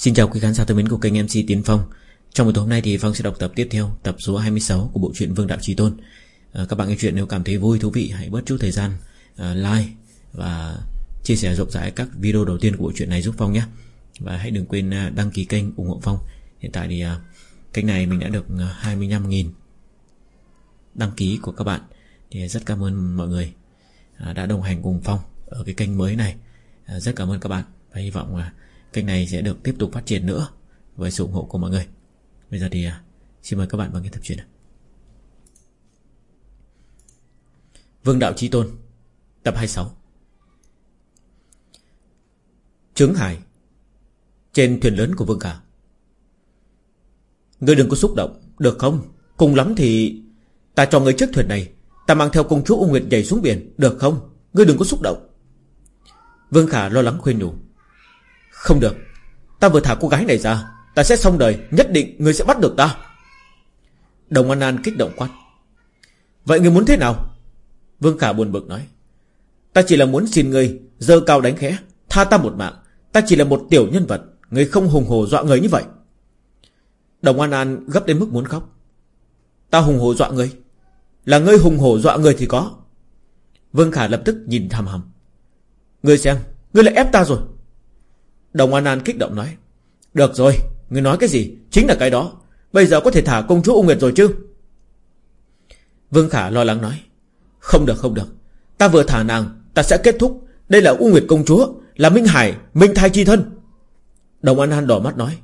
Xin chào quý khán giả thân mến của kênh MC Tiến Phong. Trong buổi tối hôm nay thì Phong sẽ đọc tập tiếp theo Tập số 26 của bộ truyện Vương Đạo Trí Tôn. À, Các bạn nghe chuyện nếu cảm thấy vui, thú vị Hãy bớt chút thời gian uh, like Và chia sẻ rộng rãi các video đầu tiên của bộ truyện này giúp Phong nhé. Và hãy đừng quên ờ, đăng ký kênh ủng hộ Phong. Hiện tại thì uh, kênh này mình đã được 25.000 Đăng ký của các bạn. Thì rất cảm ơn mọi người uh, Đã đồng hành cùng Phong Ở cái kênh mới này. Uh, Rất cảm ơn các bạn Và hy vọng uh, Kênh này sẽ được tiếp tục phát triển nữa Với sự ủng hộ của mọi người. Bây giờ thì à, xin mời các bạn vào nghe tập truyện Vương Đạo Chí Tôn, Tập 26 Trứng Hải, Trên thuyền lớn của Vương Khả Ngươi đừng có xúc động, Được không? Cùng lắm thì Ta cho ngươi chiếc thuyền này, Ta mang theo công chúa U Nguyệt nhảy xuống biển, Được không? Ngươi đừng có xúc động. Vương Khả lo lắng khuyên nhủ không được. Ta vừa thả cô gái này ra, Ta sẽ xong đời, Nhất định người sẽ bắt được ta. Đồng An An kích động quát. Vậy người muốn thế nào? Vương Khả buồn bực nói. Ta chỉ là muốn xin người Dơ cao đánh khẽ, Tha ta một mạng. Ta chỉ là một tiểu nhân vật, Người không hùng hồ dọa người như vậy. Đồng An An gấp đến mức muốn khóc. Ta hùng hồ dọa người? Là ngươi hùng hổ dọa người thì có. Vương Khả lập tức nhìn thầm hầm Ngươi xem, Ngươi lại ép ta rồi. Đồng An An kích động nói Được rồi, người nói cái gì? Chính là cái đó. Bây giờ có thể thả công chúa U Nguyệt rồi chứ? Vương Khả lo lắng nói Không được không được. Ta vừa thả nàng Ta sẽ kết thúc. Đây là U Nguyệt công chúa Là Minh Hải Minh Thai Chi Thân. Đồng An An đỏ mắt nói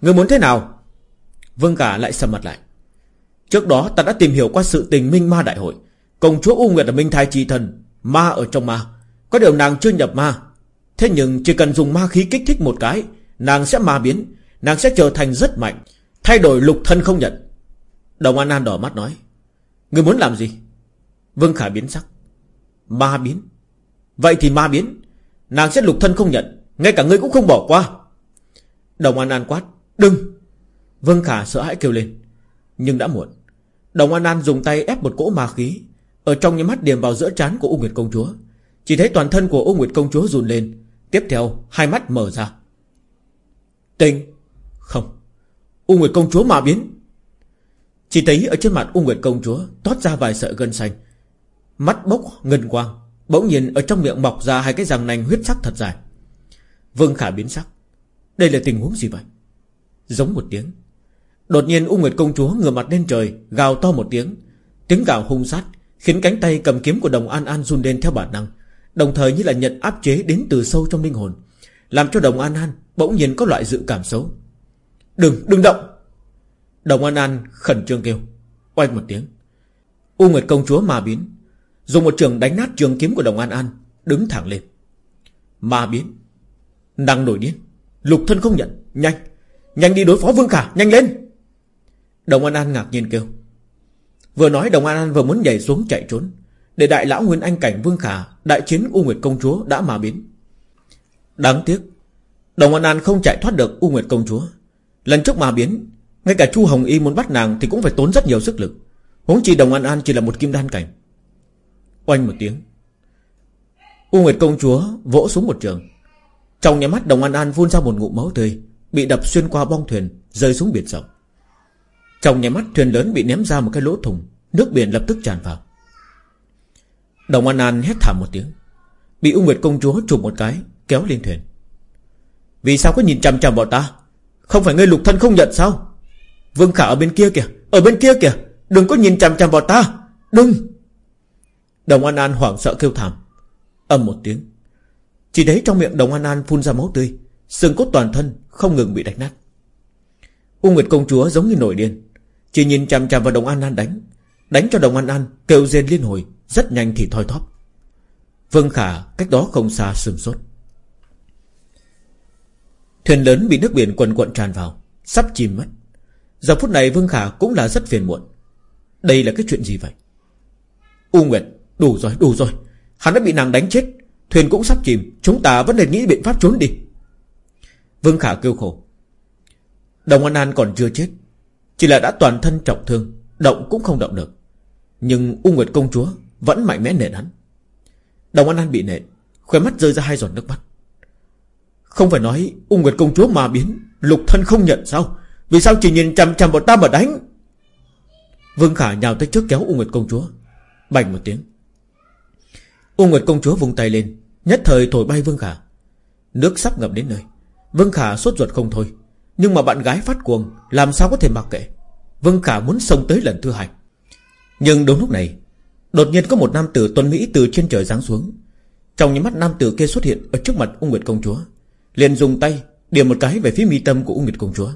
Người muốn thế nào? Vương Khả lại sầm mặt lại Trước đó ta đã tìm hiểu qua sự tình Minh Ma Đại hội. Công chúa U Nguyệt là Minh Thai Chi Thân Ma ở trong ma. Có điều nàng chưa nhập ma. Thế nhưng chỉ cần dùng ma khí kích thích một cái, Nàng sẽ ma biến, Nàng sẽ trở thành rất mạnh, Thay đổi lục thân không nhận. Đồng An An đỏ mắt nói Người muốn làm gì? Vương Khả biến sắc, Ma biến. Vậy thì ma biến, Nàng sẽ lục thân không nhận, Ngay cả ngươi cũng không bỏ qua. Đồng An An quát, Đừng. Vương Khả sợ hãi kêu lên, Nhưng đã muộn. Đồng An An dùng tay ép một cỗ ma khí, Ở trong những mắt điểm vào giữa trán của U Nguyệt Công Chúa. Chỉ thấy toàn thân của U Nguyệt Công Chúa run lên Tiếp theo, hai mắt mở ra. Tình Không. U Nguyệt công chúa mà biến. Chỉ thấy ở trên mặt U Nguyệt công chúa Toát ra vài sợi gân xanh. Mắt bốc ngân quang, Bỗng nhiên ở trong miệng mọc ra hai cái răng nanh huyết sắc thật dài. Vương Khả biến sắc. Đây là tình huống gì vậy? Giống một tiếng. Đột nhiên U Nguyệt công chúa ngửa mặt lên trời, Gào to một tiếng. Tiếng gào hung sát Khiến cánh tay cầm kiếm của đồng An An run lên theo bản năng. Đồng thời như là nhận áp chế đến từ sâu trong linh hồn Làm cho đồng An An Bỗng nhiên có loại dự cảm xấu. Đừng, đừng động! Đồng An An khẩn trương kêu Oanh một tiếng. U Nguyệt công chúa ma biến Dùng một trường đánh nát trường kiếm của đồng An An Đứng thẳng lên. Ma biến Năng nổi điên Lục thân không nhận Nhanh Nhanh đi đối phó Vương Khả Nhanh lên! Đồng An An ngạc nhiên kêu. Vừa nói Đồng An An vừa muốn nhảy xuống chạy trốn để đại lão Nguyên Anh Cảnh Vương Khả Đại chiến U Nguyệt Công Chúa đã mà biến. Đáng tiếc, Đồng An An không chạy thoát được U Nguyệt Công Chúa. Lần trước mà biến, Ngay cả Chu Hồng Y muốn bắt nàng Thì cũng phải tốn rất nhiều sức lực. Huống chi Đồng An An chỉ là một kim đan cảnh. Oanh một tiếng. U Nguyệt Công Chúa vỗ xuống một trường. Trong nhà mắt, Đồng An An phun ra một ngụm máu tươi, Bị đập xuyên qua bong thuyền, Rơi xuống biển rộng Trong nhà mắt, thuyền lớn bị ném ra một cái lỗ thùng Nước biển lập tức tràn vào. Đồng An An hét thảm một tiếng. Bị U Nguyệt công chúa chụp một cái, Kéo lên thuyền. Vì sao có nhìn chằm chằm vào ta? Không phải ngươi lục thân không nhận sao? Vương Khả ở bên kia kìa, Ở bên kia kìa, Đừng có nhìn chằm chằm vào ta, Đừng. Đồng An An hoảng sợ kêu thảm Âm một tiếng. Chỉ thấy trong miệng Đồng An An phun ra máu tươi, Xương cốt toàn thân không ngừng bị đánh nát. U Nguyệt công chúa giống như nổi điên, Chỉ nhìn chằm chằm vào Đồng An An đánh Đánh cho Đồng An An kêu rên liên hồi, rất nhanh thì thoi thóp. Vương Khả cách đó không xa sừng sốt. Thuyền lớn bị nước biển quần quận tràn vào, Sắp chìm mất. Giờ phút này Vương Khả cũng là rất phiền muộn. Đây là cái chuyện gì vậy? U Nguyệt, đủ rồi đủ rồi. Hắn đã bị nàng đánh chết. Thuyền cũng sắp chìm, Chúng ta vẫn nên nghĩ biện pháp trốn đi. Vương Khả kêu khổ. Đồng An An còn chưa chết, Chỉ là đã toàn thân trọng thương, Động cũng không động được. Nhưng U Nguyệt công chúa vẫn mạnh mẽ nện hắn. Đồng An An bị nện, Khóe mắt rơi ra hai giọt nước mắt. Không phải nói ung nguyệt công chúa mà biến, Lục thân không nhận sao? Vì sao chỉ nhìn chằm chằm bọn ta mà đánh? Vương Khả nhào tới trước kéo ung nguyệt công chúa, Bành một tiếng. Ung nguyệt công chúa vung tay lên, Nhất thời thổi bay Vương Khả. Nước sắp ngập đến nơi. Vương Khả sốt ruột không thôi. Nhưng mà bạn gái phát cuồng, Làm sao có thể mặc kệ? Vương Khả muốn xông tới lần thứ hai. Nhưng đúng lúc này, Đột nhiên có một nam tử tuân Mỹ từ trên trời giáng xuống. Trong những mắt nam tử kia xuất hiện Ở trước mặt ung nguyệt công chúa, liền dùng tay điểm một cái về phía mi tâm của ung nguyệt công chúa.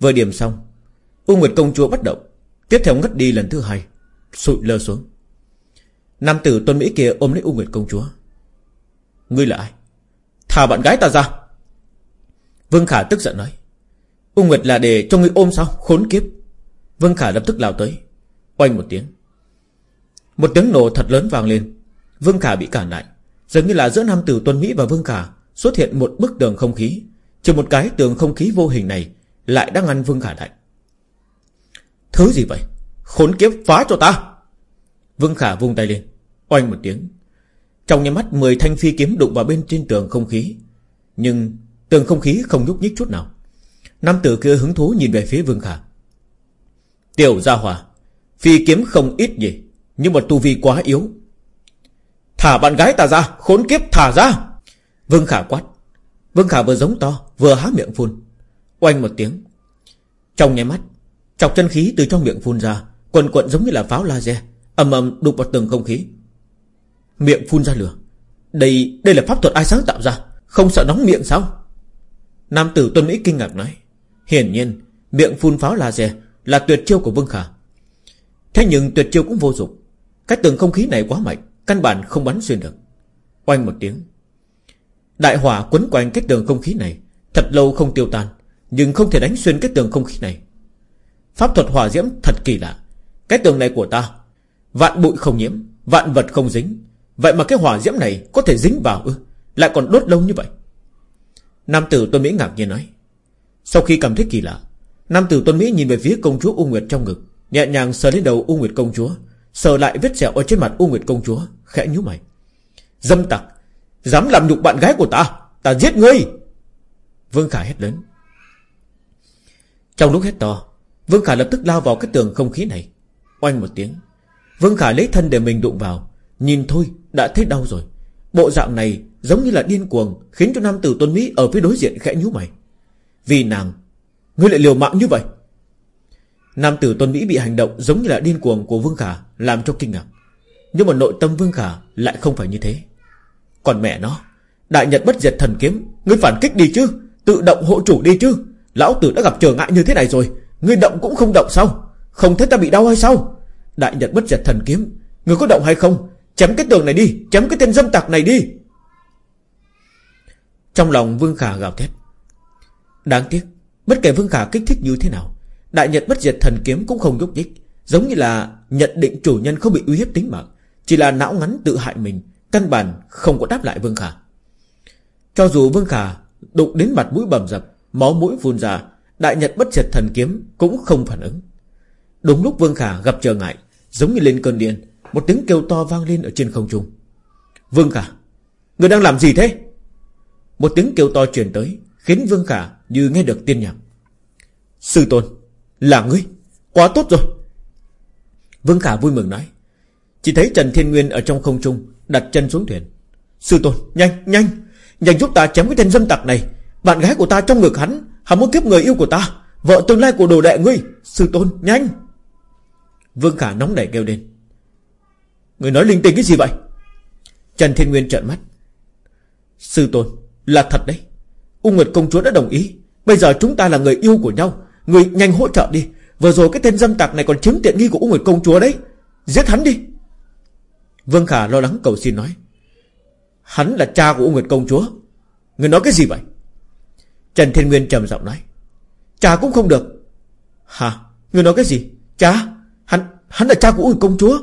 Vừa điểm xong ung nguyệt công chúa bắt động, Tiếp theo ngất đi lần thứ hai, Sụi lơ xuống. Nam tử tuân Mỹ kia ôm lấy ung nguyệt công chúa. Ngươi là ai? Thả bạn gái ta ra! Vương Khả tức giận nói. Ung Nguyệt là để cho ngươi ôm sao? Khốn kiếp! Vương Khả lập tức lao tới. Oanh một tiếng. Một tiếng nổ thật lớn vang lên. Vương Khả bị cản lại. Dường như là giữa Nam Tử Tuân Mỹ và Vương Khả Xuất hiện một bức tường không khí. Chỉ một cái tường không khí vô hình này Lại đang ngăn Vương Khả lại. Thứ gì vậy? Khốn kiếp, phá cho ta! Vương Khả vung tay lên. Oanh một tiếng. Trong nhà mắt 10 thanh phi kiếm đụng vào bên trên tường không khí. Nhưng tường không khí không nhúc nhích chút nào. Nam tử kia hứng thú nhìn về phía Vương Khả. Tiểu gia hòa Phi kiếm không ít gì Nhưng mà tu vi quá yếu. Thả bạn gái ta ra, Khốn kiếp thả ra. Vương Khả quát. Vương Khả vừa giống to, Vừa há miệng phun. Oanh một tiếng. Trong nháy mắt, Chọc chân khí từ trong miệng phun ra, Quần quận giống như là pháo laser, ầm ầm đục vào tường không khí. Miệng phun ra lửa. Đây đây là pháp thuật ai sáng tạo ra? Không sợ nóng miệng sao? Nam tử Tuân Mỹ kinh ngạc nói. Hiển nhiên, miệng phun pháo laser Là tuyệt chiêu của Vương Khả. Thế nhưng tuyệt chiêu cũng vô dụng. Cái tường không khí này quá mạnh, Căn bản không bắn xuyên được. Oanh một tiếng. Đại hỏa quấn quanh cái tường không khí này, Thật lâu không tiêu tan, Nhưng không thể đánh xuyên cái tường không khí này. Pháp thuật hỏa diễm thật kỳ lạ. Cái tường này của ta, Vạn bụi không nhiễm, Vạn vật không dính. Vậy mà cái hỏa diễm này có thể dính vào ư? Lại còn đốt lâu như vậy. Nam tử Tôn Mỹ ngạc nhiên nói. Sau khi cảm thấy kỳ lạ, Nam tử Tôn Mỹ nhìn về phía công chúa U Nguyệt trong ngực. Nhẹ nhàng sờ lên đầu U Nguyệt công chúa, Sờ lại vết sẹo ở trên mặt U Nguyệt công chúa, Khẽ nhíu mày. Dâm tặc, Dám làm nhục bạn gái của ta Ta giết ngươi. Vương Khả hét lớn. Trong lúc hét to, Vương Khả lập tức lao vào cái tường không khí này. Oanh một tiếng, Vương Khả lấy thân để mình đụng vào. Nhìn thôi, đã thấy đau rồi. Bộ dạng này giống như là điên cuồng, Khiến cho nam tử Tuân Mỹ ở phía đối diện khẽ nhíu mày. Vì nàng, Ngươi lại liều mạng như vậy. Nam tử tuần Mỹ bị hành động giống như là điên cuồng của Vương Khả, Làm cho kinh ngạc. Nhưng mà nội tâm Vương Khả lại không phải như thế. Còn mẹ nó, Đại Nhật bất diệt thần kiếm, Ngươi phản kích đi chứ, Tự động hộ chủ đi chứ. Lão tử đã gặp trở ngại như thế này rồi, Ngươi động cũng không động sao? Không thấy ta bị đau hay sao? Đại Nhật bất diệt thần kiếm, Ngươi có động hay không? Chém cái tường này đi, Chém cái tên dâm tặc này đi. Trong lòng Vương Khả gào thét. Đáng tiếc, Bất kể Vương Khả kích thích như thế nào Đại Nhật bất diệt thần kiếm cũng không nhúc nhích Giống như là nhận định chủ nhân không bị uy hiếp tính mạng Chỉ là não ngắn tự hại mình Căn bản không có đáp lại Vương Khả. Cho dù Vương Khả Đụng đến mặt mũi bầm dập Máu mũi phun ra Đại Nhật bất diệt thần kiếm cũng không phản ứng. Đúng lúc Vương Khả gặp trở ngại Giống như lên cơn điện, Một tiếng kêu to vang lên ở trên không trung. Vương Khả Người đang làm gì thế? Một tiếng kêu to truyền tới Khiến Vương Khả như nghe được tiên nhạc. Sư tôn là ngươi. Quá tốt rồi. Vương Khả vui mừng nói. Chỉ thấy Trần Thiên Nguyên ở trong không trung, Đặt chân xuống thuyền. Sư tôn, nhanh nhanh. Nhanh giúp ta chém cái tên dâm tặc này. Bạn gái của ta trong ngực hắn Hắn muốn kiếp người yêu của ta. Vợ tương lai của đồ đệ ngươi. Sư tôn, nhanh. Vương Khả nóng nảy kêu lên. Người nói linh tinh cái gì vậy? Trần Thiên Nguyên trợn mắt. Sư tôn, là thật đấy. U Nguyệt công chúa đã đồng ý. Bây giờ chúng ta là người yêu của nhau. Người nhanh hỗ trợ đi. Vừa rồi cái tên dâm tặc này còn chiếm tiện nghi của U Nguyệt công chúa đấy. Giết hắn đi. Vương Khả lo lắng cầu xin nói. Hắn là cha của U Nguyệt công chúa. Người nói cái gì vậy? Trần Thiên Nguyên trầm giọng nói. Cha cũng không được. Hả? Người nói cái gì? Cha? Hắn hắn là cha của U Nguyệt công chúa.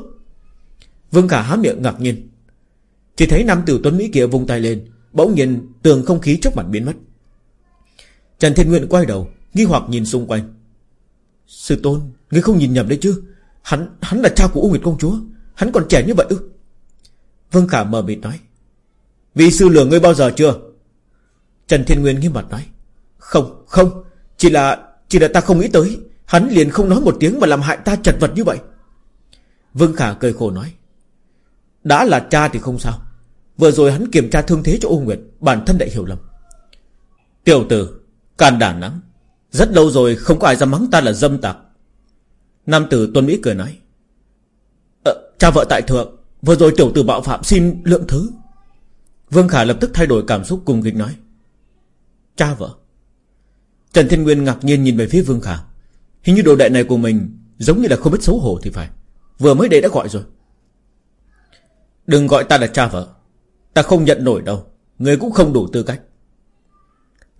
Vương Khả há miệng ngạc nhiên. Chỉ thấy nam tử Tuấn Mỹ kia vung tay lên, Bỗng nhiên tường không khí trước mặt biến mất. Trần Thiên Nguyên quay đầu Nghi hoặc nhìn xung quanh. Sư tôn, Ngươi không nhìn nhầm đấy chứ? Hắn hắn là cha của U Nguyệt công chúa. Hắn còn trẻ như vậy ư? Vương Khả mờ mịt nói. Vị sư lừa ngươi bao giờ chưa? Trần Thiên Nguyên nghiêm mặt nói. Không không. Chỉ là chỉ là ta không nghĩ tới. Hắn liền không nói một tiếng mà làm hại ta chật vật như vậy. Vương Khả cười khổ nói. Đã là cha thì không sao. Vừa rồi hắn kiểm tra thương thế cho U Nguyệt, Bản thân đã hiểu lầm. Tiểu tử càn đảm lắm. Rất lâu rồi không có ai dám mắng ta là dâm tặc. Nam tử Tuân Mỹ cười nói à, Cha vợ tại thượng Vừa rồi tiểu tử bạo phạm xin lượng thứ. Vương Khả lập tức thay đổi cảm xúc cùng kịch nói Cha vợ. Trần Thiên Nguyên ngạc nhiên nhìn về phía Vương Khả. Hình như đồ đệ này của mình Giống như là không biết xấu hổ thì phải. Vừa mới đây đã gọi rồi. Đừng gọi ta là cha vợ. Ta không nhận nổi đâu. Người cũng không đủ tư cách.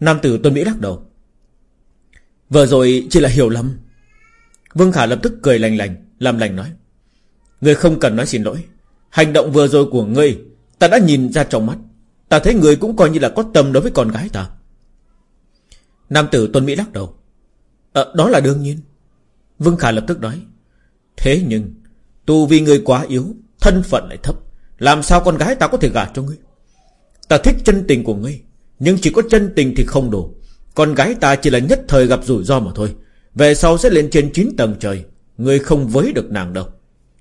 Nam tử Tuân Mỹ lắc đầu Vừa rồi chỉ là hiểu lầm. Vương Khả lập tức cười lành lành Làm lành nói. Người không cần nói xin lỗi. Hành động vừa rồi của ngươi Ta đã nhìn ra trong mắt. Ta thấy người cũng coi như là có tâm đối với con gái ta. Nam tử Tuân Mỹ lắc đầu. À, đó là đương nhiên. Vương Khả lập tức nói. Thế nhưng Tu vì người quá yếu Thân phận lại thấp Làm sao con gái ta có thể gả cho ngươi? Ta thích chân tình của ngươi Nhưng chỉ có chân tình thì không đủ. Con gái ta chỉ là nhất thời gặp rủi ro mà thôi. Về sau sẽ lên trên 9 tầng trời. Ngươi không với được nàng đâu.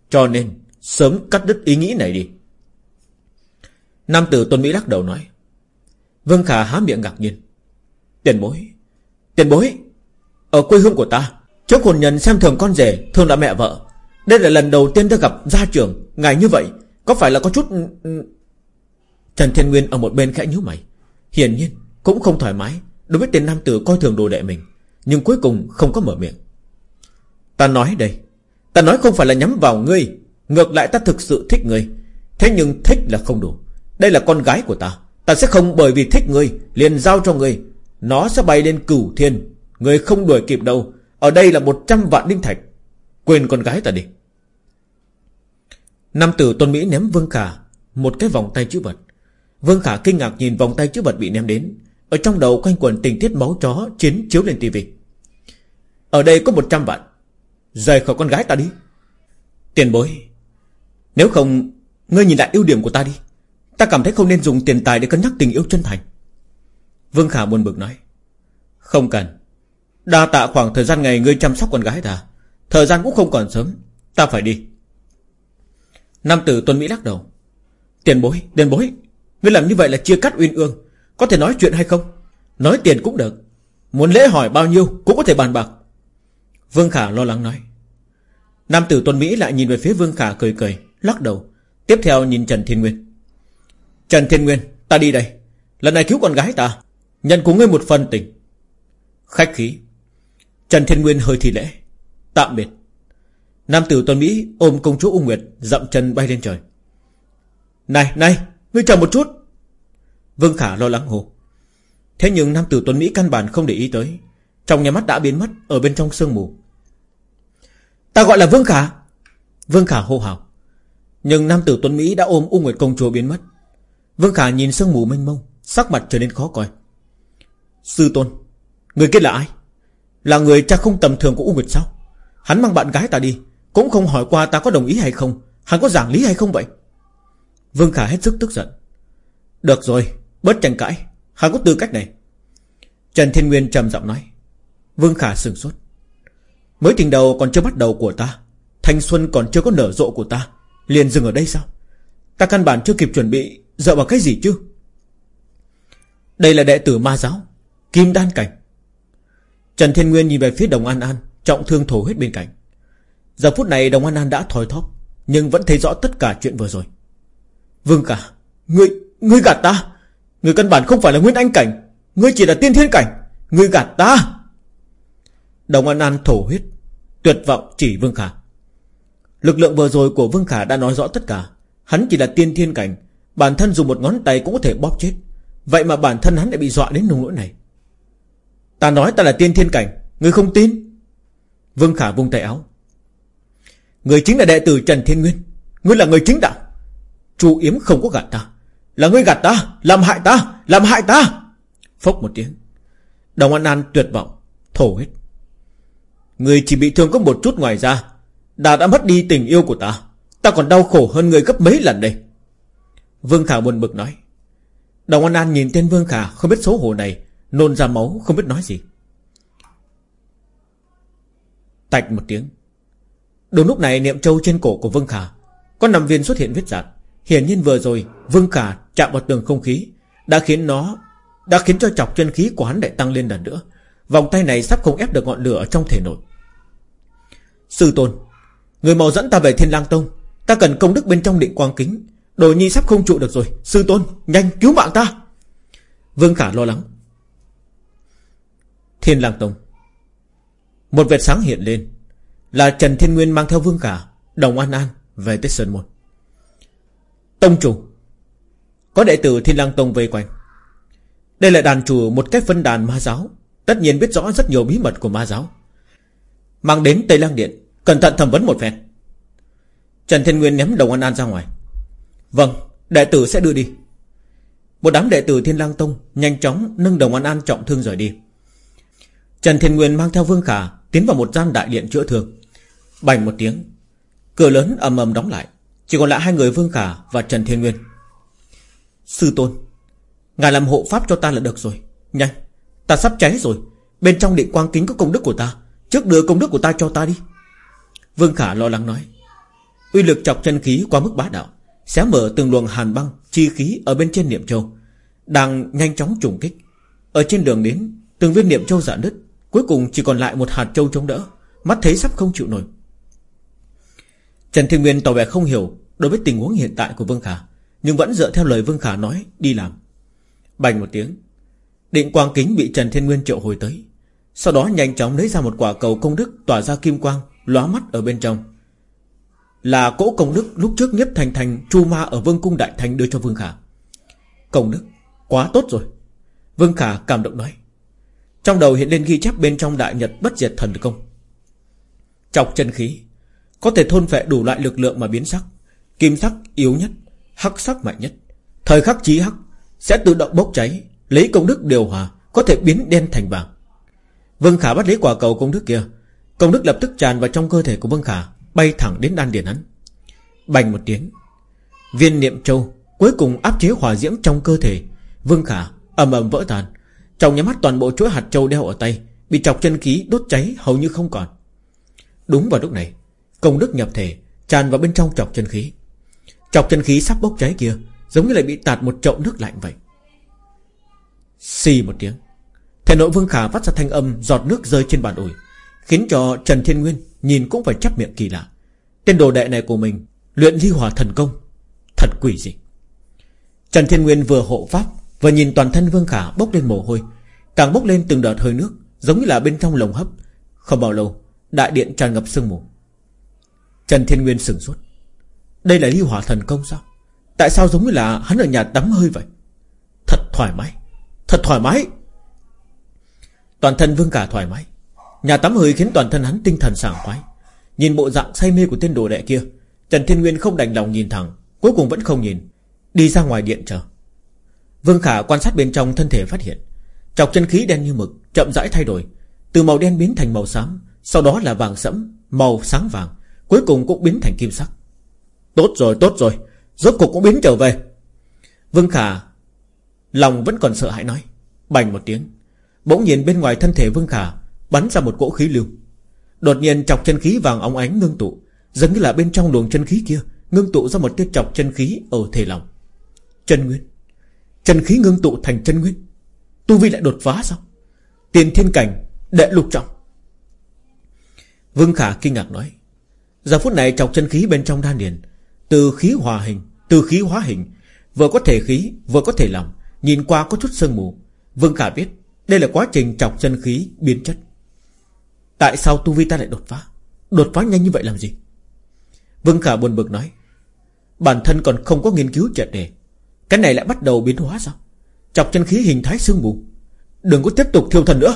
Cho nên, Sớm cắt đứt ý nghĩ này đi. Nam tử Tuân Mỹ lắc đầu nói. Vương Khả há miệng ngạc nhiên. Tiền bối Tiền bối, Ở quê hương của ta, Trước hồn nhân xem thường con rể, thương đã mẹ vợ. Đây là lần đầu tiên ta gặp gia trưởng, Ngài như vậy. Có phải là có chút. Ừ, ừ. Trần Thiên Nguyên ở một bên khẽ nhíu mày. Hiển nhiên, cũng không thoải mái. Đối với tên nam tử coi thường đồ đệ mình, Nhưng cuối cùng không có mở miệng. Ta nói đây, Ta nói không phải là nhắm vào ngươi, Ngược lại ta thực sự thích ngươi. Thế nhưng thích là không đủ. Đây là con gái của ta Ta sẽ không bởi vì thích ngươi, liền giao cho ngươi. Nó sẽ bay lên cửu thiên, Ngươi không đuổi kịp đâu. Ở đây là 100 vạn đinh thạch. Quên con gái ta đi. Nam tử Tôn Mỹ ném Vương Khả Một cái vòng tay chữ vật. Vương Khả kinh ngạc nhìn vòng tay chữ vật bị ném đến. Ở trong đầu quanh quần tình tiết máu chó Chiến chiếu lên tivi Ở đây có 100 vạn. Rời khỏi con gái ta đi. Tiền bối Nếu không Ngươi nhìn lại ưu điểm của ta đi. Ta cảm thấy không nên dùng tiền tài để cân nhắc tình yêu chân thành. Vương Khả buồn bực nói Không cần. Đa tạ khoảng thời gian ngày ngươi chăm sóc con gái ta. Thời gian cũng không còn sớm. Ta phải đi. Nam tử Tuân Mỹ lắc đầu Tiền bối, tiền bối Ngươi làm như vậy là chia cắt uyên ương. Có thể nói chuyện hay không? Nói tiền cũng được. Muốn lễ hỏi bao nhiêu cũng có thể bàn bạc. Vương Khả lo lắng nói. Nam tử tuần Mỹ lại nhìn về phía Vương Khả cười cười, Lắc đầu. Tiếp theo nhìn Trần Thiên Nguyên. Trần Thiên Nguyên, ta đi đây. Lần này cứu con gái ta. Nhận của ngươi một phần tình. Khách khí. Trần Thiên Nguyên hơi thì lễ. Tạm biệt. Nam tử tuần Mỹ ôm công chúa Ung Nguyệt Dậm chân bay lên trời. Này này, Ngươi chờ một chút. Vương Khả lo lắng hồ Thế nhưng Nam tử Tuấn Mỹ căn bản không để ý tới. Trong nhà mắt đã biến mất Ở bên trong sương mù. Ta gọi là Vương Khả. Vương Khả hô hào. Nhưng Nam tử Tuấn Mỹ đã ôm U Nguyệt Công Chúa biến mất. Vương Khả nhìn sương mù mênh mông, Sắc mặt trở nên khó coi. Sư Tôn, Người kia là ai? Là người cha không tầm thường của U Nguyệt sao? Hắn mang bạn gái ta đi, Cũng không hỏi qua ta có đồng ý hay không, Hắn có giảng lý hay không vậy? Vương Khả hết sức tức giận. Được rồi Bớt tranh cãi. Hắn có tư cách này. Trần Thiên Nguyên trầm giọng nói. Vương Khả sừng sốt. Mới tình đầu còn chưa bắt đầu của ta. Thanh xuân còn chưa có nở rộ của ta. Liền dừng ở đây sao? Ta căn bản chưa kịp chuẩn bị Dựa vào cái gì chứ? Đây là đệ tử ma giáo. Kim đan cảnh. Trần Thiên Nguyên nhìn về phía Đồng An An Trọng thương thổ huyết bên cạnh. Giờ phút này Đồng An An đã thoi thóp Nhưng vẫn thấy rõ tất cả chuyện vừa rồi. Vương cả Ngươi, ngươi gạt ta. Người căn bản không phải là Nguyên Anh Cảnh. Ngươi chỉ là tiên thiên cảnh. Ngươi gạt ta. Đồng An An thổ huyết. Tuyệt vọng chỉ Vương Khả. Lực lượng vừa rồi của Vương Khả đã nói rõ tất cả. Hắn chỉ là tiên thiên cảnh. Bản thân dùng một ngón tay cũng có thể bóp chết. Vậy mà bản thân hắn lại bị dọa đến nông nỗi này. Ta nói ta là tiên thiên cảnh. Ngươi không tin? Vương Khả vung tay áo. Người chính là đệ tử Trần Thiên Nguyên. Ngươi là người chính đạo. Chu Yếm không có gạt ta. Là ngươi gạt ta, Làm hại ta, Làm hại ta. Phốc một tiếng. Đồng An An tuyệt vọng, Thổ hết Người chỉ bị thương có một chút ngoài ra Đã đã mất đi tình yêu của ta. Ta còn đau khổ hơn người gấp mấy lần đây. Vương Khả buồn bực nói. Đồng An An nhìn tên Vương Khả, không biết xấu hổ này, Nôn ra máu, không biết nói gì. Tạch một tiếng. Đúng lúc này, niệm châu trên cổ của Vương Khả, Có nằm viên xuất hiện vết giặt Hiển nhiên vừa rồi, Vương Khả chạm vào tường không khí, Đã khiến nó, Đã khiến cho chọc chân khí của hắn lại tăng lên lần nữa. Vòng tay này sắp không ép được ngọn lửa ở trong thể nội. Sư tôn, Người màu dẫn ta về thiên lang tông. Ta cần công đức bên trong định quang kính. Đồ nhi sắp không trụ được rồi. Sư tôn, nhanh cứu mạng ta. Vương Khả lo lắng. Thiên lang tông. Một vệt sáng hiện lên. Là Trần Thiên Nguyên mang theo Vương Khả, Đồng An An về tới Sơn Môn. Tông chủ có đệ tử Thiên lang tông vây quanh. Đây là đàn chủ một cách phân đàn ma giáo. Tất nhiên biết rõ rất nhiều bí mật của ma giáo. Mang đến Tây Lang Điện, Cẩn thận thẩm vấn một phen. Trần Thiên Nguyên ném Đồng An An ra ngoài. Vâng đệ tử sẽ đưa đi. Một đám đệ tử Thiên Lang Tông Nhanh chóng nâng Đồng An An trọng thương rời đi. Trần Thiên Nguyên mang theo Vương Khả Tiến vào một gian đại điện chữa thương. Bành một tiếng, Cửa lớn ầm ầm đóng lại. Chỉ còn lại hai người Vương Khả và Trần Thiên Nguyên. Sư Tôn, Ngài làm hộ pháp cho ta là được rồi. Nhanh, Ta sắp cháy rồi. Bên trong định quang kính có công đức của ta. Trước đưa công đức của ta cho ta đi. Vương Khả lo lắng nói. Uy lực chọc chân khí qua mức bá đạo, Xé mở từng luồng hàn băng, Chi khí ở bên trên niệm châu, Đang nhanh chóng trùng kích. Ở trên đường đến, Từng viên niệm châu dạn đứt, Cuối cùng chỉ còn lại một hạt châu chống đỡ. Mắt thấy sắp không chịu nổi. Trần Thiên Nguyên tỏ vẻ không hiểu Đối với tình huống hiện tại của Vương Khả. Nhưng vẫn dựa theo lời Vương Khả nói, Đi làm. Bành một tiếng, Định quang kính bị Trần Thiên Nguyên triệu hồi tới. Sau đó nhanh chóng lấy ra một quả cầu công đức Tỏa ra kim quang, Lóa mắt ở bên trong. Là cỗ công đức lúc trước nhất thành thành Chu ma ở vương cung đại thành đưa cho Vương Khả. Công đức, Quá tốt rồi. Vương Khả cảm động nói. Trong đầu hiện lên ghi chép bên trong đại nhật bất diệt thần công. Chọc chân khí, Có thể thôn phệ đủ loại lực lượng mà biến sắc, Kim sắc yếu nhất. Hắc sắc mạnh nhất. Thời khắc chí hắc Sẽ tự động bốc cháy, Lấy công đức điều hòa, Có thể biến đen thành vàng. Vương Khả bắt lấy quả cầu công đức kia. Công đức lập tức tràn vào trong cơ thể của Vương Khả, Bay thẳng đến đan điển hắn. Bành một tiếng, Viên niệm châu cuối cùng áp chế hỏa diễm trong cơ thể. Vương Khả ầm ầm vỡ tan. Trong nhà mắt toàn bộ chuỗi hạt châu đeo ở tay, Bị chọc chân khí đốt cháy hầu như không còn. Đúng vào lúc này, Công đức nhập thể Tràn vào bên trong chọc chân khí. Chọc chân khí sắp bốc cháy kia, Giống như lại bị tạt một chậu nước lạnh vậy. Xì một tiếng, Thể nội Vương Khả phát ra thanh âm Giọt nước rơi trên bàn ủi, Khiến cho Trần Thiên Nguyên nhìn cũng phải chắp miệng kỳ lạ. Tên đồ đệ này của mình Luyện ly hỏa thần công, Thật quỷ gì Trần Thiên Nguyên vừa hộ pháp, Vừa nhìn toàn thân Vương Khả bốc lên mồ hôi, Càng bốc lên từng đợt hơi nước, Giống như là bên trong lồng hấp. Không bao lâu, Đại điện tràn ngập sương mù. Trần Thiên Nguyên sửng sốt. Đây là ly hỏa thần công sao? Tại sao giống như là hắn ở nhà tắm hơi vậy? Thật thoải mái. Thật thoải mái. Toàn thân Vương cả thoải mái. Nhà tắm hơi khiến toàn thân hắn tinh thần sảng khoái. Nhìn bộ dạng say mê của tên đồ đệ kia, Trần Thiên Nguyên không đành lòng nhìn thẳng, Cuối cùng vẫn không nhìn, Đi ra ngoài điện chờ. Vương Khả quan sát bên trong thân thể phát hiện, Chọc chân khí đen như mực, Chậm rãi thay đổi, Từ màu đen biến thành màu xám, Sau đó là vàng sẫm, Màu sáng vàng, Cuối cùng cũng biến thành kim sắc. Tốt rồi tốt rồi. Rốt cuộc cũng biến trở về. Vương Khả Lòng vẫn còn sợ hãi nói. Bành một tiếng. Bỗng nhiên bên ngoài thân thể Vương Khả Bắn ra một cỗ khí lưu. Đột nhiên chọc chân khí vàng óng ánh ngưng tụ, Giống như là bên trong luồng chân khí kia Ngưng tụ ra một tiết chọc chân khí ở thể lòng. Chân nguyên. Chân khí ngưng tụ thành chân nguyên. Tu vi lại đột phá sao? Tiền thiên cảnh, đệ lục trọng. Vương Khả kinh ngạc nói. Giờ phút này chọc chân khí bên trong đan điền từ khí hòa hình, Từ khí hóa hình, Vừa có thể khí, vừa có thể lòng, Nhìn qua có chút sương mù. Vương Khả biết Đây là quá trình chọc chân khí biến chất. Tại sao tu vi ta lại đột phá? Đột phá nhanh như vậy làm gì? Vương Khả buồn bực nói, Bản thân còn không có nghiên cứu triệt đề. Cái này lại bắt đầu biến hóa sao? Chọc chân khí hình thái sương mù. Đừng có tiếp tục thiêu thần nữa.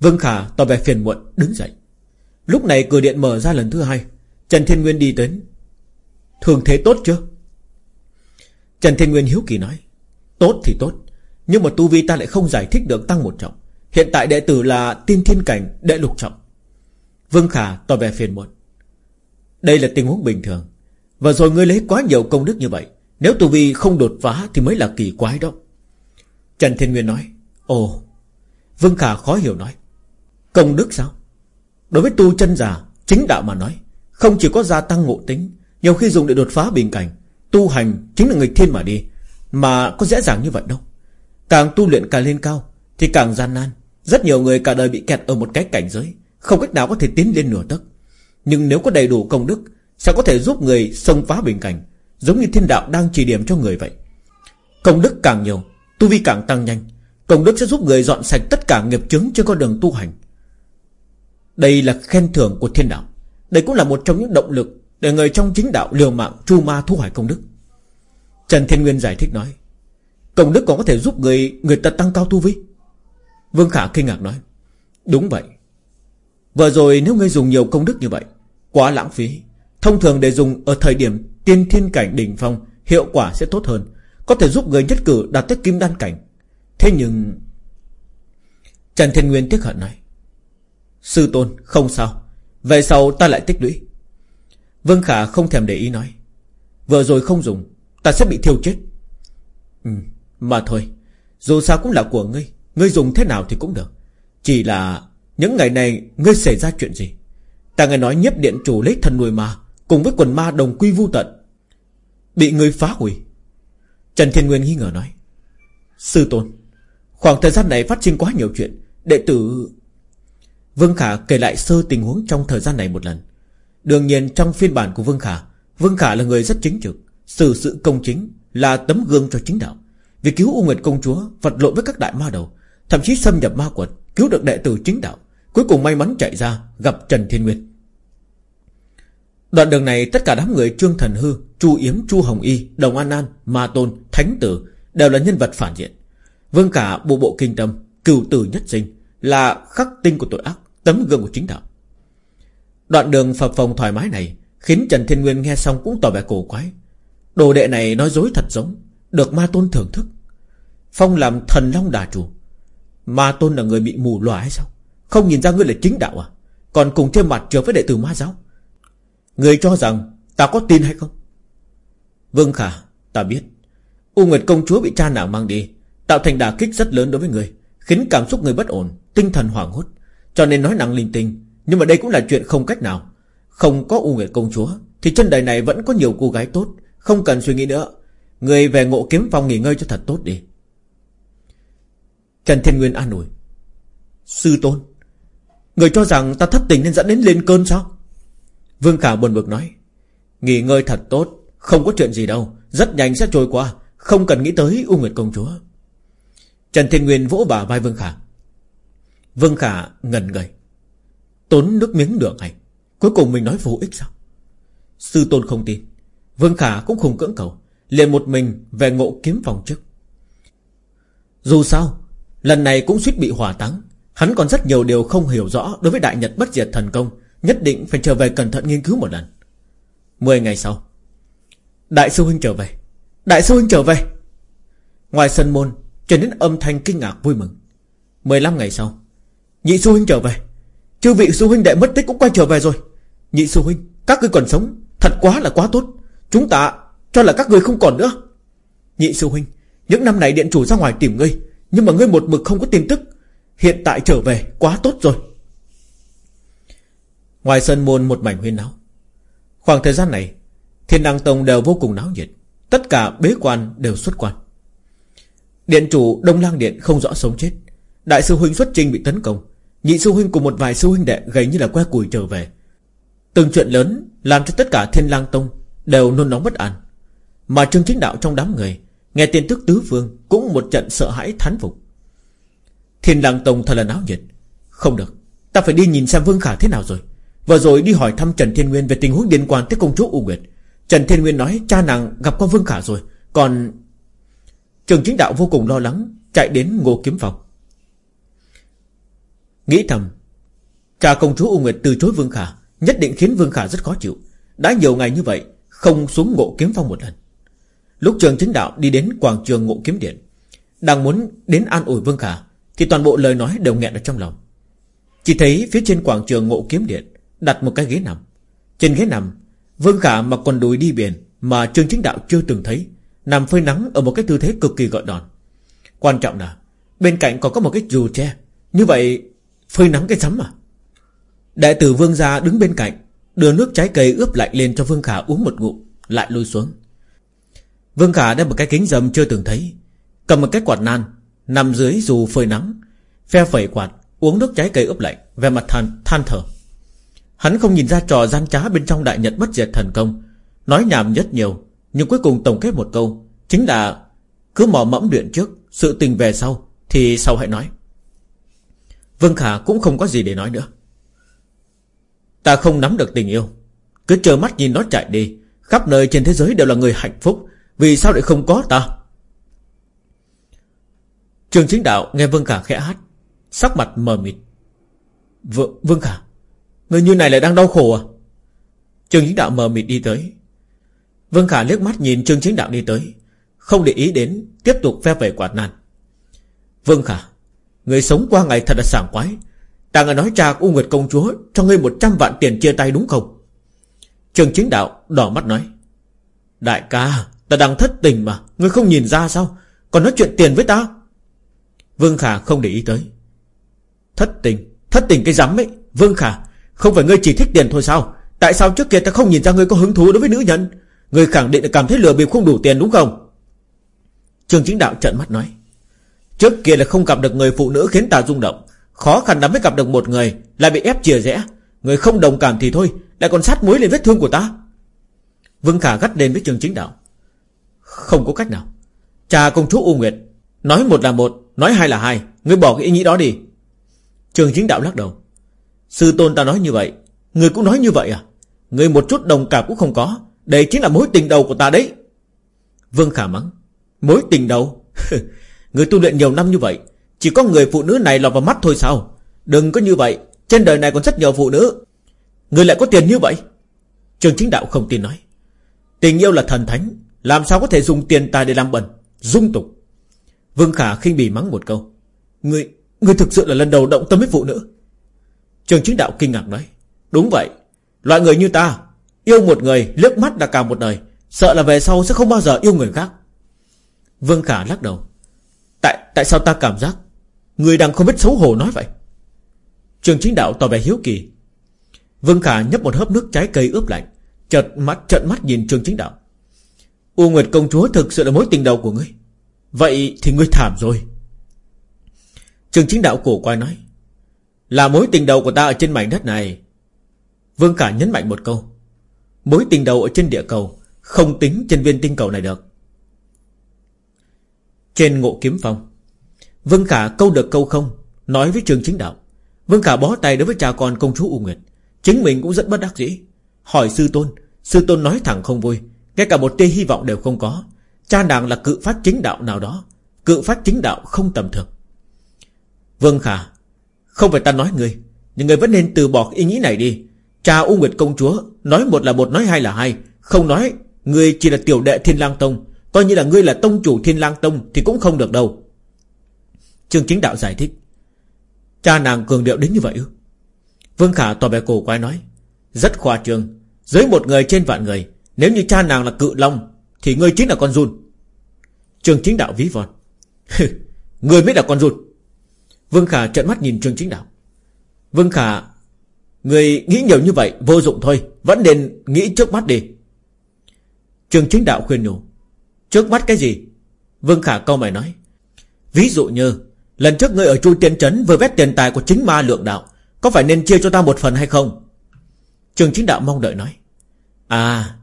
Vương Khả tỏ vẻ phiền muộn, đứng dậy. Lúc này cửa điện mở ra lần thứ hai. Trần Thiên Nguyên đi đến Thường thế tốt chưa? Trần Thiên Nguyên hiếu kỳ nói, Tốt thì tốt, Nhưng mà tu vi ta lại không giải thích được tăng một trọng. Hiện tại đệ tử là tiên thiên cảnh, đệ lục trọng. Vương Khả tỏ vẻ phiền muộn. Đây là tình huống bình thường, Và rồi ngươi lấy quá nhiều công đức như vậy, Nếu tu vi không đột phá Thì mới là kỳ quái đó. Trần Thiên Nguyên nói, Ồ. Vương Khả khó hiểu nói, Công đức sao? Đối với tu chân giả, Chính đạo mà nói, Không chỉ có gia tăng ngộ tính nhiều khi dùng để đột phá bình cảnh, Tu hành chính là người thiên mà đi. Mà có dễ dàng như vậy đâu. Càng tu luyện càng lên cao, Thì càng gian nan. Rất nhiều người cả đời bị kẹt ở một cái cảnh giới, Không cách nào có thể tiến lên nửa tấc. Nhưng nếu có đầy đủ công đức, Sẽ có thể giúp người xông phá bình cảnh, Giống như thiên đạo đang chỉ điểm cho người vậy. Công đức càng nhiều, Tu vi càng tăng nhanh, Công đức sẽ giúp người dọn sạch tất cả nghiệp chứng trên con đường tu hành. Đây là khen thưởng của thiên đạo. Đây cũng là một trong những động lực để người trong chính đạo liều mạng tru ma thu hoạch công đức. Trần Thiên Nguyên giải thích nói, Công đức còn có thể giúp người người ta tăng cao tu vi. Vương Khả kinh ngạc nói, Đúng vậy. Vừa rồi nếu ngươi dùng nhiều công đức như vậy, Quá lãng phí. Thông thường để dùng ở thời điểm tiên thiên cảnh đỉnh phong, Hiệu quả sẽ tốt hơn. Có thể giúp người nhất cử đạt tới kim đan cảnh. Thế nhưng Trần Thiên Nguyên tiếc hận nói, Sư tôn, không sao. Về sau ta lại tích lũy. Vương Khả không thèm để ý nói. Vừa rồi không dùng, Ta sẽ bị thiêu chết. Ừ mà thôi, Dù sao cũng là của ngươi Ngươi dùng thế nào thì cũng được. Chỉ là những ngày này ngươi xảy ra chuyện gì? Ta nghe nói nhiếp điện chủ lấy thần nuôi ma, Cùng với quần ma đồng quy vu tận. Bị ngươi phá hủy. Trần Thiên Nguyên nghi ngờ nói. Sư tôn, Khoảng thời gian này phát sinh quá nhiều chuyện, Đệ tử Vương Khả kể lại sơ tình huống trong thời gian này một lần. Đương nhiên trong phiên bản của Vương Khả Vương Khả là người rất chính trực Xử sự công chính Là tấm gương cho chính đạo. Vì cứu U Nguyệt Công Chúa Vật lộn với các đại ma đầu Thậm chí xâm nhập ma quật Cứu được đệ tử chính đạo Cuối cùng may mắn chạy ra Gặp Trần Thiên Nguyên. Đoạn đường này tất cả đám người Trương Thần Hư Chu Yếm, Chu Hồng Y, Đồng An An, Ma Tôn, Thánh Tử Đều là nhân vật phản diện. Vương khả bộ bộ kinh tâm cựu tử nhất sinh Là khắc tinh của tội ác Tấm gương của chính đạo. Đoạn đường phập phồng thoải mái này Khiến Trần Thiên Nguyên nghe xong cũng tỏ vẻ cổ quái. Đồ đệ này nói dối thật giống, Được Ma Tôn thưởng thức. Phong làm thần long đà chủ. Ma Tôn là người bị mù lòa hay sao? Không nhìn ra ngươi là chính đạo à? Còn cùng thêm mặt trở với đệ tử ma giáo. Người cho rằng ta có tin hay không? Vương Khả, Ta biết. U Nguyệt công chúa bị cha nàng mang đi, Tạo thành đả kích rất lớn đối với người Khiến cảm xúc người bất ổn, Tinh thần hoảng hốt. Cho nên nói nặng linh tinh nhưng mà đây cũng là chuyện không cách nào. Không có U Nguyệt công chúa, Thì trên đời này vẫn có nhiều cô gái tốt. Không cần suy nghĩ nữa. Người về ngộ kiếm phòng nghỉ ngơi cho thật tốt đi. Trần Thiên Nguyên an ủi. Sư tôn, Người cho rằng ta thất tình nên dẫn đến lên cơn sao? Vương Khả buồn bực nói. Nghỉ ngơi thật tốt, Không có chuyện gì đâu. Rất nhanh sẽ trôi qua, Không cần nghĩ tới U Nguyệt Công Chúa. Trần Thiên Nguyên vỗ bả vai Vương Khả. Vương Khả ngần người. Tốn nước miếng nửa này Cuối cùng mình nói vô ích sao? Sư tôn không tin. Vương Khả cũng không cưỡng cầu. Liền một mình về ngộ kiếm phòng trước. Dù sao, Lần này cũng suýt bị hỏa táng. Hắn còn rất nhiều điều không hiểu rõ Đối với Đại Nhật bất diệt thần công, Nhất định phải trở về cẩn thận nghiên cứu một lần. Mười ngày sau, Đại sư huynh trở về. Đại sư huynh trở về. Ngoài sân môn Trở đến âm thanh kinh ngạc vui mừng. 15 ngày sau, Nhị sư huynh trở về. Chư vị sư huynh đệ mất tích cũng quay trở về rồi. Nhị sư huynh, Các ngươi còn sống, Thật quá là quá tốt. Chúng ta cho là các ngươi không còn nữa. Nhị sư huynh, Những năm này điện chủ ra ngoài tìm ngươi, Nhưng mà ngươi một mực không có tin tức. Hiện tại trở về, quá tốt rồi. Ngoài sân môn một mảnh huyên náo. Khoảng thời gian này, Thiên đăng tông đều vô cùng náo nhiệt. Tất cả bế quan đều xuất quan. Điện chủ Đông Lang Điện không rõ sống chết. Đại sư huynh xuất trình bị tấn công. Nhị sư huynh cùng một vài sư huynh đệ gầy như là que củi trở về. Từng chuyện lớn Làm cho tất cả thiên lang tông Đều nôn nóng bất an. Mà trương chính đạo trong đám người, Nghe tin tức tứ phương Cũng một trận sợ hãi thán phục. Thiên lang tông thật là náo nhiệt. Không được, Ta phải đi nhìn xem Vương Khả thế nào rồi. Vừa rồi đi hỏi thăm Trần Thiên Nguyên Về tình huống liên quan tới công chúa U Nguyệt. Trần Thiên Nguyên nói cha nàng gặp qua Vương Khả rồi, Còn Trường chính đạo vô cùng lo lắng Chạy đến ngô kiếm phòng Nghĩ thầm, Cha công chúa U Nguyệt từ chối Vương Khả, Nhất định khiến Vương Khả rất khó chịu. Đã nhiều ngày như vậy, Không xuống ngộ kiếm phong một lần. Lúc trường chính đạo đi đến quảng trường ngộ kiếm điện, Đang muốn đến an ủi Vương Khả, Thì toàn bộ lời nói đều nghẹn ở trong lòng. Chỉ thấy phía trên quảng trường ngộ kiếm điện Đặt một cái ghế nằm. Trên ghế nằm, Vương Khả mặc quần đùi đi biển Mà Trương Chính Đạo chưa từng thấy, Nằm phơi nắng ở một cái tư thế cực kỳ gợi đòn Quan trọng là, Bên cạnh còn có một cái dù tre. Như vậy phơi nắng cái rắm à? Đại tử vương gia đứng bên cạnh Đưa nước trái cây ướp lạnh lên cho Vương Khả uống một ngụm Lại lôi xuống. Vương Khả đem một cái kính dầm chưa từng thấy Cầm một cái quạt nan Nằm dưới dù phơi nắng Phe phẩy quạt Uống nước trái cây ướp lạnh Về mặt than, than thở. Hắn không nhìn ra trò gian trá bên trong đại nhật bất diệt thần công Nói nhảm nhất nhiều Nhưng cuối cùng tổng kết một câu Chính là cứ mò mẫm luyện trước Sự tình về sau Thì sau hãy nói. Vương Khả cũng không có gì để nói nữa. Ta không nắm được tình yêu. Cứ chờ mắt nhìn nó chạy đi. Khắp nơi trên thế giới đều là người hạnh phúc. Vì sao lại không có ta? Trường chính đạo nghe Vương Khả khẽ hát, Sắc mặt mờ mịt. V Vương Khả, Người như này lại đang đau khổ à? Trường chính đạo mờ mịt đi tới. Vương Khả liếc mắt nhìn Trương Chính Đạo đi tới, Không để ý đến, Tiếp tục phe về quạt nan Vương Khả Người sống qua ngày thật là sảng quái Ta nghe nói cha của U Nguyệt Công Chúa Cho ngươi 100 vạn tiền chia tay đúng không? Trương Chính Đạo đỏ mắt nói. Đại ca, Ta đang thất tình mà, Ngươi không nhìn ra sao? Còn nói chuyện tiền với ta? Vương Khả không để ý tới. Thất tình Thất tình cái rắm ấy. Vương Khả, Không phải ngươi chỉ thích tiền thôi sao? Tại sao trước kia ta không nhìn ra ngươi có hứng thú đối với nữ nhân? Ngươi khẳng định là cảm thấy lừa bịp không đủ tiền đúng không? Trường chính đạo trận mắt nói. Trước kia là không gặp được người phụ nữ khiến ta rung động. Khó khăn lắm mới gặp được một người, Lại bị ép chia rẽ. Người không đồng cảm thì thôi, Lại còn sát muối lên vết thương của ta. Vương Khả gắt lên với trường chính đạo. Không có cách nào. Cha công chúa U Nguyệt, Nói một là một, Nói hai là hai, Ngươi bỏ cái ý nghĩ đó đi. Trường chính đạo lắc đầu. Sư tôn ta nói như vậy Người cũng nói như vậy à? Người một chút đồng cảm cũng không có, Đây chính là mối tình đầu của ta đấy. Vương Khả mắng. Mối tình đầu? Người tu luyện nhiều năm như vậy Chỉ có người phụ nữ này lọt vào mắt thôi sao? Đừng có như vậy Trên đời này còn rất nhiều phụ nữ. Người lại có tiền như vậy? Trường chính đạo không tin nói. Tình yêu là thần thánh Làm sao có thể dùng tiền tài để làm bẩn Dung tục? Vương Khả khinh bỉ mắng một câu. Người, người thực sự là lần đầu động tâm với phụ nữ. Trường chính đạo kinh ngạc nói. Đúng vậy Loại người như ta Yêu một người liếc mắt là cả một đời Sợ là về sau sẽ không bao giờ yêu người khác. Vương Khả lắc đầu. Tại tại sao ta cảm giác Người đang không biết xấu hổ nói vậy? Trường chính đạo tỏ vẻ hiếu kỳ. Vương Khả nhấp một hớp nước trái cây ướp lạnh, Chợt mắt trận mắt nhìn trường chính đạo. U Nguyệt công chúa thực sự là mối tình đầu của ngươi. Vậy thì ngươi thảm rồi. Trường chính đạo cổ quay nói, Là mối tình đầu của ta ở trên mảnh đất này. Vương Khả nhấn mạnh một câu, Mối tình đầu ở trên địa cầu Không tính trên viên tinh cầu này được. Trên ngộ kiếm phong, Vương Khả câu được câu không, Nói với trường chính đạo. Vương Khả bó tay đối với cha con công chúa U Nguyệt. Chính mình cũng rất bất đắc dĩ. Hỏi sư tôn Sư tôn nói thẳng không vui. Ngay cả một tia hy vọng đều không có. Cha nàng là cự phát chính đạo nào đó. Cự phát chính đạo không tầm thường. Vương Khả, Không phải ta nói ngươi, Nhưng ngươi vẫn nên từ bỏ ý nghĩ này đi. Cha U Nguyệt công chúa Nói một là một, nói hai là hai. Không nói, Ngươi chỉ là tiểu đệ Thiên lang Tông. Coi như là ngươi là tông chủ Thiên lang Tông Thì cũng không được đâu. Trương Chính Đạo giải thích. Cha nàng cường điệu đến như vậy ư? Vương Khả tỏ vẻ cổ quái nói. Rất khoa trương. Dưới một người trên vạn người, Nếu như cha nàng là cự long, Thì ngươi chính là con run. Trương Chính Đạo ví von. Ngươi mới là con run. Vương Khả trợn mắt nhìn Trương Chính Đạo. Vương Khả Người nghĩ nhiều như vậy, vô dụng thôi. Vẫn nên nghĩ trước mắt đi. Trương Chính Đạo khuyên nhủ. Trước mắt cái gì? Vương Khả câu mày nói. Ví dụ như, Lần trước ngươi ở Chu Tiên Trấn vừa vét tiền tài của chính ma lượng đạo, Có phải nên chia cho ta một phần hay không? Trường chính đạo mong đợi nói. À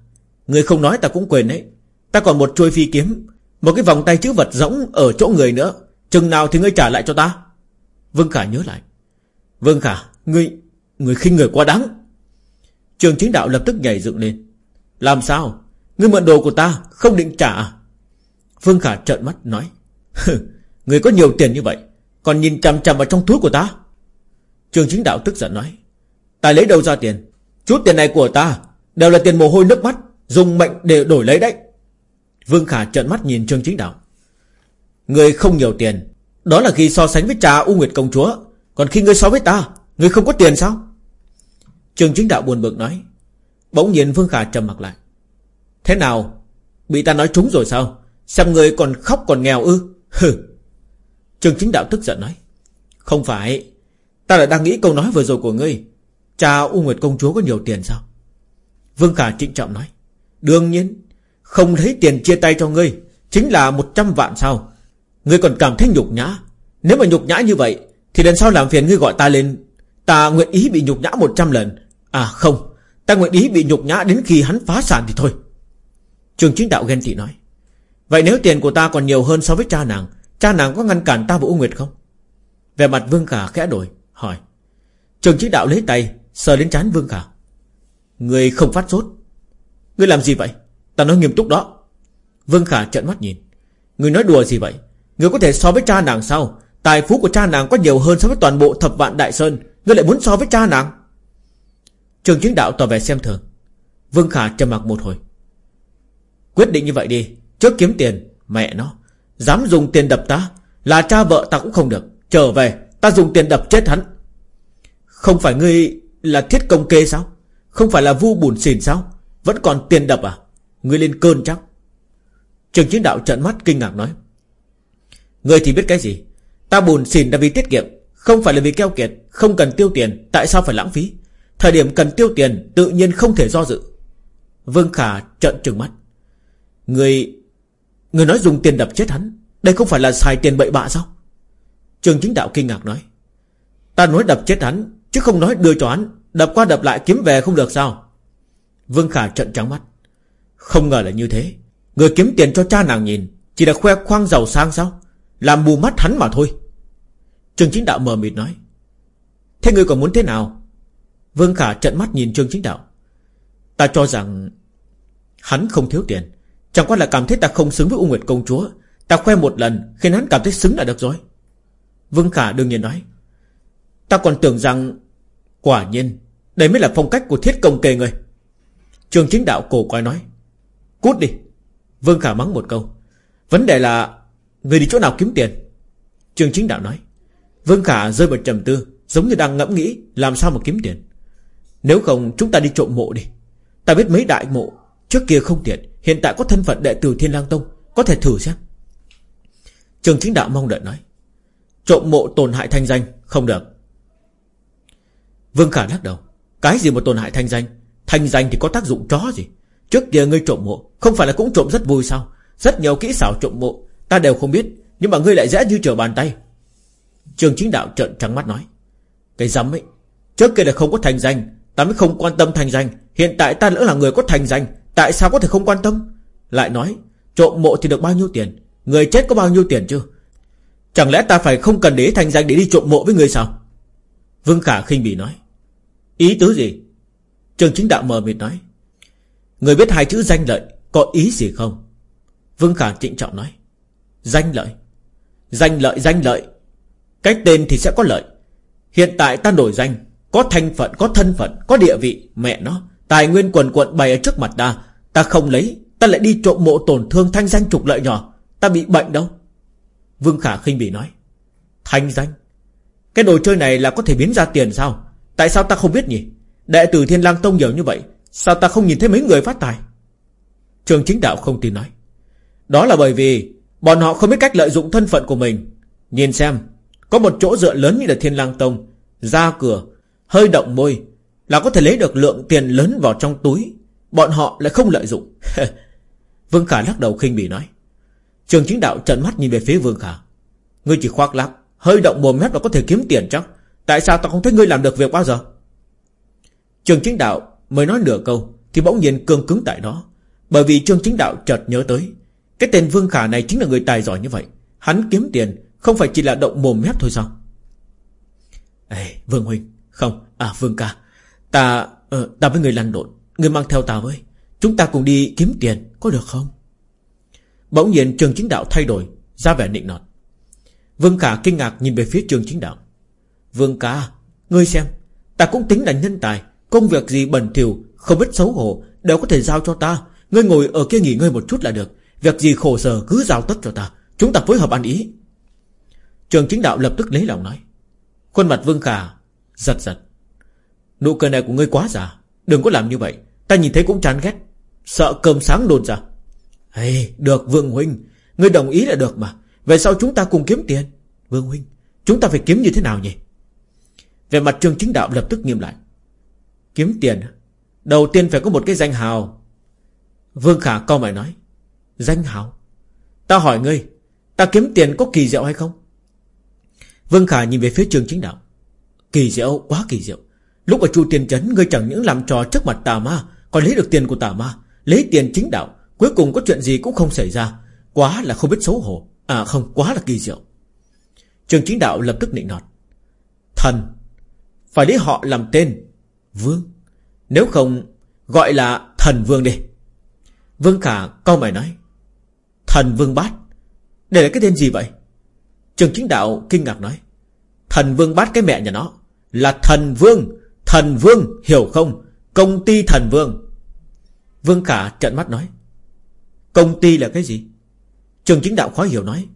Ngươi không nói ta cũng quên đấy. Ta còn một chuôi phi kiếm, Một cái vòng tay chữ vật rỗng ở chỗ người nữa. Chừng nào thì ngươi trả lại cho ta? Vương Khả nhớ lại. Vương Khả, Ngươi Người khinh người quá đáng. Trường chính đạo lập tức nhảy dựng lên. Làm sao? Ngươi mượn đồ của ta không định trả à? Vương Khả trợn mắt nói. Người có nhiều tiền như vậy, Còn nhìn chằm chằm vào trong túi của ta? Trường chính đạo tức giận nói. Ta lấy đâu ra tiền? Chút tiền này của ta Đều là tiền mồ hôi nước mắt, Dùng mệnh để đổi lấy đấy. Vương Khả trợn mắt nhìn Trương Chính Đạo. Người không nhiều tiền, Đó là khi so sánh với cha U Nguyệt Công Chúa. Còn khi ngươi so với ta Ngươi không có tiền sao? Trương Chính Đạo buồn bực nói. Bỗng nhiên Vương Khả trầm mặt lại. Thế nào? Bị ta nói trúng rồi sao? Xem người còn khóc còn nghèo ư? Hừ. Trường chính đạo tức giận nói, Không phải. Ta lại đang nghĩ câu nói vừa rồi của ngươi. Cha U Nguyệt công chúa có nhiều tiền sao? Vương Khả trịnh trọng nói, Đương nhiên. Không thấy tiền chia tay cho ngươi, Chính là 100 vạn sao? Ngươi còn cảm thấy nhục nhã. Nếu mà nhục nhã như vậy, Thì lần sau làm phiền ngươi gọi ta lên. Ta nguyện ý bị nhục nhã 100 lần. À không. Ta nguyện ý bị nhục nhã đến khi hắn phá sản thì thôi. Trường chính đạo ghen tị nói, Vậy nếu tiền của ta còn nhiều hơn so với cha nàng Cha nàng có ngăn cản ta và U Nguyệt không? Về mặt Vương Khả khẽ đổi, Hỏi, Trường chính đạo lấy tay, Sờ đến chán Vương Khả. Người không phát sốt. Người làm gì vậy? Ta nói nghiêm túc đó. Vương Khả trợn mắt nhìn, Người nói đùa gì vậy? Người có thể so với cha nàng sao? Tài phú của cha nàng có nhiều hơn so với toàn bộ thập vạn đại sơn, Người lại muốn so với cha nàng. Trường chính đạo tỏ vẻ xem thường. Vương Khả trầm mặc một hồi Quyết định như vậy đi, Trước kiếm tiền, Mẹ nó. Dám dùng tiền đập ta, Là cha vợ ta cũng không được. Trở về, Ta dùng tiền đập chết hắn. Không phải ngươi là thiết công kê sao? Không phải là vu bùn xỉn sao? Vẫn còn tiền đập à? Ngươi lên cơn chắc. Trường chiến đạo trận mắt kinh ngạc nói. Ngươi thì biết cái gì? Ta bùn xỉn là vì tiết kiệm, Không phải là vì keo kiệt, Không cần tiêu tiền, Tại sao phải lãng phí? Thời điểm cần tiêu tiền, Tự nhiên không thể do dự. Vương Khả trận trừng mắt. Người Người nói dùng tiền đập chết hắn. Đây không phải là xài tiền bậy bạ sao? Trường chính đạo kinh ngạc nói. Ta nói đập chết hắn, Chứ không nói đưa cho hắn. Đập qua đập lại kiếm về không được sao? Vương Khả trận trắng mắt. Không ngờ là như thế. Người kiếm tiền cho cha nàng nhìn, Chỉ là khoe khoang giàu sang sao? Làm mù mắt hắn mà thôi. Trường chính đạo mờ mịt nói. Thế người còn muốn thế nào? Vương Khả trận mắt nhìn Trương Chính Đạo. Ta cho rằng Hắn không thiếu tiền. Chẳng qua là cảm thấy ta không xứng với U Nguyệt Công Chúa. Ta khoe một lần, Khiến hắn cảm thấy xứng là được rồi. Vương Khả đương nhiên nói. Ta còn tưởng rằng, Quả nhiên, Đây mới là phong cách của thiết công kề người. Trường chính đạo cổ quay nói. Cút đi. Vương Khả mắng một câu. Vấn đề là, Người đi chỗ nào kiếm tiền? Trường chính đạo nói. Vương Khả rơi vào trầm tư, Giống như đang ngẫm nghĩ Làm sao mà kiếm tiền. Nếu không, chúng ta đi trộm mộ đi. Ta biết mấy đại mộ Trước kia không tiện. Hiện tại có thân phận đệ tử Thiên lang Tông, Có thể thử xem. Trường chính đạo mong đợi nói, Trộm mộ tổn hại thanh danh, Không được. Vương Khả lắc đầu, Cái gì mà tổn hại thanh danh? Thanh danh thì có tác dụng chó gì? Trước kia ngươi trộm mộ, Không phải là cũng trộm rất vui sao? Rất nhiều kỹ xảo trộm mộ, Ta đều không biết, Nhưng mà ngươi lại dễ như trở bàn tay. Trường chính đạo trợn trắng mắt nói, Cái dám ấy, Trước kia là không có thành danh, Ta mới không quan tâm thành danh, Hiện tại ta lỡ là người có thành danh Tại sao có thể không quan tâm? Lại nói, Trộm mộ thì được bao nhiêu tiền? Người chết có bao nhiêu tiền chứ? Chẳng lẽ ta phải không cần để thành danh để đi trộm mộ với người sao? Vương Khả khinh bỉ nói, Ý tứ gì? Trường chính đạo mờ mịt nói, Người biết hai chữ danh lợi Có ý gì không? Vương Khả trịnh trọng nói, Danh lợi. Danh lợi danh lợi. Cách tên thì sẽ có lợi. Hiện tại ta nổi danh, Có thành phận, có thân phận, Có địa vị, Mẹ nó. Tài nguyên quần quận bày ở trước mặt ta. Ta không lấy, Ta lại đi trộm mộ tổn thương thanh danh trục lợi nhỏ. Ta bị bệnh đâu? Vương Khả khinh bỉ nói. Thanh danh? Cái đồ chơi này là có thể biến ra tiền sao? Tại sao ta không biết nhỉ? Đệ tử Thiên lang Tông nhiều như vậy, Sao ta không nhìn thấy mấy người phát tài? Trường chính đạo không tin nói. Đó là bởi vì Bọn họ không biết cách lợi dụng thân phận của mình. Nhìn xem, Có một chỗ dựa lớn như là Thiên lang Tông Ra cửa, Hơi động môi là có thể lấy được lượng tiền lớn vào trong túi, Bọn họ lại không lợi dụng. Vương Khả lắc đầu khinh bỉ nói. Trường chính đạo trợn mắt nhìn về phía Vương Khả. Ngươi chỉ khoác lác, Hơi động mồm mép là có thể kiếm tiền chắc Tại sao ta không thấy ngươi làm được việc bao giờ? Trường chính đạo mới nói nửa câu Thì bỗng nhiên cương cứng tại đó. Bởi vì trường chính đạo chợt nhớ tới, Cái tên Vương Khả này chính là người tài giỏi như vậy. Hắn kiếm tiền Không phải chỉ là động mồm mép thôi sao? Ê, Vương Huynh, Không À Vương Ca Ta ờ, Ta với người lăn lộn Người mang theo ta với. Chúng ta cùng đi kiếm tiền Có được không? Bỗng nhiên trường chính đạo thay đổi Ra vẻ nịnh nọt. Vương Khả kinh ngạc nhìn về phía trường chính đạo. Vương Khả, Ngươi xem Ta cũng tính là nhân tài Công việc gì bẩn thỉu Không biết xấu hổ Đều có thể giao cho ta. Ngươi ngồi ở kia nghỉ ngơi một chút là được. Việc gì khổ sở cứ giao tất cho ta. Chúng ta phối hợp ăn ý. Trường chính đạo lập tức lấy lòng nói. Khuôn mặt Vương Khả Giật giật. Nụ cười này của ngươi quá giả Đừng có làm như vậy. Ta nhìn thấy cũng chán ghét. Sợ cơm sáng đồn ra. Hey, Được Vương Huynh. Ngươi đồng ý là được mà. Về sau chúng ta cùng kiếm tiền. Vương Huynh Chúng ta phải kiếm như thế nào nhỉ? Về mặt trường chính đạo lập tức nghiêm lại. Kiếm tiền Đầu tiên phải có một cái danh hào. Vương Khả co mày nói. Danh hào? Ta hỏi ngươi Ta kiếm tiền có kỳ diệu hay không? Vương Khả nhìn về phía trường chính đạo. Kỳ diệu quá kỳ diệu. Lúc ở Chu Tiên Trấn, Ngươi chẳng những làm trò trước mặt tà ma, Còn lấy được tiền của tà ma, Lấy tiền chính đạo. Cuối cùng có chuyện gì cũng không xảy ra. Quá là không biết xấu hổ. À không, quá là kỳ diệu. Trường chính đạo lập tức nịnh nọt. Thần, Phải lấy họ làm tên Vương. Nếu không, gọi là thần vương đi. Vương Khả câu mày nói. Thần vương bát Đây là cái tên gì vậy? Trường chính đạo kinh ngạc nói. Thần vương bát cái mẹ nhà nó Là thần vương. Thần vương hiểu không? Công ty thần vương. Vương Khả trận mắt nói. Công ty là cái gì? Trường chính đạo khó hiểu nói.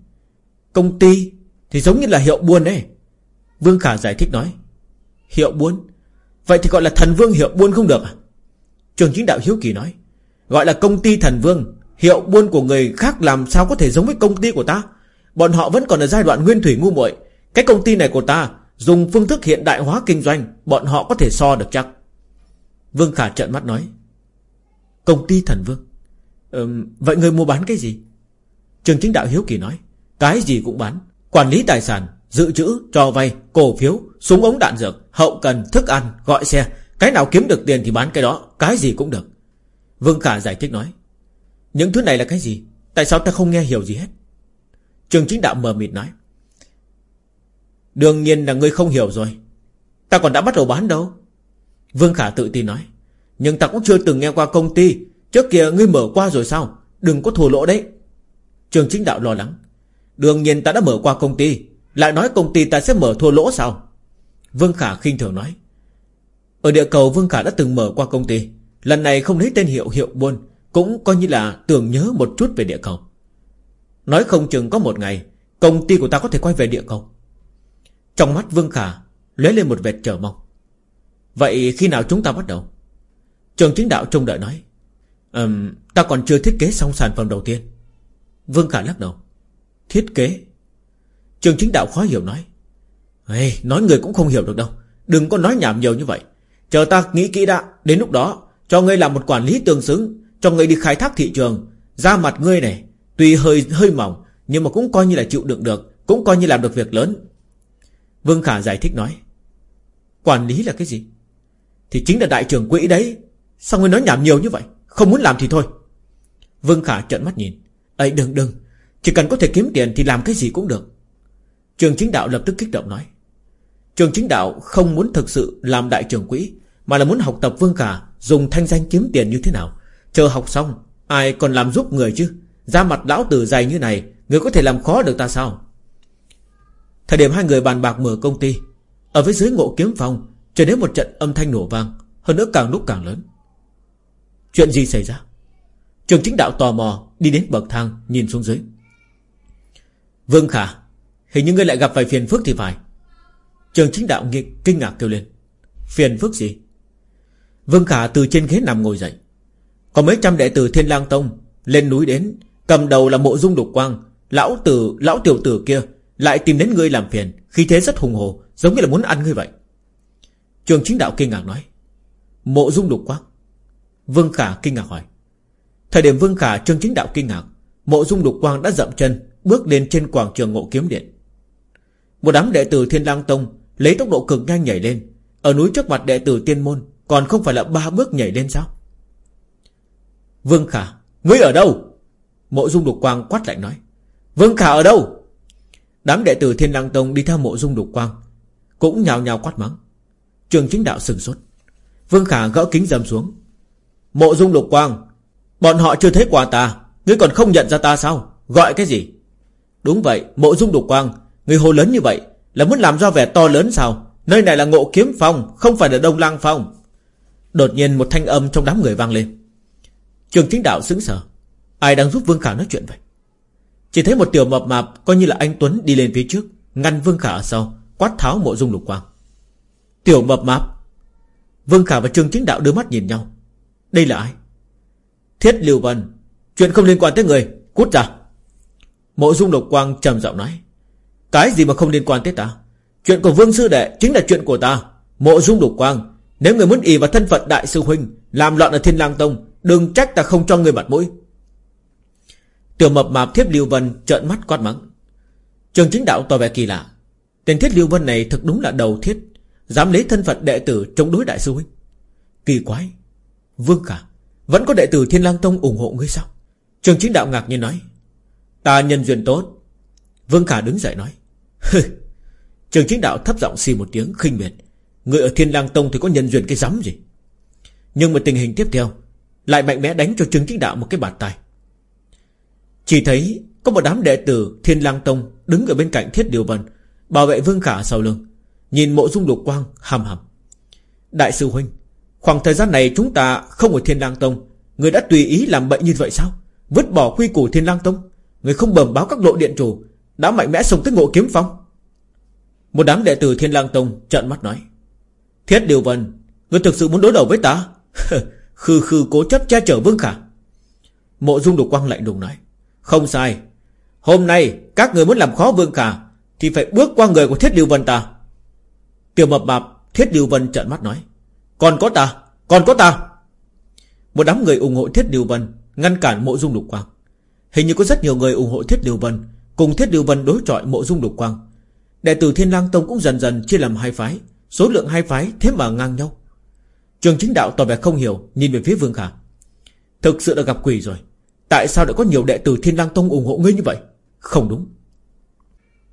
Công ty thì giống như là hiệu buôn ấy Vương Khả giải thích nói. Hiệu buôn? Vậy thì gọi là thần vương, hiệu buôn không được à? Trường chính đạo hiếu kỳ nói. Gọi là công ty thần vương, Hiệu buôn của người khác làm sao có thể giống với công ty của ta? Bọn họ vẫn còn ở giai đoạn nguyên thủy ngu muội. Cái công ty này của ta Dùng phương thức hiện đại hóa kinh doanh Bọn họ có thể so được chắc. Vương Khả trợn mắt nói Công ty thần vương ừ, Vậy người mua bán cái gì? Trường chính đạo hiếu kỳ nói Cái gì cũng bán Quản lý tài sản Dự trữ, cho vay, cổ phiếu Súng ống đạn dược, hậu cần, thức ăn, gọi xe Cái nào kiếm được tiền thì bán cái đó Cái gì cũng được. Vương Khả giải thích nói Những thứ này là cái gì? Tại sao ta không nghe hiểu gì hết? Trường chính đạo mờ mịt nói Đương nhiên là ngươi không hiểu rồi. Ta còn đã bắt đầu bán đâu. Vương Khả tự tin nói. Nhưng ta cũng chưa từng nghe qua công ty. Trước kia ngươi mở qua rồi sao? Đừng có thua lỗ đấy. Trường chính đạo lo lắng. Đương nhiên ta đã mở qua công ty. Lại nói công ty ta sẽ mở thua lỗ sao? Vương Khả khinh thường nói. Ở địa cầu Vương Khả đã từng mở qua công ty. Lần này không lấy tên hiệu hiệu buôn, Cũng coi như là tưởng nhớ một chút về địa cầu. Nói không chừng có một ngày, Công ty của ta có thể quay về địa cầu. Trong mắt Vương Khả lóe lên một vệt chờ mong. Vậy khi nào chúng ta bắt đầu? Trường chính đạo trông đợi nói. Um, Ta còn chưa thiết kế xong sản phẩm đầu tiên. Vương Khả lắc đầu. Thiết kế? Trường chính đạo khó hiểu nói. Hey, Nói người cũng không hiểu được đâu. Đừng có nói nhảm nhiều như vậy. Chờ ta nghĩ kỹ đã. Đến lúc đó Cho ngươi làm một quản lý tương xứng. Cho ngươi đi khai thác thị trường. Ra mặt ngươi này Tuy hơi hơi mỏng Nhưng mà cũng coi như là chịu đựng được. Cũng coi như làm được việc lớn. Vương Khả giải thích nói, Quản lý là cái gì? Thì chính là đại trưởng quỹ đấy. Sao ngươi nói nhảm nhiều như vậy? Không muốn làm thì thôi. Vương Khả trợn mắt nhìn ấy đừng đừng. Chỉ cần có thể kiếm tiền thì làm cái gì cũng được. Trường chính đạo lập tức kích động nói, Trường chính đạo không muốn thực sự làm đại trưởng quỹ, Mà là muốn học tập Vương Khả Dùng thanh danh kiếm tiền như thế nào. Chờ học xong, Ai còn làm giúp người chứ? Ra mặt lão tử dày như này, Người có thể làm khó được ta sao? Thời điểm hai người bàn bạc mở công ty Ở phía dưới ngộ kiếm phòng Trở đến một trận âm thanh nổ vang Hơn nữa càng lúc càng lớn. Chuyện gì xảy ra? Trường chính đạo tò mò Đi đến bậc thang nhìn xuống dưới. Vương Khả Hình như ngươi lại gặp phải phiền phức thì phải. Trường chính đạo nghịch kinh ngạc kêu lên. Phiền phức gì? Vương Khả từ trên ghế nằm ngồi dậy. Có mấy trăm đệ tử Thiên lang Tông Lên núi đến Cầm đầu là mộ dung đục quang Lão tử, lão tiểu tử kia lại tìm đến ngươi làm phiền Khi thế rất hùng hồ, Giống như là muốn ăn ngươi vậy. Trường chính đạo kinh ngạc nói. Mộ dung đục quang Vương Khả kinh ngạc hỏi. Thời điểm Vương Khả trương chính đạo kinh ngạc, Mộ dung đục quang đã dậm chân, Bước lên trên quảng trường ngộ kiếm điện. Một đám đệ tử Thiên lang Tông Lấy tốc độ cực nhanh nhảy lên. Ở núi trước mặt đệ tử Tiên Môn, Còn không phải là ba bước nhảy lên sao? Vương Khả, Ngươi ở đâu? Mộ dung đục quang quát lạnh nói. Vương Khả ở đâu? Đám đệ tử Thiên Lăng Tông đi theo mộ dung đục quang, Cũng nhào nhào quát mắng. Trường chính đạo sừng sốt. Vương Khả gỡ kính dầm xuống. Mộ dung đục quang, Bọn họ chưa thấy quà ta, Ngươi còn không nhận ra ta sao? Gọi cái gì? Đúng vậy, mộ dung đục quang Ngươi hồ lớn như vậy Là muốn làm ra vẻ to lớn sao? Nơi này là ngộ kiếm phong, Không phải là đông lang phong. Đột nhiên một thanh âm trong đám người vang lên. Trường chính đạo sững sờ. Ai đang giúp Vương Khả nói chuyện vậy? Chỉ thấy một tiểu mập mạp Coi như là anh Tuấn đi lên phía trước, Ngăn Vương Khả ở sau, Quát tháo mộ dung lục quang. Tiểu mập mạp, Vương Khả và Trương Chính Đạo đưa mắt nhìn nhau. Đây là ai? Thiết Lưu Vân, Chuyện không liên quan tới người, Cút ra. Mộ dung lục quang trầm giọng nói. Cái gì mà không liên quan tới ta? Chuyện của vương sư đệ chính là chuyện của ta. Mộ dung lục quang, Nếu người muốn ỉ vào thân phận đại sư huynh, Làm loạn ở thiên lang tông, Đừng trách ta không cho người mặt mũi. Tiểu mập mạp thiết lưu vân trợn mắt quát mắng. Trường chính đạo tỏ vẻ kỳ lạ. Tên thiết lưu vân này thực đúng là đầu thiết, Dám lấy thân phận đệ tử chống đối đại sư huynh. Kỳ quái. Vương cả Vẫn có đệ tử thiên lang tông ủng hộ ngươi sao? Trường chính đạo ngạc nhiên nói. Ta nhân duyên tốt. Vương Khả đứng dậy nói. Trường chính đạo thấp giọng xì một tiếng khinh miệt. Người ở Thiên Lang Tông thì có nhân duyên cái rắm gì? Nhưng mà tình hình tiếp theo, Lại mạnh mẽ đánh cho trường chính đạo một cái bàn tay. Chỉ thấy Có một đám đệ tử Thiên Lang Tông Đứng ở bên cạnh Thiết Điều Vân, Bảo vệ Vương Khả sau lưng, Nhìn mộ dung lục quang hầm hầm Đại sư Huynh, Khoảng thời gian này chúng ta không ở Thiên Lang Tông, Người đã tùy ý làm bậy như vậy sao? Vứt bỏ quy củ Thiên Lang Tông, Người không bẩm báo các lộ điện chủ, Đã mạnh mẽ sống tới ngộ kiếm phong. Một đám đệ tử Thiên Lang Tông trợn mắt nói, Thiết Điều Vân, Người thực sự muốn đối đầu với ta? Khư khư cố chấp che chở Vương Khả. Mộ Dung Đục Quang lạnh lùng nói không sai. Hôm nay, các người muốn làm khó Vương Khả Thì phải bước qua người của Thiết Điều Vân ta. Tiểu mập mạp, Thiết Điều Vân trợn mắt nói. Còn có ta, Còn có ta. Một đám người ủng hộ Thiết Điều Vân Ngăn cản mộ dung lục quang. Hình như có rất nhiều người ủng hộ Thiết Điều Vân, Cùng Thiết Điều Vân đối chọi mộ dung lục quang. Đệ tử Thiên Lang Tông cũng dần dần chia làm hai phái, Số lượng hai phái thế mà ngang nhau. Trường chính đạo tỏ vẻ không hiểu, Nhìn về phía Vương Khả. Thực sự đã gặp quỷ rồi. Tại sao lại có nhiều đệ tử Thiên Lang Tông ủng hộ ngươi như vậy? Không đúng.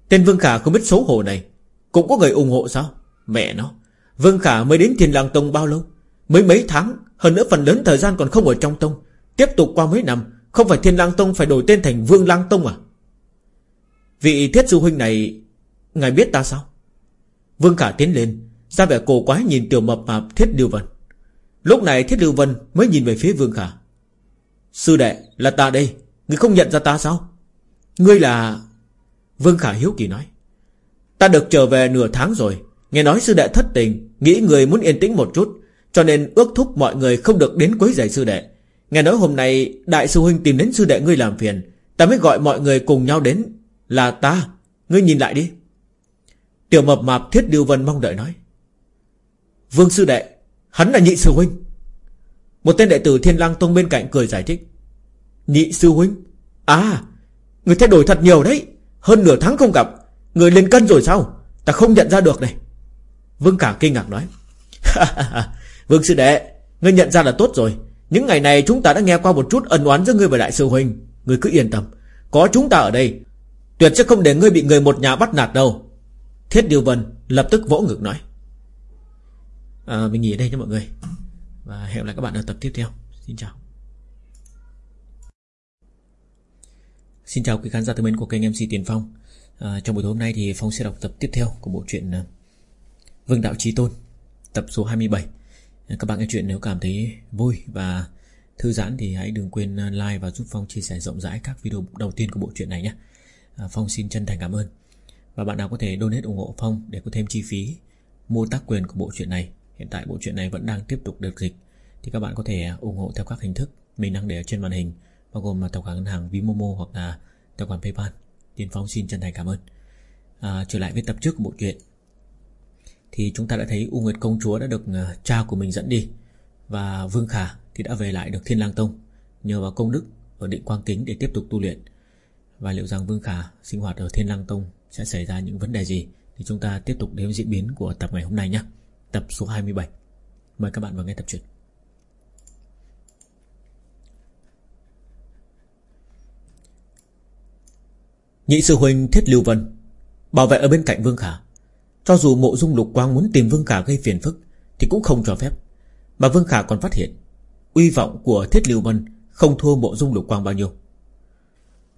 Tên Vương Khả không biết xấu hổ này. Cũng có người ủng hộ sao? Mẹ nó. Vương Khả mới đến Thiên Lang Tông bao lâu? Mới mấy tháng. Hơn nữa phần lớn thời gian còn không ở trong tông. Tiếp tục qua mấy năm, Không phải Thiên Lang Tông phải đổi tên thành Vương Lang Tông à? Vị thiết du huynh này, Ngài biết ta sao? Vương Khả tiến lên, ra vẻ cổ quái nhìn tiểu mập mạp Thiết Lưu Vân. Lúc này Thiết Lưu Vân mới nhìn về phía Vương Khả. Sư đệ, là ta đây. Ngươi không nhận ra ta sao? Ngươi là Vương Khả hiếu kỳ nói. Ta được trở về nửa tháng rồi. Nghe nói sư đệ thất tình, Nghĩ người muốn yên tĩnh một chút, Cho nên ước thúc mọi người không được đến quấy rầy sư đệ. Nghe nói hôm nay Đại sư huynh tìm đến sư đệ ngươi làm phiền. Ta mới gọi mọi người cùng nhau đến. Là ta. Ngươi nhìn lại đi. Tiểu mập mạp thiết điều vân mong đợi nói. Vương sư đệ, Hắn là nhị sư huynh. Một tên đệ tử thiên lang tông bên cạnh cười giải thích. Nhị sư huynh À Người thay đổi thật nhiều đấy. Hơn nửa tháng không gặp Người lên cân rồi sao? Ta không nhận ra được này. Vương cả kinh ngạc nói. Vương sư đệ Ngươi nhận ra là tốt rồi. Những ngày này chúng ta đã nghe qua một chút ân oán giữa ngươi và đại sư huynh. Ngươi cứ yên tâm. Có chúng ta ở đây Tuyệt sẽ không để ngươi bị người một nhà bắt nạt đâu. Thiết Điều Vân lập tức vỗ ngực nói. À, Mình nghỉ ở đây nha mọi người. Và hẹn gặp lại các bạn ở tập tiếp theo. Xin chào. Xin chào quý khán giả thân mến của kênh MC Tiền Phong. À, Trong buổi tối hôm nay thì Phong sẽ đọc tập tiếp theo của bộ truyện à, Vương Đạo Trí Tôn Tập số 27 à, Các bạn nghe chuyện nếu cảm thấy vui và thư giãn thì hãy đừng quên à, like và giúp Phong chia sẻ rộng rãi các video đầu tiên của bộ truyện này nhé. À, Phong xin chân thành cảm ơn. Và bạn nào có thể donate ủng hộ Phong để có thêm chi phí mua tác quyền của bộ truyện này Hiện tại bộ truyện này vẫn đang tiếp tục được dịch. Thì các bạn có thể à, ủng hộ theo các hình thức Mình đang để ở trên màn hình Bao gồm là tài khoản ngân hàng Vimomo hoặc là tài khoản Paypal. Tiên Phong xin chân thành cảm ơn. À, Trở lại với tập trước của bộ truyện. Thì chúng ta đã thấy U Nguyệt Công Chúa đã được à, cha của mình dẫn đi Và Vương Khả thì đã về lại được Thiên Lang Tông Nhờ vào công đức ở định quang kính để tiếp tục tu luyện. Và liệu rằng Vương Khả sinh hoạt ở Thiên Lang Tông sẽ xảy ra những vấn đề gì Thì chúng ta tiếp tục đến diễn biến của tập ngày hôm nay nhé. Tập số 27 Mời các bạn vào nghe tập truyện. Nhị sư huynh Thiết Lưu Vân, Bảo vệ ở bên cạnh Vương Khả. Cho dù mộ dung lục quang muốn tìm Vương Khả gây phiền phức, Thì cũng không cho phép. Mà Vương Khả còn phát hiện, Uy vọng của Thiết Lưu Vân Không thua mộ dung lục quang bao nhiêu.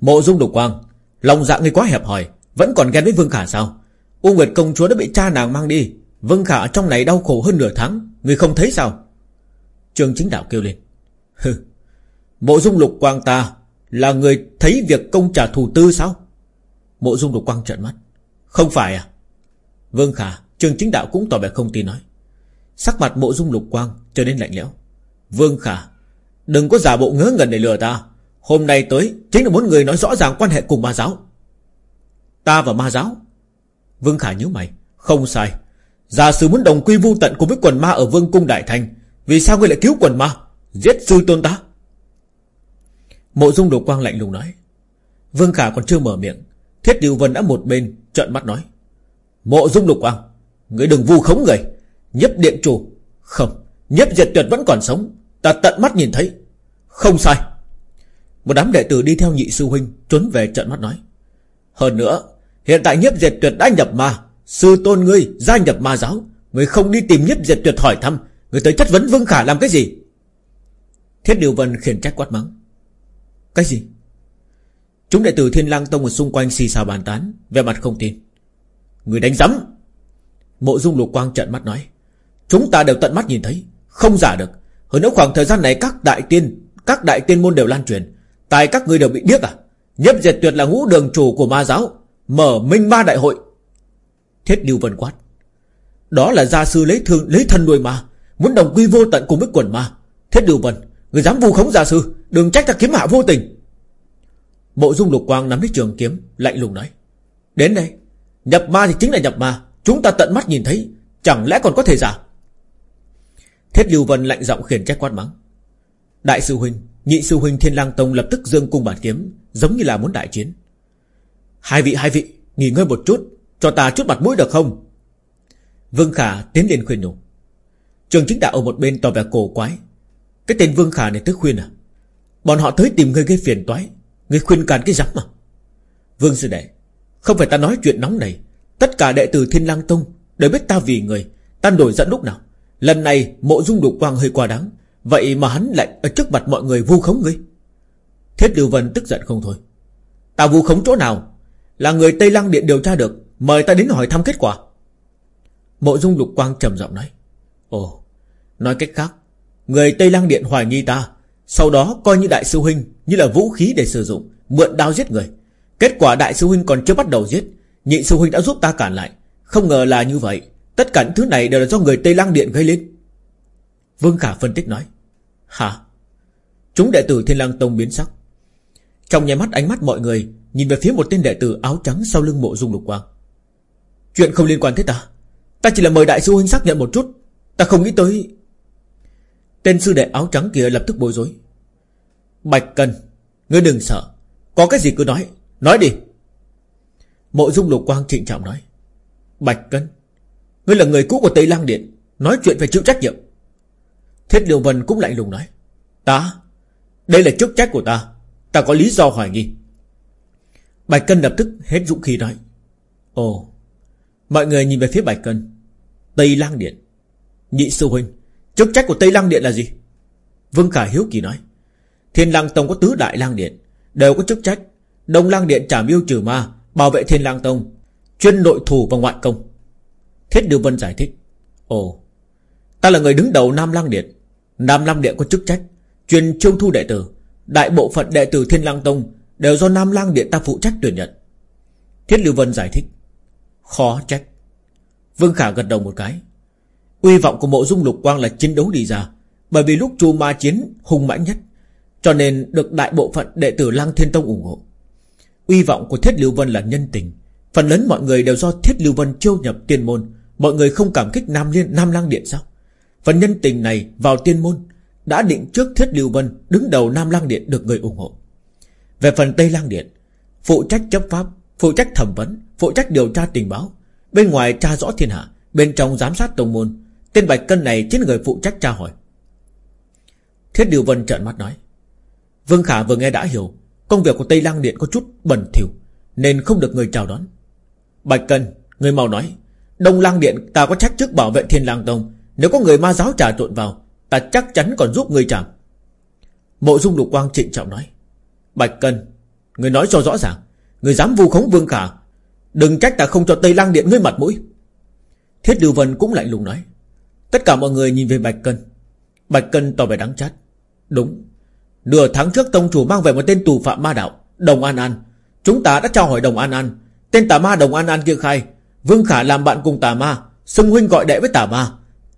Mộ dung lục quang, Lòng dạ người quá hẹp hòi, Vẫn còn ghen với Vương Khả sao? U Nguyệt công chúa đã bị cha nàng mang đi Vương Khả, trong này đau khổ hơn nửa tháng. Người không thấy sao? Trường chính đạo kêu lên. Hừ, Mộ dung lục quang ta Là người thấy việc công trả thù tư sao? Mộ dung lục quang trợn mắt. Không phải à? Vương Khả Trường chính đạo cũng tỏ vẻ không tin nói. Sắc mặt mộ dung lục quang trở nên lạnh lẽo. Vương Khả, Đừng có giả bộ ngớ ngẩn để lừa ta. Hôm nay tới, Chính là muốn người nói rõ ràng quan hệ cùng ma giáo. Ta và ma giáo? Vương Khả nhớ mày. Không sai. Giả sử muốn đồng quy vu tận cùng với quần ma ở vương cung Đại Thành, Vì sao ngươi lại cứu quần ma? Giết sư tôn ta. Mộ dung đồ quang lạnh lùng nói. Vương Khả còn chưa mở miệng, Thiết Điều Vân đã một bên trợn mắt nói. Mộ dung lục quang, Ngươi đừng vu khống người. Nhấp điện chủ. Không Nhấp diệt tuyệt vẫn còn sống. Ta tận mắt nhìn thấy. Không sai. Một đám đệ tử đi theo nhị sư huynh Trốn về trận mắt nói. Hơn nữa, Hiện tại nhiếp diệt tuyệt đã nhập ma. Sư tôn ngươi, gia nhập ma giáo. Ngươi không đi tìm nhất diệt tuyệt hỏi thăm. Ngươi tới chất vấn Vương Khả làm cái gì? Thiết Điều Vân khiển trách quát mắng. Cái gì? Chúng đệ tử Thiên lang Tông ở xung quanh xì xào bàn tán Về mặt không tin. Người đánh giấm! Mộ dung lục quang trận mắt nói. Chúng ta đều tận mắt nhìn thấy, Không giả được. Hơn nữa khoảng thời gian này các đại tiên, Các đại tiên môn đều lan truyền. Tại các người đều bị điếc à? Nhếp diệt tuyệt là ngũ đường chủ của ma giáo, Mở minh ma đại hội. Thiết Lưu Vân quát. Đó là gia sư lấy thương, lấy thân nuôi ma Muốn đồng quy vô tận cùng với quần ma Thiết Lưu Vân, Người dám vu khống gia sư, Đừng trách ta kiếm hạ vô tình. Bộ dung lục quang nắm lấy trường kiếm, Lạnh lùng nói. Đến đây, Nhập ma thì chính là nhập ma. Chúng ta tận mắt nhìn thấy, Chẳng lẽ còn có thể giả? Thiết Lưu Vân lạnh giọng khiển trách quát mắng. Đại sư huynh, Nhị sư huynh Thiên lang Tông lập tức dương cung bản kiếm, Giống như là muốn đại chiến. Hai vị hai vị, Nghỉ ngơi một chút. Cho ta chút mặt mũi được không? Vương Khả tiến lên khuyên nhủ. Trường chính đạo ở một bên tỏ vẻ cổ quái. Cái tên Vương Khả này tới khuyên à? Bọn họ tới tìm ngươi gây phiền toái. Ngươi khuyên càn cái rắm mà. Vương sư đệ, Không phải ta nói chuyện nóng này. Tất cả đệ tử Thiên lang Tông Đều biết ta vì người. Ta đổi dẫn lúc nào? Lần này mộ dung đục quang hơi quá đáng. Vậy mà hắn lại ở trước mặt mọi người vu khống ngươi. Thiết Lưu Vân tức giận không thôi. Ta vu khống chỗ nào? Là người Tây Lăng Điện điều tra được. Mời ta đến hỏi thăm kết quả. Mộ dung lục quang trầm giọng nói. Ồ, Nói cách khác, Người Tây Lang Điện hoài nghi ta, Sau đó coi như đại sư huynh Như là vũ khí để sử dụng, Mượn đao giết người. Kết quả đại sư huynh còn chưa bắt đầu giết, Nhị sư huynh đã giúp ta cản lại. Không ngờ là như vậy, Tất cả những thứ này đều là do người Tây Lang Điện gây lên. Vương Khả phân tích nói. Hả? Chúng đệ tử Thiên Lang Tông biến sắc. Trong nháy mắt ánh mắt mọi người Nhìn về phía một tên đệ tử áo trắng sau lưng mộ dung lục quang. Chuyện không liên quan tới ta. Ta chỉ là mời đại sư huynh xác nhận một chút. Ta không nghĩ tới. Tên sư đệ áo trắng kia lập tức bối rối. Bạch Cân Ngươi đừng sợ. Có cái gì cứ nói. Nói đi. Mộ dung lục quang trịnh trọng nói. Bạch Cân Ngươi là người cũ của Tây Lang Điện. Nói chuyện phải chịu trách nhiệm. Thiết Điều Vân cũng lạnh lùng nói. Ta, Đây là chức trách của ta. Ta có lý do hoài nghi. Bạch Cân lập tức hết dũng khí nói. Ồ Mọi người nhìn về phía Bạch Cân. Tây Lang Điện. Nhị sư huynh, Chức trách của Tây Lang Điện là gì? Vương Khả Hiếu Kỳ nói. Thiên Lang Tông có tứ đại Lang Điện, Đều có chức trách. Đông Lang Điện trả miêu trừ ma, Bảo vệ Thiên Lang Tông, Chuyên nội thủ và ngoại công. Thiết Điều Vân giải thích. Ồ, Ta là người đứng đầu Nam Lang Điện. Nam Lang Điện có chức trách, Chuyên chiêu thu đệ tử. Đại bộ phận đệ tử Thiên Lang Tông Đều do Nam Lang Điện ta phụ trách tuyển nhận. Thiết Lưu Vân giải thích. Khó trách. Vương Khả gật đầu một cái. Uy vọng của mộ dung lục quang là chiến đấu đi ra, Bởi vì lúc chu ma chiến hung mãnh nhất, Cho nên được đại bộ phận đệ tử Lang Thiên Tông ủng hộ. Uy vọng của Thiết Lưu Vân là nhân tình. Phần lớn mọi người đều do Thiết Lưu Vân chiêu nhập tiên môn. Mọi người không cảm kích Nam Liên, Nam Lang Điện sao? Phần nhân tình này vào tiên môn, Đã định trước Thiết Lưu Vân Đứng đầu Nam Lang Điện được người ủng hộ. Về phần Tây Lang Điện, Phụ trách chấp pháp, Phụ trách thẩm vấn Phụ trách điều tra tình báo. Bên ngoài tra rõ thiên hạ, Bên trong giám sát tông môn. Tên Bạch Cân này chính người phụ trách tra hỏi. Thiết Điều Vân trợn mắt nói, Vương Khả vừa nghe đã hiểu, Công việc của Tây Lang Điện có chút bẩn thỉu, Nên không được người chào đón. Bạch Cân, Người mau nói, Đông Lang Điện ta có trách chức bảo vệ Thiên Lang Tông, Nếu có người ma giáo trà trộn vào, Ta chắc chắn còn giúp người chạm Mộ dung lục quang trịnh trọng nói, Bạch Cân, Người nói cho rõ ràng, Người dám vu khống Vương Khả Đừng trách ta không cho Tây Lang Điện ngươi mặt mũi. Thiết Lưu Vân cũng lạnh lùng nói. Tất cả mọi người nhìn về Bạch Cân. Bạch Cân tỏ vẻ đáng chát. Đúng. Nửa tháng trước Tông Chủ mang về một tên tù phạm ma đạo, Đồng An An. Chúng ta đã trao hỏi Đồng An An. Tên tà ma Đồng An An kia khai, Vương Khả làm bạn cùng tà ma, Xưng huynh gọi đệ với tà ma,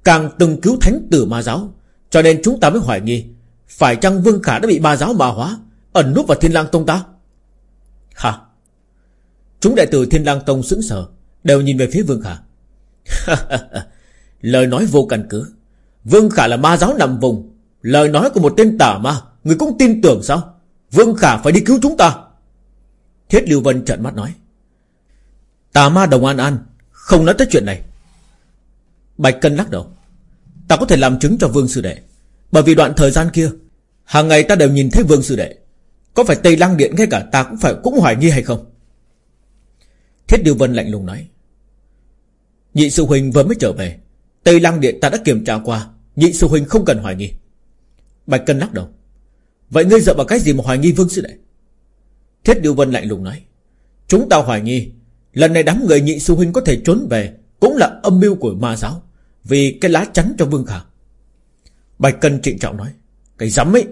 Càng từng cứu thánh tử ma giáo. Cho nên chúng ta mới hoài nghi, Phải chăng Vương Khả đã bị ma giáo ma hóa, Ẩn núp vào Thiên lang Tông ta? Hả Chúng đại tử Thiên lang Tông sững sờ, Đều nhìn về phía Vương Khả. Lời nói vô căn cứ. Vương Khả là ma giáo nằm vùng. Lời nói của một tên tả ma, Người cũng tin tưởng sao? Vương Khả phải đi cứu chúng ta. Thiết Lưu Vân trợn mắt nói. Tà ma đồng an an, Không nói tới chuyện này. Bạch Cân lắc đầu. Ta có thể làm chứng cho Vương Sư Đệ. Bởi vì đoạn thời gian kia, hàng ngày ta đều nhìn thấy Vương Sư Đệ. Có phải Tây Lăng Điện ngay cả ta cũng phải, cũng hoài nghi hay không? Thiết Điều Vân lạnh lùng nói. Nhị Sư Huynh vừa mới trở về. Tây Lăng Điện ta đã kiểm tra qua. Nhị Sư Huynh không cần hoài nghi. Bạch Cân lắc đầu. Vậy ngươi dựa vào cái gì mà hoài nghi Vương Sư Đệ? Thiết Điều Vân lạnh lùng nói. Chúng ta hoài nghi. Lần này đám người nhị sư huynh có thể trốn về Cũng là âm mưu của ma giáo, Vì cái lá chắn cho Vương Khả. Bạch Cân trịnh trọng nói. Cái dám ấy.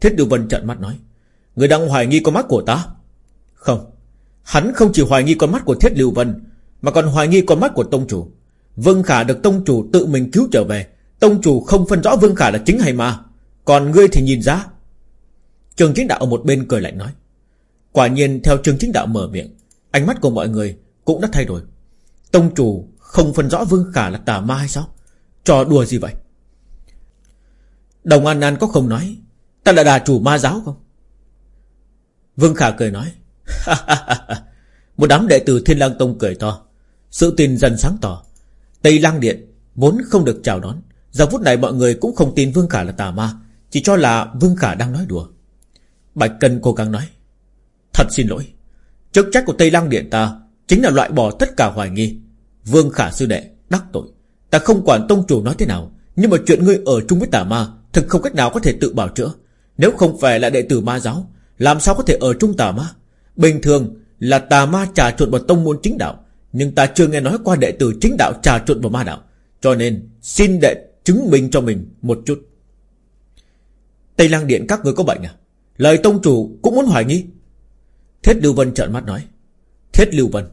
Thiết Điều Vân trợn mắt nói. Người đang hoài nghi con mắt của ta? Không. Hắn không chỉ hoài nghi con mắt của Thiết Lưu Vân, Mà còn hoài nghi con mắt của Tông Chủ. Vương Khả được Tông Chủ tự mình cứu trở về. Tông Chủ không phân rõ Vương Khả là chính hay ma. Còn ngươi thì nhìn ra. Trường chính đạo ở một bên cười lạnh nói. Quả nhiên, theo trường chính đạo mở miệng, Ánh mắt của mọi người cũng đã thay đổi. Tông chủ không phân rõ Vương Khả là tà ma hay sao? Trò đùa gì vậy? Đồng An An có không nói, Ta là đà chủ ma giáo không? Vương Khả cười nói Một đám đệ tử Thiên lang Tông cười to. Sự tin dần sáng tỏ. Tây Lang Điện vốn không được chào đón. Giờ phút này mọi người cũng không tin Vương Khả là tà ma, Chỉ cho là Vương Khả đang nói đùa. Bạch Cân cố gắng nói, Thật xin lỗi. Chức trách của Tây lang Điện ta Chính là loại bỏ tất cả hoài nghi. Vương Khả Sư Đệ, đắc tội. Ta không quản tông chủ nói thế nào, Nhưng mà chuyện ngươi ở chung với tà ma Thực không cách nào có thể tự bảo chữa. Nếu không phải là đệ tử ma giáo, Làm sao có thể ở chung tà ma? Bình thường là tà ma trà trộn vào tông môn chính đạo, Nhưng ta chưa nghe nói qua đệ tử chính đạo trà trộn vào ma đạo, Cho nên xin đệ chứng minh cho mình một chút. Tây Lang Điện, các người có bệnh à? Lời tông chủ cũng muốn hoài nghi. Thiết Lưu Vân trợn mắt nói, Thiết Lưu Vân,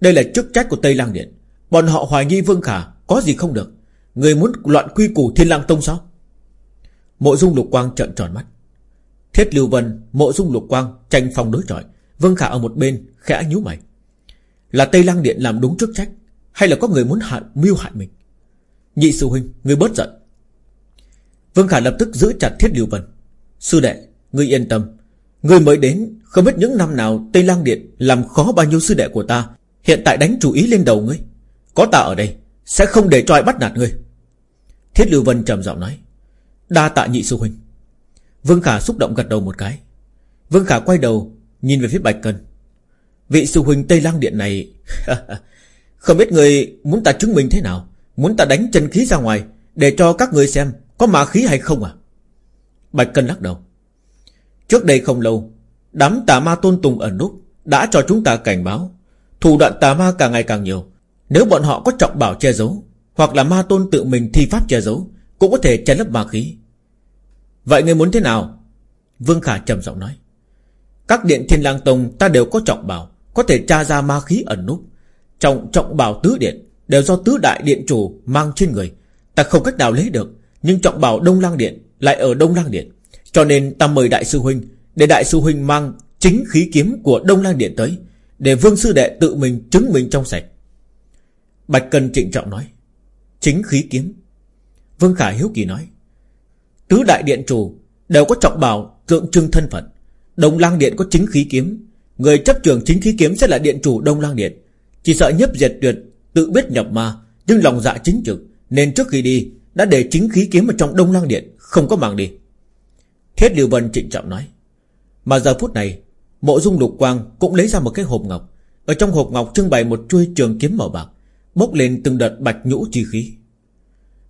Đây là chức trách của Tây Lang Điện, Bọn họ hoài nghi Vương Khả có gì không được? Người muốn loạn quy củ Thiên Lang Tông sao? Mộ Dung Lục Quang trợn tròn mắt. Thiết Lưu Vân, Mộ Dung Lục Quang tranh phòng đối chọi Vương Khả ở một bên, khẽ nhíu mày. Là Tây Lang Điện làm đúng chức trách, Hay là có người muốn hại mưu hại mình? Nhị sư huynh, Người bớt giận. Vương Khả lập tức giữ chặt Thiết Lưu Vân. Sư đệ người yên tâm. Người mới đến, Không biết những năm nào Tây Lang Điện Làm khó bao nhiêu sư đệ của ta, Hiện tại đánh chủ ý lên đầu ngươi. Có ta ở đây, Sẽ không để cho ai bắt nạt ngươi. Thiết Lưu Vân trầm giọng nói. Đa tạ nhị sư huynh. Vương Khả xúc động gật đầu một cái. Vương Khả quay đầu Nhìn về phía Bạch Cân. Vị sư huynh Tây Lang Điện này, Không biết người muốn ta chứng minh thế nào? Muốn ta đánh chân khí ra ngoài Để cho các người xem Có ma khí hay không à? Bạch Cân lắc đầu. Trước đây không lâu, Đám tà ma tôn tùng ẩn núp Đã cho chúng ta cảnh báo, Thủ đoạn tà ma càng ngày càng nhiều. Nếu bọn họ có trọng bảo che giấu, Hoặc là ma tôn tự mình thi pháp che giấu, Cũng có thể che lấp ma khí. Vậy người muốn thế nào? Vương Khả trầm giọng nói. Các điện thiên lang tông ta đều có trọng bảo, Có thể tra ra ma khí ẩn núp. Trọng trọng bảo tứ điện Đều do tứ đại điện chủ mang trên người. Ta không cách nào lấy được, Nhưng trọng bảo đông lang điện Lại ở đông lang điện. Cho nên ta mời đại sư huynh, Để đại sư huynh mang chính khí kiếm của Đông Lang Điện tới, Để vương sư đệ tự mình chứng minh trong sạch. Bạch Cần trịnh trọng nói, Chính khí kiếm. Vương Khả hiếu kỳ nói, Tứ đại điện chủ đều có trọng bảo tượng trưng thân phận. Đông Lang Điện có chính khí kiếm. Người chấp trường chính khí kiếm sẽ là điện chủ Đông Lang Điện. Chỉ sợ nhấp diệt tuyệt, Tự biết nhập ma, Nhưng lòng dạ chính trực, Nên trước khi đi, Đã để chính khí kiếm ở trong Đông Lang Điện, Không có mang đi. Thiết Lưu Vân trịnh trọng nói, Mà giờ phút này, Mộ dung lục quang cũng lấy ra một cái hộp ngọc. Ở trong hộp ngọc trưng bày một chuôi trường kiếm màu bạc, Bốc lên từng đợt bạch nhũ chi khí.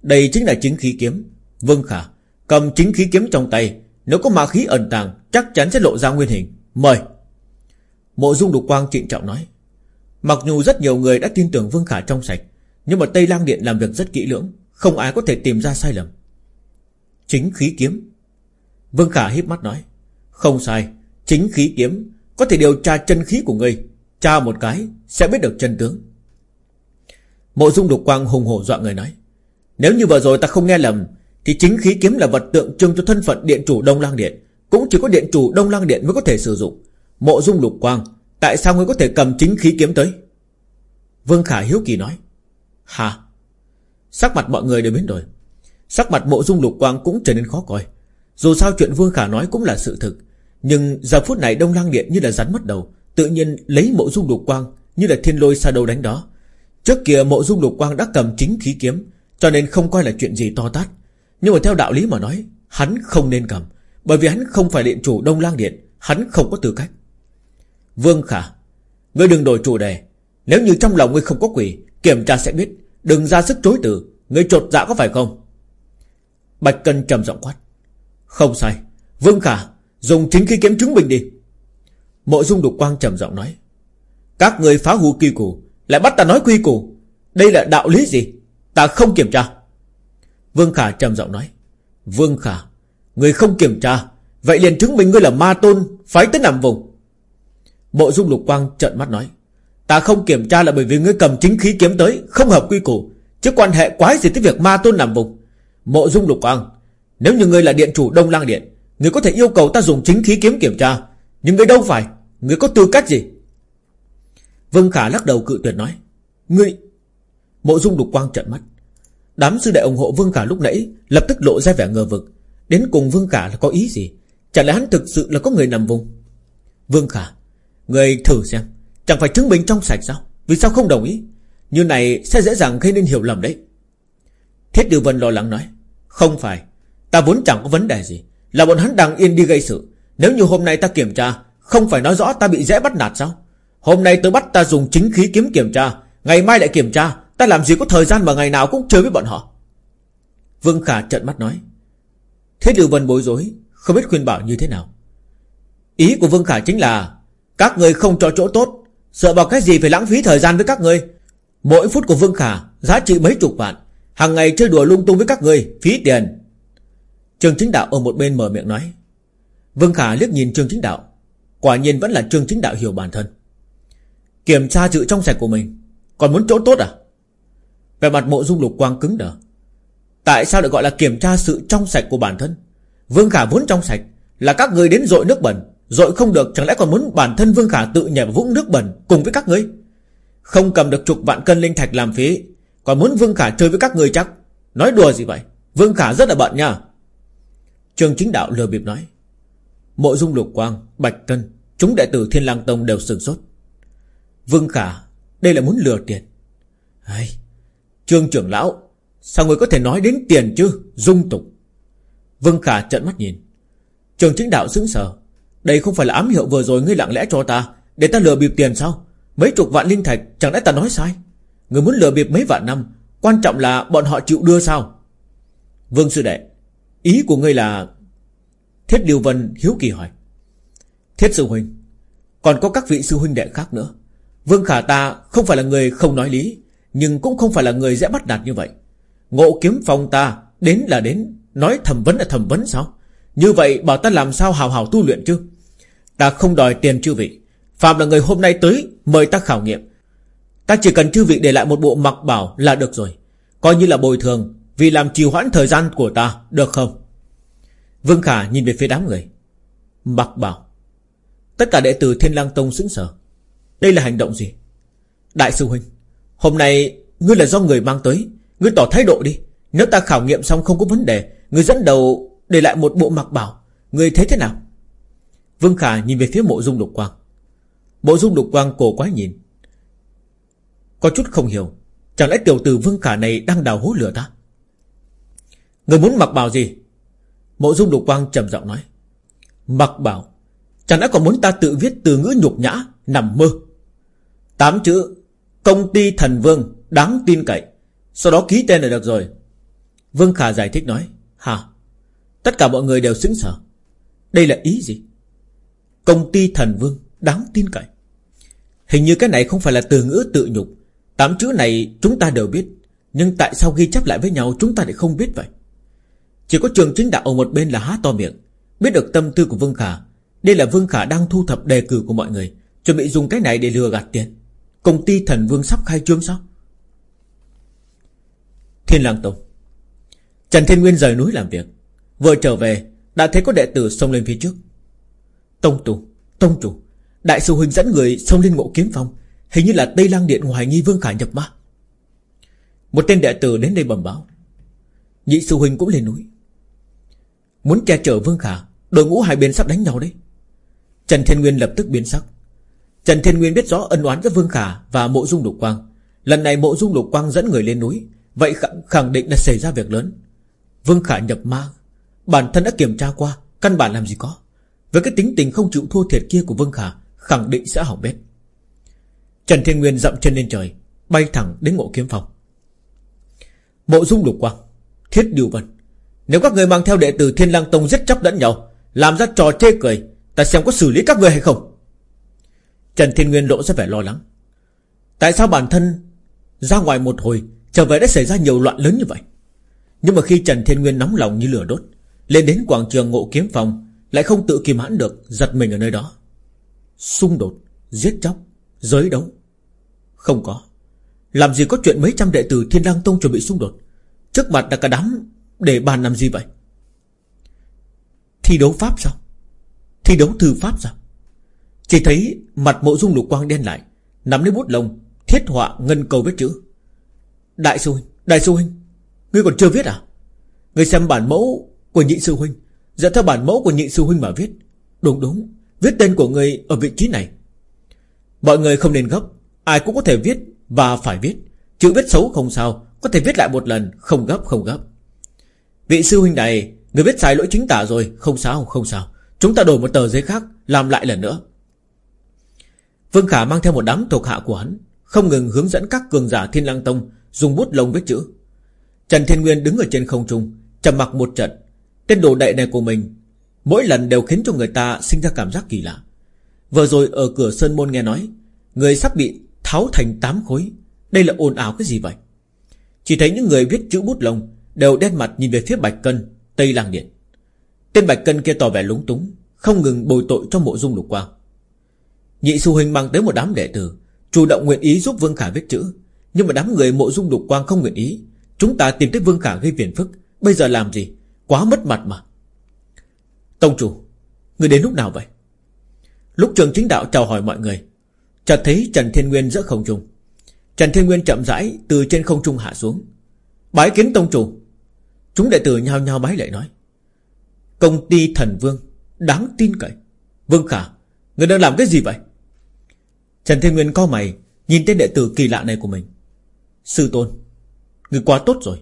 Đây chính là chính khí kiếm. Vương Khả, Cầm chính khí kiếm trong tay nếu có ma khí ẩn tàng, Chắc chắn sẽ lộ ra nguyên hình. Mời. Mộ dung đục quang trịnh trọng nói. Mặc dù rất nhiều người đã tin tưởng Vương Khả trong sạch, Nhưng mà Tây Lang Điện làm việc rất kỹ lưỡng, Không ai có thể tìm ra sai lầm. Chính khí kiếm. Vương Khả híp mắt nói. Không sai, Chính khí kiếm Có thể điều tra chân khí của ngươi. Tra một cái, Sẽ biết được chân tướng. Mộ dung đục quang hùng hổ dọa người nói. Nếu như vừa rồi ta không nghe lầm thì chính khí kiếm là vật tượng trưng cho thân phận điện chủ Đông Lang Điện. Cũng chỉ có điện chủ Đông lang Điện mới có thể sử dụng. Mộ dung lục quang, Tại sao ngươi có thể cầm chính khí kiếm tới? Vương Khả hiếu kỳ nói. Hả? Sắc mặt mọi người đều biến đổi. Sắc mặt mộ dung lục quang cũng trở nên khó coi. Dù sao chuyện Vương Khả nói cũng là sự thực. Nhưng giờ phút này Đông lang Điện như là rắn mất đầu. Tự nhiên lấy mộ dung lục quang Như là thiên lôi xa đầu đánh đó. Trước kia mộ dung lục quang đã cầm chính khí kiếm, Cho nên không coi là chuyện gì to tát. Nhưng mà theo đạo lý mà nói, Hắn không nên cầm. Bởi vì hắn không phải điện chủ Đông Lang Điện, Hắn không có tư cách. Vương Khả, Ngươi đừng đổi chủ đề. Nếu như trong lòng ngươi không có quỷ, Kiểm tra sẽ biết. Đừng ra sức chối từ. Ngươi trột dạ có phải không? Bạch Cân trầm giọng quát. Không sai. Vương Khả, Dùng chính khí kiếm chứng minh đi. Mộ dung đục quang trầm giọng nói. Các người phá hủ quy củ, Lại bắt ta nói quy củ. Đây là đạo lý gì? Ta không kiểm tra. Vương Khả trầm giọng nói. Vương Khả, Người không kiểm tra. Vậy liền chứng minh ngươi là ma tôn, Phái tới nằm vùng. Mộ dung lục quang trợn mắt nói. Ta không kiểm tra là bởi vì ngươi cầm chính khí kiếm tới, Không hợp quy củ. Chứ quan hệ quái gì tới việc ma tôn nằm vùng. Mộ dung lục quang, Nếu như ngươi là điện chủ Đông Lang Điện, Ngươi có thể yêu cầu ta dùng chính khí kiếm kiểm tra. Nhưng ngươi đâu phải? Ngươi có tư cách gì? Vương Khả lắc đầu cự tuyệt nói. Ngươi, Mộ dung lục quang trợn mắt. Đám sư đệ ủng hộ Vương Khả lúc nãy Lập tức lộ ra vẻ ngờ vực. Đến cùng Vương Khả là có ý gì? Chẳng lẽ hắn thực sự là có người nằm vùng? Vương Khả, Người thử xem. Chẳng phải chứng minh trong sạch sao? Vì sao không đồng ý? Như này sẽ dễ dàng gây nên hiểu lầm đấy. Thiết Điều Vân lo lắng nói, Không phải. Ta vốn chẳng có vấn đề gì. Là bọn hắn đang yên đi gây sự. Nếu như hôm nay ta kiểm tra, Không phải nói rõ ta bị dễ bắt nạt sao? Hôm nay tôi bắt ta dùng chính khí kiếm kiểm tra, Ngày mai lại kiểm tra. Ta làm gì có thời gian mà ngày nào cũng chơi với bọn họ? Vương Khả trận mắt nói. Thế Lưu Vân bối rối, Không biết khuyên bảo như thế nào. Ý của Vương Khả chính là, Các người không cho chỗ tốt, Sợ bảo cái gì phải lãng phí thời gian với các người. Mỗi phút của Vương Khả, Giá trị mấy chục vạn, hàng ngày chơi đùa lung tung với các người, Phí tiền. Trường chính đạo ở một bên mở miệng nói. Vương Khả liếc nhìn trường chính đạo, Quả nhiên vẫn là trường chính đạo hiểu bản thân. Kiểm tra sự trong sạch của mình, Còn muốn chỗ tốt à? Về mặt mộ dung lục quang cứng đờ. Tại sao lại gọi là kiểm tra sự trong sạch của bản thân? Vương Khả vốn trong sạch Là các người đến dội nước bẩn. Dội không được chẳng lẽ còn muốn bản thân Vương Khả tự nhảy vào vũng nước bẩn Cùng với các ngươi? Không cầm được chục vạn cân linh thạch làm phí Còn muốn Vương Khả chơi với các người chắc? Nói đùa gì vậy? Vương Khả rất là bận nha. Trường chính đạo lừa bịp nói. Mộ dung lục quang, bạch cân Chúng đệ tử Thiên lang Tông đều sừng sốt. Vương Khả Đây là muốn lừa tiền. Hay, Trương trưởng lão, Sao người có thể nói đến tiền chứ? Dung tục. Vương Khả trận mắt nhìn. Trường chính đạo sững sờ. Đây không phải là ám hiệu vừa rồi ngươi lặng lẽ cho ta, Để ta lừa bịp tiền sao? Mấy chục vạn linh thạch, chẳng lẽ ta nói sai? Người muốn lừa bịp mấy vạn năm, Quan trọng là bọn họ chịu đưa sao? Vương sư đệ, Ý của ngươi là, Thiết Điều Vân hiếu kỳ hỏi. Thiết sư huynh, Còn có các vị sư huynh đệ khác nữa. Vương Khả ta không phải là người không nói lý. Nhưng cũng không phải là người dễ bắt nạt như vậy. Ngộ kiếm phong ta, Đến là đến. Nói thẩm vấn là thẩm vấn sao? Như vậy bảo ta làm sao hào hào tu luyện chứ? Ta không đòi tiền chư vị. Phạm là người hôm nay tới, Mời ta khảo nghiệm. Ta chỉ cần chư vị để lại một bộ mặc bảo là được rồi. Coi như là bồi thường, Vì làm trì hoãn thời gian của ta, Được không? Vương Khả nhìn về phía đám người. Mặc bảo. Tất cả đệ tử Thiên lang Tông sững sờ. Đây là hành động gì? Đại sư Huynh Hôm nay, ngươi là do người mang tới. Ngươi tỏ thái độ đi. Nếu ta khảo nghiệm xong không có vấn đề, Ngươi dẫn đầu để lại một bộ mặc bảo. Ngươi thấy thế nào? Vương Khả nhìn về phía mộ dung lục quang. Mộ dung lục quang cổ quá nhìn. Có chút không hiểu. Chẳng lẽ tiểu tử Vương Khả này đang đào hố lửa ta? Người muốn mặc bảo gì? Mộ dung lục quang trầm giọng nói. Mặc bảo. Chẳng lẽ còn muốn ta tự viết từ ngữ nhục nhã, Nằm mơ? Tám chữ Công ty thần vương Đáng tin cậy. Sau đó ký tên là được rồi. Vương Khả giải thích nói, Hả? Tất cả mọi người đều xứng sở. Đây là ý gì? Công ty thần vương Đáng tin cậy. Hình như cái này không phải là từ ngữ tự nhục. Tám chữ này chúng ta đều biết, Nhưng tại sao ghi chép lại với nhau Chúng ta lại không biết vậy? Chỉ có trường chính đạo ở một bên là há to miệng. Biết được tâm tư của Vương Khả, Đây là Vương Khả đang thu thập đề cử của mọi người, Chuẩn bị dùng cái này để lừa gạt tiền. Công ty thần vương sắp khai trương sao? Thiên lang tông. Trần Thiên Nguyên rời núi làm việc. Vừa trở về, Đã thấy có đệ tử xông lên phía trước. Tông chủ Tông chủ. Đại sư huynh dẫn người xông lên ngộ kiếm phong Hình như là Tây Lang Điện ngoài nghi Vương Khả nhập ma. Một tên đệ tử đến đây bẩm báo. Nhị sư huynh cũng lên núi. Muốn che chở Vương Khả, Đội ngũ hai bên sắp đánh nhau đấy. Trần Thiên Nguyên lập tức biến sắc. Trần Thiên Nguyên biết rõ ân oán giữa Vương Khả Và mộ dung lục quang. Lần này mộ dung lục quang dẫn người lên núi, Vậy khẳng định là xảy ra việc lớn. Vương Khả nhập ma, Bản thân đã kiểm tra qua, Căn bản làm gì có. Với cái tính tình không chịu thua thiệt kia của Vương Khả, Khẳng định sẽ hỏng bét. Trần Thiên Nguyên dậm chân lên trời, Bay thẳng đến ngộ kiếm phòng Mộ dung lục quang, Thiết điều vân, Nếu các người mang theo đệ tử Thiên lang Tông giết chóc lẫn nhau, Làm ra trò chê cười, Ta xem có xử lý các người hay không? Trần Thiên Nguyên lộ ra vẻ lo lắng. Tại sao bản thân Ra ngoài một hồi Trở về đã xảy ra nhiều loạn lớn như vậy? Nhưng mà khi Trần Thiên Nguyên nóng lòng như lửa đốt Lên đến quảng trường ngộ kiếm phòng Lại không tự kìm hãn được Giật mình ở nơi đó. Xung đột, giết chóc, giới đấu. Không có. Làm gì có chuyện mấy trăm đệ tử Thiên Lang Tông chuẩn bị xung đột? Trước mặt là cả đám Để bàn làm gì vậy? Thi đấu pháp sao? Thi đấu thư pháp sao? Chỉ thấy mặt mộ dung lục quang đen lại, Nắm lấy bút lông, Thiết họa ngân cầu viết chữ. Đại sư huynh, Đại sư huynh, Ngươi còn chưa viết à? Ngươi xem bản mẫu của nhị sư huynh Dẫn theo bản mẫu của nhị sư huynh mà viết. Đúng đúng, Viết tên của ngươi ở vị trí này. Mọi người không nên gấp, Ai cũng có thể viết và phải viết. Chữ viết xấu không sao, Có thể viết lại một lần, Không gấp không gấp. Vị sư huynh này, Người viết sai lỗi chính tả rồi, Không sao không sao. Chúng ta đổi một tờ giấy khác, Làm lại lần nữa. Vương Khả mang theo một đám thuộc hạ của hắn, Không ngừng hướng dẫn các cường giả Thiên Lang Tông Dùng bút lông viết chữ. Trần Thiên Nguyên đứng ở trên không trung, trầm mặc một trận. Tên đồ đệ này của mình, Mỗi lần đều khiến cho người ta sinh ra cảm giác kỳ lạ. Vừa rồi ở cửa Sơn Môn nghe nói, Người sắp bị tháo thành tám khối. Đây là ồn ào cái gì vậy? Chỉ thấy những người viết chữ bút lông Đều đen mặt nhìn về phía Bạch Cân, Tây Lang Điện. Tên Bạch Cân kia tỏ vẻ lúng túng, Không ngừng bồi tội cho mộ dung lục quang. Nhị sư huynh mang tới một đám đệ tử, Chủ động nguyện ý giúp Vương Khả viết chữ. Nhưng mà đám người mộ dung đục quang không nguyện ý. Chúng ta tìm tới Vương Khả gây phiền phức. Bây giờ làm gì? Quá mất mặt mà. Tông chủ, Người đến lúc nào vậy? Lúc trường chính đạo chào hỏi mọi người, Chợt thấy Trần Thiên Nguyên giữa không trung. Trần Thiên Nguyên chậm rãi từ trên không trung hạ xuống. Bái kiến tông chủ. Chúng đệ tử nhao nhao bái lệ nói. Công ty thần vương, Đáng tin cậy. Vương Khả, Người đang làm cái gì vậy? Trần Thiên Nguyên co mày, Nhìn tên đệ tử kỳ lạ này của mình. Sư tôn, Người quá tốt rồi.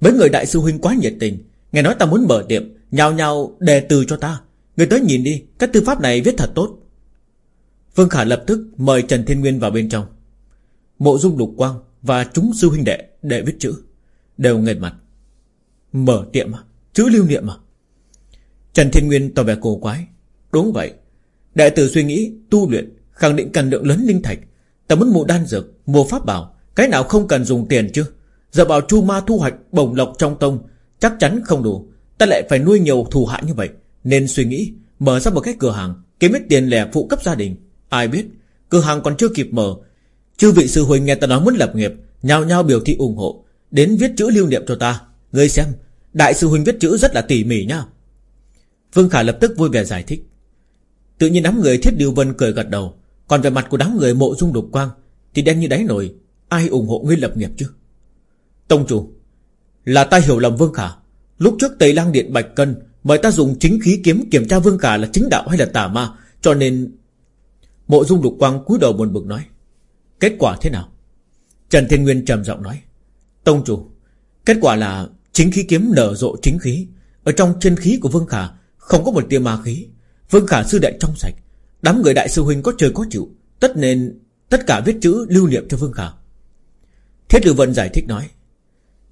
Mấy người đại sư huynh quá nhiệt tình, Nghe nói ta muốn mở tiệm Nhào nhào đề từ cho ta. Người tới nhìn đi Các tư pháp này viết thật tốt. Vương Khả lập tức mời Trần Thiên Nguyên vào bên trong. Mộ dung lục quang Và chúng sư huynh đệ để viết chữ, Đều nghệt mặt. Mở tiệm à? Chữ lưu niệm à? Trần Thiên Nguyên tỏ vẻ cổ quái. Đúng vậy. Đệ tử suy nghĩ, tu luyện Khẳng định cần lượng lớn linh thạch. Ta muốn mua đan dược Mua pháp bảo. Cái nào không cần dùng tiền chứ? Giờ bảo chu ma thu hoạch bổng lộc trong tông, Chắc chắn không đủ. Ta lại phải nuôi nhiều thù hạ như vậy. Nên suy nghĩ, Mở ra một cái cửa hàng, Kiếm ít tiền lẻ phụ cấp gia đình. Ai biết, Cửa hàng còn chưa kịp mở. Chư vị sư huynh nghe ta nói muốn lập nghiệp, Nhao nhao biểu thị ủng hộ. Đến viết chữ lưu niệm cho ta. Ngươi xem, Đại sư huynh viết chữ rất là tỉ mỉ nha. Vương Khả lập tức vui vẻ giải thích. Tự nhiên đám người thiết điều vân cười gật đầu. Còn về mặt của đám người mộ dung đục quang, Thì đen như đáy nổi Ai ủng hộ ngươi lập nghiệp chứ? Tông chủ, Là ta hiểu lầm Vương Khả. Lúc trước Tây Lang Điện Bạch Cân Mời ta dùng chính khí kiếm kiểm tra Vương Khả là chính đạo hay là tà ma, Cho nên Mộ dung đục quang cúi đầu buồn bực nói, Kết quả thế nào? Trần Thiên Nguyên trầm giọng nói, Tông chủ, Kết quả là chính khí kiếm nở rộ chính khí. Ở trong chân khí của Vương Khả Không có một tia ma khí. Vương Khả sư đệ trong sạch Đám người đại sư huynh có trời có chịu, Tất nên tất cả viết chữ lưu niệm cho Vương Khả. Thiết Lưu Vân giải thích nói,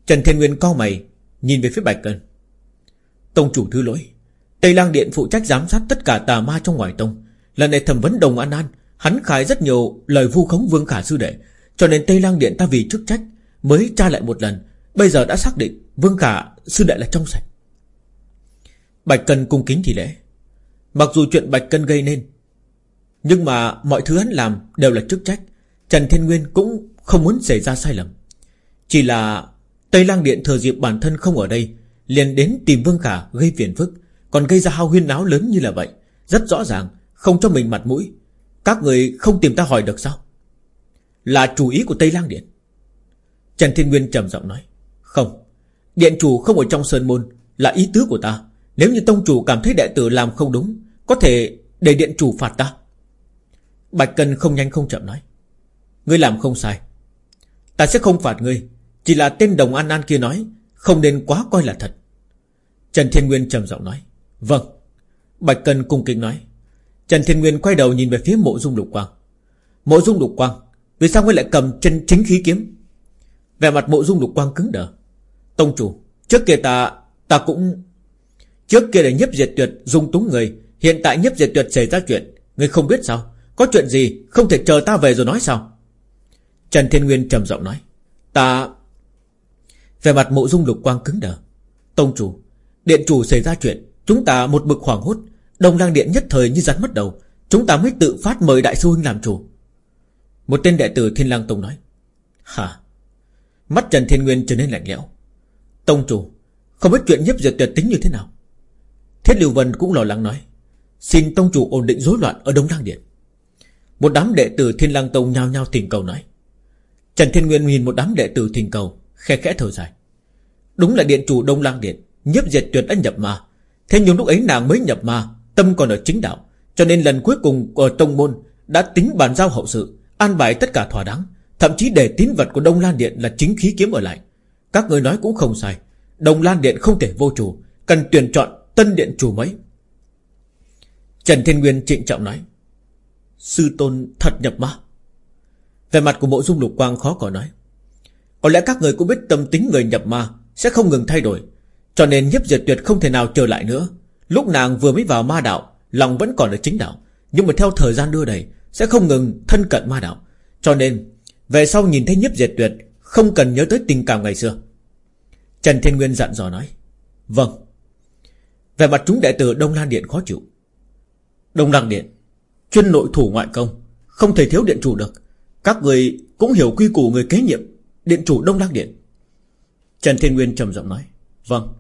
Trần Thiên Nguyên co mày, Nhìn về phía Bạch Cân. Tông chủ thứ lỗi, Tây Lang Điện phụ trách giám sát tất cả tà ma trong ngoài tông. Lần này thẩm vấn Đồng An An, Hắn khai rất nhiều lời vu khống Vương Khả sư đệ. Cho nên Tây Lang Điện ta vì chức trách Mới tra lại một lần. Bây giờ đã xác định Vương Khả sư đệ là trong sạch. Bạch Cân cung kính thì lễ. Mặc dù chuyện Bạch Cân gây nên nhưng mà mọi thứ hắn làm Đều là chức trách. Trần Thiên Nguyên cũng không muốn xảy ra sai lầm. Chỉ là Tây Lang Điện thừa dịp bản thân không ở đây, Liền đến tìm Vương Khả gây phiền phức, Còn gây ra hao huyên náo lớn như là vậy. Rất rõ ràng, Không cho mình mặt mũi. Các người không tìm ta hỏi được sao? Là chủ ý của Tây Lang Điện. Trần Thiên Nguyên trầm giọng nói, Không, Điện chủ không ở trong sơn môn, Là ý tứ của ta. Nếu như tông chủ cảm thấy đệ tử làm không đúng, Có thể để điện chủ phạt ta. Bạch Cân không nhanh không chậm nói. Ngươi làm không sai. Ta sẽ không phạt ngươi. Chỉ là tên đồng an an kia nói, Không nên quá coi là thật. Trần Thiên Nguyên trầm giọng nói. Vâng. Bạch Cân cung kính nói. Trần Thiên Nguyên quay đầu nhìn về phía mộ dung lục quang. Mộ dung lục quang, Vì sao ngươi lại cầm chân chính khí kiếm? Về mặt mộ dung lục quang cứng đờ. Tông chủ, Trước kia ta Ta cũng, Trước kia là nhấp diệt tuyệt dung túng người, Hiện tại nhấp diệt tuyệt xảy ra chuyện, Ngươi không biết sao? Có chuyện gì? Không thể chờ ta về rồi nói sao? Trần Thiên Nguyên trầm giọng nói. Ta Về mặt mộ dung lục quang cứng đờ. Tông chủ, Điện chủ xảy ra chuyện. Chúng ta một bực hoảng hốt. Đông lang điện nhất thời như rắn mất đầu. Chúng ta mới tự phát mời đại sư huynh làm chủ. Một tên đệ tử Thiên lang Tông nói. Hả? Mắt Trần Thiên Nguyên trở nên lạnh lẽo. Tông chủ, Không biết chuyện nhấp diệt tuyệt tính như thế nào? Thiết Lưu Vân cũng lo lắng nói. Xin Tông chủ ổn định rối loạn ở Đông Lang Điện. Một đám đệ tử Thiên Lang Tông nhao nhao thỉnh cầu nói. Trần Thiên Nguyên nhìn một đám đệ tử thỉnh cầu, Khe khẽ thở dài. Đúng là điện chủ Đông Lang Điện, Nhiếp diệt tuyệt đã nhập ma. Thế nhưng lúc ấy nàng mới nhập ma, Tâm còn ở chính đạo, Cho nên lần cuối cùng ở Tông Môn Đã tính bàn giao hậu sự, An bài tất cả thỏa đáng. Thậm chí để tín vật của Đông Lan Điện là chính khí kiếm ở lại. Các người nói cũng không sai, Đông Lan Điện không thể vô chủ, Cần tuyển chọn tân điện chủ mấy Trần Thiên Nguyên trịnh trọng nói. Sư tôn thật nhập ma. Về mặt của mộ dung lục quang khó có nói. Có lẽ các người cũng biết tâm tính người nhập ma Sẽ không ngừng thay đổi, Cho nên nhấp diệt tuyệt không thể nào trở lại nữa. Lúc nàng vừa mới vào ma đạo, Lòng vẫn còn ở chính đạo, Nhưng mà theo thời gian đưa đẩy Sẽ không ngừng thân cận ma đạo. Cho nên, về sau nhìn thấy nhấp diệt tuyệt, Không cần nhớ tới tình cảm ngày xưa. Trần Thiên Nguyên dặn dò nói Vâng. Về mặt chúng đệ tử Đông Lan Điện khó chịu. Đông Lan Điện Chuyên nội thủ ngoại công, Không thể thiếu điện chủ được. Các người cũng hiểu quy củ người kế nhiệm, Điện chủ Đông Lang Điện. Trần Thiên Nguyên trầm giọng nói Vâng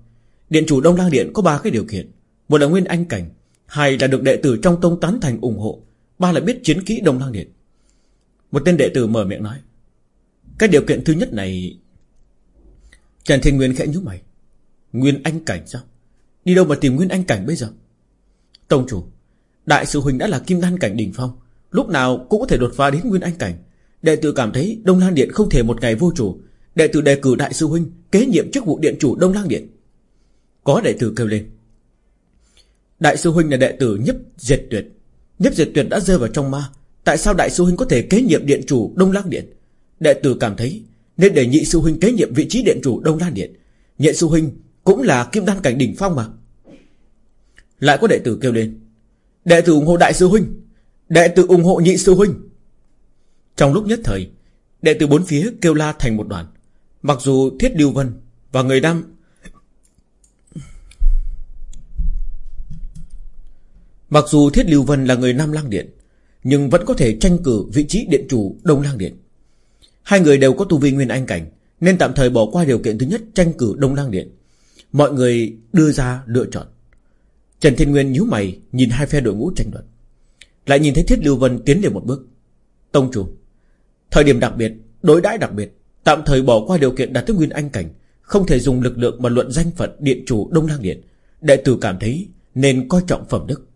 Điện chủ Đông Lang Điện có ba cái điều kiện. Một là nguyên anh cảnh, Hai là được đệ tử trong tông tán thành ủng hộ, Ba là biết chiến kỹ Đông Lang Điện. Một tên đệ tử mở miệng nói, Cái điều kiện thứ nhất này Trần Thiên Nguyên khẽ nhíu mày, Nguyên anh cảnh sao? Đi đâu mà tìm nguyên anh cảnh bây giờ? Tông chủ Đại sư Huynh đã là kim đan cảnh đỉnh phong. Lúc nào cũng có thể đột phá đến nguyên anh cảnh. Đệ tử cảm thấy Đông Lang Điện không thể một ngày vô chủ. Đệ tử đề cử đại sư Huynh Kế nhiệm chức vụ điện chủ Đông Lang Điện. Có đệ tử kêu lên. Đại sư Huynh là đệ tử nhấp diệt tuyệt. Nhấp diệt tuyệt đã rơi vào trong ma. Tại sao đại sư Huynh có thể kế nhiệm điện chủ Đông Lang Điện? Đệ tử cảm thấy Nên để nhị sư Huynh kế nhiệm vị trí điện chủ Đông Lang Điện. Nhị sư Huynh cũng là kim đan cảnh đỉnh phong mà. Lại có đệ tử kêu lên. Đệ tử ủng hộ đại sư huynh. Đệ tử ủng hộ nhị sư huynh. Trong lúc nhất thời, Đệ tử bốn phía kêu la thành một đoàn. Mặc dù Thiết Lưu Vân Và người nam Mặc dù Thiết Lưu Vân là người Nam Lang Điện, Nhưng vẫn có thể tranh cử vị trí điện chủ Đông Lang Điện. Hai người đều có tu vi nguyên anh cảnh, Nên tạm thời bỏ qua điều kiện thứ nhất tranh cử Đông Lang Điện. Mọi người đưa ra lựa chọn. Trần Thiên Nguyên nhíu mày Nhìn hai phe đội ngũ tranh luận. Lại nhìn thấy Thiết Lưu Vân tiến lên một bước. Tông chủ Thời điểm đặc biệt, đối đãi đặc biệt Tạm thời bỏ qua điều kiện đạt tới Nguyên Anh Cảnh Không thể dùng lực lượng mà luận danh phận Điện chủ Đông Lang Điện. Đệ tử cảm thấy nên coi trọng phẩm đức.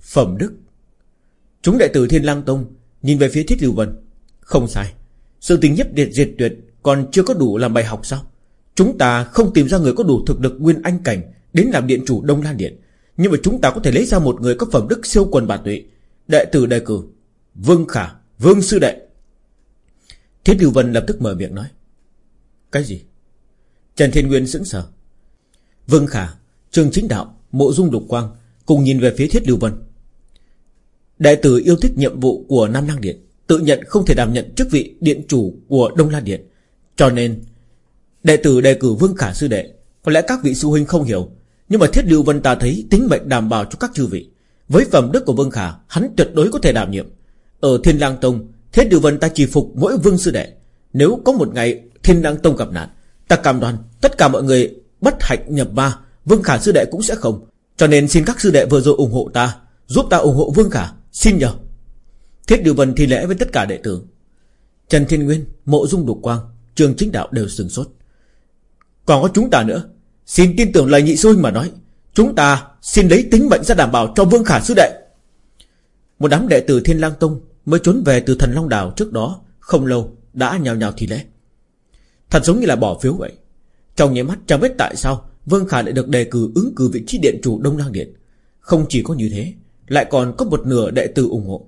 Phẩm đức? Chúng đệ tử Thiên Lang Tông Nhìn về phía Thiết Lưu Vân. Không sai Sự tình nhất điệt diệt tuyệt Còn chưa có đủ làm bài học sao? Chúng ta không tìm ra người có đủ thực lực Nguyên Anh Cảnh Đến làm điện chủ Đông Lan Điện. Nhưng mà chúng ta có thể lấy ra một người có phẩm đức siêu quần bản tụy Đệ tử đề cử, Vương Khả, Vương Sư Đệ. Thiết Lưu Vân lập tức mở miệng nói, Cái gì? Trần Thiên Nguyên sững sờ. Vương Khả, Trường Chính Đạo, Mộ Dung Lục Quang, Cùng nhìn về phía Thiết Lưu Vân. Đệ tử yêu thích nhiệm vụ của Nam Lang Điện, Tự nhận không thể đảm nhận chức vị điện chủ của Đông Lan Điện. Cho nên, Đệ tử đề cử Vương Khả Sư Đệ, Có lẽ các vị sư huynh không hiểu nhưng mà Thiết Lưu Vân ta thấy tính mệnh đảm bảo cho các chư vị. Với phẩm đức của Vương Khả Hắn tuyệt đối có thể đảm nhiệm. Ở Thiên Lang Tông Thiết Lưu Vân ta chỉ phục mỗi Vương Sư Đệ. Nếu có một ngày Thiên Lang Tông gặp nạn Ta cam đoan tất cả mọi người bất hạnh nhập ma Vương Khả Sư Đệ cũng sẽ không. Cho nên xin các sư đệ vừa rồi ủng hộ ta Giúp ta ủng hộ Vương Khả. Xin nhờ. Thiết Lưu Vân thi lễ với tất cả đệ tử. Trần Thiên Nguyên, Mộ Dung Đục Quang Trường Chính Đạo đều sừng sốt. Còn có chúng ta nữa. Xin tin tưởng lời nhị sư huynh mà nói. Chúng ta xin lấy tính mệnh ra đảm bảo cho Vương Khả sư đệ. Một đám đệ tử Thiên Lang Tông Mới trốn về từ thần Long Đảo trước đó, Không lâu đã nhào nhào thì lễ. Thật giống như là bỏ phiếu vậy. Trong nháy mắt chẳng biết tại sao, Vương Khả lại được đề cử ứng cử vị trí điện chủ Đông Lang Điện. Không chỉ có như thế, Lại còn có một nửa đệ tử ủng hộ.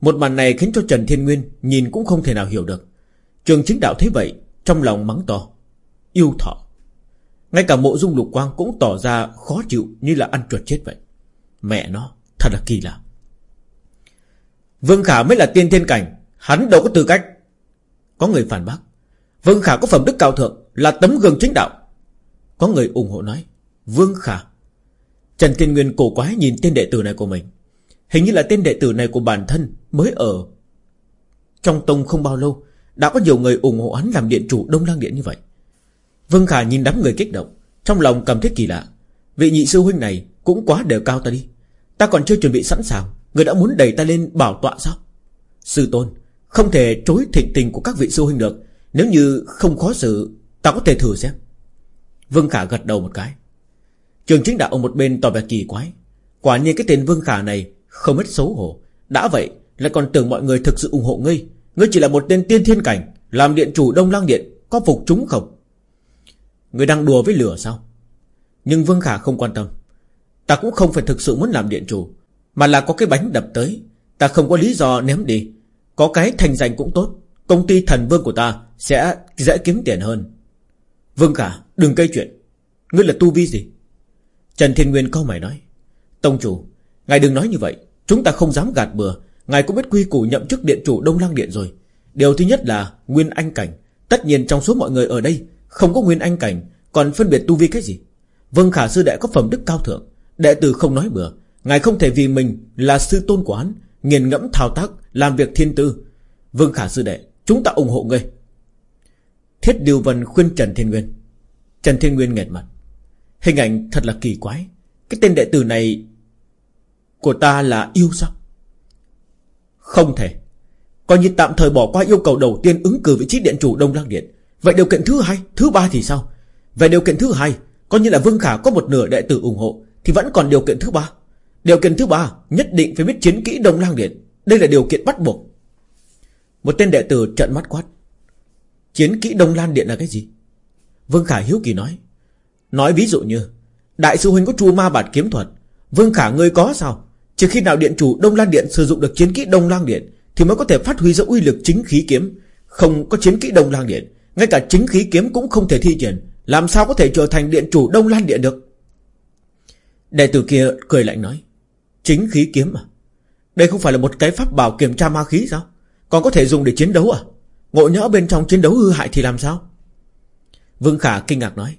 Một màn này khiến cho Trần Thiên Nguyên Nhìn cũng không thể nào hiểu được. Trường chính đạo thấy vậy, Trong lòng mắng to. Yêu thọ. Ngay cả mộ dung lục quang cũng tỏ ra khó chịu Như là ăn chuột chết vậy. Mẹ nó, thật là kỳ lạ. Vương Khả mới là tiên thiên cảnh, Hắn đâu có tư cách. Có người phản bác, Vương Khả có phẩm đức cao thượng, Là tấm gương chính đạo. Có người ủng hộ nói, Vương Khả. Trần Thiên Nguyên cổ quái nhìn tên đệ tử này của mình. Hình như là tên đệ tử này của bản thân Mới ở Trong tông không bao lâu, Đã có nhiều người ủng hộ hắn làm điện chủ Đông Lang Điện như vậy. Vương Khả nhìn đám người kích động, Trong lòng cảm thấy kỳ lạ. Vị nhị sư huynh này cũng quá đều cao ta đi. Ta còn chưa chuẩn bị sẵn sàng, Người đã muốn đẩy ta lên bảo tọa sao? Sư tôn, Không thể chối thịnh tình của các vị sư huynh được. Nếu như không khó xử, Ta có thể thử xem. Vương Khả gật đầu một cái. Trường chính đạo ở một bên tỏ vẻ kỳ quái. Quả nhiên cái tên Vương Khả này Không hết xấu hổ. Đã vậy, lại còn tưởng mọi người thực sự ủng hộ ngươi. Ngươi chỉ là một tên tiên thiên cảnh, Làm điện chủ Đông Lang Điện, Có phục chúng không? Người đang đùa với lửa sao? Nhưng Vương Khả không quan tâm. Ta cũng không phải thực sự muốn làm điện chủ, Mà là có cái bánh đập tới. Ta không có lý do ném đi. Có cái thành danh cũng tốt. Công ty thần vương của ta sẽ, dễ kiếm tiền hơn. Vương Khả, đừng gây chuyện. Ngươi là tu vi gì? Trần Thiên Nguyên câu mày nói. Tông chủ, Ngài đừng nói như vậy. Chúng ta không dám gạt bừa. Ngài cũng biết quy củ nhậm chức điện chủ Đông lang Điện rồi. Điều thứ nhất là Nguyên Anh Cảnh. Tất nhiên trong số mọi người ở đây không có Nguyên Anh Cảnh, Còn phân biệt tu vi cái gì? Vương Khả Sư Đệ có phẩm đức cao thượng. Đệ tử không nói bừa. Ngài không thể vì mình là sư tôn của hắn, Nghiền ngẫm thao tác, Làm việc thiên tư. Vương Khả Sư Đệ, Chúng ta ủng hộ ngươi. Thiết Điều Vân khuyên Trần Thiên Nguyên. Trần Thiên Nguyên nghẹt mặt. Hình ảnh thật là kỳ quái. Cái tên đệ tử này Của ta là yêu sao? Không thể. Coi như tạm thời bỏ qua yêu cầu đầu tiên Ứng cử vị trí điện chủ Đông Lăng Điện Vậy điều kiện thứ hai, thứ ba thì sao? Về điều kiện thứ hai Coi như là Vương Khả có một nửa đệ tử ủng hộ Thì vẫn còn điều kiện thứ ba. Điều kiện thứ ba Nhất định phải biết chiến kỹ Đông Lang Điện. Đây là điều kiện bắt buộc. Một tên đệ tử trận mắt quát. Chiến kỹ Đông Lan Điện là cái gì? Vương Khả hiếu kỳ nói. Nói ví dụ như Đại sư huynh có chu ma bản kiếm thuật. Vương Khả ngươi có sao? Chỉ khi nào điện chủ Đông Lan Điện sử dụng được chiến kỹ Đông Lang Điện Thì mới có thể phát huy ra uy lực chính khí kiếm. Không có chiến kỹ Đông Lang Điện. Ngay cả chính khí kiếm cũng không thể thi triển. Làm sao có thể trở thành điện chủ Đông Lan Điện được? Đệ tử kia cười lạnh nói, Chính khí kiếm à? Đây không phải là một cái pháp bảo kiểm tra ma khí sao? Còn có thể dùng để chiến đấu à? Ngộ nhỡ bên trong chiến đấu hư hại thì làm sao? Vương Khả kinh ngạc nói,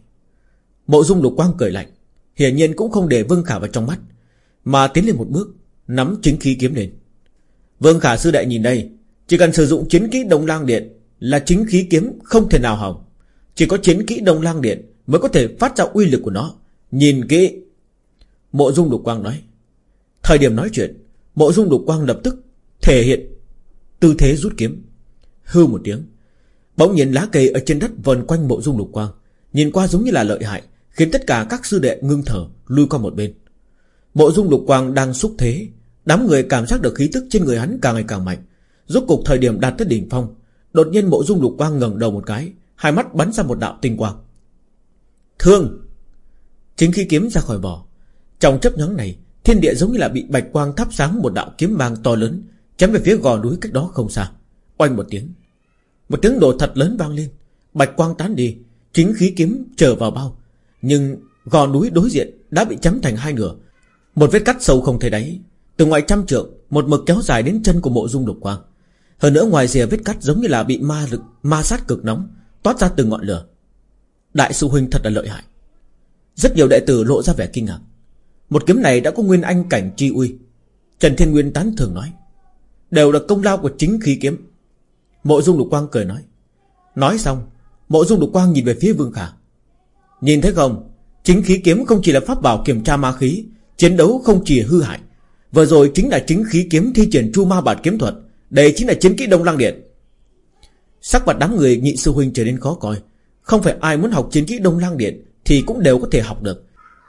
Mộ dung lục quang cười lạnh, Hiển nhiên cũng không để Vương Khả vào trong mắt, Mà tiến lên một bước, Nắm chính khí kiếm lên. Vương Khả sư đại nhìn đây, Chỉ cần sử dụng chiến kỹ Đông Lang Điện là chính khí kiếm không thể nào hỏng. Chỉ có chiến kỹ Đông Lang Điện Mới có thể phát ra uy lực của nó. Nhìn kỹ, Mộ dung lục quang nói. Thời điểm nói chuyện, Mộ dung lục quang lập tức thể hiện Tư thế rút kiếm. Hư một tiếng, Bỗng nhiên lá cây ở trên đất vần quanh mộ dung lục quang. Nhìn qua giống như là lợi hại, Khiến tất cả các sư đệ ngưng thở, Lui qua một bên. Mộ dung lục quang đang xúc thế, Đám người cảm giác được khí tức trên người hắn càng ngày càng mạnh. Rốt cục thời điểm đạt tới đỉnh phong Đột nhiên mộ dung lục quang ngẩng đầu một cái, Hai mắt bắn ra một đạo tinh quang. Thương! Chính khi kiếm ra khỏi vỏ, Trong chấp nhóm này, Thiên địa giống như là bị bạch quang thắp sáng một đạo kiếm mang to lớn, Chém về phía gò núi cách đó không xa. Oanh một tiếng. Một tiếng đổ thật lớn vang lên. Bạch quang tán đi, Chính khí kiếm trở vào bao. Nhưng gò núi đối diện đã bị chấm thành hai nửa. Một vết cắt sâu không thấy đáy. Từ ngoài trăm trượng, Một mực kéo dài đến chân của mộ dung lục quang. Hơn nữa ngoài rìa vết cắt giống như là bị ma lực, Ma sát cực nóng, Toát ra từng ngọn lửa. Đại sư huynh thật là lợi hại. Rất nhiều đệ tử lộ ra vẻ kinh ngạc. Một kiếm này đã có nguyên anh cảnh chi uy. Trần Thiên Nguyên tán thường nói, Đều là công lao của chính khí kiếm. Mộ dung lục quang cười nói Nói xong, Mộ dung lục quang nhìn về phía Vương Khả. Nhìn thấy không, Chính khí kiếm không chỉ là pháp bảo kiểm tra ma khí, Chiến đấu không chỉ hư hại, Vừa rồi chính là chính khí kiếm thi triển chu ma bản kiếm thuật đây chính là chiến kỹ Đông Lăng Điện. Sắc mặt đám người nhị sư huynh trở nên khó coi. Không phải ai muốn học chiến kỹ Đông Lăng Điện Thì cũng đều có thể học được.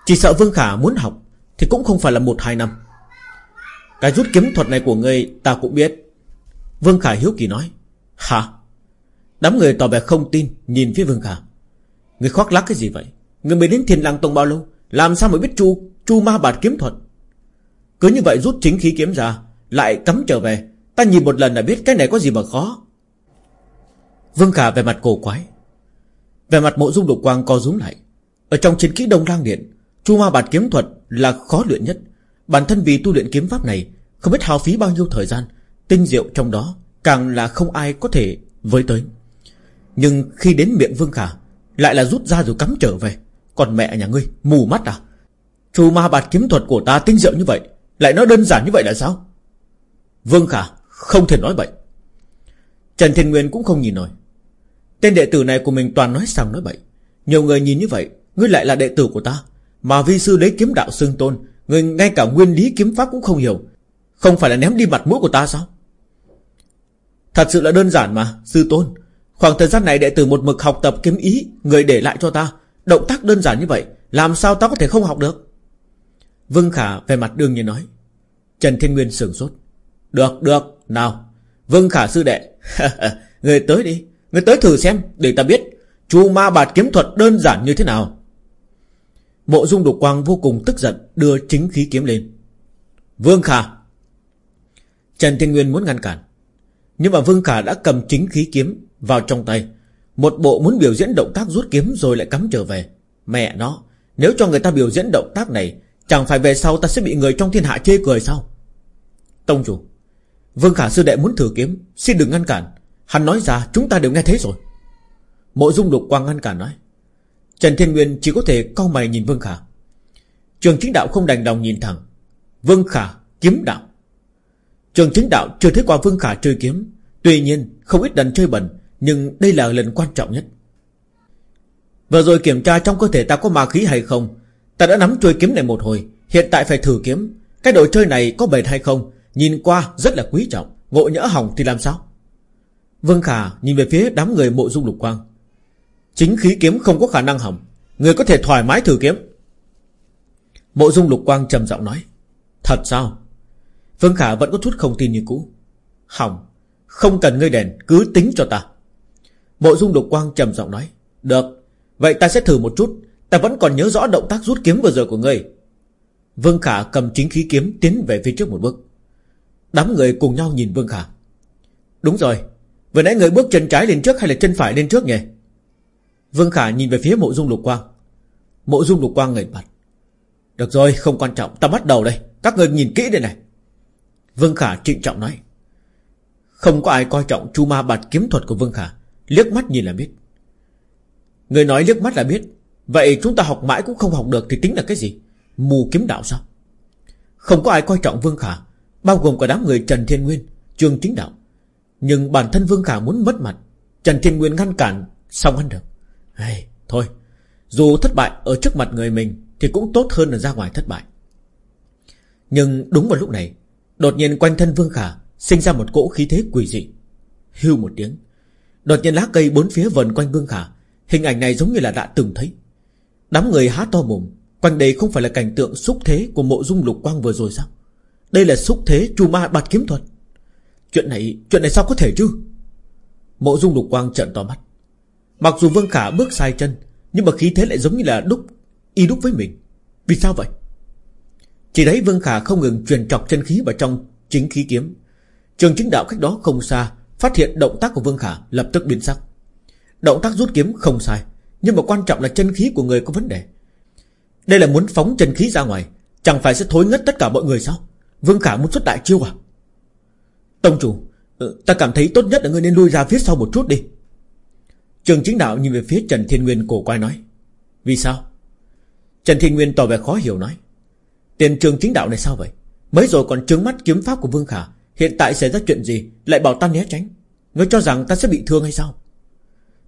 Chỉ sợ Vương Khả muốn học Thì cũng không phải là một hai năm. Cái rút kiếm thuật này của ngươi ta cũng biết. Vương Khả hiếu kỳ nói. Hả? Đám người tỏ vẻ không tin, Nhìn phía Vương Khả. Người khoác lác cái gì vậy? Người mới đến thiền lang tông bao lâu? Làm sao mới biết chu chu ma bạt kiếm thuật? Cứ như vậy rút chính khí kiếm ra, Lại cắm trở về. Ta nhìn một lần là biết cái này có gì mà khó. Vương Khả về mặt cổ quái. Về mặt mộ dung đục quang co rúm lại. Ở trong chiến kỹ đông lang điện, Chu ma bạt kiếm thuật là khó luyện nhất. Bản thân vì tu luyện kiếm pháp này, Không biết hao phí bao nhiêu thời gian, Tinh diệu trong đó Càng là không ai có thể với tới. Nhưng khi đến miệng Vương Khả, Lại là rút ra rồi cắm trở về. Còn mẹ nhà ngươi, mù mắt à? Chu ma bạt kiếm thuật của ta tinh diệu như vậy, Lại nói đơn giản như vậy là sao? Vương Khả không thể nói vậy Trần Thiên Nguyên cũng không nhìn nổi. Tên đệ tử này của mình toàn nói sang nói bậy. Nhiều người nhìn như vậy, Ngươi lại là đệ tử của ta. Mà vi sư lấy kiếm đạo xưng tôn Ngươi ngay cả nguyên lý kiếm pháp cũng không hiểu. Không phải là ném đi mặt mũi của ta sao? Thật sự là đơn giản mà, Sư tôn. Khoảng thời gian này đệ tử một mực học tập kiếm ý, Người để lại cho ta. Động tác đơn giản như vậy, Làm sao ta có thể không học được? Vương Khả về mặt đương nhiên nói. Trần Thiên Nguyên sửng sốt. Được được nào, Vương Khả sư đệ, Người tới đi, Người tới thử xem, để ta biết Chu ma bạt kiếm thuật đơn giản như thế nào. Mộ dung đục quang vô cùng tức giận, Đưa chính khí kiếm lên. Vương Khả! Trần Thiên Nguyên muốn ngăn cản, Nhưng mà Vương Khả đã cầm chính khí kiếm Vào trong tay. Một bộ muốn biểu diễn động tác rút kiếm Rồi lại cắm trở về. Mẹ nó, Nếu cho người ta biểu diễn động tác này, Chẳng phải về sau ta sẽ bị người trong thiên hạ chê cười sao? Tông chủ Vương Khả sư đệ muốn thử kiếm, Xin đừng ngăn cản. Hắn nói ra, chúng ta đều nghe thấy rồi. Mộ dung lục quang ngăn cản nói, Trần Thiên Nguyên chỉ có thể cau mày nhìn Vương Khả. Trường chính đạo không đành lòng nhìn thẳng. Vương Khả kiếm đạo. Trường chính đạo chưa thấy qua Vương Khả chơi kiếm. Tuy nhiên, không ít lần chơi bẩn, Nhưng đây là lần quan trọng nhất. Vừa rồi kiểm tra trong cơ thể ta có ma khí hay không? Ta đã nắm chuôi kiếm này một hồi, Hiện tại phải thử kiếm. Cái đồ chơi này có bền hay không? Nhìn qua rất là quý trọng. Ngộ nhỡ hỏng thì làm sao? Vương Khả nhìn về phía đám người mộ dung lục quang. Chính khí kiếm không có khả năng hỏng. Người có thể thoải mái thử kiếm. Mộ dung lục quang trầm giọng nói. Thật sao? Vương Khả vẫn có chút không tin như cũ. Hỏng. Không cần ngươi đèn, cứ tính cho ta. Mộ dung lục quang trầm giọng nói. Được. Vậy ta sẽ thử một chút. Ta vẫn còn nhớ rõ động tác rút kiếm vừa rồi của ngươi. Vương Khả cầm chính khí kiếm Tiến về phía trước một bước. Đám người cùng nhau nhìn Vương Khả. Đúng rồi, Vừa nãy người bước chân trái lên trước hay là chân phải lên trước nhỉ? Vương Khả nhìn về phía mộ dung lục quang. Mộ dung lục quang ngẩng mặt. Được rồi, không quan trọng, Ta bắt đầu đây. Các người nhìn kỹ đây này. Vương Khả trịnh trọng nói. Không có ai coi trọng chu ma bạt kiếm thuật của Vương Khả. Liếc mắt nhìn là biết. Người nói liếc mắt là biết. Vậy chúng ta học mãi cũng không học được Thì tính là cái gì? Mù kiếm đạo sao? Không có ai coi trọng Vương Khả. Bao gồm cả đám người Trần Thiên Nguyên Trương Chính Đạo. Nhưng bản thân Vương Khả muốn mất mặt Trần Thiên Nguyên ngăn cản Xong hắn được. Hey, Thôi Dù thất bại ở trước mặt người mình Thì cũng tốt hơn là ra ngoài thất bại. Nhưng đúng vào lúc này Đột nhiên quanh thân Vương Khả Sinh ra một cỗ khí thế quỷ dị. Hưu một tiếng Đột nhiên lá cây bốn phía vần quanh Vương Khả Hình ảnh này giống như là đã từng thấy. Đám người há to mồm Quanh đây không phải là cảnh tượng xúc thế Của mộ dung lục quang vừa rồi sao? Đây là xúc thế chu ma bạt kiếm thuật. Chuyện này chuyện này sao có thể chứ? Mộ dung lục quang trận to mắt. Mặc dù Vương Khả bước sai chân, Nhưng mà khí thế lại giống như là đúc, Y đúc với mình. Vì sao vậy? Chỉ đấy Vương Khả không ngừng truyền trọc chân khí vào trong chính khí kiếm. Trường chính đạo cách đó không xa, Phát hiện động tác của Vương Khả lập tức biến sắc. Động tác rút kiếm không sai, Nhưng mà quan trọng là chân khí của người có vấn đề. Đây là muốn phóng chân khí ra ngoài, Chẳng phải sẽ thối ngất tất cả mọi người sao? Vương Khả muốn xuất đại chiêu à? Tông chủ ờ, Ta cảm thấy tốt nhất là ngươi nên lui ra phía sau một chút đi. Trường chính đạo nhìn về phía Trần Thiên Nguyên cổ quay nói. Vì sao? Trần Thiên Nguyên tỏ vẻ khó hiểu nói. Tiền trường chính đạo này sao vậy? Mới rồi còn trướng mắt kiếm pháp của Vương Khả, Hiện tại xảy ra chuyện gì, Lại bảo ta né tránh? Ngươi cho rằng ta sẽ bị thương hay sao?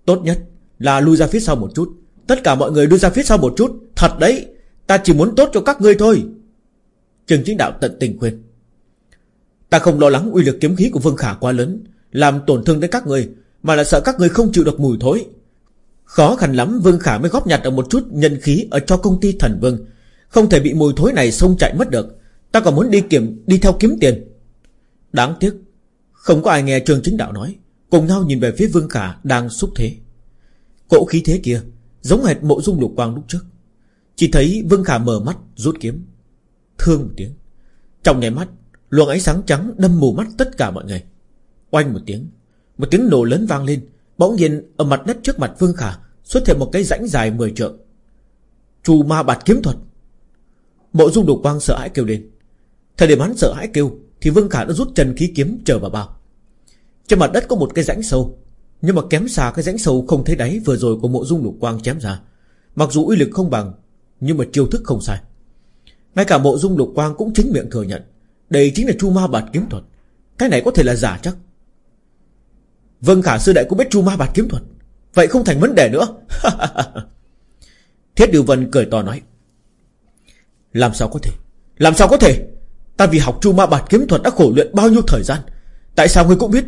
Tốt nhất là lui ra phía sau một chút. Tất cả mọi người lui ra phía sau một chút. Thật đấy, Ta chỉ muốn tốt cho các ngươi thôi. Trường chính đạo tận tình khuyên. Ta không lo lắng uy lực kiếm khí của Vương Khả quá lớn, Làm tổn thương đến các người, Mà là sợ các người không chịu được mùi thối. Khó khăn lắm, Vương Khả mới góp nhặt được một chút nhân khí Ở cho công ty thần Vương. Không thể bị mùi thối này xông chạy mất được. Ta còn muốn đi kiểm, đi theo kiếm tiền. Đáng tiếc, Không có ai nghe trường chính đạo nói. Cùng nhau nhìn về phía Vương Khả đang xúc thế. Cỗ khí thế kia, Giống hệt mộ dung lục quang lúc trước. Chỉ thấy Vương Khả mở mắt rút kiếm. Thương một tiếng. Trong nháy mắt, Luồng ánh sáng trắng đâm mù mắt tất cả mọi người. Oanh một tiếng Một tiếng nổ lớn vang lên, Bỗng nhiên ở mặt đất trước mặt Vương Khả Xuất hiện một cái rãnh dài 10 trượng. Chù ma bạt kiếm thuật. Mộ dung đục quang sợ hãi kêu lên. Thời điểm hắn sợ hãi kêu Thì Vương Khả đã rút chân khí kiếm trở vào bao. Trên mặt đất có một cái rãnh sâu, Nhưng mà kém xa cái rãnh sâu không thấy đáy Vừa rồi của mộ dung đục quang chém ra. Mặc dù uy lực không bằng, Nhưng mà chiêu thức không sai. Ngay cả bộ dung lục quang cũng chính miệng thừa nhận. Đây chính là chu ma bạt kiếm thuật. Cái này có thể là giả chắc. Vâng khả sư đại cũng biết chu ma bạt kiếm thuật. Vậy không thành vấn đề nữa. Thiết Điều Vân cười to nói. Làm sao có thể? Làm sao có thể? Ta vì học chu ma bạt kiếm thuật đã khổ luyện bao nhiêu thời gian. Tại sao ngươi cũng biết?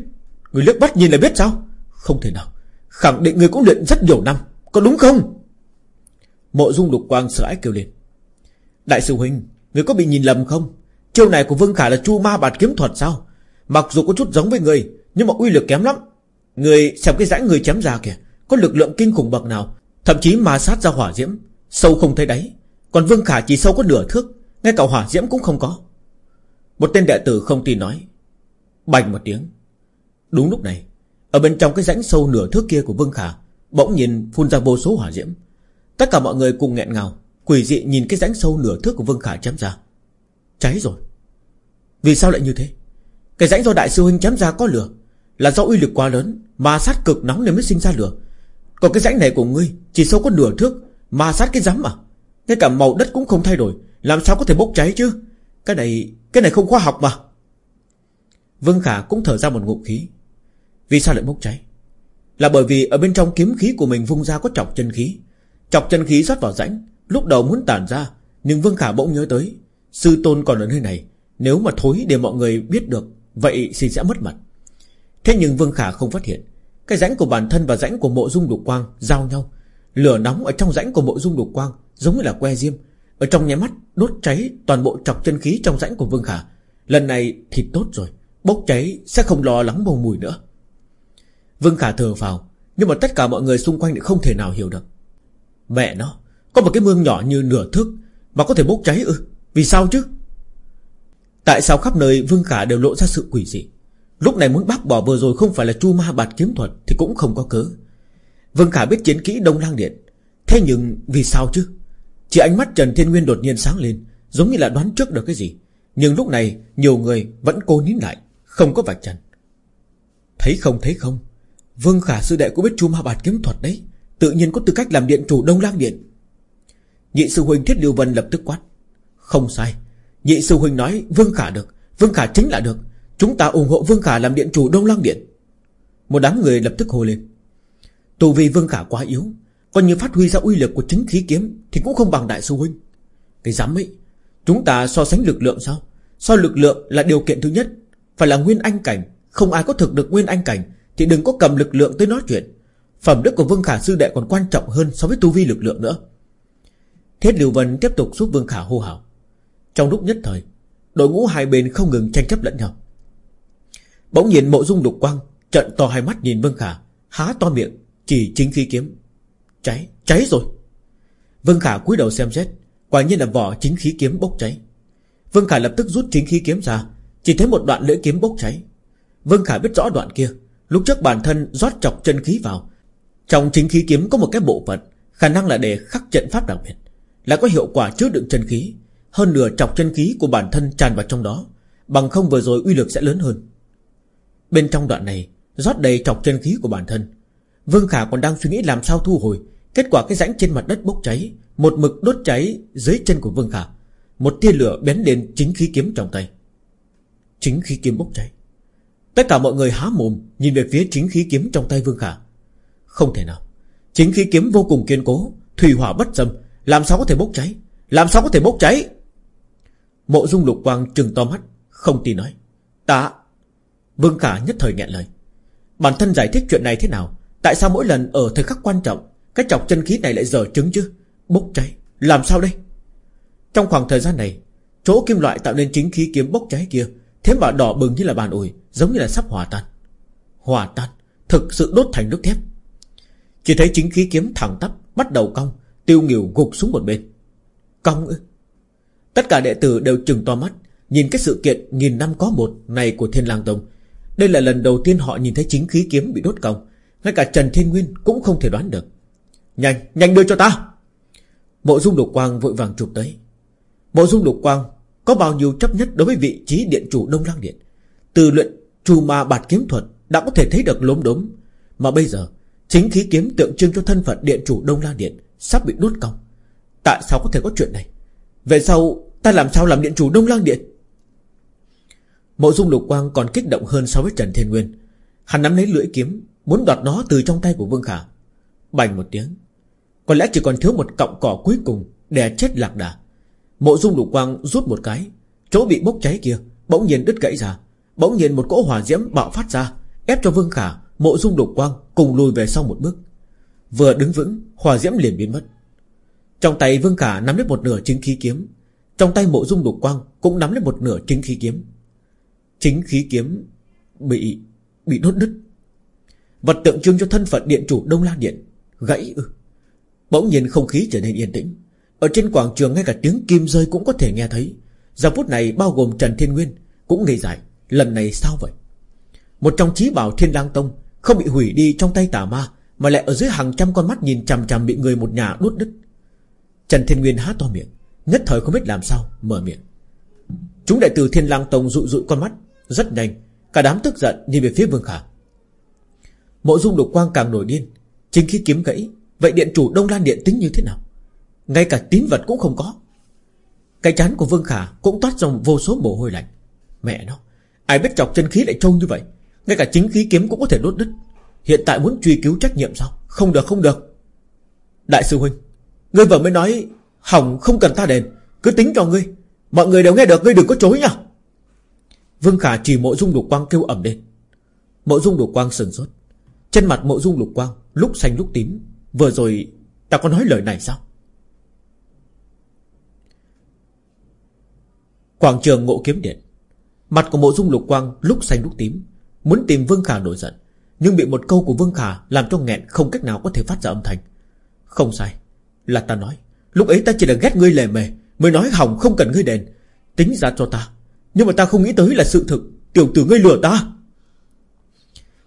Người liếc bắt nhìn là biết sao? Không thể nào. Khẳng định người cũng luyện rất nhiều năm. Có đúng không? Mộ dung lục quang sợ ái kêu lên. Đại sư huynh, Người có bị nhìn lầm không? Chiêu này của Vương Khả là chu ma bạt kiếm thuật sao? Mặc dù có chút giống với người, Nhưng mà uy lực kém lắm. Người xem cái rãnh người chém ra kìa, Có lực lượng kinh khủng bậc nào? Thậm chí ma sát ra hỏa diễm, Sâu không thấy đáy. Còn Vương Khả chỉ sâu có nửa thước, Ngay cả hỏa diễm cũng không có. Một tên đệ tử không tin nói. Bành một tiếng. Đúng lúc này, Ở bên trong cái rãnh sâu nửa thước kia của Vương Khả, Bỗng nhìn phun ra vô số hỏa diễm. Tất cả mọi người cùng nghẹn ngào. Quỷ dị nhìn cái rãnh sâu nửa thước của Vương Khả chém ra. Cháy rồi. Vì sao lại như thế? Cái rãnh do đại sư huynh chém ra có lửa, Là do uy lực quá lớn Mà sát cực nóng nên mới sinh ra lửa. Còn cái rãnh này của ngươi Chỉ sâu có nửa thước Mà sát cái rắm mà Ngay cả màu đất cũng không thay đổi, Làm sao có thể bốc cháy chứ? Cái này cái này không khoa học mà. Vương Khả cũng thở ra một ngụm khí. Vì sao lại bốc cháy? Là bởi vì ở bên trong kiếm khí của mình vung ra có chọc chân khí. Chọc chân khí rót vào rãnh Lúc đầu muốn tản ra, Nhưng Vương Khả bỗng nhớ tới, Sư tôn còn ở nơi này, Nếu mà thối để mọi người biết được, Vậy thì sẽ mất mặt. Thế nhưng Vương Khả không phát hiện, Cái rãnh của bản thân và rãnh của mộ dung đục quang Giao nhau. Lửa nóng ở trong rãnh của mộ dung đục quang Giống như là que diêm, Ở trong nháy mắt đốt cháy toàn bộ chọc chân khí trong rãnh của Vương Khả. Lần này thì tốt rồi, Bốc cháy sẽ không lo lắng bầu mùi nữa. Vương Khả thở vào, Nhưng mà tất cả mọi người xung quanh không thể nào hiểu được. Mẹ nó có một cái mương nhỏ như nửa thước Mà có thể bốc cháy ư? Vì sao chứ? Tại sao khắp nơi Vương Khả đều lộ ra sự quỷ dị? Lúc này muốn bác bỏ vừa rồi không phải là chu ma bạt kiếm thuật Thì cũng không có cớ. Vương Khả biết chiến kỹ Đông Lang Điện. Thế nhưng vì sao chứ? Chỉ ánh mắt Trần Thiên Nguyên đột nhiên sáng lên, Giống như là đoán trước được cái gì. Nhưng lúc này nhiều người vẫn cố nín lại, Không có vạch trần. Thấy không thấy không? Vương Khả sư đệ cũng biết chu ma bạt kiếm thuật đấy. Tự nhiên có tư cách làm điện chủ Đông Lang Điện. Nhị sư huynh Thiết Điều Vân lập tức quát. Không sai. Nhị sư huynh nói Vương Khả được. Vương Khả chính là được. Chúng ta ủng hộ Vương Khả làm điện chủ Đông Lang Điện. Một đám người lập tức hô lên. Tù vì Vương Khả quá yếu. Còn như phát huy ra uy lực của chính khí kiếm Thì cũng không bằng đại sư huynh. Cái dám ấy, Chúng ta so sánh lực lượng sao? So lực lượng là điều kiện thứ nhất. Phải là nguyên anh cảnh. Không ai có thực được nguyên anh cảnh Thì đừng có cầm lực lượng tới nói chuyện. Phẩm đức của Vương Khả sư đệ còn quan trọng hơn So với tu vi lực lượng nữa. Thiết Lưu Vân tiếp tục giúp Vương Khả hô hào. Trong lúc nhất thời Đội ngũ hai bên không ngừng tranh chấp lẫn nhau. Bỗng nhiên mộ dung lục quang Trận to hai mắt nhìn Vương Khả Há to miệng chỉ chính khí kiếm. Cháy, cháy rồi. Vương Khả cúi đầu xem xét Quả nhiên là vỏ chính khí kiếm bốc cháy. Vương Khả lập tức rút chính khí kiếm ra Chỉ thấy một đoạn lưỡi kiếm bốc cháy. Vương Khả biết rõ đoạn kia Lúc trước bản thân rót chọc chân khí vào Trong chính khí kiếm có một cái bộ phận Khả năng là để khắc trận pháp đặc biệt. Là có hiệu quả chứa đựng chân khí. Hơn nửa chọc chân khí của bản thân tràn vào trong đó. Bằng không vừa rồi uy lực sẽ lớn hơn. Bên trong đoạn này, Rót đầy chọc chân khí của bản thân. Vương Khả còn đang suy nghĩ làm sao thu hồi. Kết quả cái rãnh trên mặt đất bốc cháy. Một mực đốt cháy dưới chân của Vương Khả. Một tia lửa bén lên chính khí kiếm trong tay. Chính khí kiếm bốc cháy. Tất cả mọi người há mồm Nhìn về phía chính khí kiếm trong tay Vương Khả. Không thể nào. Chính khí kiếm vô cùng kiên cố, Thủy hỏa bất dâm làm sao có thể bốc cháy? Làm sao có thể bốc cháy? Mộ dung lục quang trừng to mắt, Không tin nói. Ta Vương Khả nhất thời nghẹn lời. Bản thân giải thích chuyện này thế nào? Tại sao mỗi lần ở thời khắc quan trọng, Cái chọc chân khí này lại dở trứng chứ? Bốc cháy. Làm sao đây? Trong khoảng thời gian này, Chỗ kim loại tạo nên chính khí kiếm bốc cháy kia, Thế mà đỏ bừng như là bàn ủi, Giống như là sắp hòa tan. Hòa tan. Thực sự đốt thành nước thép. Chỉ thấy chính khí kiếm thẳng tắp, Bắt đầu cong. Tiêu nghỉu gục xuống một bên. Cong ư? Tất cả đệ tử đều chừng to mắt Nhìn cái sự kiện nghìn năm có một này của Thiên lang Tông. Đây là lần đầu tiên họ nhìn thấy chính khí kiếm bị đốt cong Ngay cả Trần Thiên Nguyên cũng không thể đoán được. Nhanh, nhanh đưa cho ta! Mộ dung lục quang vội vàng chụp tới. Mộ dung lục quang Có bao nhiêu chấp nhất đối với vị trí điện chủ Đông Lang Điện? Từ luyện trù ma bạt kiếm thuật Đã có thể thấy được lốm đốm. Mà bây giờ Chính khí kiếm tượng trưng cho thân phận điện chủ Đông Lang Điện Sắp bị đốt còng. Tại sao có thể có chuyện này? Về sau, ta làm sao làm điện chủ Đông Lang Điện? Mộ dung lục quang còn kích động hơn so với Trần Thiên Nguyên. Hắn nắm lấy lưỡi kiếm, Muốn đoạt nó từ trong tay của Vương Khả. Bành một tiếng. Có lẽ chỉ còn thiếu một cọng cỏ cuối cùng Để chết lạc đà. Mộ dung lục quang rút một cái. Chỗ bị bốc cháy kia, Bỗng nhiên đứt gãy ra. Bỗng nhiên một cỗ hỏa diễm bạo phát ra, Ép cho Vương Khả, Mộ dung lục quang cùng lùi về sau một bước. Vừa đứng vững Hỏa diễm liền biến mất. Trong tay Vương Khả nắm lấy một nửa chính khí kiếm, Trong tay mộ dung lục quang Cũng nắm lấy một nửa chính khí kiếm. Chính khí kiếm Bị bị đốt đứt Vật tượng trưng cho thân phận điện chủ Đông Lan Điện, Gãy ư. Bỗng nhiên không khí trở nên yên tĩnh. Ở trên quảng trường ngay cả tiếng kim rơi cũng có thể nghe thấy. Giờ phút này bao gồm Trần Thiên Nguyên Cũng ngây dài Lần này sao vậy? Một trong trí bảo Thiên lang Tông Không bị hủy đi trong tay tà ma mà lại ở dưới hàng trăm con mắt nhìn chằm chằm Bị người một nhà đốt đứt. Trần Thiên Nguyên há to miệng, Nhất thời không biết làm sao, mở miệng. Chúng đại tử Thiên lang Tông dụ dụ con mắt, Rất nhanh, Cả đám tức giận nhìn về phía Vương Khả. Mộ dung đục quang càng nổi điên, Chính khi kiếm gãy, Vậy điện chủ Đông Lan Điện tính như thế nào? Ngay cả tín vật cũng không có. Cái chán của Vương Khả cũng toát dòng vô số mồ hôi lạnh. Mẹ nó, Ai biết chọc chân khí lại trông như vậy, Ngay cả chính khí kiếm cũng có thể đốt đứt. Hiện tại muốn truy cứu trách nhiệm sao? Không được không được. Đại sư Huynh, Ngươi vừa mới nói Hỏng không cần ta đền, Cứ tính cho ngươi. Mọi người đều nghe được, ngươi đừng có chối nha. Vương Khả chỉ mộ dung lục quang kêu ẩm lên. Mộ dung lục quang sừng sốt. Trên mặt mộ dung lục quang Lúc xanh lúc tím. Vừa rồi ta có nói lời này sao? Quảng trường ngộ kiếm điện. Mặt của mộ dung lục quang lúc xanh lúc tím. Muốn tìm Vương Khả nổi giận. Nhưng bị một câu của Vương Khả Làm cho nghẹn không cách nào có thể phát ra âm thanh. Không sai, Là ta nói. Lúc ấy ta chỉ là ghét ngươi lề mề, Mới nói hỏng không cần ngươi đền. Tính ra cho ta, Nhưng mà ta không nghĩ tới là sự thực. Tiểu tử ngươi lừa ta.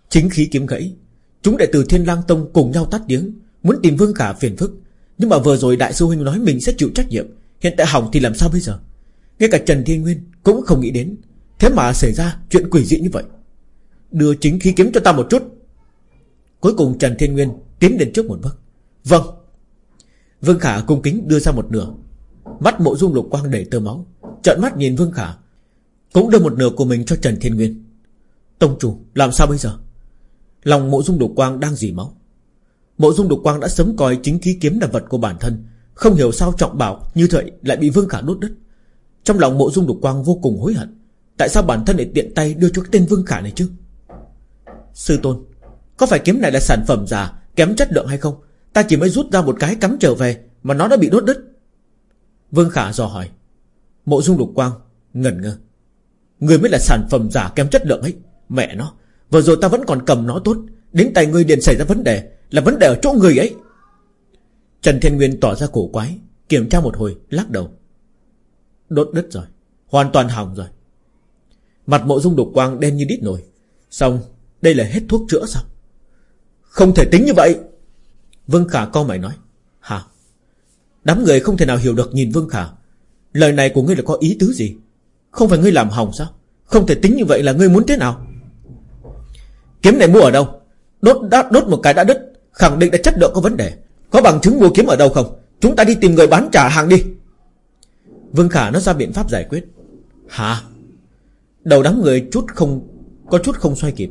Chính khí kiếm gãy, Chúng đệ tử Thiên lang Tông cùng nhau tắt tiếng, Muốn tìm Vương Khả phiền phức. Nhưng mà vừa rồi Đại sư Huynh nói mình sẽ chịu trách nhiệm, Hiện tại hỏng thì làm sao bây giờ? Ngay cả Trần Thiên Nguyên cũng không nghĩ đến. Thế mà xảy ra chuyện quỷ dị như vậy. Đưa chính khí kiếm cho ta một chút. Cuối cùng Trần Thiên Nguyên Tiến đến trước một bước. Vâng. Vương Khả cung kính đưa ra một nửa. Mắt mộ dung lục quang đầy tơ máu. Trợn mắt nhìn Vương Khả. Cũng đưa một nửa của mình cho Trần Thiên Nguyên. Tông chủ, làm sao bây giờ? Lòng mộ dung lục quang đang dì máu. Mộ dung lục quang đã sớm coi chính khí kiếm là vật của bản thân. Không hiểu sao trọng bảo như vậy lại bị Vương Khả đốt đứt. Trong lòng mộ dung lục quang vô cùng hối hận. Tại sao bản thân lại tiện tay đưa cho cái tên Vương Khả này chứ? Sư tôn, Có phải kiếm này là sản phẩm giả Kém chất lượng hay không? Ta chỉ mới rút ra một cái cắm trở về, Mà nó đã bị đốt đứt. Vương Khả dò hỏi. Mộ dung lục quang ngẩn ngơ. Người mới là sản phẩm giả kém chất lượng ấy. Mẹ nó, Vừa rồi ta vẫn còn cầm nó tốt. Đến tay ngươi liền xảy ra vấn đề, Là vấn đề ở chỗ người ấy. Trần Thiên Nguyên tỏ ra cổ quái, Kiểm tra một hồi, lắc đầu. Đốt đứt rồi, Hoàn toàn hỏng rồi. Mặt mộ dung đục quang đen như đít nổi Xong đây là hết thuốc chữa sao? Không thể tính như vậy. Vương Khả co mày nói. Hả? Đám người không thể nào hiểu được nhìn Vương Khả. Lời này của ngươi là có ý tứ gì? Không phải ngươi làm hỏng sao? Không thể tính như vậy là ngươi muốn thế nào? Kiếm này mua ở đâu? Đốt đã đốt một cái đã đứt. Khẳng định là chất lượng có vấn đề. Có bằng chứng mua kiếm ở đâu không? Chúng ta đi tìm người bán trả hàng đi. Vương Khả nó ra biện pháp giải quyết. Hả? Đầu đám người chút không, Có chút không xoay kịp.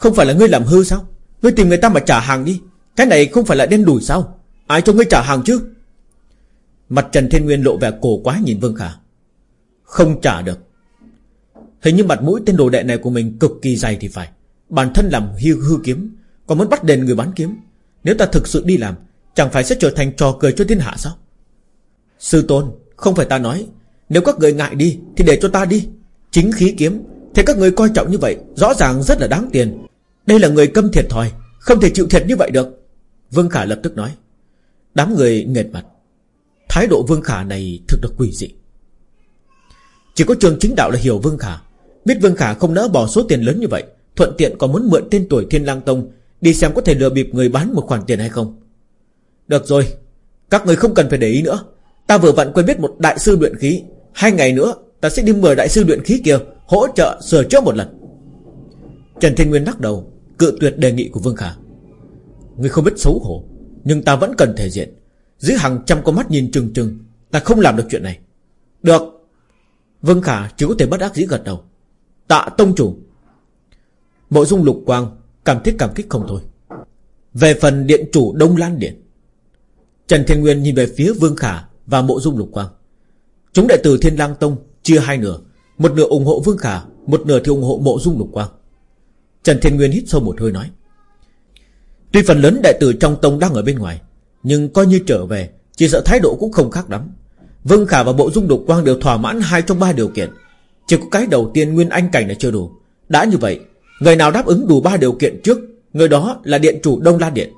Không phải là ngươi làm hư sao? Ngươi tìm người ta mà trả hàng đi. Cái này không phải là đen đủi sao? Ai cho ngươi trả hàng chứ? Mặt Trần Thiên Nguyên lộ vẻ cổ quá nhìn Vương Khả. Không trả được. Hình như mặt mũi tên đồ đệ này của mình cực kỳ dày thì phải. Bản thân làm hư hư kiếm, Còn muốn bắt đền người bán kiếm. Nếu ta thực sự đi làm, Chẳng phải sẽ trở thành trò cười cho thiên hạ sao? Sư tôn, Không phải ta nói. Nếu các người ngại đi, Thì để cho ta đi. Chính khí kiếm, Thế các người coi trọng như vậy, Rõ ràng rất là đáng tiền. Đây là người câm thiệt thòi, Không thể chịu thiệt như vậy được. Vương Khả lập tức nói. Đám người nghệt mặt. Thái độ Vương Khả này thực được quỷ dị. Chỉ có trường chính đạo là hiểu Vương Khả. Biết Vương Khả không nỡ bỏ số tiền lớn như vậy, Thuận tiện còn muốn mượn tên tuổi Thiên Lang Tông, Đi xem có thể lừa bịp người bán một khoản tiền hay không. Được rồi, Các người không cần phải để ý nữa. Ta vừa vặn quen biết một đại sư luyện khí. Hai ngày nữa, ta sẽ đi mời đại sư luyện khí kia Hỗ trợ sửa chữa một lần. Trần Thiên Nguyên lắc đầu. Cự tuyệt đề nghị của Vương Khả. Người không biết xấu hổ, Nhưng ta vẫn cần thể diện. Dưới hàng trăm con mắt nhìn trừng trừng, Ta không làm được chuyện này. Được. Vương Khả chỉ có thể bất ác dĩ gật đầu. Tạ Tông Chủ. Mộ dung lục quang, Cảm thiết cảm kích không thôi. Về phần điện chủ Đông Lan Điện. Trần Thiên Nguyên nhìn về phía Vương Khả Và mộ dung lục quang. Chúng đệ tử Thiên Lang Tông chia hai nửa, Một nửa ủng hộ Vương Khả, Một nửa thì ủng hộ mộ dung lục quang. Trần Thiên Nguyên hít sâu một hơi nói. Tuy phần lớn đệ tử trong tông đang ở bên ngoài, Nhưng coi như trở về, Chỉ sợ thái độ cũng không khác lắm. Vương Khả và Bộ Dung Đục Quang đều thỏa mãn hai trong ba điều kiện. Chỉ có cái đầu tiên Nguyên Anh Cảnh là chưa đủ. Đã như vậy, Người nào đáp ứng đủ ba điều kiện trước, Người đó là điện chủ Đông La Điện.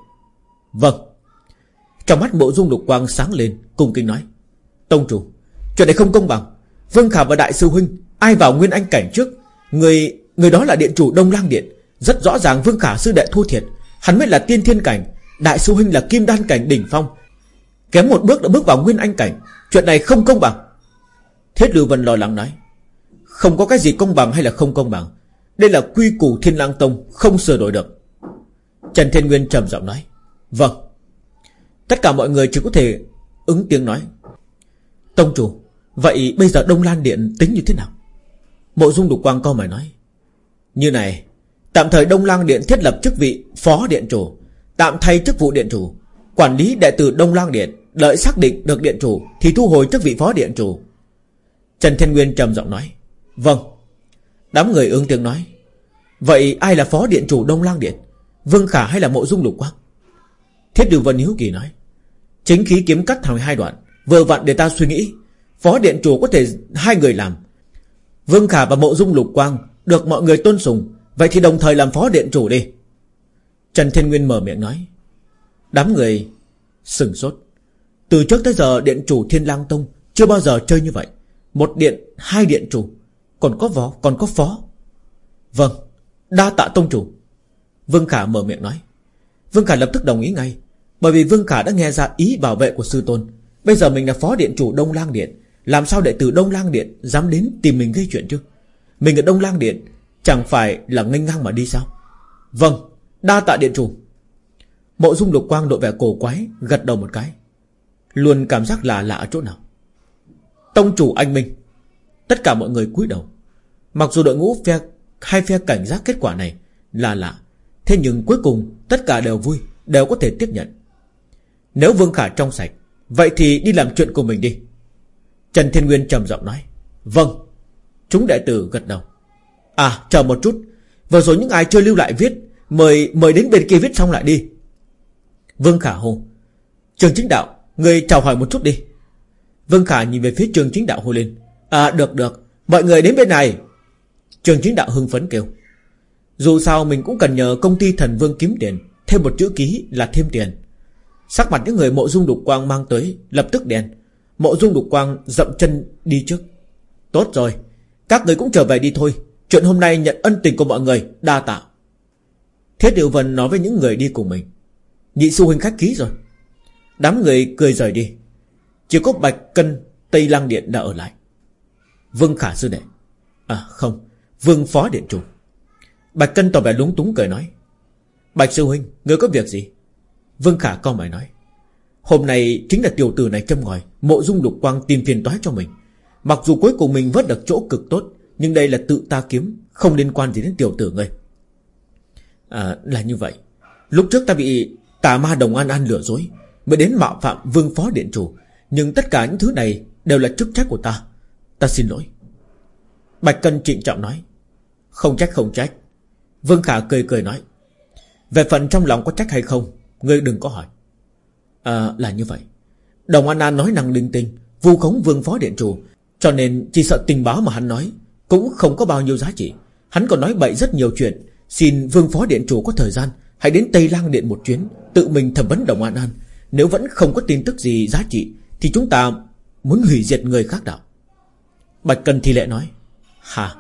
Vâng. Trong mắt Bộ Dung Đục Quang sáng lên Cùng kinh nói. Tông chủ, Chuyện này không công bằng. Vương Khả và Đại sư Huynh, Ai vào Nguyên Anh Cảnh trước, Người người đó là điện chủ Đông Lang Điện, Rất rõ ràng Vương Khả sư đệ thua thiệt. Hắn mới là tiên thiên cảnh, Đại sư huynh là kim đan cảnh đỉnh phong. Kém một bước đã bước vào nguyên anh cảnh, Chuyện này không công bằng. Thiết Lưu Vân lo lắng nói, Không có cái gì công bằng hay là không công bằng. Đây là quy củ thiên lang tông, Không sửa đổi được. Trần Thiên Nguyên trầm giọng nói Vâng. Tất cả mọi người chỉ có thể ứng tiếng nói, Tông chủ, Vậy bây giờ Đông Lan Điện tính như thế nào? Mộ Dung Đục Quang co mày nói như này, Tạm thời Đông Lang Điện thiết lập chức vị Phó Điện Chủ, Tạm thay chức vụ Điện Chủ, Quản lý đệ tử Đông Lang Điện, Đợi xác định được Điện Chủ Thì thu hồi chức vị Phó Điện Chủ. Trần Thiên Nguyên trầm giọng nói Vâng. Đám người ương tiếng nói, Vậy ai là Phó Điện Chủ Đông Lang Điện? Vương Khả hay là Mộ Dung Lục Quang? Thiết Điều Vân Hiếu Kỳ nói, Chính khí kiếm cắt thành hai đoạn, Vừa vặn để ta suy nghĩ, Phó Điện Chủ có thể hai người làm, Vương Khả và Mộ Dung Lục Quang được mọi người tôn sùng. Vậy thì đồng thời làm phó điện chủ đi. Trần Thiên Nguyên mở miệng nói. Đám người sừng sốt. Từ trước tới giờ điện chủ Thiên Lang Tông Chưa bao giờ chơi như vậy. Một điện, hai điện chủ. Còn có võ, còn có phó. Vâng, đa tạ tông chủ. Vương Khả mở miệng nói. Vương Khả lập tức đồng ý ngay. Bởi vì Vương Khả đã nghe ra ý bảo vệ của sư tôn. Bây giờ mình là phó điện chủ Đông Lang Điện. Làm sao đệ tử Đông Lang Điện Dám đến tìm mình gây chuyện chứ? Mình ở Đông Lang Điện, Chẳng phải là nghênh ngang mà đi sao? Vâng đa tạ điện chủ. Mộ dung lục quang đội vẻ cổ quái, Gật đầu một cái. Luôn cảm giác là lạ ở chỗ nào? Tông chủ anh Minh, Tất cả mọi người cúi đầu. Mặc dù đội ngũ phe, hai phe cảnh giác kết quả này Là lạ, Thế nhưng cuối cùng tất cả đều vui, Đều có thể tiếp nhận. Nếu Vương Khả trong sạch, Vậy thì đi làm chuyện của mình đi. Trần Thiên Nguyên trầm giọng nói Vâng. Chúng đệ tử gật đầu. À chờ một chút. Vừa rồi những ai chưa lưu lại viết, Mời mời đến bên kia viết xong lại đi. Vương Khả hô Trường chính đạo, Người chào hỏi một chút đi. Vương Khả nhìn về phía trường chính đạo hô lên. À được được. Mọi người đến bên này. Trường chính đạo hưng phấn kêu. Dù sao mình cũng cần nhờ công ty thần vương kiếm tiền, Thêm một chữ ký là thêm tiền. Sắc mặt những người mộ dung đục quang mang tới, Lập tức đèn. Mộ dung đục quang dậm chân đi trước. Tốt rồi. Các người cũng trở về đi thôi. Chuyện hôm nay nhận ân tình của mọi người, Đa tạ. Thiết Điệu Vân nói với những người đi cùng mình. Nhị sư huynh khách ký rồi. Đám người cười rời đi. Chỉ có Bạch Cân, Tây Lang Điện đã ở lại. Vương Khả sư đệ. À không. Vương Phó Điện Chủ. Bạch Cân tỏ vẻ lúng túng cười nói. Bạch sư huynh Ngươi có việc gì? Vương Khả co mày nói. Hôm nay chính là tiểu tử này châm ngòi, Mộ dung lục quang tìm phiền toái cho mình. Mặc dù cuối cùng mình vớt được chỗ cực tốt, nhưng đây là tự ta kiếm, Không liên quan gì đến tiểu tử ngươi. À là như vậy. Lúc trước ta bị tà ma đồng an an lừa dối, Mới đến mạo phạm vương phó điện chủ, Nhưng tất cả những thứ này Đều là chức trách của ta. Ta xin lỗi. Bạch Cân trịnh trọng nói. Không trách không trách. Vương Khả cười cười nói. Về phần trong lòng có trách hay không, Ngươi đừng có hỏi. À là như vậy. Đồng An An nói năng linh tinh, Vu khống vương phó điện chủ cho nên chỉ sợ tình báo mà hắn nói Cũng không có bao nhiêu giá trị. Hắn còn nói bậy rất nhiều chuyện. Xin vương phó điện chủ có thời gian, Hãy đến Tây Lang Điện một chuyến, Tự mình thẩm vấn Đồng An An. Nếu vẫn không có tin tức gì giá trị, Thì chúng ta muốn hủy diệt người khác đạo. Bạch Cần Thi Lệ nói Hả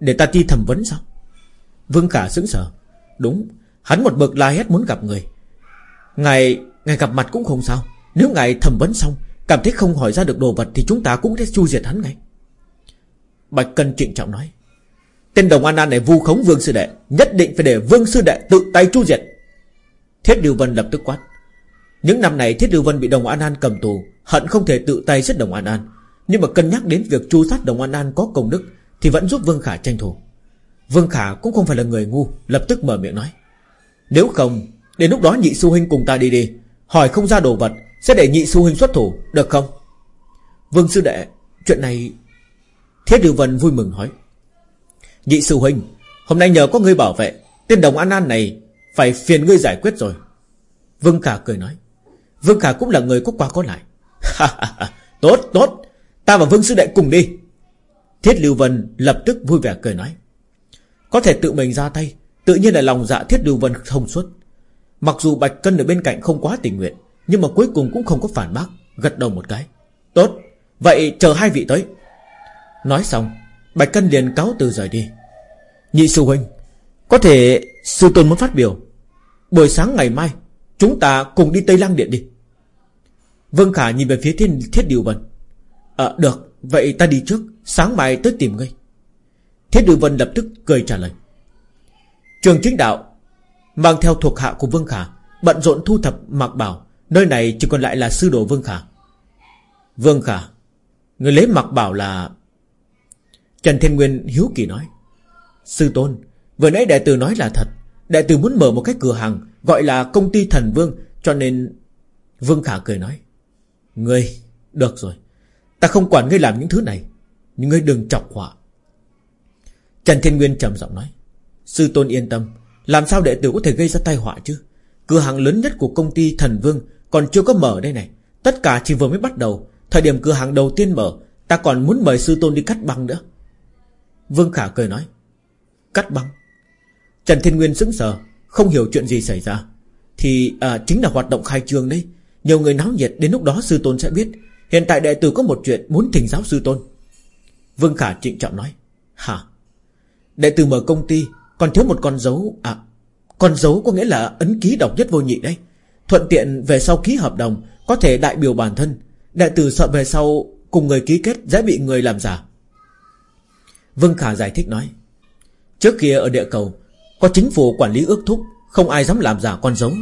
Để ta đi thẩm vấn sao? Vương Khả sững sờ. Đúng, Hắn một bậc la hét muốn gặp người. Ngài Ngài gặp mặt cũng không sao. Nếu ngài thẩm vấn xong Cảm thấy không hỏi ra được đồ vật Thì chúng ta cũng sẽ chu diệt hắn ngay. Bạch Cân trịnh trọng nói, Tên đồng An An này vu khống Vương Sư Đệ, Nhất định phải để Vương Sư Đệ tự tay chu diệt. Thiết Điều Vân lập tức quát, Những năm này Thiết Điều Vân bị đồng An An cầm tù, Hận không thể tự tay giết đồng An An. Nhưng mà cân nhắc đến việc chu sát đồng An An có công đức Thì vẫn giúp Vương Khả tranh thủ. Vương Khả cũng không phải là người ngu, Lập tức mở miệng nói, Nếu không, Đến lúc đó nhị sư huynh cùng ta đi đi, Hỏi không ra đồ vật sẽ để nhị sư huynh xuất thủ, Được không? Vương sư đệ, Chuyện này Thiết Điều Vân vui mừng hỏi. Nhị sư huynh, Hôm nay nhờ có ngươi bảo vệ, Tên đồng An An này Phải phiền ngươi giải quyết rồi. Vương Khả cười nói. Vương Khả cũng là người có qua có lại. Tốt tốt. Ta và Vương sư đệ cùng đi. Thiết Lưu Vân lập tức vui vẻ cười nói. Có thể tự mình ra tay, Tự nhiên là lòng dạ Thiết Lưu Vân thông suốt. Mặc dù Bạch Cân ở bên cạnh không quá tình nguyện nhưng mà cuối cùng cũng không có phản bác, Gật đầu một cái. Tốt, Vậy chờ hai vị tới. Nói xong, Bạch Cân liền cáo từ rời đi. Nhị sư huynh, Có thể sư tôn muốn phát biểu. Buổi sáng ngày mai, Chúng ta cùng đi Tây Lăng Điện đi. Vương Khả nhìn về phía thiên, thiết điều vân. À được, Vậy ta đi trước, Sáng mai tới tìm ngươi. Thiết điều vân lập tức cười trả lời. Trường chính đạo, Mang theo thuộc hạ của Vương Khả, Bận rộn thu thập mặc bảo. Nơi này chỉ còn lại là sư đồ Vương Khả. Vương Khả, Người lấy mặc bảo là Trần Thiên Nguyên hiếu kỳ nói. Sư tôn, Vừa nãy đại tử nói là thật. Đại tử muốn mở một cái cửa hàng Gọi là công ty thần vương, Cho nên Vương Khả cười nói. Ngươi, Được rồi. Ta không quản ngươi làm những thứ này, Nhưng ngươi đừng chọc họa. Trần Thiên Nguyên trầm giọng nói. Sư tôn yên tâm, Làm sao đệ tử có thể gây ra tai họa chứ? Cửa hàng lớn nhất của công ty thần vương còn chưa có mở đây này Tất cả chỉ vừa mới bắt đầu. Thời điểm cửa hàng đầu tiên mở Ta còn muốn mời sư tôn đi cắt băng nữa. Vương Khả cười nói Cắt băng? Trần Thiên Nguyên sững sờ Không hiểu chuyện gì xảy ra. Thì à, chính là hoạt động khai trương đấy. Nhiều người náo nhiệt đến lúc đó sư tôn sẽ biết. Hiện tại đệ tử có một chuyện muốn thỉnh giáo sư tôn. Vương Khả trịnh trọng nói Hả? Đệ tử mở công ty Còn thiếu một con dấu À Con dấu có nghĩa là ấn ký độc nhất vô nhị đấy. Thuận tiện về sau ký hợp đồng, Có thể đại biểu bản thân. Đệ tử sợ về sau Cùng người ký kết dễ bị người làm giả. Vương Khả giải thích nói, Trước kia ở địa cầu, Có chính phủ quản lý ước thúc, Không ai dám làm giả con dấu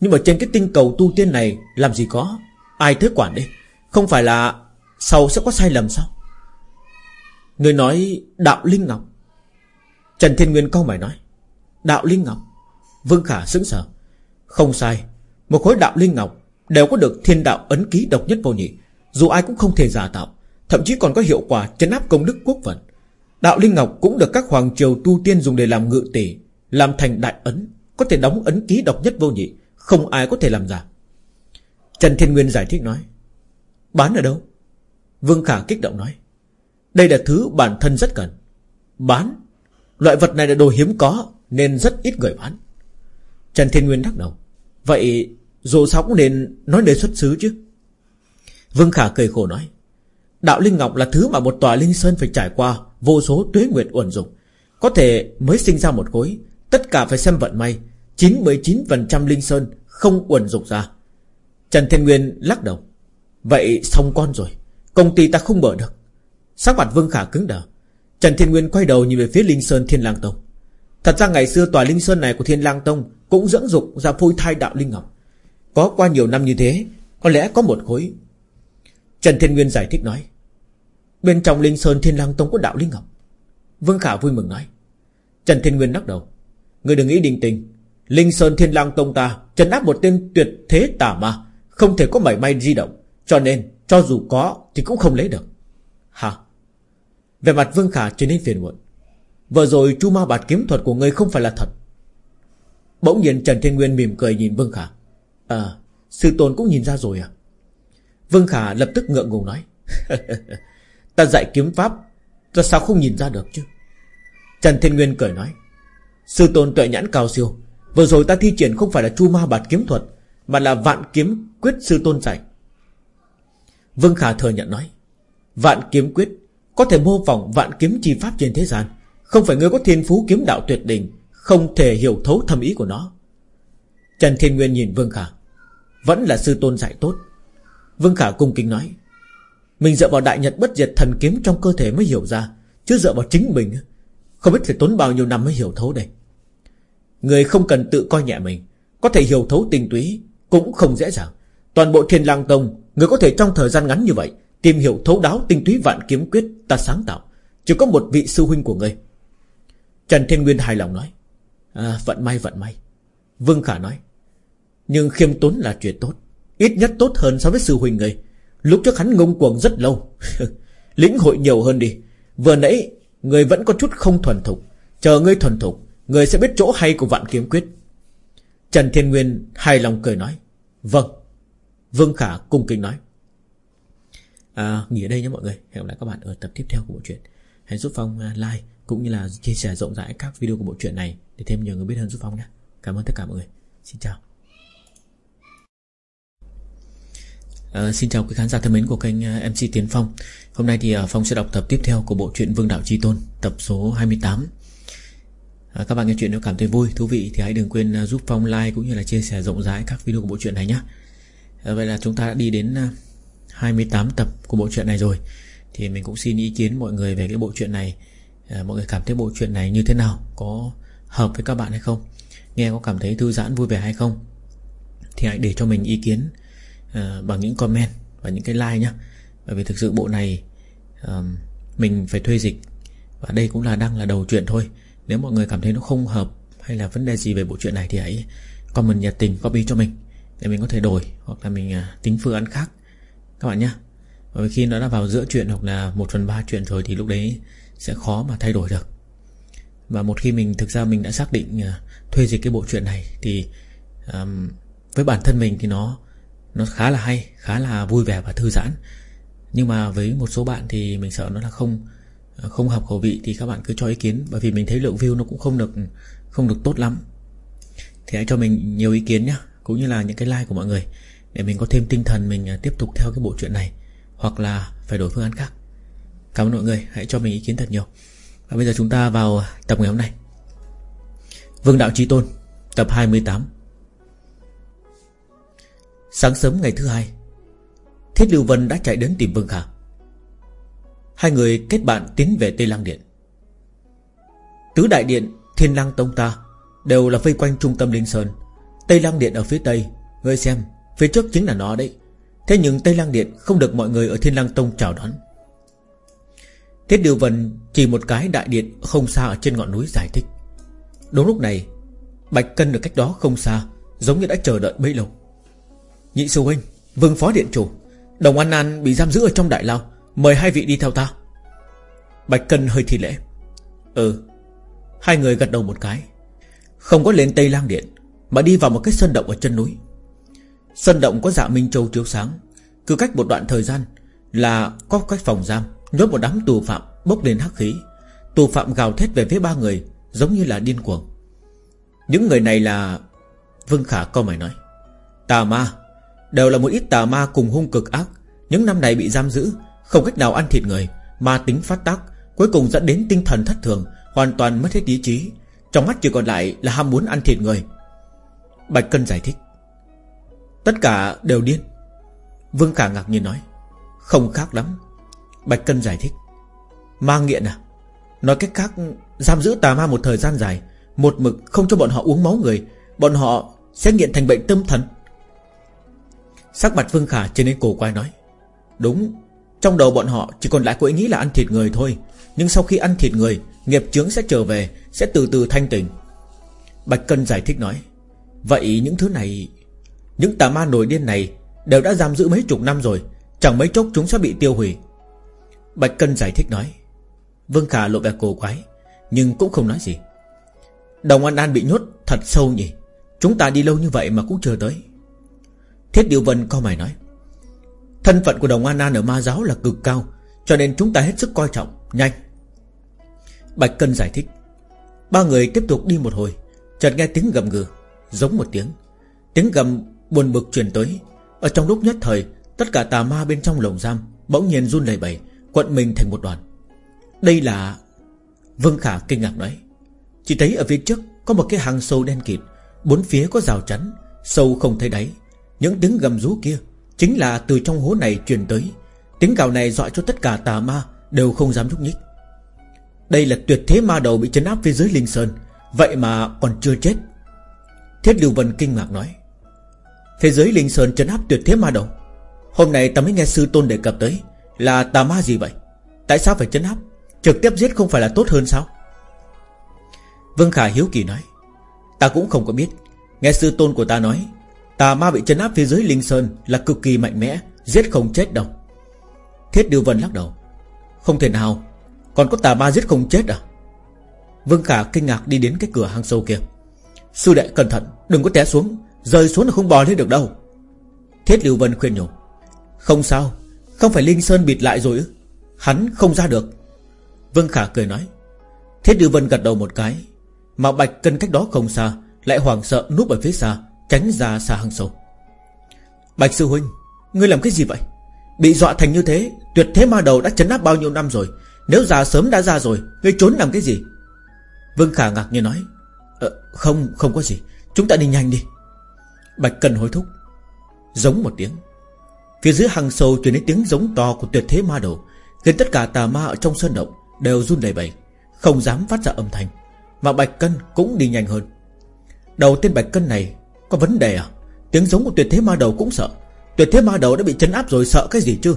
Nhưng mà trên cái tinh cầu tu tiên này Làm gì có? Ai thế quản đi? Không phải là Sau sẽ có sai lầm sao? Người nói, đạo Linh Ngọc. Trần Thiên Nguyên câu mày nói, Đạo Linh Ngọc. Vương Khả sững sờ, Không sai một khối đạo Linh Ngọc Đều có được thiên đạo ấn ký độc nhất vô nhị, Dù ai cũng không thể giả tạo, Thậm chí còn có hiệu quả chấn áp công đức quốc vận. Đạo Linh Ngọc cũng được các hoàng triều tu tiên dùng để làm ngự tỷ, Làm thành đại ấn, Có thể đóng ấn ký độc nhất vô nhị, Không ai có thể làm giả. Trần Thiên Nguyên giải thích nói, Bán ở đâu? Vương Khả kích động nói, Đây là thứ bản thân rất cần. Bán, Loại vật này là đồ hiếm có Nên rất ít người bán. Trần Thiên Nguyên đắc đầu, Vậy dù sao cũng nên nói đề xuất xứ chứ. Vương Khả cười khổ nói, Đạo Linh Ngọc là thứ mà một tòa Linh Sơn phải trải qua Vô số tuế nguyệt uẩn dục. Có thể mới sinh ra một khối, Tất cả phải xem vận may 99% Linh Sơn không uẩn dục ra. Trần Thiên Nguyên lắc đầu, Vậy xong con rồi, Công ty ta không mở được. Sắc mặt Vương Khả cứng đờ, Trần Thiên Nguyên quay đầu nhìn về phía Linh Sơn Thiên Lang Tông. Thật ra ngày xưa tòa Linh Sơn này của Thiên Lang Tông Cũng dưỡng dục ra phôi thai đạo Linh Ngọc. Có qua nhiều năm như thế, Có lẽ có một khối. Trần Thiên Nguyên giải thích nói, Bên trong Linh Sơn Thiên Lang Tông có đạo Linh Ngọc. Vương Khả vui mừng nói, Trần Thiên Nguyên lắc đầu Người đừng nghĩ đình tình. Linh Sơn Thiên Lang Tông ta Trần áp một tên tuyệt thế tà ma, Không thể có mảy may di động, Cho nên cho dù có thì cũng không lấy được. Hả Về mặt Vương Khả trở nên phiền muộn, Vừa rồi chu ma bạt kiếm thuật của ngươi không phải là thật. Bỗng nhiên Trần Thiên Nguyên mỉm cười nhìn Vương Khả. À Sư tôn cũng nhìn ra rồi à? Vương Khả lập tức ngượng ngùng nói. Ta dạy kiếm pháp, Ta sao không nhìn ra được chứ? Trần Thiên Nguyên cười nói. Sư tôn tuệ nhãn cao siêu, Vừa rồi ta thi triển không phải là chu ma bạt kiếm thuật, Mà là vạn kiếm quyết sư tôn dạy. Vương Khả thừa nhận nói. Vạn kiếm quyết Có thể mô phỏng vạn kiếm chi pháp trên thế gian. Không phải ngươi có thiên phú kiếm đạo tuyệt đỉnh, Không thể hiểu thấu thâm ý của nó. Trần Thiên Nguyên nhìn Vương Khả. Vẫn là sư tôn dạy tốt. Vương Khả cung kính nói Mình dựa vào đại nhật bất diệt thần kiếm trong cơ thể mới hiểu ra Chứ dựa vào chính mình Không biết phải tốn bao nhiêu năm mới hiểu thấu đây. Người không cần tự coi nhẹ mình Có thể hiểu thấu tinh túy Cũng không dễ dàng. Toàn bộ thiên lang tông Người có thể trong thời gian ngắn như vậy Tìm hiểu thấu đáo tinh túy vạn kiếm quyết ta sáng tạo Chỉ có một vị sư huynh của người Trần Thiên Nguyên hài lòng nói à, Vận may vận may. Vương Khả nói nhưng khiêm tốn là chuyện tốt. Ít nhất tốt hơn so với sư huynh người Lúc trước hắn ngông cuồng rất lâu. Lĩnh hội nhiều hơn đi. Vừa nãy người vẫn có chút không thuần thục. Chờ ngươi thuần thục Người sẽ biết chỗ hay của vạn kiếm quyết. Trần Thiên Nguyên hài lòng cười nói Vâng. Vương Khả cung kính nói à, Nghỉ ở đây nhé mọi người. Hẹn gặp lại các bạn ở tập tiếp theo của bộ truyện. Hãy giúp Phong à, like cũng như là chia sẻ rộng rãi các video của bộ truyện này Để thêm nhiều người biết hơn giúp Phong nhé. Cảm ơn tất cả mọi người. Xin chào. À, xin chào quý khán giả thân mến của kênh ờ, MC Tiến Phong. Hôm nay thì ờ, Phong sẽ đọc tập tiếp theo của bộ truyện Vương Đạo Chi Tôn Tập số 28 à, Các bạn nghe chuyện nếu cảm thấy vui, thú vị Thì hãy đừng quên giúp Phong like cũng như là chia sẻ rộng rãi các video của bộ truyện này nhé à, Vậy là chúng ta đã đi đến 28 tập của bộ truyện này rồi. Thì mình cũng xin ý kiến mọi người về cái bộ truyện này. À, Mọi người cảm thấy bộ truyện này như thế nào? Có hợp với các bạn hay không? Nghe có cảm thấy thư giãn vui vẻ hay không? Thì hãy để cho mình ý kiến uh, Bằng những comment Và những cái like nhé Bởi vì thực sự bộ này uh, Mình phải thuê dịch. Và đây cũng là đang là đầu chuyện thôi. Nếu mọi người cảm thấy nó không hợp Hay là vấn đề gì về bộ truyện này Thì hãy comment nhiệt tình copy cho mình Để mình có thể đổi Hoặc là mình uh, tính phương án khác. Các bạn nhé Bởi vì khi nó đã vào giữa chuyện Hoặc là 1 phần 3 chuyện rồi Thì lúc đấy sẽ khó mà thay đổi được. Và một khi mình thực ra mình đã xác định uh, Thuê dịch cái bộ truyện này Thì um, với bản thân mình thì nó nó khá là hay, khá là vui vẻ và thư giãn. Nhưng mà với một số bạn thì mình sợ nó là không không hợp khẩu vị, thì các bạn cứ cho ý kiến. Bởi vì mình thấy lượng view nó cũng không được không được tốt lắm. Thì hãy cho mình nhiều ý kiến nhé cũng như là những cái like của mọi người, để mình có thêm tinh thần mình à, tiếp tục theo cái bộ truyện này, hoặc là phải đổi phương án khác. Cảm ơn mọi người, hãy cho mình ý kiến thật nhiều. Và bây giờ chúng ta vào tập ngày hôm nay. Vương Đạo Trí Tôn, Tập 28 Sáng sớm ngày thứ hai Thiết Lưu Vân đã chạy đến tìm Vương Khả Hai người kết bạn tiến về Tây Lang Điện. Tứ Đại Điện, Thiên Lang Tông ta Đều là vây quanh trung tâm Linh Sơn. Tây Lang Điện ở phía Tây, Ngươi xem, Phía trước chính là nó đấy. Thế nhưng Tây Lang Điện không được mọi người ở Thiên Lang Tông chào đón. Thiết Lưu Vân chỉ một cái đại điện không xa ở trên ngọn núi giải thích. Đúng lúc này, Bạch Cân ở cách đó không xa, Giống như đã chờ đợi bấy lâu. Nhị sư huynh, Vương phó điện chủ, Đồng An An bị giam giữ ở trong đại lao, Mời hai vị đi theo ta. Bạch Cân hơi thi lễ. Ừ. Hai người gật đầu một cái. Không có lên Tây Lang Điện, Mà đi vào một cái sân động ở chân núi. Sân động có dạ Minh Châu chiếu sáng. Cứ cách một đoạn thời gian Là có cách phòng giam, Nhốt một đám tù phạm bốc lên hắc khí. Tù phạm gào thét về phía ba người, Giống như là điên cuồng. Những người này là Vương Khả câu mày nói. Tà ma Đều là một ít tà ma cùng hung cực ác. Những năm này bị giam giữ, Không cách nào ăn thịt người, Ma tính phát tác, Cuối cùng dẫn đến tinh thần thất thường, Hoàn toàn mất hết ý chí. Trong mắt chỉ còn lại là ham muốn ăn thịt người. Bạch Cân giải thích. Tất cả đều điên. Vương Khả ngạc nhiên nói. Không khác lắm. Bạch Cân giải thích. Ma nghiện à? Nói cách khác, Giam giữ tà ma một thời gian dài, Một mực không cho bọn họ uống máu người, Bọn họ sẽ nghiện thành bệnh tâm thần. Sắc mặt Vương Khả trên nên cổ quay nói, Đúng, Trong đầu bọn họ chỉ còn lại có ý nghĩ là ăn thịt người thôi, Nhưng sau khi ăn thịt người, Nghiệp chướng sẽ trở về, Sẽ từ từ thanh tỉnh Bạch Cân giải thích nói, Vậy những thứ này, Những tà ma nổi điên này Đều đã giam giữ mấy chục năm rồi, Chẳng mấy chốc chúng sẽ bị tiêu hủy. Bạch Cân giải thích nói, Vương Khả lộ vẻ cổ quái, Nhưng cũng không nói gì. Đồng An An bị nhốt thật sâu nhỉ? Chúng ta đi lâu như vậy mà cũng chưa tới. Thiết Điều Vân co mày nói, Thân phận của Đồng An An ở ma giáo là cực cao, Cho nên chúng ta hết sức coi trọng. Nhanh. Bạch Cân giải thích, Ba người tiếp tục đi một hồi, Chợt nghe tiếng gầm gừ, Giống một tiếng. Tiếng gầm buồn bực truyền tới. Ở trong lúc nhất thời, Tất cả tà ma bên trong lồng giam Bỗng nhiên run lẩy bẩy, Quận mình thành một đoàn. Đây là Vương Khả kinh ngạc nói, Chỉ thấy ở phía trước Có một cái hang sâu đen kịt, Bốn phía có rào chắn, Sâu không thấy đáy. Những tiếng gầm rú kia Chính là từ trong hố này truyền tới. Tiếng gào này dọa cho tất cả tà ma Đều không dám nhúc nhích. Đây là tuyệt thế ma đầu bị chấn áp phía dưới Linh Sơn, Vậy mà còn chưa chết. Thiết Lưu Vân kinh ngạc nói, Phía dưới Linh Sơn chấn áp tuyệt thế ma đầu, Hôm nay ta mới nghe sư tôn đề cập tới Là tà ma gì vậy? Tại sao phải chấn áp? Trực tiếp giết không phải là tốt hơn sao? Vương Khả hiếu kỳ nói, Ta cũng không có biết. Nghe sư tôn của ta nói Tà ma bị chấn áp phía dưới Linh Sơn Là cực kỳ mạnh mẽ, Giết không chết đâu. Thiết Điều Vân lắc đầu. Không thể nào, Còn có tà ma giết không chết à? Vương Khả kinh ngạc đi đến cái cửa hang sâu kia. Sư đệ cẩn thận, Đừng có té xuống, Rơi xuống là không bò lên được đâu. Thiết Điều Vân khuyên nhủ. Không sao, Không phải Linh Sơn bịt lại rồi Hắn không ra được. Vương Khả cười nói. Thiết Điều Vân gật đầu một cái. Mà Bạch Cân cách đó không xa, Lại hoảng sợ núp ở phía xa. Tránh ra xa hang sâu. Bạch Sư Huynh Ngươi làm cái gì vậy? Bị dọa thành như thế Tuyệt thế ma đầu đã chấn áp bao nhiêu năm rồi Nếu già sớm đã ra rồi Ngươi trốn làm cái gì? Vương Khả ngạc nhiên nói ờ, Không không có gì Chúng ta đi nhanh đi. Bạch Cần hối thúc Giống một tiếng. Phía dưới hang sâu truyền đến tiếng giống to của tuyệt thế ma đầu Khiến tất cả tà ma ở trong sơn động Đều run đầy bẩy Không dám phát ra âm thanh Mà Bạch Cân cũng đi nhanh hơn. Đầu tiên Bạch Cân này có vấn đề à? Tiếng giống của tuyệt thế ma đầu cũng sợ. Tuyệt thế ma đầu đã bị chấn áp rồi sợ cái gì chứ?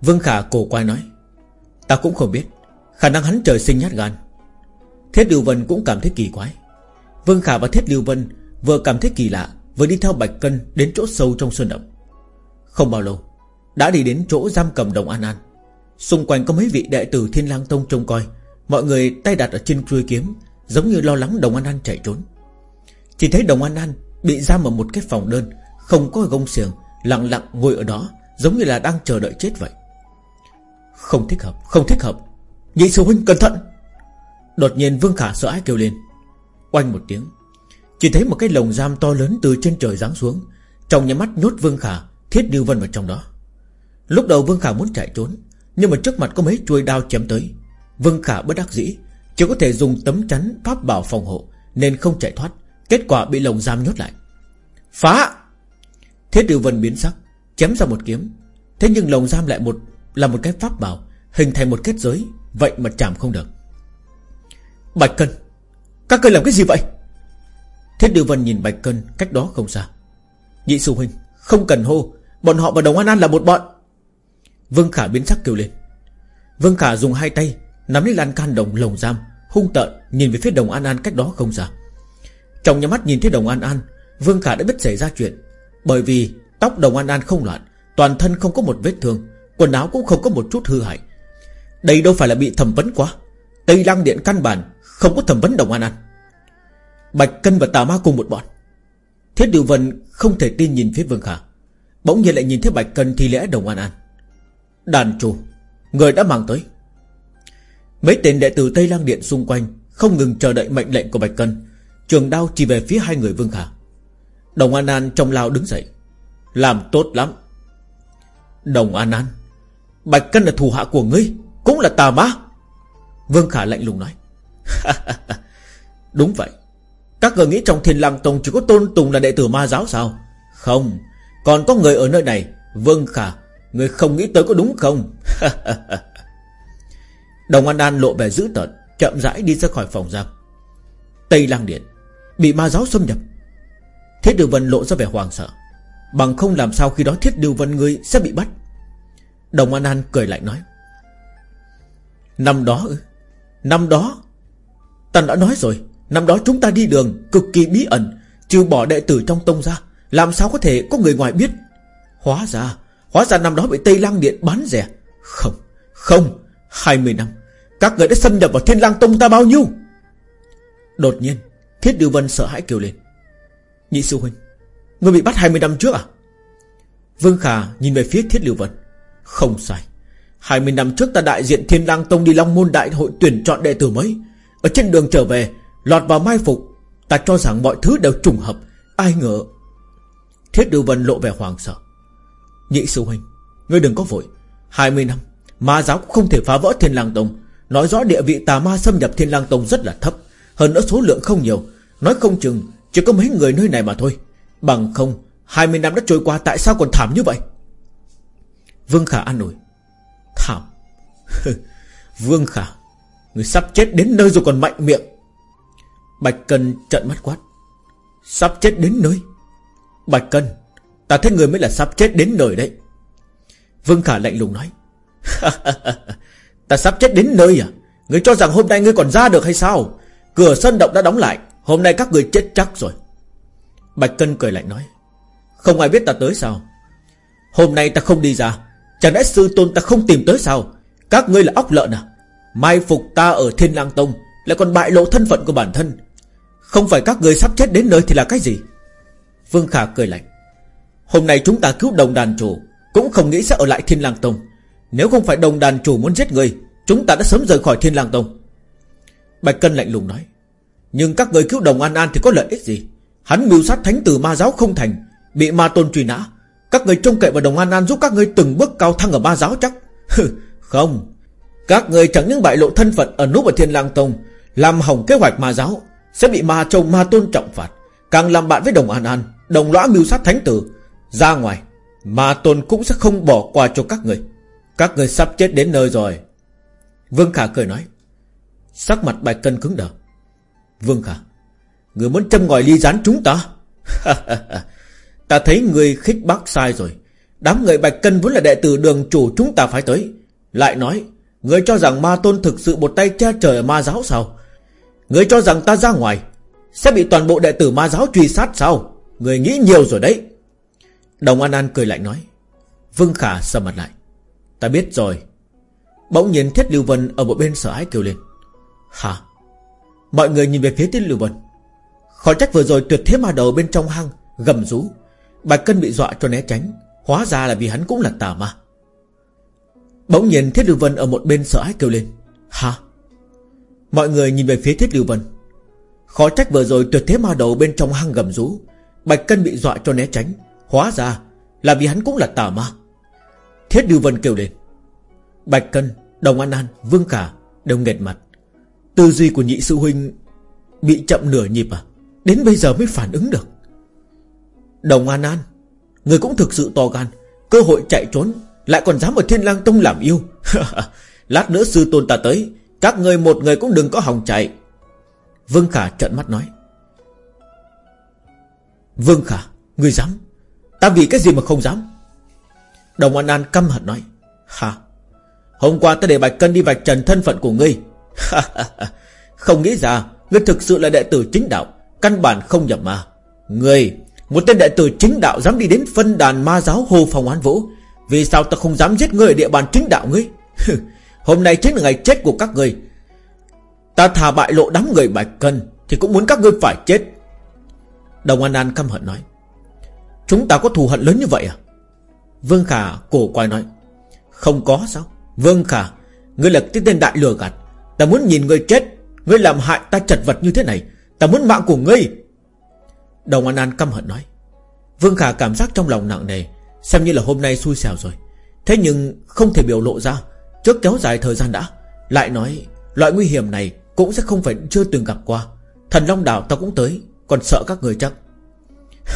Vương Khả cổ quay nói. Ta cũng không biết. Khả năng hắn trời sinh nhát gan. Thiết Lưu Vân cũng cảm thấy kỳ quái. Vương Khả và Thiết Lưu Vân Vừa cảm thấy kỳ lạ, Vừa đi theo Bạch Cân đến chỗ sâu trong sơn động. Không bao lâu, Đã đi đến chỗ giam cầm Đồng An An. Xung quanh có mấy vị đệ tử Thiên lang Tông trông coi. Mọi người tay đặt ở trên chuôi kiếm, Giống như lo lắng Đồng An An chạy trốn. Chỉ thấy Đồng An An Bị giam ở một cái phòng đơn, Không có gông xiềng, Lặng lặng ngồi ở đó, Giống như là đang chờ đợi chết vậy. Không thích hợp, Không thích hợp. Nhị sư huynh cẩn thận. Đột nhiên Vương Khả sợ hãi kêu lên. Oanh một tiếng, Chỉ thấy một cái lồng giam to lớn từ trên trời giáng xuống. Trong nhà mắt nhốt Vương Khả, Thiết Lưu Vân vào trong đó. Lúc đầu Vương Khả muốn chạy trốn, Nhưng mà trước mặt có mấy chuôi đao chém tới. Vương Khả bất đắc dĩ, Chỉ có thể dùng tấm chắn pháp bảo phòng hộ, Nên không chạy thoát. Kết quả bị lồng giam nhốt lại. Phá! Thiết tử Vân biến sắc, Chém ra một kiếm. Thế nhưng lồng giam lại một, là một cái pháp bảo, Hình thành một kết giới, Vậy mà chạm không được. Bạch Cân, Các ngươi làm cái gì vậy? Thiết Điều Vân nhìn Bạch Cân cách đó không xa. Nhị sư huynh, Không cần hô, Bọn họ và Đồng An An là một bọn. Vương Khả biến sắc kêu lên. Vương Khả dùng hai tay, Nắm lấy lan can đồng lồng giam, Hung tợn nhìn về phía Đồng An An cách đó không xa. Trong nhà mắt nhìn thấy Đồng An An, Vương Khả đã biết xảy ra chuyện. Bởi vì tóc Đồng An An không loạn, Toàn thân không có một vết thương, Quần áo cũng không có một chút hư hại. Đây đâu phải là bị thẩm vấn quá. Tây Lăng Điện căn bản Không có thẩm vấn Đồng An An. Bạch Cân và Tà Ma cùng một bọn. Thiết Điều Vân không thể tin nhìn phía Vương Khả. Bỗng nhiên lại nhìn thấy Bạch Cân thi lẽ Đồng An An. Đàn chủ Người đã mang tới. Mấy tên đệ tử Tây Lăng Điện xung quanh Không ngừng chờ đợi mệnh lệnh của Bạch Cân. Trường đao chỉ về phía hai người Vương Khả Đồng An An trong lao đứng dậy. Làm tốt lắm. Đồng An An, Bạch Cân là thù hạ của ngươi, Cũng là tà ma. Vương Khả lạnh lùng nói. Đúng vậy. Các người nghĩ trong thiên lăng tông chỉ có tôn tùng là đệ tử ma giáo sao? Không. Còn có người ở nơi này, Vương Khả, Người không nghĩ tới có đúng không? Đồng An An lộ vẻ dữ tợn, Chậm rãi đi ra khỏi phòng giam. Tây Lăng Điện. Bị ma giáo xâm nhập. Thiết Điều Vân lộ ra vẻ hoàng sợ. Bằng không làm sao khi đó Thiết Điều Vân ngươi sẽ bị bắt? Đồng An An cười lại nói. Năm đó ư? Năm đó, Ta đã nói rồi. Năm đó chúng ta đi đường, cực kỳ bí ẩn. Trừ bỏ đệ tử trong tông ra, Làm sao có thể có người ngoài biết? Hóa ra Hóa ra năm đó bị Tây lang Điện bán rẻ. Không Không 20 năm. Các người đã xâm nhập vào Thiên Lang Tông ta bao nhiêu? Đột nhiên Thiết Điều Vân sợ hãi kêu lên. Nhị sư huynh, Người bị bắt 20 năm trước à? Vương Khả nhìn về phía Thiết Điều Vân. Không sai. 20 năm trước ta đại diện Thiên Lang Tông đi Long Môn Đại hội tuyển chọn đệ tử mới. Ở trên đường trở về, Lọt vào mai phục. Ta cho rằng mọi thứ đều trùng hợp. Ai ngờ? Thiết Điều Vân lộ vẻ hoàng sợ. Nhị sư huynh, Ngươi đừng có vội. 20 năm, Ma giáo cũng không thể phá vỡ Thiên Lang Tông. Nói rõ địa vị tà ma xâm nhập Thiên Lang Tông rất là thấp. Hơn nữa số lượng không nhiều. Nói không chừng chỉ có mấy người nơi này mà thôi. Bằng không 20 năm đã trôi qua, tại sao còn thảm như vậy? Vương Khả an ủi. Thảm? Vương Khả, Người sắp chết đến nơi rồi còn mạnh miệng. Bạch Cân trận mắt quát. Sắp chết đến nơi? Bạch Cân, Ta thấy người mới là sắp chết đến nơi đấy. Vương Khả lạnh lùng nói. Ta sắp chết đến nơi à? Người cho rằng hôm nay ngươi còn ra được hay sao? Cửa sân động đã đóng lại. Hôm nay các người chết chắc rồi. Bạch Cân cười lạnh nói, Không ai biết ta tới sao? Hôm nay ta không đi ra. Chẳng lẽ sư tôn ta không tìm tới sao? Các ngươi là óc lợn à? Mai phục ta ở Thiên Lang Tông Lại còn bại lộ thân phận của bản thân. Không phải các ngươi sắp chết đến nơi thì là cái gì? Vương Khả cười lạnh, Hôm nay chúng ta cứu đồng đàn chủ, Cũng không nghĩ sẽ ở lại Thiên Lang Tông. Nếu không phải đồng đàn chủ muốn giết người, Chúng ta đã sớm rời khỏi Thiên Lang Tông. Bạch Cân lạnh lùng nói, Nhưng các người cứu đồng An An thì có lợi ích gì? Hắn mưu sát thánh tử ma giáo không thành, Bị ma tôn truy nã. Các người trông cậy vào đồng An An giúp các người từng bước cao thăng ở ma giáo chắc? Không. Các người chẳng những bại lộ thân phận Ở núp ở thiên lang tông, Làm hỏng kế hoạch ma giáo, Sẽ bị ma châu, ma tôn trọng phạt. Càng làm bạn với đồng An An, Đồng lõa mưu sát thánh tử, Ra ngoài, Ma tôn cũng sẽ không bỏ qua cho các người. Các người sắp chết đến nơi rồi. Vương Khả cười nói Sắc mặt bạch cân cứng đờ. Vương Khả, Người muốn châm ngòi ly rán chúng ta? Ta thấy người khích bác sai rồi. Đám người Bạch Cân vốn là đệ tử đường chủ chúng ta phải tới. Lại nói, Người cho rằng ma tôn thực sự một tay che trời ma giáo sao? Người cho rằng ta ra ngoài, Sẽ bị toàn bộ đệ tử ma giáo truy sát sao? Người nghĩ nhiều rồi đấy. Đồng An An cười lạnh nói. Vương Khả sầm mặt lại. Ta biết rồi. Bỗng nhiên Thiết Lưu Vân ở một bên sợ hãi kêu lên. Hả? Mọi người nhìn về phía Thiết Lưu Vân Khỏi trách vừa rồi tuyệt thế ma đầu bên trong hang Gầm rú. Bạch Cân bị dọa cho né tránh Hóa ra là vì hắn cũng là tà ma. Bỗng nhiên Thiết Lưu Vân ở một bên sợ hãi kêu lên. Hả? Mọi người nhìn về phía Thiết Lưu Vân. Khó trách vừa rồi tuyệt thế ma đầu bên trong hang gầm rú. Bạch Cân bị dọa cho né tránh Hóa ra là vì hắn cũng là tà ma. Thiết Lưu Vân kêu lên. Bạch Cân, Đồng An An, Vương cả Đều nghẹt mặt. Tư duy của nhị sư huynh Bị chậm nửa nhịp à? Đến bây giờ mới phản ứng được. Đồng An An, Người cũng thực sự to gan, Cơ hội chạy trốn, Lại còn dám ở Thiên lang Tông làm yêu. Lát nữa sư tôn ta tới, Các người một người cũng đừng có hòng chạy. Vương Khả trợn mắt nói. Vương Khả, Người dám? Ta vì cái gì mà không dám? Đồng An An căm hận nói. Hả? Hôm qua ta để Bạch Cân đi vạch trần thân phận của ngươi Không nghĩ ra, Ngươi thực sự là đệ tử chính đạo, Căn bản không nhập ma. Ngươi, Một tên đệ tử chính đạo dám đi đến phân đàn ma giáo hồ phòng án vũ, Vì sao ta không dám giết ngươi ở địa bàn chính đạo ngươi? Hôm nay chính là ngày chết của các ngươi. Ta thà bại lộ đám người bạch cân Thì cũng muốn các ngươi phải chết. Đồng An An căm hận nói. Chúng ta có thù hận lớn như vậy à? Vương Khả cổ quay nói. Không có sao. Vương Khả, Ngươi là cái tên đại lừa gạt. Ta muốn nhìn ngươi chết. Ngươi làm hại ta chật vật như thế này. Ta muốn mạng của ngươi. Đồng An An căm hận nói. Vương Khả cảm giác trong lòng nặng nề, Xem như là hôm nay xui xẻo rồi. Thế nhưng không thể biểu lộ ra. Trước kéo dài thời gian đã, Lại nói, loại nguy hiểm này Cũng sẽ không phải chưa từng gặp qua. Thần Long Đảo ta cũng tới, Còn sợ các người chắc.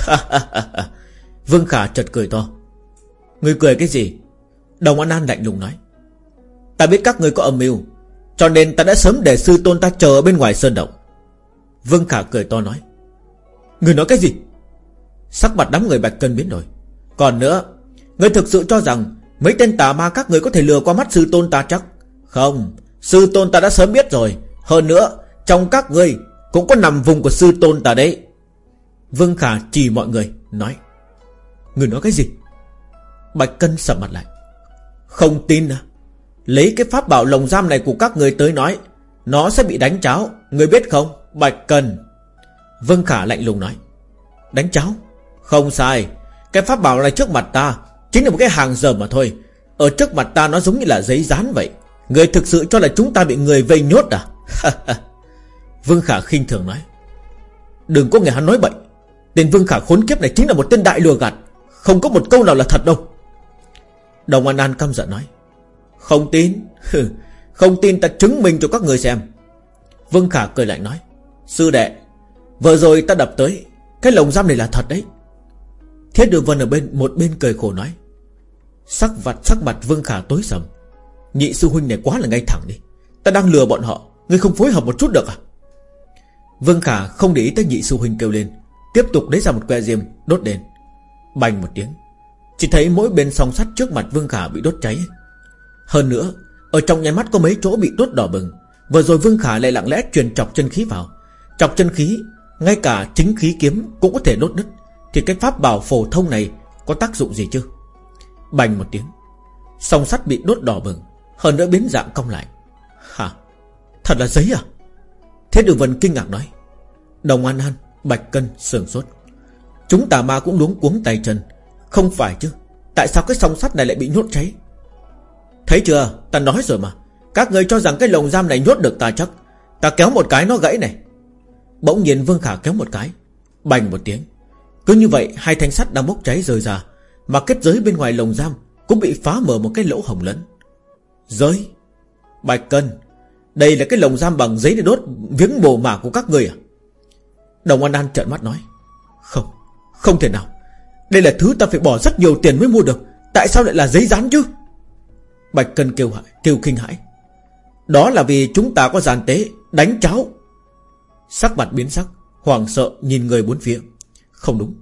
Vương Khả chợt cười to. Người cười cái gì? Đồng An An lạnh lùng nói. Ta biết các người có âm mưu cho nên ta đã sớm để sư tôn ta chờ ở bên ngoài sơn động. Vương Khả cười to nói, Người nói cái gì? Sắc mặt đám người bạch cân biến đổi. Còn nữa, Người thực sự cho rằng Mấy tên tà ma các người có thể lừa qua mắt sư tôn ta chắc? Không, Sư tôn ta đã sớm biết rồi. Hơn nữa, Trong các người Cũng có nằm vùng của sư tôn ta đấy. Vương Khả chỉ mọi người, Nói Người nói cái gì? Bạch Cân sầm mặt lại, Không tin à? Lấy cái pháp bảo lồng giam này của các người tới nói, Nó sẽ bị đánh cháo. Người biết không? Bạch cần. Vương Khả lạnh lùng nói. Đánh cháo? Không sai. Cái pháp bảo này trước mặt ta Chính là một cái hàng giờ mà thôi. Ở trước mặt ta nó giống như là giấy dán vậy. Người thực sự cho là chúng ta bị người vây nhốt à? Vương Khả khinh thường nói. Đừng có nghe hắn nói bậy. Tên Vương Khả khốn kiếp này chính là một tên đại lừa gạt. Không có một câu nào là thật đâu. Đồng An An căm giận nói. Không tin? Không tin ta chứng minh cho các người xem. Vương Khả cười lạnh nói, Sư đệ, Vừa rồi ta đập tới, Cái lồng giam này là thật đấy. Thiết Đường Vân ở bên, một bên cười khổ nói, Sắc vặt, sắc mặt Vương Khả tối sầm. Nhị sư huynh này quá là ngay thẳng đi. Ta đang lừa bọn họ, Ngươi không phối hợp một chút được à? Vương Khả không để ý tới nhị sư huynh kêu lên, Tiếp tục lấy ra một que diêm, đốt đèn Bành một tiếng, Chỉ thấy mỗi bên song sắt trước mặt Vương Khả bị đốt cháy. Hơn nữa, Ở trong nháy mắt có mấy chỗ bị đốt đỏ bừng. Vừa rồi Vương Khả lại lặng lẽ truyền chọc chân khí vào. Chọc chân khí, Ngay cả chính khí kiếm cũng có thể đốt nứt Thì cái pháp bảo phổ thông này Có tác dụng gì chứ? Bành một tiếng. Song sắt bị đốt đỏ bừng, Hơn nữa biến dạng cong lại. Hả? Thật là giấy à? Thế đường vân kinh ngạc nói. Đồng An An, Bạch Cân sườn sốt. Chúng tà ma cũng luống cuống tay chân. Không phải chứ, Tại sao cái song sắt này lại bị nhốt cháy? Thấy chưa? Ta nói rồi mà. Các người cho rằng cái lồng giam này nhốt được ta chắc. Ta kéo một cái nó gãy này. Bỗng nhiên Vương Khả kéo một cái. Bành một tiếng. Cứ như vậy hai thanh sắt đang bốc cháy rời ra Mà kết giới bên ngoài lồng giam Cũng bị phá mở một cái lỗ hồng lớn. Giới. Bạch Cân. Đây là cái lồng giam bằng giấy để đốt Viếng bồ mả của các người à? Đồng An An trợn mắt nói. Không, không thể nào. Đây là thứ ta phải bỏ rất nhiều tiền mới mua được. Tại sao lại là giấy dán chứ? Bạch Cân kêu hại, kêu kinh hãi. Đó là vì chúng ta có giàn tế Đánh cháo. Sắc mặt biến sắc Hoàng sợ nhìn người bốn phía. Không đúng.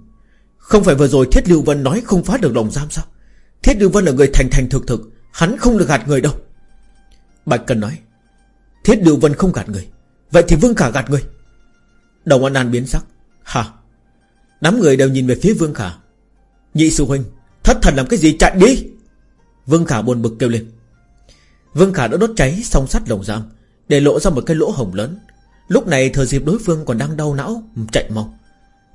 Không phải vừa rồi Thiết Lưu Vân nói không phá được lòng giam sao? Thiết Lưu Vân là người thành thành thực thực Hắn không được gạt người đâu. Bạch Cân nói Thiết Lưu Vân không gạt người Vậy thì Vương Khả gạt người. Đồng An An biến sắc Hả? Đám người đều nhìn về phía Vương Khả. Nhị sư huynh Thất thần làm cái gì chạy đi? Vương Khả buồn bực kêu lên. Vương Khả đã đốt cháy song sắt lồng giam, Để lộ ra một cái lỗ hồng lớn. Lúc này thừa dịp đối phương còn đang đau não, Chạy mau.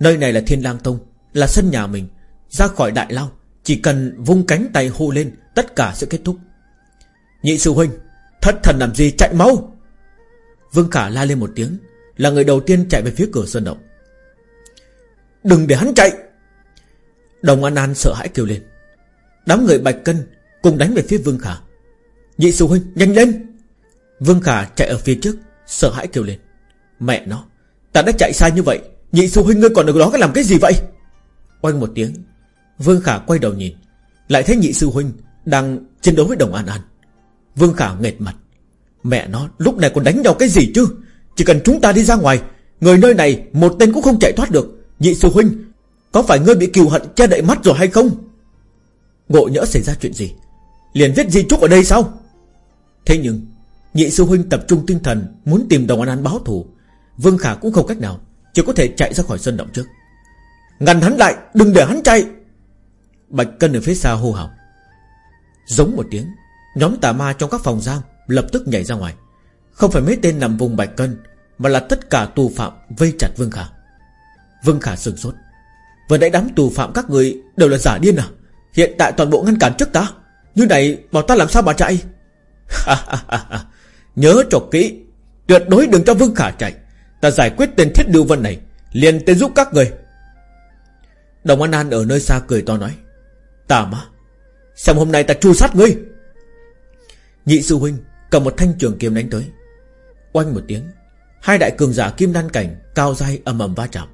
Nơi này là Thiên lang Tông, Là sân nhà mình. Ra khỏi đại lao, Chỉ cần vung cánh tay hô lên, Tất cả sẽ kết thúc. Nhị sư huynh, Thất thần làm gì chạy mau? Vương Khả la lên một tiếng, là người đầu tiên chạy về phía cửa sơn động. Đừng để hắn chạy! Đồng An An sợ hãi kêu lên. Đám người Bạch Cân Cùng đánh về phía Vương Khả. Nhị sư huynh, nhanh lên! Vương Khả chạy ở phía trước, Sợ hãi kêu lên. Mẹ nó, Ta đã chạy xa như vậy, Nhị sư huynh ngươi còn ở đó làm cái gì vậy? Oanh một tiếng, Vương Khả quay đầu nhìn, Lại thấy nhị sư huynh Đang chiến đấu với đồng An An. Vương Khả nghệt mặt. Mẹ nó, lúc này còn đánh nhau cái gì chứ? Chỉ cần chúng ta đi ra ngoài, Người nơi này một tên cũng không chạy thoát được. Nhị sư huynh, Có phải ngươi bị kiều hận che đậy mắt rồi hay không? Ngộ nhỡ xảy ra chuyện gì? Liền viết di trúc ở đây sao? Thế nhưng, Nhị sư huynh tập trung tinh thần Muốn tìm đồng an an báo thù. Vương Khả cũng không cách nào, Chỉ có thể chạy ra khỏi sân động trước. Ngăn hắn lại, đừng để hắn chạy. Bạch Cân ở phía xa hô hào. Giống một tiếng, Nhóm tà ma trong các phòng giam Lập tức nhảy ra ngoài. Không phải mấy tên nằm vùng bạch cân, Mà là tất cả tù phạm vây chặt Vương Khả. Vương Khả sừng sốt. Vừa nãy đám tù phạm các người đều là giả điên à? Hiện tại toàn bộ ngăn cản trước ta. Như này bảo ta làm sao mà chạy? Nhớ cho kỹ, Tuyệt đối đừng cho Vương Khả chạy. Ta giải quyết tên thiết lưu vân này, Liền tới giúp các người. Đồng An An ở nơi xa cười to nói, ta mà, Xem hôm nay ta chu sát ngươi. Nhị sư huynh Cầm một thanh trường kiếm đánh tới. Oanh một tiếng, Hai đại cường giả kim đan cảnh Cao dai ầm ầm va chạm.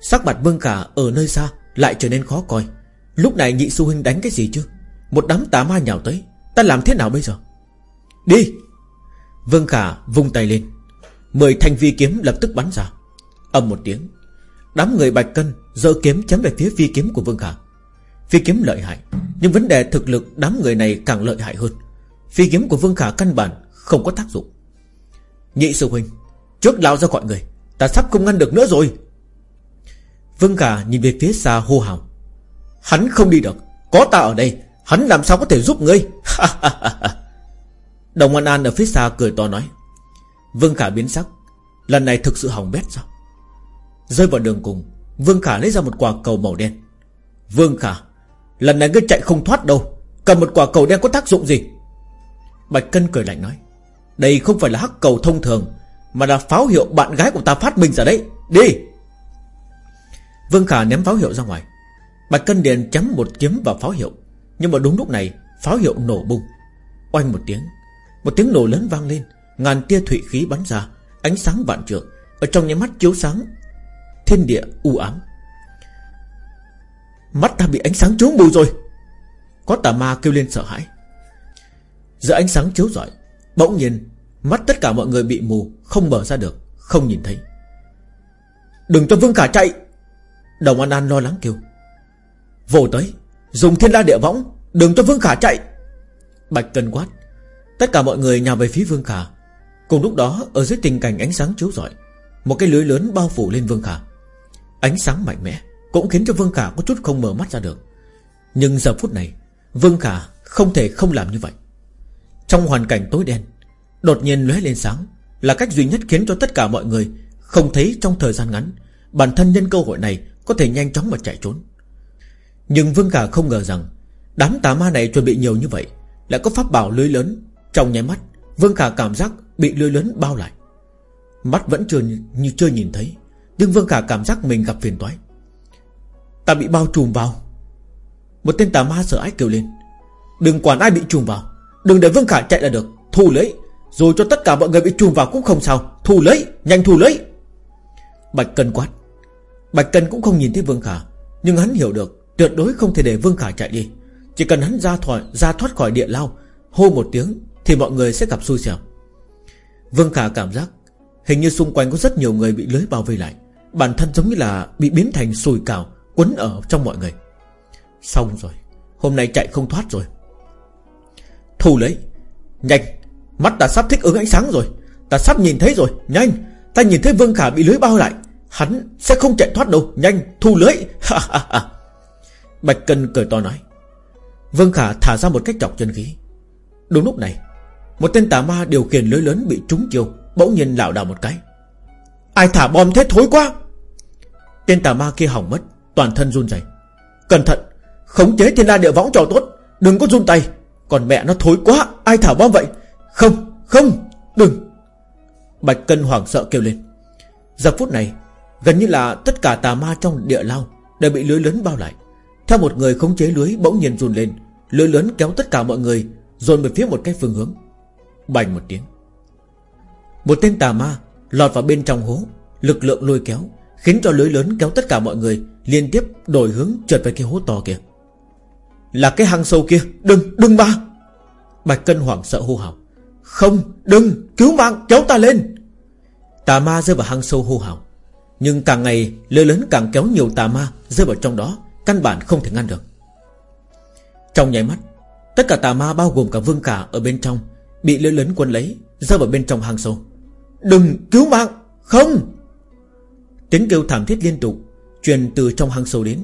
Sắc mặt Vương Khả ở nơi xa Lại trở nên khó coi. Lúc này nhị sư huynh đánh cái gì chứ? Một đám tà ma nhào tới. Ta làm thế nào bây giờ? Đi! Vương Khả vung tay lên. Mười thanh vi kiếm lập tức bắn ra. Ầm một tiếng. Đám người bạch cân giơ kiếm chém về phía phi kiếm của Vương Khả. Phi kiếm lợi hại, Nhưng vấn đề thực lực đám người này càng lợi hại hơn. Phi kiếm của Vương Khả căn bản không có tác dụng. Nhị sư huynh, Trước lao ra gọi người, Ta sắp không ngăn được nữa rồi. Vương Khả nhìn về phía xa hô hào. Hắn không đi được, Có ta ở đây Hắn làm sao có thể giúp ngươi? Đồng An An ở phía xa cười to nói. Vương Khả biến sắc. Lần này thực sự hỏng bét sao? Rơi vào đường cùng, Vương Khả lấy ra một quả cầu màu đen. Vương Khả, Lần này ngươi chạy không thoát đâu. Cầm một quả cầu đen có tác dụng gì? Bạch Cân cười lạnh nói. Đây không phải là hắc cầu thông thường, Mà là pháo hiệu bạn gái của ta phát minh ra đấy. Đi! Vương Khả ném pháo hiệu ra ngoài. Bạch Cân Điền chấm một kiếm vào pháo hiệu. Nhưng mà đúng lúc này, Pháo hiệu nổ bung Oanh một tiếng Một tiếng nổ lớn vang lên, Ngàn tia thủy khí bắn ra, Ánh sáng vạn trượng, Ở trong nhà mắt chiếu sáng Thiên địa u ám. Mắt ta bị ánh sáng chiếu mù rồi. Có tà ma kêu lên sợ hãi. Giữa ánh sáng chiếu rọi, Bỗng nhiên, Mắt tất cả mọi người bị mù, Không mở ra được, Không nhìn thấy. Đừng cho Vương Khả chạy! Đồng An An lo lắng kêu. Vồ tới! Dùng thiên la địa võng Đừng cho Vương Khả chạy. Bạch Cân quát. Tất cả mọi người nhào về phía Vương Khả. Cùng lúc đó, ở dưới tình cảnh ánh sáng chiếu rọi, Một cái lưới lớn bao phủ lên Vương Khả. Ánh sáng mạnh mẽ Cũng khiến cho Vương Khả có chút không mở mắt ra được. Nhưng giờ phút này, Vương Khả không thể không làm như vậy. Trong hoàn cảnh tối đen, Đột nhiên lóe lên sáng Là cách duy nhất khiến cho tất cả mọi người Không thấy trong thời gian ngắn Bản thân nhân cơ hội này Có thể nhanh chóng mà chạy trốn. Nhưng Vương Khả không ngờ rằng, Đám tà ma này chuẩn bị nhiều như vậy, Lại có pháp bảo lưới lớn. Trong nháy mắt, Vương Khả cảm giác bị lưới lớn bao lại. Mắt vẫn chưa như chưa nhìn thấy, Nhưng Vương Khả cảm giác mình gặp phiền toái. Ta bị bao trùm vào. Một tên tà ma sợ ái kêu lên. Đừng quản ai bị trùm vào, Đừng để Vương Khả chạy là được, Thu lấy. Rồi cho tất cả mọi người bị trùm vào cũng không sao, Thu lấy, Nhanh thu lấy. Bạch Cân quát. Bạch Cân cũng không nhìn thấy Vương Khả, Nhưng hắn hiểu được Tuyệt đối không thể để Vương Khả chạy đi. Chỉ cần hắn ra, thoại, ra thoát khỏi địa lao Hô một tiếng Thì mọi người sẽ gặp xui xẻo. Vương Khả cảm giác Hình như xung quanh có rất nhiều người bị lưới bao vây lại. Bản thân giống như là bị biến thành sùi cào Quấn ở trong mọi người. Xong rồi Hôm nay chạy không thoát rồi. Thu lấy Nhanh Mắt ta sắp thích ứng ánh sáng rồi. Ta sắp nhìn thấy rồi Nhanh Ta nhìn thấy Vương Khả bị lưới bao lại. Hắn sẽ không chạy thoát đâu Nhanh thu lưới. Bạch Cân cười to nói. Vương Khả thả ra một cách chọc chân khí. Đúng lúc này, Một tên tà ma điều khiển lưới lớn bị trúng chiêu, Bỗng nhiên lảo đảo một cái. Ai thả bom thế thối quá! Tên tà ma kia hỏng mất, Toàn thân run rẩy. Cẩn thận, Khống chế thiên la địa võng cho tốt, Đừng có run tay. Còn mẹ nó thối quá, Ai thả bom vậy? Không Không, Đừng! Bạch Cân hoảng sợ kêu lên. Giờ phút này, Gần như là tất cả tà ma trong địa lao Đều bị lưới lớn bao lại. Theo một người khống chế lưới bỗng nhiên run lên Lưới lớn kéo tất cả mọi người Dồn về phía một cái phương hướng. Bành một tiếng. Một tên tà ma lọt vào bên trong hố Lực lượng lôi kéo Khiến cho lưới lớn kéo tất cả mọi người Liên tiếp đổi hướng trượt về cái hố to kia. Là cái hang sâu kia Đừng, đừng ba Bạch Cân hoảng sợ hô hào. Không, đừng, cứu mạng, kéo ta lên! Tà ma rơi vào hang sâu hô hào. Nhưng càng ngày lưới lớn càng kéo nhiều tà ma Rơi vào trong đó. Căn bản không thể ngăn được. Trong nháy mắt, Tất cả tà ma bao gồm cả vương cả ở bên trong Bị lưỡi lớn quân lấy, Rơi vào bên trong hang sâu. Đừng cứu mạng! Không! Tiếng kêu thảm thiết liên tục Truyền từ trong hang sâu đến.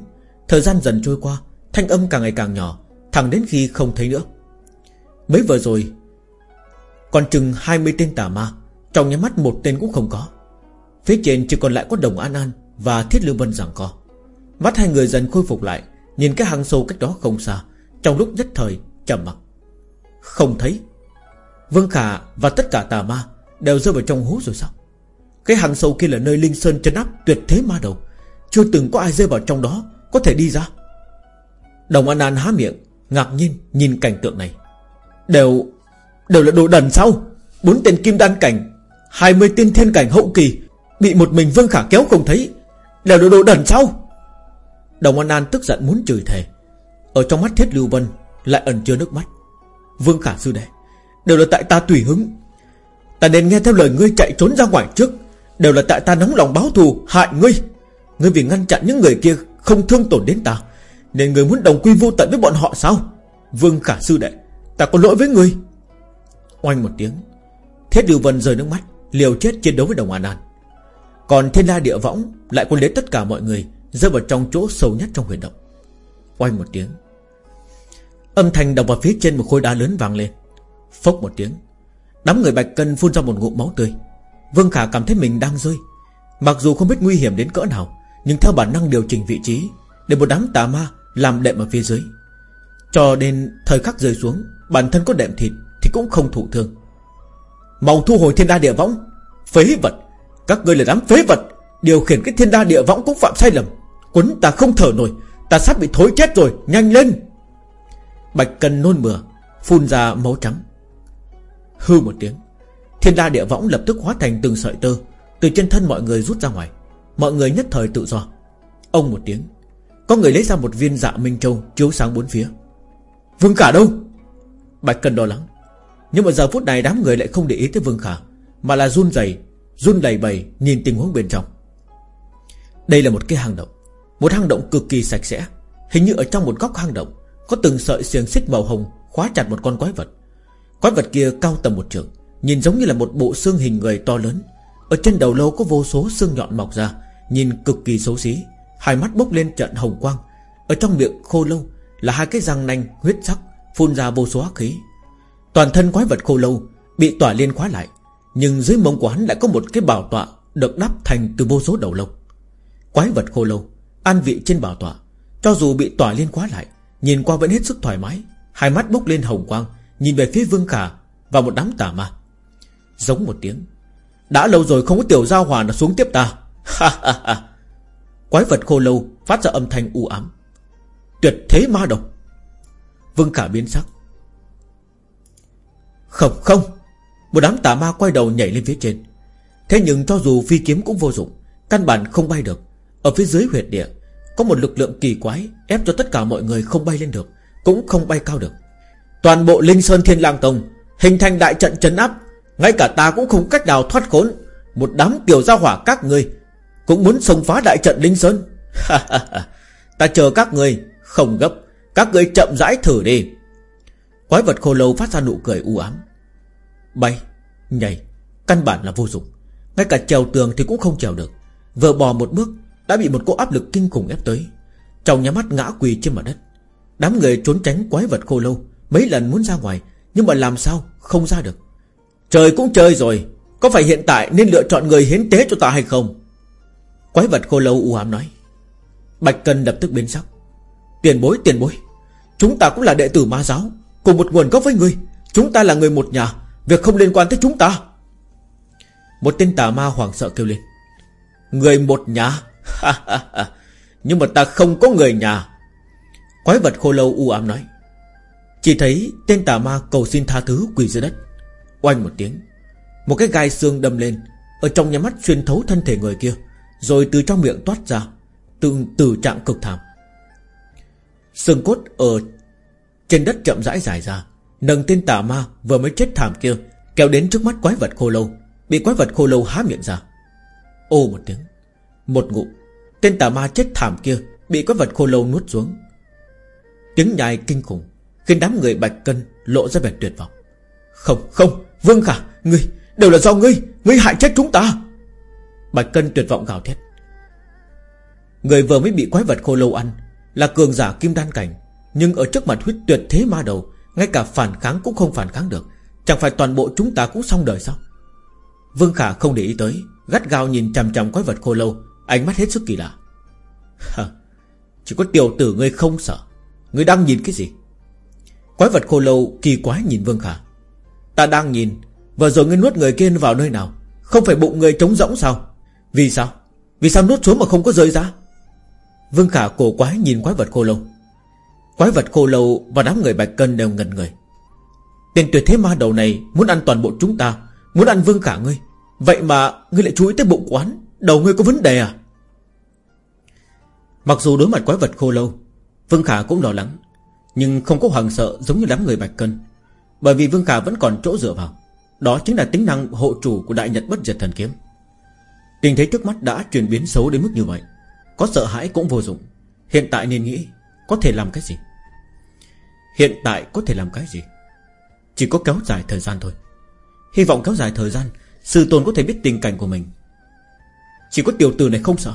Thời gian dần trôi qua, Thanh âm càng ngày càng nhỏ, Thẳng đến khi không thấy nữa. Mấy vừa rồi, Còn chừng 20 tên tà ma, Trong nháy mắt một tên cũng không có. Phía trên chỉ còn lại có Đồng An An Và Thiết Lưu Vân giảng co. Mắt hai người dần khôi phục lại, Nhìn cái hang sâu cách đó không xa, Trong lúc nhất thời trầm mặc. Không thấy. Vương Khả và tất cả tà ma Đều rơi vào trong hố rồi sao? Cái hang sâu kia là nơi Linh Sơn chân áp tuyệt thế ma đầu. Chưa từng có ai rơi vào trong đó Có thể đi ra. Đồng An An há miệng, Ngạc nhiên nhìn cảnh tượng này. Đều Đều là đồ đần sao? Bốn tên kim đan cảnh 20 tên thiên cảnh hậu kỳ, Bị một mình Vương Khả kéo không thấy, Đều là đồ đần sao? Đồng An An tức giận muốn chửi thề. Ở trong mắt Thiết Lưu Vân Lại ẩn chứa nước mắt. Vương Khả sư đệ, Đều là tại ta tùy hứng. Ta nên nghe theo lời ngươi chạy trốn ra ngoài trước, Đều là tại ta nóng lòng báo thù, Hại ngươi. Ngươi vì ngăn chặn những người kia Không thương tổn đến ta, Nên ngươi muốn đồng quy vô tận với bọn họ sao? Vương Khả sư đệ, Ta có lỗi với ngươi. Oanh một tiếng, Thiết Lưu Vân rơi nước mắt, Liều chết chiến đấu với Đồng An An. Còn Thiên La Địa Võng Lại quân lấy tất cả mọi người Rơi vào trong chỗ sâu nhất trong huyền động. Oanh một tiếng. Âm thanh đập vào phía trên một khối đá lớn vang lên. Phốc một tiếng. Đám người bạch cân phun ra một ngụm máu tươi. Vương Khả cảm thấy mình đang rơi. Mặc dù không biết nguy hiểm đến cỡ nào, Nhưng theo bản năng điều chỉnh vị trí Để một đám tà ma làm đệm ở phía dưới. Cho nên thời khắc rơi xuống, Bản thân có đệm thịt Thì cũng không thụ thương. Màu thu hồi thiên đa địa võng, Phế vật. Các ngươi là đám phế vật, Điều khiển cái thiên đa địa võng cũng phạm sai lầm. Quấn ta không thở nổi, Ta sắp bị thối chết rồi, Nhanh lên. Bạch Cần nôn mửa, Phun ra máu trắng. Hư một tiếng, Thiên đa địa võng lập tức hóa thành từng sợi tơ, Từ trên thân mọi người rút ra ngoài. Mọi người nhất thời tự do. Ông một tiếng, Có người lấy ra một viên dạ Minh Châu Chiếu sáng bốn phía. Vương Khả đâu? Bạch Cần lo lắng. Nhưng mà giờ phút này đám người lại không để ý tới Vương Khả, Mà là run rẩy, Run đầy bầy nhìn tình huống bên trong. Đây là một cái hang động. Một hang động cực kỳ sạch sẽ, Hình như ở trong một góc hang động, Có từng sợi xiềng xích màu hồng Khóa chặt một con quái vật. Quái vật kia cao tầm một trượng, Nhìn giống như là một bộ xương hình người to lớn. Ở trên đầu lâu có vô số xương nhọn mọc ra, Nhìn cực kỳ xấu xí. Hai mắt bốc lên trận hồng quang. Ở trong miệng khô lâu Là hai cái răng nanh huyết sắc, Phun ra vô số ác khí. Toàn thân quái vật khô lâu Bị tỏa liên khóa lại, Nhưng dưới mông của hắn lại có một cái bảo tọa Được đắp thành từ vô số đầu lâu. Quái vật khô lâu An vị trên bảo tọa. Cho dù bị tỏa liên quá lại, Nhìn qua vẫn hết sức thoải mái. Hai mắt bốc lên hồng quang, Nhìn về phía Vương Khả Và một đám tà ma. Giống một tiếng, Đã lâu rồi không có tiểu giao hòa nó xuống tiếp ta. Ha ha ha. Quái vật khô lâu phát ra âm thanh u ám. Tuyệt thế ma độc. Vương Khả biến sắc. Không không. Một đám tà ma quay đầu nhảy lên phía trên. Thế nhưng cho dù phi kiếm cũng vô dụng, Căn bản không bay được. Ở phía dưới huyệt địa có một lực lượng kỳ quái Ép cho tất cả mọi người không bay lên được Cũng không bay cao được. Toàn bộ Linh Sơn Thiên Lang Tông Hình thành đại trận chấn áp Ngay cả ta cũng không cách nào thoát khốn. Một đám tiểu gia hỏa các ngươi Cũng muốn xông phá đại trận Linh Sơn. Ta chờ các ngươi Không gấp. Các ngươi chậm rãi thử đi. Quái vật khô lâu phát ra nụ cười u ám. Bay, nhảy Căn bản là vô dụng. Ngay cả trèo tường thì cũng không trèo được. Vừa bò một bước đã bị một cỗ áp lực kinh khủng ép tới. Trong nhà mắt ngã quỳ trên mặt đất. Đám người trốn tránh quái vật khô lâu. Mấy lần muốn ra ngoài, Nhưng mà làm sao, không ra được. Trời cũng chơi rồi, Có phải hiện tại nên lựa chọn người hiến tế cho ta hay không? Quái vật khô lâu u ám nói. Bạch Cần lập tức biến sắc. Tiền bối tiền bối, Chúng ta cũng là đệ tử ma giáo, Cùng một nguồn gốc với người Chúng ta là người một nhà, Việc không liên quan tới chúng ta. Một tên tà ma hoảng sợ kêu lên. Người một nhà Nhưng mà ta không có người nhà. Quái vật khô lâu u ám nói. Chỉ thấy tên tà ma cầu xin tha thứ quỳ dưới đất. Oanh một tiếng, Một cái gai xương đâm lên Ở trong nhà mắt xuyên thấu thân thể người kia, Rồi từ trong miệng toát ra Từng từ trạng cực thảm. Xương cốt ở Trên đất chậm rãi dài ra, Nâng tên tà ma vừa mới chết thảm kia Kéo đến trước mắt quái vật khô lâu, Bị quái vật khô lâu há miệng ra. Ô một tiếng, Một ngụm Tên tà ma chết thảm kia Bị quái vật khô lâu nuốt xuống. Tiếng nhai kinh khủng Khiến đám người bạch cân lộ ra vẻ tuyệt vọng. Không không, Vương Khả, Ngươi, Đều là do ngươi Ngươi hại chết chúng ta. Bạch cân tuyệt vọng gào thét. Người vừa mới bị quái vật khô lâu ăn Là cường giả kim đan cảnh, Nhưng ở trước mặt huyết tuyệt thế ma đầu, Ngay cả phản kháng cũng không phản kháng được. Chẳng phải toàn bộ chúng ta cũng xong đời sao? Vương Khả không để ý tới, Gắt gao nhìn chằm chằm quái vật khô lâu Ánh mắt hết sức kỳ lạ. Chỉ có tiểu tử ngươi không sợ. Ngươi đang nhìn cái gì? Quái vật khô lâu kỳ quái nhìn Vương Khả. Ta đang nhìn, Vừa rồi ngươi nuốt người kia vào nơi nào? Không phải bụng người trống rỗng sao? Vì sao? Vì sao nuốt xuống mà không có rơi ra? Vương Khả cổ quái nhìn quái vật khô lâu. Quái vật khô lâu và đám người bạch cân đều ngần người. Tên tuyệt thế ma đầu này Muốn ăn toàn bộ chúng ta, Muốn ăn Vương Khả ngươi. Vậy mà ngươi lại chú ý tới bụng quán Đầu ngươi có vấn đề à? Mặc dù đối mặt quái vật khô lâu, Vương Khả cũng lo lắng, nhưng không có hoàng sợ giống như đám người Bạch Cân, Bởi vì Vương Khả vẫn còn chỗ dựa vào. Đó chính là tính năng hộ chủ của Đại Nhật Bất Diệt Thần Kiếm. Tình thế trước mắt đã chuyển biến xấu đến mức như vậy, Có sợ hãi cũng vô dụng. Hiện tại nên nghĩ, Có thể làm cái gì? Hiện tại có thể làm cái gì? Chỉ có kéo dài thời gian thôi. Hy vọng kéo dài thời gian, Sư tôn có thể biết tình cảnh của mình. Chỉ có tiểu tử này không sợ.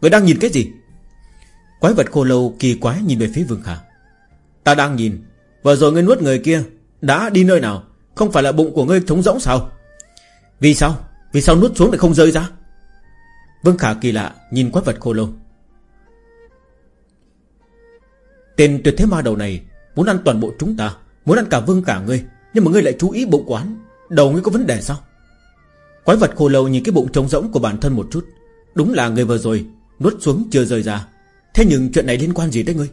Người đang nhìn cái gì? Quái vật khô lâu kỳ quái nhìn về phía Vương Khả. Ta đang nhìn. Vừa rồi ngươi nuốt người kia Đã đi nơi nào? Không phải là bụng của ngươi trống rỗng sao? Vì sao? Vì sao nuốt xuống lại không rơi ra? Vương Khả kỳ lạ nhìn quái vật khô lâu. Tên tuyệt thế ma đầu này Muốn ăn toàn bộ chúng ta, Muốn ăn cả vương cả ngươi, Nhưng mà ngươi lại chú ý bụng quán Đầu ngươi có vấn đề sao? Quái vật khô lâu nhìn cái bụng trống rỗng của bản thân một chút. Đúng là người vừa rồi, Nuốt xuống chưa rời ra. Thế nhưng chuyện này liên quan gì tới ngươi?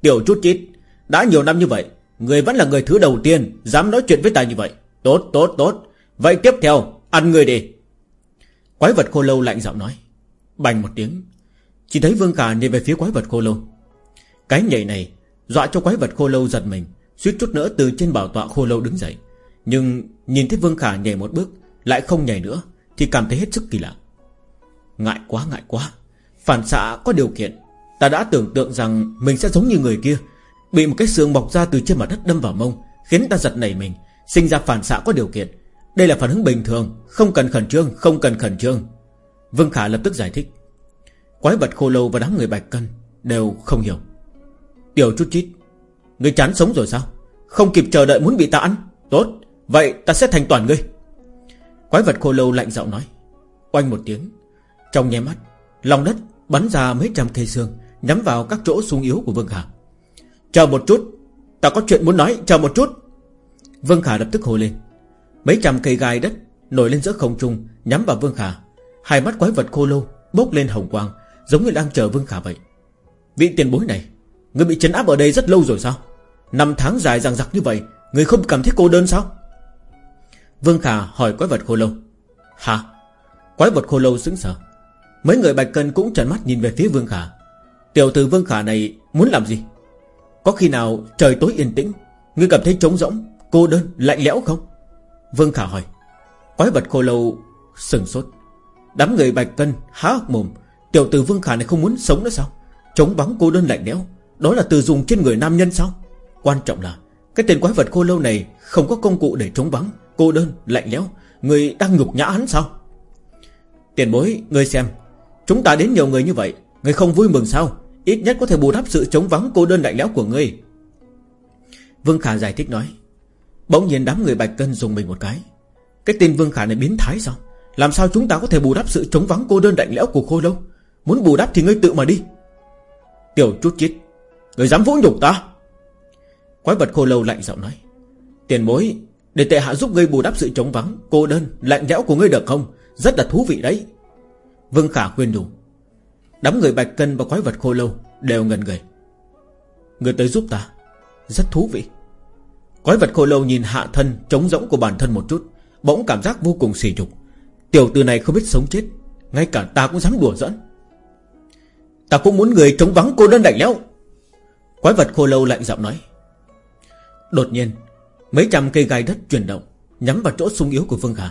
Tiểu chút chít, Đã nhiều năm như vậy, Người vẫn là người thứ đầu tiên Dám nói chuyện với ta như vậy. Tốt tốt tốt. Vậy tiếp theo, Ăn người đi. Quái vật khô lâu lạnh giọng nói. Bành một tiếng. Chỉ thấy Vương Khả đi về phía quái vật khô lâu. Cái nhảy này Dọa cho quái vật khô lâu giật mình, Suýt chút nữa từ trên bảo tọa khô lâu đứng dậy. Nhưng nhìn thấy Vương Khả nhảy một bước, Lại không nhảy nữa, Thì cảm thấy hết sức kỳ lạ. Ngại quá ngại quá. Phản xạ có điều kiện. Ta đã tưởng tượng rằng mình sẽ giống như người kia, Bị một cái xương bọc ra từ trên mặt đất đâm vào mông, Khiến ta giật nảy mình, Sinh ra phản xạ có điều kiện. Đây là phản ứng bình thường, Không cần khẩn trương, Không cần khẩn trương. Vương Khả lập tức giải thích. Quái vật khô lâu và đám người bạch cân Đều không hiểu. Tiểu chút chít, Người chán sống rồi sao? Không kịp chờ đợi muốn bị ta ăn? Tốt. Vậy ta sẽ thành toàn ngươi. Quái vật khô lâu lạnh giọng nói. Oanh một tiếng, Trong nháy mắt, Lòng đất bắn ra mấy trăm cây xương, Nhắm vào các chỗ sung yếu của Vương Khả Chờ một chút, Ta có chuyện muốn nói, chờ một chút. Vương Khả lập tức hồ lên. Mấy trăm cây gai đất nổi lên giữa không trung, Nhắm vào Vương Khả Hai mắt quái vật khô lâu bốc lên hồng quang, Giống như đang chờ Vương Khả vậy. Vị tiền bối này Người bị chấn áp ở đây rất lâu rồi sao? Năm tháng dài dằng dặc như vậy Người không cảm thấy cô đơn sao? Vương Khả hỏi quái vật khô lâu. Hả? Quái vật khô lâu sững sờ. Mấy người bạch cân cũng trần mắt nhìn về phía Vương Khả. Tiểu tử Vương Khả này muốn làm gì? Có khi nào trời tối yên tĩnh, Ngươi cảm thấy trống rỗng, Cô đơn, lạnh lẽo không? Vương Khả hỏi. Quái vật khô lâu sừng sốt. Đám người bạch cân há hốc mồm. Tiểu tử Vương Khả này không muốn sống nữa sao? Chống bắn cô đơn, lạnh lẽo. Đó là từ dùng trên người nam nhân sao? Quan trọng là Cái tên quái vật khô lâu này Không có công cụ để chống bắn Cô đơn, lạnh lẽo, Người đang nhục nhã hắn sao? Tiền bối, ngươi xem, Chúng ta đến nhiều người như vậy Người không vui mừng sao? Ít nhất có thể bù đắp sự chống vắng cô đơn lạnh lẽo của ngươi. Vương Khả giải thích nói, Bỗng nhiên đám người bạch cân dùng mình một cái. Cái tên Vương Khả này biến thái sao? Làm sao chúng ta có thể bù đắp sự chống vắng cô đơn lạnh lẽo của khô lâu? Muốn bù đắp thì ngươi tự mà đi. Tiểu chút chít Người dám vũ nhục ta? Quái vật khô lâu lạnh giọng nói, Tiền bối để tệ hạ giúp ngươi bù đắp sự trống vắng, Cô đơn, lạnh lẽo của ngươi được không? Rất là thú vị đấy. Vương Khả khuyên đủ Đám người bạch cân và quái vật khô lâu Đều ngần người. Người tới giúp ta. Rất thú vị. Quái vật khô lâu nhìn hạ thân trống rỗng của bản thân một chút, Bỗng cảm giác vô cùng xỉ nhục. Tiểu tử này không biết sống chết, Ngay cả ta cũng dám đùa dẫn Ta cũng muốn người trống vắng, cô đơn lạnh lẽo. Quái vật khô lâu lạnh giọng nói. Đột nhiên Mấy trăm cây gai đất chuyển động Nhắm vào chỗ sung yếu của Vương Khả.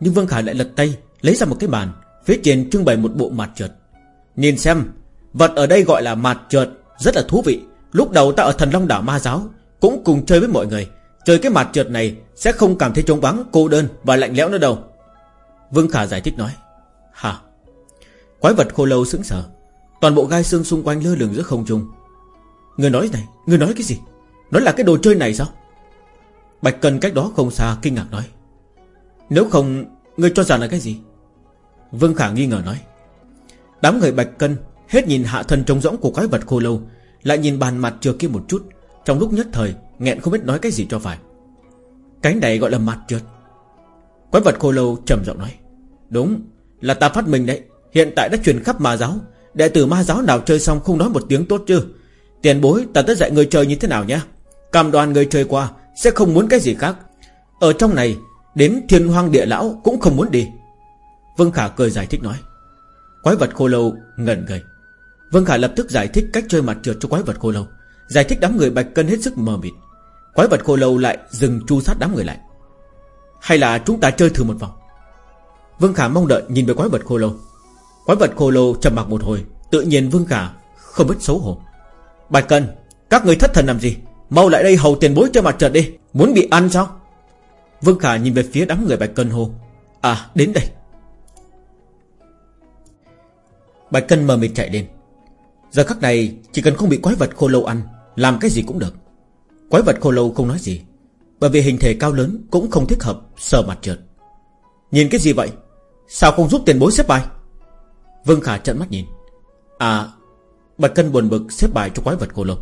Nhưng Vương Khả lại lật tay Lấy ra một cái bàn Phía trên trưng bày một bộ mặt trượt. Nhìn xem Vật ở đây gọi là mặt trượt Rất là thú vị. Lúc đầu ta ở thần Long Đảo Ma Giáo Cũng cùng chơi với mọi người. Chơi cái mặt trượt này Sẽ không cảm thấy trống vắng, cô đơn và lạnh lẽo nữa đâu. Vương Khả giải thích nói Hả? Quái vật khô lâu sững sờ. Toàn bộ gai xương xung quanh lơ lửng giữa không trung. Người nói này Người nói cái gì? Nói là cái đồ chơi này sao? Bạch Cần cách đó không xa, kinh ngạc nói. Nếu không, ngươi cho rằng là cái gì? Vương Khả nghi ngờ nói. Đám người bạch cân Hết nhìn hạ thân trống rỗng của quái vật khô lâu, Lại nhìn bàn mặt trượt kia một chút, Trong lúc nhất thời, nghẹn không biết nói cái gì cho phải. Cái này gọi là mặt trượt. Quái vật khô lâu trầm giọng nói. Đúng, là ta phát minh đấy. Hiện tại đã truyền khắp ma giáo. Đệ tử ma giáo nào chơi xong không nói một tiếng tốt chứ? Tiền bối, ta tới dạy người chơi như thế nào nhé? Cam đoàn người chơi qua sẽ không muốn cái gì khác. Ở trong này, Đến thiên hoang địa lão cũng không muốn đi. Vương Khả cười giải thích nói. Quái vật khô lâu ngẩn người. Vương Khả lập tức giải thích cách chơi mặt trượt cho quái vật khô lâu. Giải thích đám người bạch cân hết sức mờ mịt. Quái vật khô lâu lại dừng chu sát đám người lại. Hay là chúng ta chơi thử một vòng? Vương Khả mong đợi nhìn về quái vật khô lâu. Quái vật khô lâu trầm mặc một hồi, Tự nhiên Vương Khả không biết xấu hổ. Bạch cân, Các người thất thần làm gì? Mau lại đây hầu tiền bối cho mặt trận đi. Muốn bị ăn sao? Vương Khả nhìn về phía đám người bạch cân hô. À đến đây. Bạch Cân mờ mịt chạy lên Giờ khắc này, chỉ cần không bị quái vật khô lâu ăn, Làm cái gì cũng được. Quái vật khô lâu không nói gì, Bởi vì hình thể cao lớn cũng không thích hợp Sờ mặt trượt. Nhìn cái gì vậy? Sao không giúp tiền bối xếp bài? Vương Khả trận mắt nhìn. À Bạch Cân buồn bực xếp bài cho quái vật khô lâu.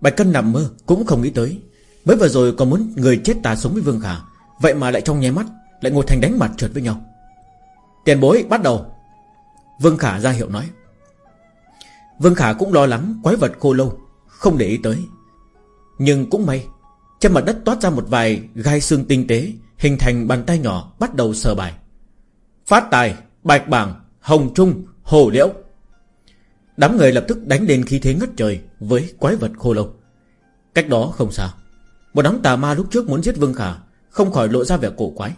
Bạch Cân nằm mơ cũng không nghĩ tới. Mới vừa rồi còn muốn người chết ta sống với Vương Khả Vậy mà lại trong nháy mắt Lại ngồi thành đánh mặt trượt với nhau. Tiền bối bắt đầu. Vương Khả ra hiệu nói. Vương Khả cũng lo lắng quái vật khô lâu Không để ý tới. Nhưng cũng may Trên mặt đất toát ra một vài gai xương tinh tế Hình thành bàn tay nhỏ bắt đầu sờ bài. Phát tài, bạch bảng, hồng trung, hồ liễu. Đám người lập tức đánh lên khí thế ngất trời Với quái vật khô lâu. Cách đó không xa, Một đám tà ma lúc trước muốn giết Vương Khả Không khỏi lộ ra vẻ cổ quái.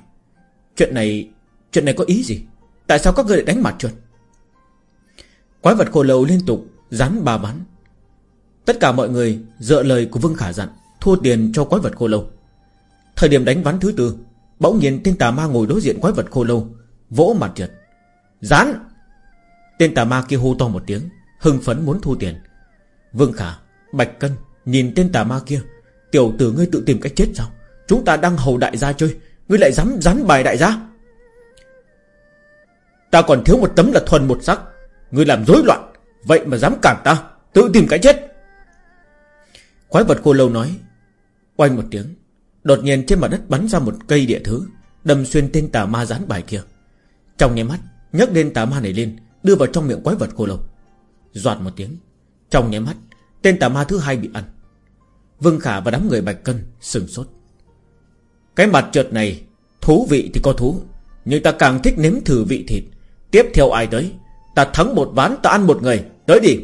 Chuyện này Chuyện này có ý gì? Tại sao các người lại đánh mặt trượt Quái vật khô lâu liên tục Dán ba bắn Tất cả mọi người dựa lời của Vương Khả dặn, Thua tiền cho quái vật khô lâu. Thời điểm đánh ván thứ tư, Bỗng nhiên tên tà ma ngồi đối diện quái vật khô lâu, Vỗ mặt trượt Dán! Tên tà ma kia hô to một tiếng Hưng phấn muốn thu tiền. Vương Khả, Bạch Cân, Nhìn tên tà ma kia, Tiểu tử ngươi tự tìm cách chết sao? Chúng ta đang hầu đại gia chơi, Ngươi lại dám dán bài đại gia? Ta còn thiếu một tấm là thuần một sắc, Ngươi làm rối loạn, Vậy mà dám cản ta, Tự tìm cái chết. Quái vật cô lâu nói, Oanh một tiếng, Đột nhiên trên mặt đất bắn ra một cây địa thứ, Đâm xuyên tên tà ma dán bài kia. Trong nháy mắt, nhấc lên tà ma này lên, Đưa vào trong miệng quái vật cô lâu. Giọt một tiếng. Trong nháy mắt, Tên tà ma thứ hai bị ăn. Vương Khả và đám người Bạch Cân sừng sốt. Cái mặt trượt này, Thú vị thì có thú, Nhưng ta càng thích nếm thử vị thịt. Tiếp theo ai tới? Ta thắng một ván, ta ăn một người. Tới đi.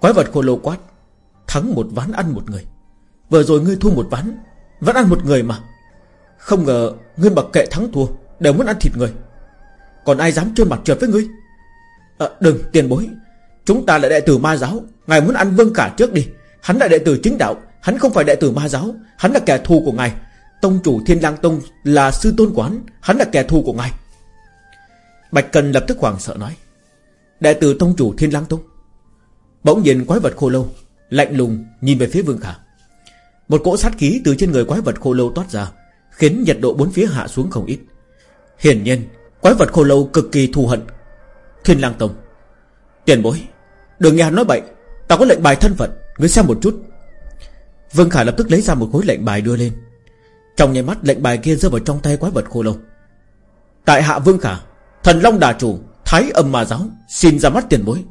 Quái vật khô lô quát. Thắng một ván, ăn một người. Vừa rồi ngươi thua một ván, Vẫn ăn một người mà. Không ngờ, ngươi mặc kệ thắng thua, Đều muốn ăn thịt người. Còn ai dám trơn mặt trượt với ngươi? À, Đừng tiền bối. Chúng ta là đệ tử ma giáo. Ngài muốn ăn vương cả trước đi. Hắn là đệ tử chính đạo. Hắn không phải đệ tử ma giáo. Hắn là kẻ thù của ngài. Tông chủ Thiên lang Tông là sư tôn quán Hắn là kẻ thù của ngài. Bạch Cần lập tức hoảng sợ nói. Đệ tử Tông chủ Thiên lang Tông. Bỗng nhiên quái vật khô lâu Lạnh lùng nhìn về phía Vương Khả. Một cỗ sát khí từ trên người quái vật khô lâu toát ra Khiến nhiệt độ bốn phía hạ xuống không ít. Hiển nhiên Quái vật khô lâu cực kỳ thù hận Thiên lang Tông. Tiền bối, Đừng nghe hắn nói bậy. Ta có lệnh bài thân phận, Ngươi xem một chút. Vương Khả lập tức lấy ra một khối lệnh bài đưa lên. Trong nháy mắt, lệnh bài kia rơi vào trong tay quái vật khô lâu. Tại hạ Vương Khả, Thần Long Đà Chủ, Thái âm ma giáo, Xin ra mắt tiền bối.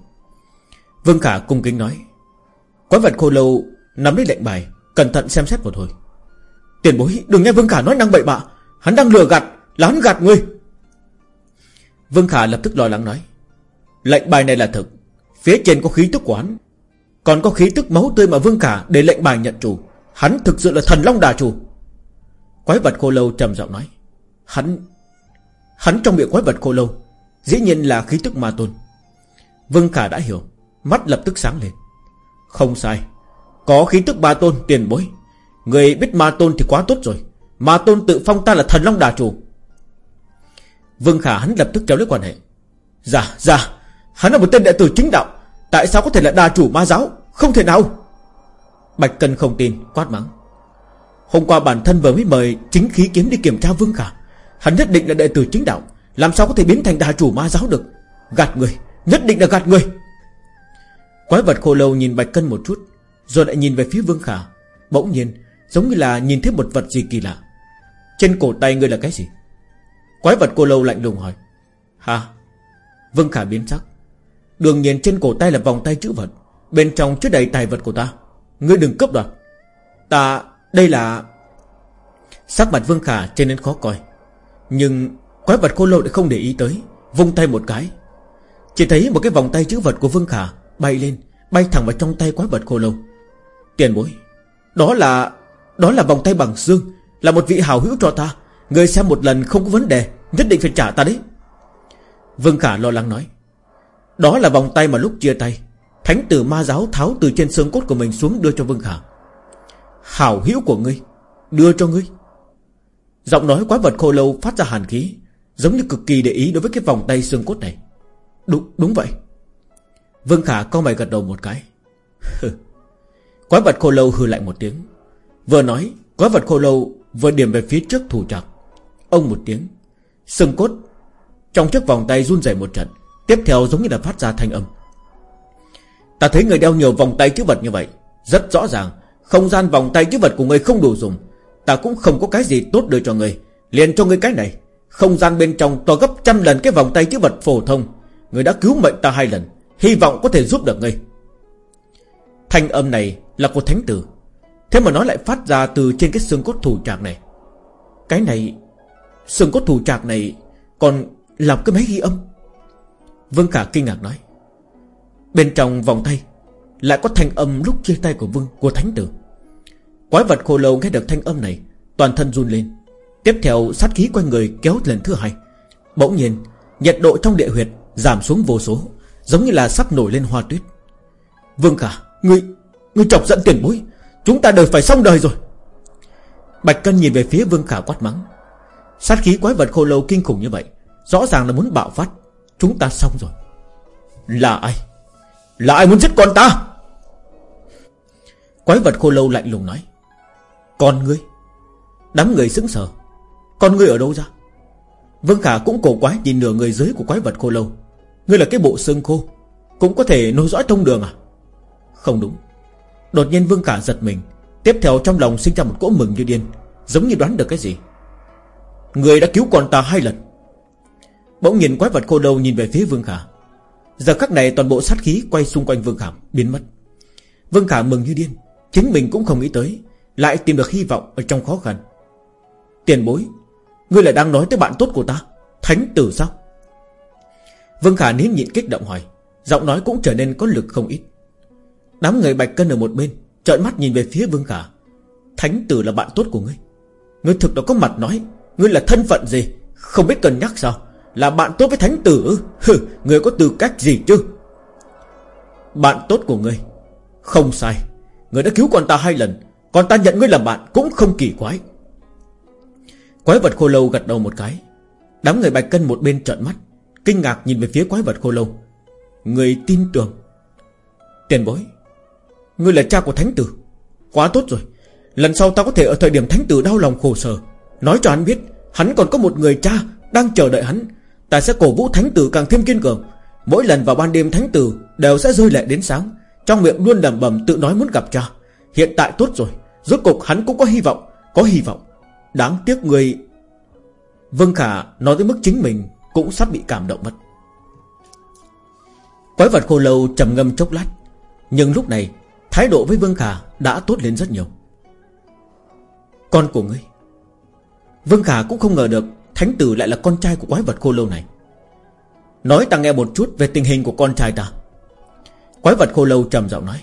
Vương Khả cung kính nói, Quái vật khô lâu nắm lấy lệnh bài, Cẩn thận xem xét một hồi. Tiền bối, đừng nghe Vương Khả nói năng bậy bạ. Hắn đang lừa gạt, là hắn gạt ngươi. Vương Khả lập tức lo lắng nói Lệnh bài này là thực. Phía trên có khí tức quán Còn có khí tức máu tươi mà Vương Khả để lệnh bài nhận chủ. Hắn thực sự là thần long đà chủ. Quái vật khô lâu trầm giọng nói. Hắn Hắn trong miệng quái vật khô lâu, Dĩ nhiên là khí tức ma tôn. Vương Khả đã hiểu. Mắt lập tức sáng lên. Không sai. Có khí tức ma tôn tiền bối. Người biết ma tôn thì quá tốt rồi. Ma tôn tự phong ta là thần long đà chủ. Vương Khả hắn lập tức kéo lấy quan hệ. Dạ dạ. Hắn là một tên đệ tử chính đạo. Tại sao có thể là đà chủ ma giáo? Không thể nào. Bạch Cân không tin, quát mắng. Hôm qua bản thân vừa mới mời chính khí kiếm đi kiểm tra Vương Khả. Hắn nhất định là đệ tử chính đạo. Làm sao có thể biến thành đà chủ ma giáo được? Gạt người. Nhất định là gạt người. Quái vật khô lâu nhìn Bạch Cân một chút, Rồi lại nhìn về phía Vương Khả. Bỗng nhiên, Giống như là nhìn thấy một vật gì kỳ lạ. Trên cổ tay ngươi là cái gì? Quái vật cô lâu lạnh lùng hỏi. Hả Vương Khả biến sắc. Đương nhiên trên cổ tay là vòng tay chữ vật. Bên trong chứa đầy tài vật của ta. Ngươi đừng cướp đoạt. Ta, đây là Sắc mặt Vương Khả trên nên khó coi. Nhưng quái vật khô lâu lại không để ý tới, Vung tay một cái. Chỉ thấy một cái vòng tay chữ vật của Vương Khả Bay lên, Bay thẳng vào trong tay quái vật khô lâu. Tiền bối, Đó là Đó là vòng tay bằng xương, Là một vị hào hữu cho ta. Người xem một lần không có vấn đề, Nhất định phải trả ta đấy. Vương Khả lo lắng nói. Đó là vòng tay mà lúc chia tay Thánh tử ma giáo tháo từ trên xương cốt của mình xuống đưa cho Vương Khả. Hảo hữu của ngươi Đưa cho ngươi. Giọng nói quái vật khô lâu phát ra hàn khí Giống như cực kỳ để ý đối với cái vòng tay xương cốt này. Đúng, đúng vậy. Vương Khả co mày gật đầu một cái. Quái vật khô lâu hư lại một tiếng. Vừa nói Quái vật khô lâu vừa điểm về phía trước thủ trạc Ông một tiếng. Xương cốt Trong chiếc vòng tay run rẩy một trận Tiếp theo giống như là phát ra thanh âm. Ta thấy người đeo nhiều vòng tay chữ vật như vậy. Rất rõ ràng, Không gian vòng tay chữ vật của người không đủ dùng. Ta cũng không có cái gì tốt đưa cho người. Liền cho người cái này. Không gian bên trong to gấp trăm lần cái vòng tay chữ vật phổ thông. Người đã cứu mệnh ta hai lần. Hy vọng có thể giúp được người. Thanh âm này là của thánh tử. Thế mà nó lại phát ra từ trên cái xương cốt thủ trạc này. Cái này, Xương cốt thủ trạc này Còn làm cái máy ghi âm. Vương Khả kinh ngạc nói. Bên trong vòng tay Lại có thanh âm lúc chia tay của Vương, Của thánh tử. Quái vật khô lâu nghe được thanh âm này, Toàn thân run lên. Tiếp theo, sát khí quanh người kéo lần thứ hai. Bỗng nhiên, nhiệt độ trong địa huyệt Giảm xuống vô số, Giống như là sắp nổi lên hoa tuyết. Vương Khả, Ngươi Ngươi chọc giận tiền bối, Chúng ta đời phải xong đời rồi. Bạch Cân nhìn về phía Vương Khả quát mắng. Sát khí quái vật khô lâu kinh khủng như vậy, Rõ ràng là muốn bạo phát. Chúng ta xong rồi. Là ai? Là ai muốn giết con ta? Quái vật khô lâu lạnh lùng nói. Con ngươi. Đám người sững sờ. Con ngươi ở đâu ra? Vương Khả cũng cổ quái nhìn nửa người dưới của quái vật khô lâu. Ngươi là cái bộ xương khô. Cũng có thể nối dõi thông đường à? Không đúng. Đột nhiên Vương Khả giật mình. Tiếp theo trong lòng sinh ra một cỗ mừng như điên. Giống như đoán được cái gì. Người đã cứu con ta hai lần. Bỗng nhìn quái vật khô đầu nhìn về phía Vương Khả. Giờ khắc này toàn bộ sát khí quay xung quanh Vương Khả, biến mất. Vương Khả mừng như điên, Chính mình cũng không nghĩ tới, Lại tìm được hy vọng ở trong khó khăn. Tiền bối, Ngươi lại đang nói tới bạn tốt của ta, Thánh tử sao? Vương Khả nín nhịn kích động hỏi, Giọng nói cũng trở nên có lực không ít. Đám người bạch cân ở một bên, Trợn mắt nhìn về phía Vương Khả. Thánh tử là bạn tốt của ngươi. Ngươi thực đó có mặt nói, Ngươi là thân phận gì? Không biết cần nhắc sao? Là bạn tốt với thánh tử Hừ, Người có tư cách gì chứ? Bạn tốt của ngươi Không sai. Người đã cứu con ta hai lần. Còn ta nhận ngươi làm bạn cũng không kỳ quái. Quái vật khô lâu gật đầu một cái. Đám người bạch cân một bên trợn mắt Kinh ngạc nhìn về phía quái vật khô lâu. Người tin tưởng. Tiền bối Ngươi là cha của thánh tử. Quá tốt rồi. Lần sau ta có thể ở thời điểm thánh tử đau lòng khổ sở. Nói cho hắn biết Hắn còn có một người cha Đang chờ đợi hắn. Ta sẽ cổ vũ thánh tử càng thêm kiên cường. Mỗi lần vào ban đêm thánh tử Đều sẽ rơi lệ đến sáng, Trong miệng luôn lẩm bẩm tự nói muốn gặp cha. Hiện tại tốt rồi, Rốt cục hắn cũng có hy vọng, Có hy vọng. Đáng tiếc người Vương Khả nói tới mức chính mình Cũng sắp bị cảm động mất. Quái vật khô lâu trầm ngâm chốc lát, Nhưng lúc này, Thái độ với Vương Khả đã tốt lên rất nhiều. Con của ngươi. Vương Khả cũng không ngờ được Thánh tử lại là con trai của quái vật khô lâu này. Nói ta nghe một chút Về tình hình của con trai ta. Quái vật khô lâu trầm giọng nói,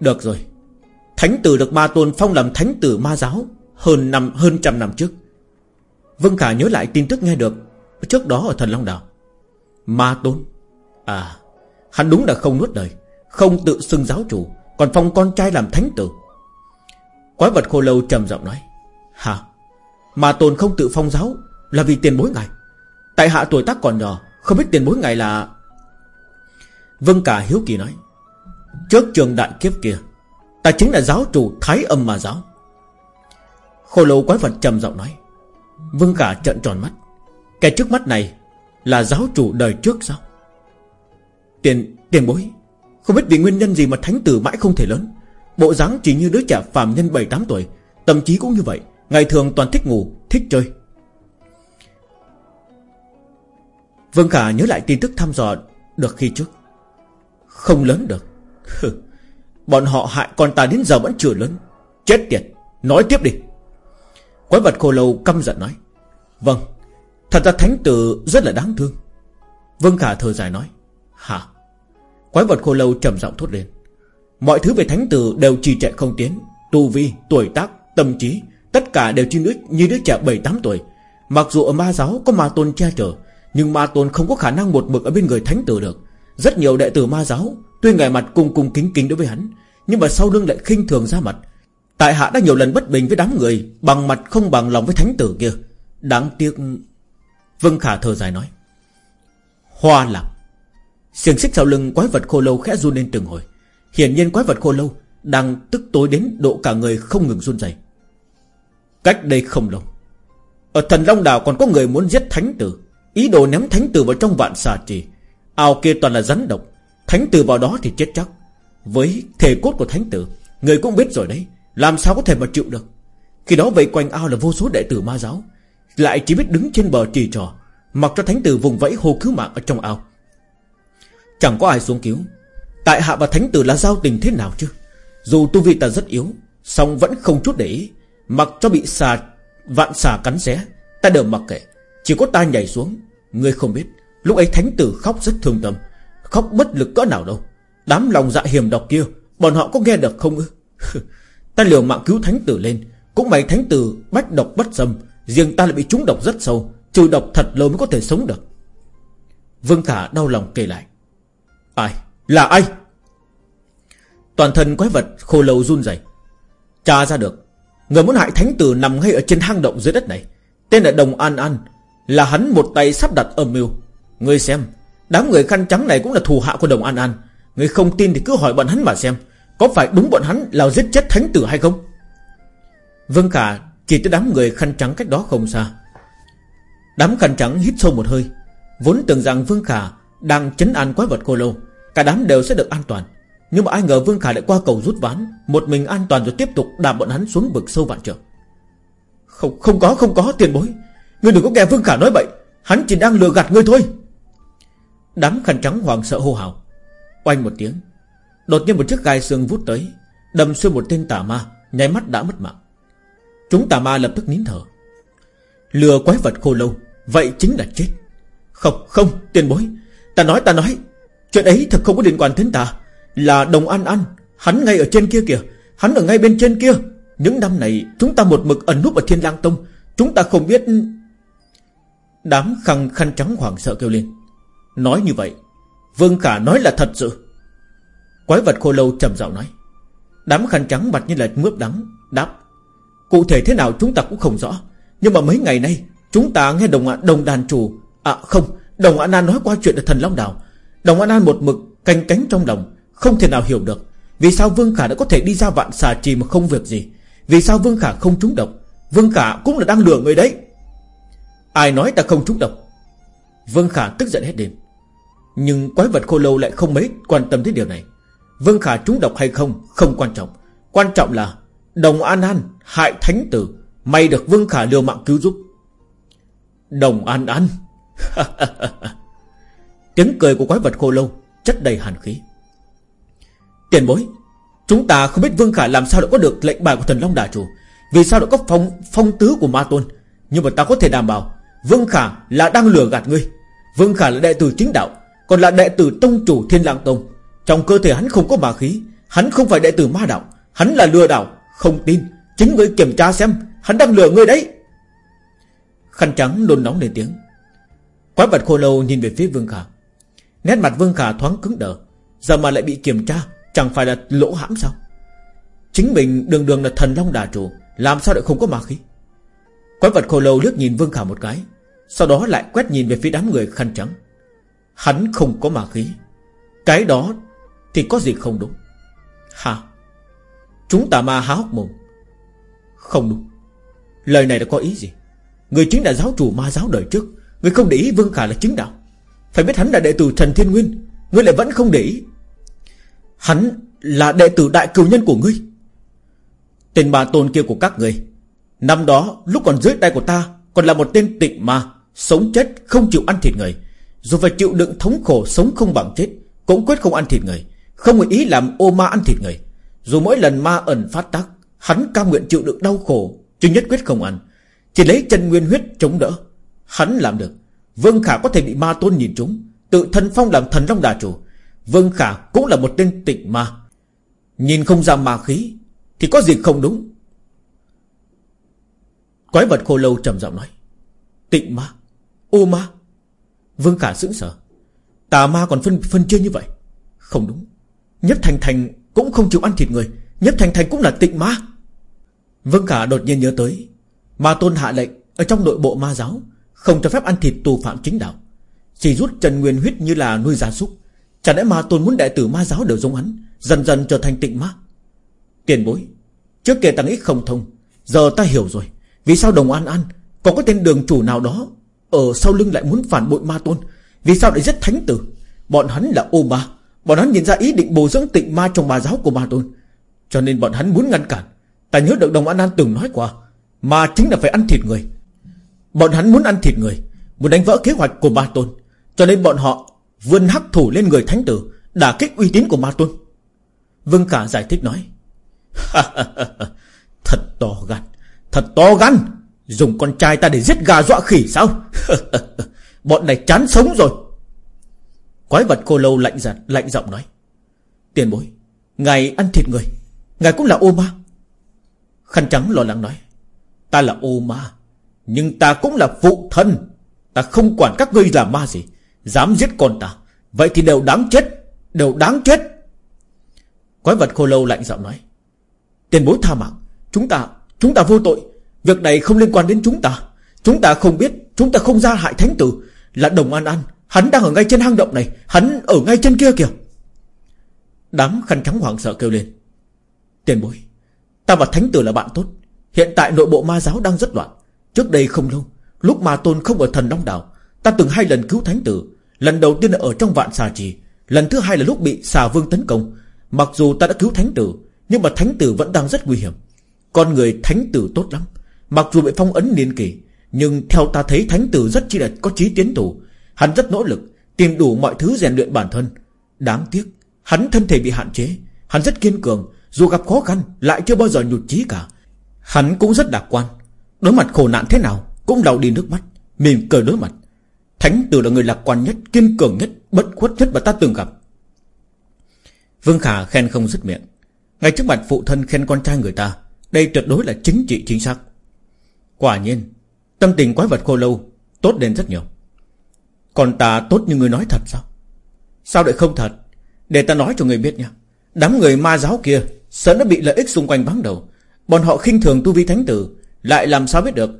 Được rồi, Thánh tử được ma tôn phong làm thánh tử ma giáo Hơn năm, hơn trăm năm trước. Vương Khả nhớ lại tin tức nghe được, Trước đó ở thần Long Đảo. Ma tôn À Hắn đúng là không nuốt đời Không tự xưng giáo chủ, Còn phong con trai làm thánh tử. Quái vật khô lâu trầm giọng nói, Hả? Ma tôn không tự phong giáo là vì tiền bối ngài. Tại hạ tuổi tác còn nhỏ Không biết tiền bối ngài là Vâng cả hiếu kỳ nói. Trước trường đại kiếp kia Ta chính là giáo chủ Thái âm mà giáo. Khô lâu quái vật trầm giọng nói. Vương cả trợn tròn mắt. Kẻ trước mắt này Là giáo chủ đời trước sao? Tiền, tiền bối Không biết vì nguyên nhân gì mà thánh tử mãi không thể lớn. Bộ dáng chỉ như đứa trẻ phàm nhân 7-8 tuổi Tâm trí cũng như vậy. Ngày thường toàn thích ngủ, thích chơi. Vương Khả nhớ lại tin tức thăm dò Được khi trước. Không lớn được. Bọn họ hại con ta đến giờ vẫn chưa lớn. Chết tiệt Nói tiếp đi. Quái vật khô lâu căm giận nói. Vâng Thật ra thánh tử rất là đáng thương. Vương Khả thở dài nói. Hả? Quái vật khô lâu trầm giọng thốt lên. Mọi thứ về thánh tử đều trì trệ không tiến. Tu vi, tuổi tác, tâm trí Tất cả đều như đứa, như đứa trẻ 7-8 tuổi. Mặc dù ở ma giáo có ma tôn che chở nhưng ma tôn không có khả năng một mực ở bên người thánh tử được. Rất nhiều đệ tử ma giáo, Tuy ngày mặt cùng cùng kính kính đối với hắn, Nhưng mà sau lưng lại khinh thường ra mặt. Tại hạ đã nhiều lần bất bình với đám người, Bằng mặt không bằng lòng với thánh tử kia. Đáng tiếc, Vân Khả thở dài nói, Hoa lạc. Xiềng xích sau lưng quái vật khô lâu khẽ run lên từng hồi. Hiển nhiên quái vật khô lâu Đang tức tối đến độ cả người không ngừng run rẩy. Cách đây không lâu, Ở thần Long Đảo còn có người muốn giết thánh tử. Ý đồ ném thánh tử vào trong vạn xà trì. Ao kia toàn là rắn độc. Thánh tử vào đó thì chết chắc. Với thể cốt của thánh tử, Người cũng biết rồi đấy. Làm sao có thể mà chịu được? Khi đó vây quanh ao là vô số đệ tử ma giáo. Lại chỉ biết đứng trên bờ trì trò, Mặc cho thánh tử vùng vẫy hô cứu mạng ở trong ao. Chẳng có ai xuống cứu. Tại hạ và thánh tử là giao tình thế nào chứ? Dù tu vi ta rất yếu, song vẫn không chút để ý. Mặc cho bị xà, Vạn xà cắn xé, Ta đều mặc kệ. Chỉ có ta nhảy xuống Ngươi không biết, Lúc ấy thánh tử khóc rất thương tâm. Khóc bất lực cỡ nào đâu. Đám lòng dạ hiểm độc kia, Bọn họ có nghe được không ư? Ta liều mạng cứu thánh tử lên. Cũng may thánh tử bách độc bất xâm, Riêng ta lại bị trúng độc rất sâu, Trừ độc thật lâu mới có thể sống được. Vương Khả đau lòng kể lại. Ai? Là ai? Toàn thân quái vật khô lâu run rẩy. Tra ra được, Người muốn hại thánh tử nằm ngay ở trên hang động dưới đất này. Tên là Đồng An An là hắn một tay sắp đặt âm mưu. Ngươi xem, Đám người khăn trắng này cũng là thù hạ của Đồng An An. Ngươi không tin thì cứ hỏi bọn hắn mà xem, Có phải đúng bọn hắn là giết chết thánh tử hay không? Vương Khả Chỉ tới đám người khăn trắng cách đó không xa. Đám khăn trắng hít sâu một hơi, Vốn tưởng rằng Vương Khả Đang chấn an quái vật cô lâu, Cả đám đều sẽ được an toàn. Nhưng mà ai ngờ Vương Khả lại qua cầu rút ván, Một mình an toàn rồi tiếp tục đạp bọn hắn xuống vực sâu vạn trường Không không có không có, tiền bối. Ngươi đừng có nghe Vương Khả nói bậy Hắn chỉ đang lừa gạt ngươi thôi. Đám khăn trắng hoàng sợ hô hào. Oanh một tiếng. Đột nhiên một chiếc gai xương vút tới, Đâm xuyên một tên tà ma, Nháy mắt đã mất mạng. Chúng tà ma lập tức nín thở. Lừa quái vật khô lâu, Vậy chính là chết. Không không, tiền bối. Ta nói ta nói. Chuyện ấy thật không có liên quan đến ta. Là đồng an an, Hắn ngay ở trên kia kìa. Hắn ở ngay bên trên kia. Những năm này, chúng ta một mực ẩn núp ở thiên lang tông. Chúng ta không biết Đám khăn khăn trắng hoảng sợ kêu lên. Nói như vậy, Vương Khả nói là thật sự. Quái vật khô lâu trầm giọng nói. Đám khăn trắng mặt như là mướp đắng, Đáp. Cụ thể thế nào chúng ta cũng không rõ, Nhưng mà mấy ngày nay, Chúng ta nghe đồng đồng đàn chủ. À không, Đồng An An nói qua chuyện ở thần Long Đảo. Đồng An An một mực canh cánh trong lòng, Không thể nào hiểu được Vì sao Vương Khả đã có thể đi ra vạn xà trì mà không việc gì. Vì sao Vương Khả không trúng độc? Vương Khả cũng là đang lừa người đấy. Ai nói ta không trúng độc? Vương Khả tức giận hết đêm. Nhưng quái vật khô lâu lại không mấy quan tâm đến điều này. Vương Khả trúng độc hay không Không quan trọng. Quan trọng là Đồng An An hại thánh tử May được Vương Khả liều mạng cứu giúp. Đồng An An. Tiếng cười của quái vật khô lâu Chất đầy hàn khí. Tiền bối Chúng ta không biết Vương Khả làm sao đã có được lệnh bài của thần Long Đà Chủ. Vì sao đã có phong, phong tứ của Ma Tôn? Nhưng mà ta có thể đảm bảo Vương Khả là đang lừa gạt ngươi. Vương Khả là đệ tử chính đạo, Còn là đệ tử tông chủ Thiên Lang Tông. Trong cơ thể hắn không có ma khí, Hắn không phải đệ tử ma đạo, Hắn là lừa đảo, Không tin. Chính ngươi kiểm tra xem, Hắn đang lừa ngươi đấy. Khăn trắng nôn nóng lên tiếng. Quái vật khô lâu nhìn về phía Vương Khả. Nét mặt Vương Khả thoáng cứng đờ, Giờ mà lại bị kiểm tra, Chẳng phải là lỗ hãm sao? Chính mình đường đường là thần long đà chủ, Làm sao lại không có ma khí? Quái vật khô lâu liếc nhìn Vương Khả một cái, Sau đó lại quét nhìn về phía đám người khăn trắng. Hắn không có ma khí. Cái đó Thì có gì không đúng? Hả? Chúng ta ma há hốc mồm. Không đúng. Lời này đã có ý gì? Người chính là giáo chủ ma giáo đời trước. Người không để ý Vương Khả là chính đạo. Phải biết hắn là đệ tử Trần Thiên Nguyên. Ngươi lại vẫn không để ý. Hắn là đệ tử đại cừu nhân của ngươi. Tên bà tôn kia của các người Năm đó, lúc còn dưới tay của ta, Còn là một tên tịnh ma, Sống chết không chịu ăn thịt người. Dù phải chịu đựng thống khổ sống không bằng chết, Cũng quyết không ăn thịt người, Không nguyện ý làm ô ma ăn thịt người. Dù mỗi lần ma ẩn phát tác, Hắn cam nguyện chịu đựng đau khổ chứ nhất quyết không ăn. Chỉ lấy chân nguyên huyết chống đỡ, Hắn làm được. Vương Khả có thể bị ma tôn nhìn trúng, Tự thân phong làm thần long đà chủ. Vương Khả cũng là một tên tịnh ma. Nhìn không ra ma khí, Thì có gì không đúng? Quái vật khô lâu trầm giọng nói. Tịnh ma, Ô ma. Vương Khả sững sờ. Tà ma còn phân phân chia như vậy. Không đúng. Nhấp Thành Thành cũng không chịu ăn thịt người. Nhấp Thành Thành cũng là tịnh ma. Vương Khả đột nhiên nhớ tới. Ma tôn hạ lệnh Ở trong nội bộ ma giáo, Không cho phép ăn thịt tù phạm chính đạo. Chỉ rút Trần Nguyên huyết như là nuôi gia súc. Chẳng lẽ ma tôn muốn đệ tử ma giáo đều giống hắn, Dần dần trở thành tịnh ma? Tiền bối, Trước kia ta nghĩ không thông, Giờ ta hiểu rồi. Vì sao đồng an an? Còn có tên đường chủ nào đó Ở sau lưng lại muốn phản bội ma tôn? Vì sao lại giết thánh tử? Bọn hắn là ô ma. Bọn hắn nhìn ra ý định bồi dưỡng tịnh ma trong bà giáo của ma tôn. Cho nên bọn hắn muốn ngăn cản. Ta nhớ được đồng an an từng nói qua Mà chính là phải ăn thịt người. Bọn hắn muốn ăn thịt người, Muốn đánh vỡ kế hoạch của ma tôn. Cho nên bọn họ vươn hắc thủ lên người thánh tử, Đả kích uy tín của ma tôn. Vương Khả giải thích nói Thật to gan. Thật to gan. Dùng con trai ta để giết gà dọa khỉ sao? Bọn này chán sống rồi. Quái vật cô lâu lạnh giật Lạnh giọng nói. Tiền bối, Ngài ăn thịt người. Ngài cũng là ô ma. Khăn trắng lo lắng nói. Ta là ô ma, Nhưng ta cũng là phụ thân. Ta không quản các ngươi là ma gì, Dám giết con ta. Vậy thì đều đáng chết, Đều đáng chết. Quái vật khô lâu lạnh giọng nói. Tiền bối tha mạng, Chúng ta Chúng ta vô tội. Việc này không liên quan đến chúng ta. Chúng ta không biết, Chúng ta không ra hại thánh tử. Là đồng an an. Hắn đang ở ngay trên hang động này. Hắn ở ngay trên kia kìa. Đám khăn trắng hoảng sợ kêu lên. Tiền bối, Ta và thánh tử là bạn tốt. Hiện tại nội bộ ma giáo đang rất loạn. Trước đây không lâu, Lúc ma tôn không ở thần Long Đảo, Ta từng hai lần cứu thánh tử. Lần đầu tiên là ở trong vạn xà trì. Lần thứ hai là lúc bị xà vương tấn công. Mặc dù ta đã cứu thánh tử, Nhưng mà thánh tử vẫn đang rất nguy hiểm. Con người thánh tử tốt lắm. Mặc dù bị phong ấn niên kỳ Nhưng theo ta thấy thánh tử rất chi là có trí tiến thủ. Hắn rất nỗ lực, Tìm đủ mọi thứ rèn luyện bản thân. Đáng tiếc, Hắn thân thể bị hạn chế. Hắn rất kiên cường, Dù gặp khó khăn, Lại chưa bao giờ nhụt chí cả. Hắn cũng rất lạc quan. Đối mặt khổ nạn thế nào, Cũng đau đi nước mắt, Mỉm cười đối mặt. Thánh tử là người lạc quan nhất, Kiên cường nhất, Bất khuất nhất mà ta từng gặp. Vương Khả khen không dứt miệng. Ngay trước mặt phụ thân khen con trai người ta đây tuyệt đối là chính trị chính xác. Quả nhiên Tâm tình quái vật khô lâu Tốt lên rất nhiều. Còn ta tốt như người nói thật sao? Sao lại không thật? Để ta nói cho người biết nha. Đám người ma giáo kia sớm đã bị lợi ích xung quanh vắng đầu. Bọn họ khinh thường tu vi thánh tử Lại làm sao biết được?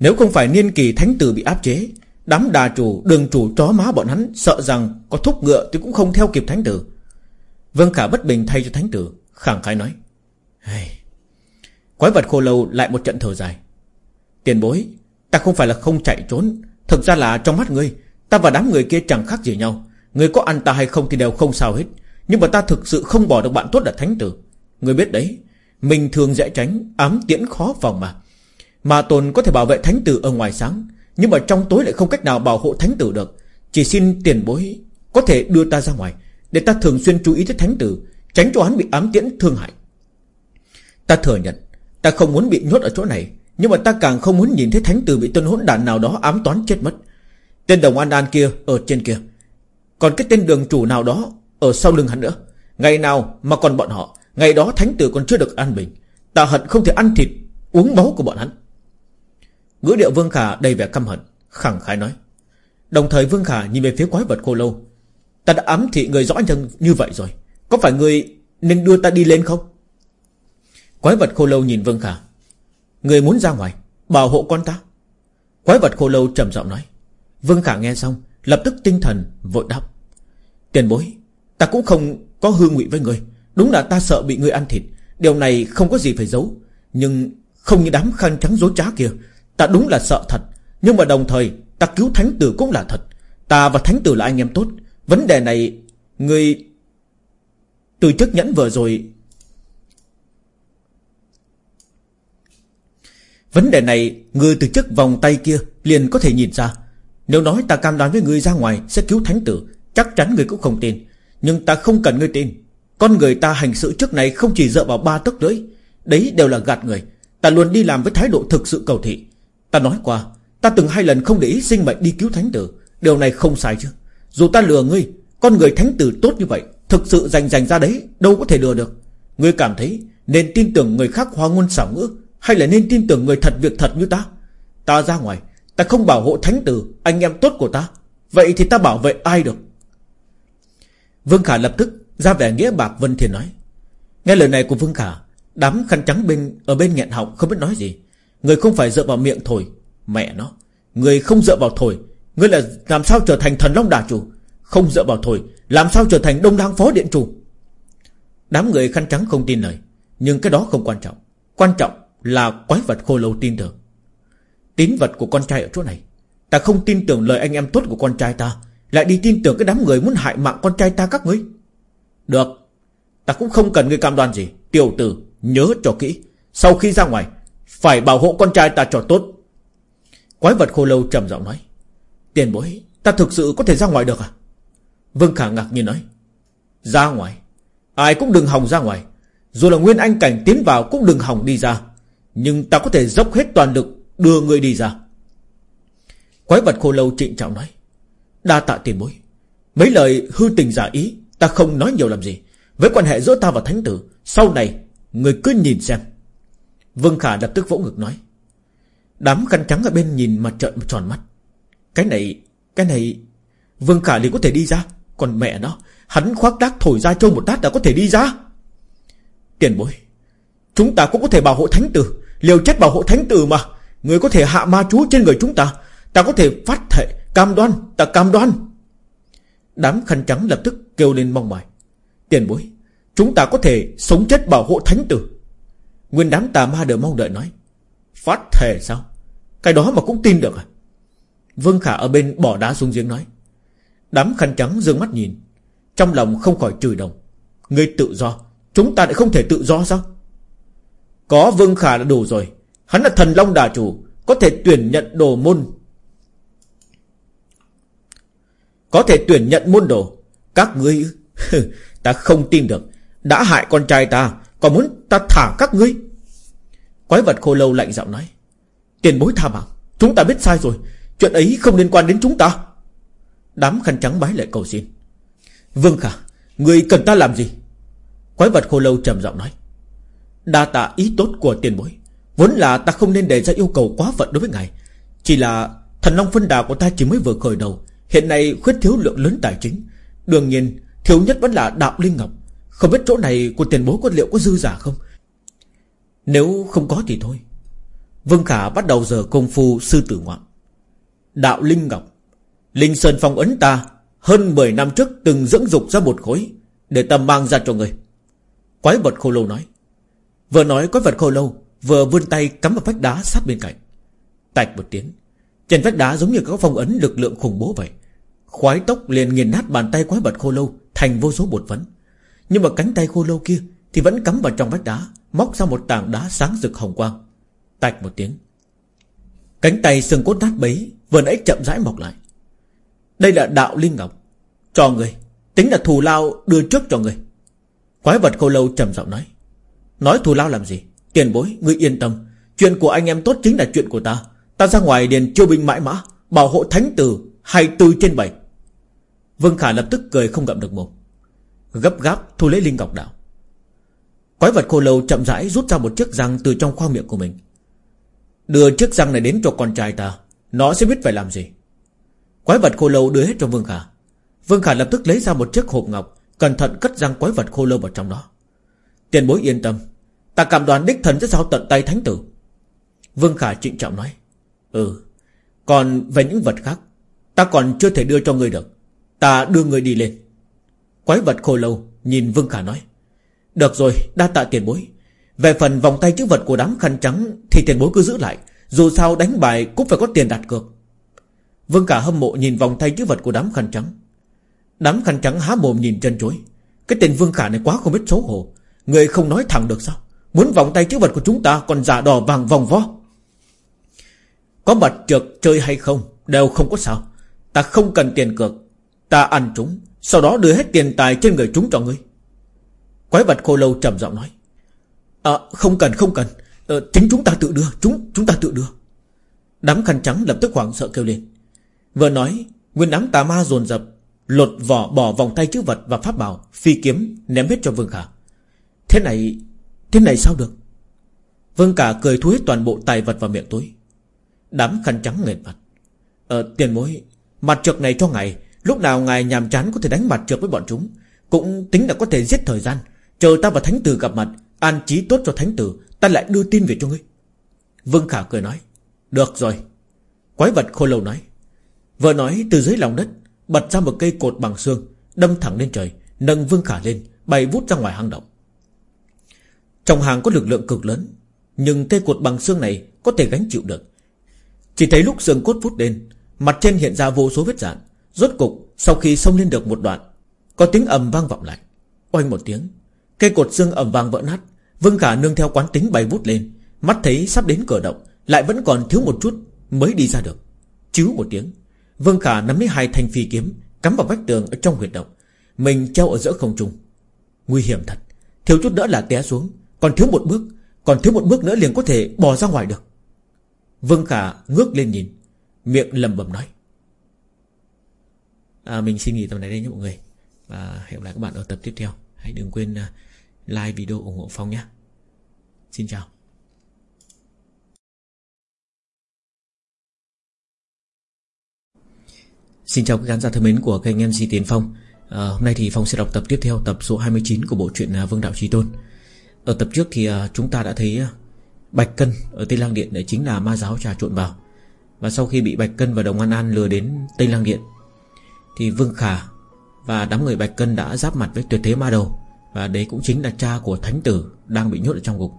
Nếu không phải niên kỳ thánh tử bị áp chế Đám đà chủ, đường chủ chó má bọn hắn Sợ rằng có thúc ngựa thì cũng không theo kịp thánh tử. Vương Khả bất bình thay cho thánh tử Khẳng khái nói hey. Quái vật khô lâu lại một trận thở dài. Tiền bối, Ta không phải là không chạy trốn. Thực ra là trong mắt ngươi, Ta và đám người kia chẳng khác gì nhau. Người có ăn ta hay không thì đều không sao hết. Nhưng mà ta thực sự không bỏ được bạn tốt là thánh tử. Người biết đấy, Mình thường dễ tránh, ám tiễn khó phòng mà. Mà tồn có thể bảo vệ thánh tử ở ngoài sáng, Nhưng mà trong tối lại không cách nào bảo hộ thánh tử được. Chỉ xin tiền bối Có thể đưa ta ra ngoài, Để ta thường xuyên chú ý tới thánh tử, Tránh cho hắn bị ám tiễn, thương hại. Ta thừa nhận Ta không muốn bị nhốt ở chỗ này, Nhưng mà ta càng không muốn nhìn thấy thánh tử bị tên hỗn đản nào đó ám toán chết mất. Tên đồng an an kia ở trên kia. Còn cái tên đường chủ nào đó Ở sau lưng hắn nữa. Ngày nào mà còn bọn họ, Ngày đó thánh tử còn chưa được an bình. Ta hận không thể ăn thịt, Uống máu của bọn hắn. Ngữ điệu Vương Khả đầy vẻ căm hận, Khẳng khái nói. Đồng thời Vương Khả nhìn về phía quái vật khô lâu. Ta đã ám thị người rõ nhân như vậy rồi. Có phải người nên đưa ta đi lên không? Quái vật khô lâu nhìn Vương Khả. Người muốn ra ngoài, Bảo hộ con ta. Quái vật khô lâu trầm giọng nói. Vương Khả nghe xong, Lập tức tinh thần vội đáp. Tiền bối, Ta cũng không có hương ngụy với người. Đúng là ta sợ bị người ăn thịt. Điều này không có gì phải giấu. Nhưng không như đám khăn trắng dối trá kia, Ta đúng là sợ thật. Nhưng mà đồng thời, ta cứu thánh tử cũng là thật. Ta và thánh tử là anh em tốt. Vấn đề này, Người Từ chức nhẫn vừa rồi Vấn đề này, Người từ chức vòng tay kia Liền có thể nhìn ra. Nếu nói ta cam đoan với người ra ngoài Sẽ cứu thánh tử, Chắc chắn người cũng không tin. Nhưng ta không cần người tin. Con người ta hành sự trước này không chỉ dựa vào ba tấc lưỡi. Đấy đều là gạt người. Ta luôn đi làm với thái độ thực sự cầu thị. Ta nói qua, Ta từng hai lần không để ý sinh mệnh đi cứu thánh tử. Điều này không sai chứ. Dù ta lừa ngươi, Con người thánh tử tốt như vậy, Thực sự dành dành ra đấy, Đâu có thể lừa được. Ngươi cảm thấy Nên tin tưởng người khác hoa ngôn xảo ngữ. Hay là nên tin tưởng người thật việc thật như ta? Ta ra ngoài, Ta không bảo hộ thánh tử, Anh em tốt của ta. Vậy thì ta bảo vệ ai được? Vương Khả lập tức ra vẻ nghĩa bạc Vân Thiên nói. Nghe lời này của Vương Khả, Đám khăn trắng bên, ở bên nghẹn họng không biết nói gì. Người không phải dựa vào miệng thổi, Mẹ nó. Người không dựa vào thổi, người là làm sao trở thành thần long đà chủ? Không dựa vào thổi, Làm sao trở thành đông đăng phó điện chủ? Đám người khăn trắng không tin lời, Nhưng cái đó không quan trọng. Quan trọng là quái vật khô lâu tin tưởng. Tín vật của con trai ở chỗ này, Ta không tin tưởng lời anh em tốt của con trai ta, Lại đi tin tưởng cái đám người muốn hại mạng con trai ta các ngươi. Được, Ta cũng không cần ngươi cam đoan gì. Tiểu tử, nhớ cho kỹ, Sau khi ra ngoài, Phải bảo hộ con trai ta cho tốt. Quái vật khô lâu trầm giọng nói, Tiền bối, Ta thực sự có thể ra ngoài được à? Vương Khả ngạc nhiên nói, Ra ngoài, Ai cũng đừng hòng ra ngoài. Dù là Nguyên Anh Cảnh tiến vào cũng đừng hòng đi ra. Nhưng ta có thể dốc hết toàn lực Đưa người đi ra. Quái vật khô lâu trịnh trọng nói, Đa tạ tiền bối. Mấy lời hư tình giả ý, Ta không nói nhiều làm gì. Với quan hệ giữa ta và thánh tử, Sau này người cứ nhìn xem. Vương Khả lập tức vỗ ngực nói, Đám khăn trắng ở bên nhìn mặt trợn tròn mắt. Cái này Cái này, Vương Khả liền có thể đi ra. Còn mẹ nó, Hắn khoác đác thổi ra trâu một đát đã có thể đi ra. Tiền bối Chúng ta cũng có thể bảo hộ thánh tử. Liều chết bảo hộ thánh tử mà. Người có thể hạ ma chú trên người chúng ta. Ta có thể phát thệ, Cam đoan, Ta cam đoan. Đám khăn trắng lập tức kêu lên mong mỏi. Tiền bối, Chúng ta có thể sống chết bảo hộ thánh tử. Nguyên đám tà ma đều mong đợi nói. Phát thề sao? Cái đó mà cũng tin được à? Vương Khả ở bên bỏ đá xuống giếng nói. Đám khăn trắng dương mắt nhìn. Trong lòng không khỏi chửi đồng. Người tự do. Chúng ta lại không thể tự do sao? Có Vương Khả là đủ rồi. Hắn là thần long đà chủ, Có thể tuyển nhận đồ môn. Có thể tuyển nhận môn đồ. Các ngươi, Ta không tin được. Đã hại con trai ta, Còn muốn ta thả các ngươi? Quái vật khô lâu lạnh giọng nói. Tiền bối tha mạng, Chúng ta biết sai rồi. Chuyện ấy không liên quan đến chúng ta. Đám khăn trắng bái lại cầu xin. Vương Khả Người cần ta làm gì? Quái vật khô lâu trầm giọng nói. Đa tạ ý tốt của tiền bối. Vốn là ta không nên đề ra yêu cầu quá phận đối với ngài. Chỉ là Thần Long phân đà của ta chỉ mới vừa khởi đầu. Hiện nay khuyết thiếu lượng lớn tài chính. Đương nhiên, thiếu nhất vẫn là đạo linh ngọc. Không biết chỗ này của tiền bối có liệu có dư giả không? Nếu không có thì thôi. Vương Khả bắt đầu giờ công phu sư tử ngoạn. Đạo linh ngọc. Linh Sơn Phong ấn ta Hơn 10 năm trước từng dưỡng dục ra một khối Để ta mang ra cho người. Quái vật khô lâu nói. Vừa nói quái vật khô lâu, Vừa vươn tay cắm vào vách đá sát bên cạnh. Tạch một tiếng, Trên vách đá giống như có phong ấn lực lượng khủng bố vậy. Khoái tốc liền nghiền nát bàn tay quái vật khô lâu Thành vô số bột phấn. Nhưng mà cánh tay khô lâu kia Thì vẫn cắm vào trong vách đá, Móc ra một tảng đá sáng rực hồng quang. Tạch một tiếng, Cánh tay xương cốt nát bấy, Vừa nãy chậm rãi mọc lại. Đây là đạo linh ngọc, Cho người, Tính là thù lao đưa trước cho người. Quái vật khô lâu trầm giọng nói Nói thù lao làm gì? Tiền bối, ngươi yên tâm. Chuyện của anh em tốt chính là chuyện của ta. Ta ra ngoài điền chiêu binh mãi mã Bảo hộ thánh tử 24 trên bảy. Vương Khả lập tức cười không gặm được mồm. Gấp gáp thu lấy linh ngọc đạo. Quái vật khô lâu chậm rãi rút ra một chiếc răng từ trong khoang miệng của mình. Đưa chiếc răng này đến cho con trai ta Nó sẽ biết phải làm gì. Quái vật khô lâu đưa hết cho Vương Khả. Vương Khả lập tức lấy ra một chiếc hộp ngọc Cẩn thận cất răng quái vật khô lâu vào trong đó. Tiền bối yên tâm Ta cảm đoán đích thần sẽ giao tận tay thánh tử. Vương Khả trịnh trọng nói Ừ Còn về những vật khác, Ta còn chưa thể đưa cho người được. Ta đưa người đi lên. Quái vật khô lâu, nhìn Vương Khả nói, Được rồi, đa tạ tiền bối. Về phần vòng tay chữ vật của đám khăn trắng Thì tiền bối cứ giữ lại, Dù sao đánh bài cũng phải có tiền đặt cược. Vương Khả hâm mộ nhìn vòng tay chữ vật của đám khăn trắng. Đám khăn trắng há mồm nhìn chân chối. Cái tên Vương Khả này quá không biết xấu hổ. Người không nói thẳng được sao? Muốn vòng tay chữ vật của chúng ta còn giả đỏ vàng vòng vo. Có mặt trượt chơi hay không Đều không có sao. Ta không cần tiền cược. Ta ăn chúng. Sau đó đưa hết tiền tài trên người chúng cho ngươi. Quái vật khô lâu trầm giọng nói. À không cần không cần. À, Chính chúng ta tự đưa. Chúng chúng ta tự đưa. Đám khăn trắng lập tức hoảng sợ kêu lên. Vừa nói Nguyên đám tà ma dồn dập Lột vỏ bỏ vòng tay chữ vật và pháp bảo Phi kiếm ném hết cho Vương Khả. Thế này Thế này sao được? Vương cả cười thu hết toàn bộ tài vật vào miệng túi Đám khăn trắng nghệt mặt. Ờ tiền mối Mặt trượt này cho ngài. Lúc nào ngài nhàm chán có thể đánh mặt trượt với bọn chúng. Cũng tính là có thể giết thời gian. Chờ ta và thánh tử gặp mặt, An trí tốt cho thánh tử, Ta lại đưa tin về cho ngươi. Vương Khả cười nói, Được rồi. Quái vật khô lâu nói, Vừa nói từ dưới lòng đất, Bật ra một cây cột bằng xương, Đâm thẳng lên trời, Nâng Vương Khả lên, Bay vút ra ngoài hang động. Trong hàng có lực lượng cực lớn, Nhưng cây cột bằng xương này Có thể gánh chịu được. Chỉ thấy lúc xương cốt vút lên, Mặt trên hiện ra vô số vết rạn Rốt cục, sau khi xông lên được một đoạn, Có tiếng ầm vang vọng lại. Oanh một tiếng, Cây cột xương ầm vang vỡ nát, Vương Khả nương theo quán tính bay vút lên. Mắt thấy sắp đến cửa động, Lại vẫn còn thiếu một chút mới đi ra được. Chứ một tiếng, Vương Khả nắm lấy hai thanh phi kiếm, Cắm vào vách tường ở trong huyệt động. Mình treo ở giữa không trung. Nguy hiểm thật, Thiếu chút nữa là té xuống. Còn thiếu một bước Còn thiếu một bước nữa liền có thể bò ra ngoài được. Vương Khả ngước lên nhìn Miệng lầm bầm nói. À, Mình xin nghỉ tập này đây nhé mọi người. Và hẹn gặp lại các bạn ở tập tiếp theo. Hãy đừng quên à, like video ủng hộ Phong nhé. Xin chào. Xin chào các khán giả thân mến của kênh MC Tiến Phong. À, Hôm nay thì Phong sẽ đọc tập tiếp theo Tập số 29 của bộ truyện à, Vương Đạo Trí Tôn. Ở tập trước thì à, chúng ta đã thấy à, Bạch Cân ở Tây Lang Điện Để chính là ma giáo trà trộn vào. Và sau khi bị Bạch Cân và Đồng An An lừa đến Tây Lang Điện, Thì Vương Khả Và đám người Bạch Cân đã giáp mặt với tuyệt thế ma đầu. Và đấy cũng chính là cha của Thánh Tử Đang bị nhốt ở trong ngục.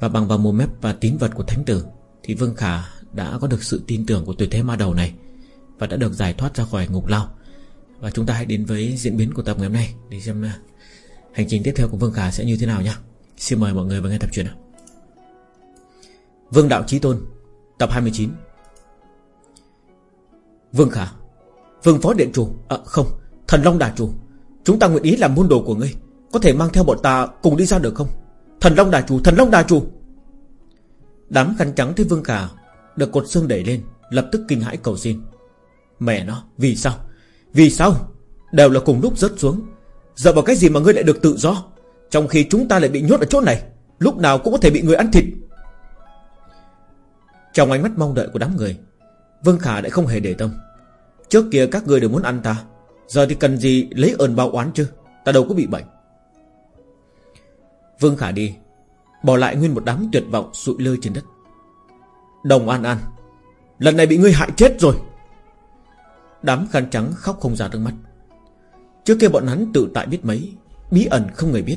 Và bằng vào mồm mép và tín vật của Thánh Tử, Thì Vương Khả đã có được sự tin tưởng của tuyệt thế ma đầu này và đã được giải thoát ra khỏi ngục lao. Và chúng ta hãy đến với diễn biến của tập ngày hôm nay Để xem à, hành trình tiếp theo của Vương Khả sẽ như thế nào nhé Xin mời mọi người vào nghe tập truyện nào. Vương Đạo Chí Tôn, Tập 29 Vương Khả, Vương Phó Điện Chủ À không, Thần Long Đà Chủ, Chúng ta nguyện ý làm môn đồ của ngươi, Có thể mang theo bọn ta cùng đi ra được không? Thần Long Đà Chủ, Thần Long Đà Chủ. Đám khăn trắng thấy Vương Khả Được cột xương đẩy lên, Lập tức kinh hãi cầu xin. Mẹ nó, Vì sao? Vì sao? Đều là cùng lúc rớt xuống. Giờ vào cái gì mà ngươi lại được tự do? Trong khi chúng ta lại bị nhốt ở chỗ này, Lúc nào cũng có thể bị người ăn thịt. Trong ánh mắt mong đợi của đám người, Vương Khả lại không hề để tâm. Trước kia các người đều muốn ăn ta, Giờ thì cần gì lấy ơn báo oán chứ? Ta đâu có bị bệnh. Vương Khả đi, Bỏ lại nguyên một đám tuyệt vọng sụi lơi trên đất. Đồng An An, Lần này bị ngươi hại chết rồi. Đám khăn trắng khóc không ra nước mắt. Trước kia bọn hắn tự tại biết mấy, Bí ẩn không người biết.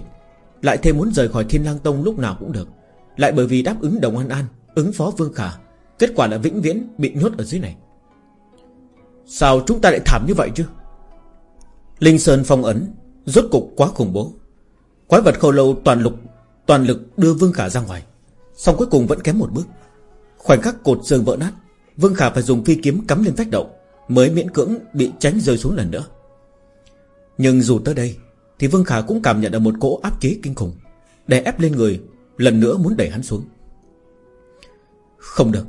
Lại thêm muốn rời khỏi thiên lang tông lúc nào cũng được. Lại bởi vì đáp ứng đồng an an Ứng phó vương khả Kết quả là vĩnh viễn bị nhốt ở dưới này. Sao chúng ta lại thảm như vậy chứ? Linh Sơn phong ấn Rốt cục quá khủng bố. Quái vật khâu lâu toàn lực, Toàn lực đưa Vương Khả ra ngoài Xong cuối cùng vẫn kém một bước. Khoảnh khắc cột giường vỡ nát Vương Khả phải dùng phi kiếm cắm lên vách động Mới miễn cưỡng bị tránh rơi xuống lần nữa. Nhưng dù tới đây thì Vương Khả cũng cảm nhận được một cỗ áp chế kinh khủng, đè ép lên người, Lần nữa muốn đẩy hắn xuống. Không được,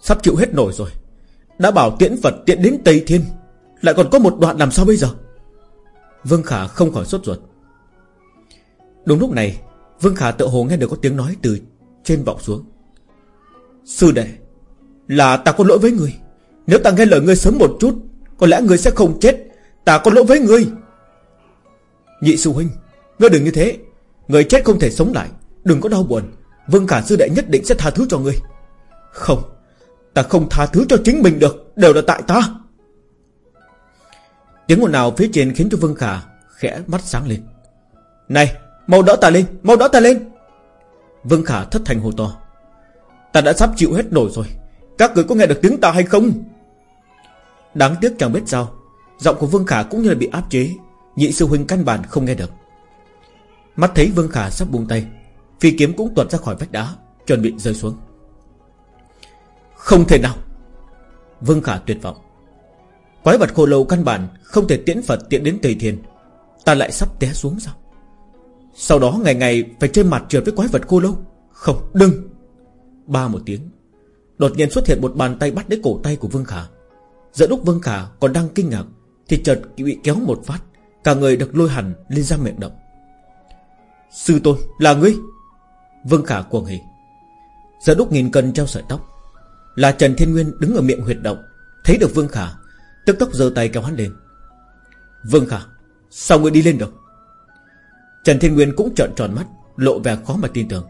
Sắp chịu hết nổi rồi. Đã bảo tiễn Phật tiện đến Tây Thiên, Lại còn có một đoạn làm sao bây giờ? Vương Khả không khỏi sốt ruột. Đúng lúc này, Vương Khả tự hồ nghe được có tiếng nói từ trên vọng xuống. Sư đệ, Là ta có lỗi với người. Nếu ta nghe lời ngươi sớm một chút, Có lẽ ngươi sẽ không chết. Ta có lỗi với ngươi. Nhị sư huynh, Ngươi đừng như thế. Người chết không thể sống lại. Đừng có đau buồn. Vương cả sư đệ nhất định sẽ tha thứ cho ngươi. Không, Ta không tha thứ cho chính mình được. Đều là tại ta. Tiếng ồn nào phía trên khiến cho Vương Khả Khẽ mắt sáng lên. Này, mau đỡ ta lên, Mau đỡ ta lên. Vương Khả thất thành hồ to. Ta đã sắp chịu hết nổi rồi. Các người có nghe được tiếng ta hay không? Đáng tiếc chẳng biết sao, Giọng của Vương Khả cũng như là bị áp chế. Nhị sư huynh căn bản không nghe được. Mắt thấy Vương Khả sắp buông tay, Phi kiếm cũng tuột ra khỏi vách đá, Chuẩn bị rơi xuống. Không thể nào! Vương Khả tuyệt vọng. Quái vật khô lâu căn bản Không thể tiễn Phật tiện đến Tây Thiên. Ta lại sắp té xuống sao? Sau đó ngày ngày phải trên mặt trượt với quái vật khô lâu. Không, đừng! Ba một tiếng, Đột nhiên xuất hiện một bàn tay bắt lấy cổ tay của Vương Khả. Giữa lúc Vương Khả còn đang kinh ngạc Thì chợt bị kéo một phát. Cả người được lôi hẳn lên ra miệng động. Sư tôn, là ngươi? Vương Khả cuồng hỉ. Giờ đúc nghìn cân treo sợi tóc. Là Trần Thiên Nguyên đứng ở miệng huyệt động. Thấy được Vương Khả, Tức tốc giơ tay kéo hắn lên. Vương Khả, Sao ngươi đi lên được? Trần Thiên Nguyên cũng trợn tròn mắt, Lộ vẻ khó mà tin tưởng.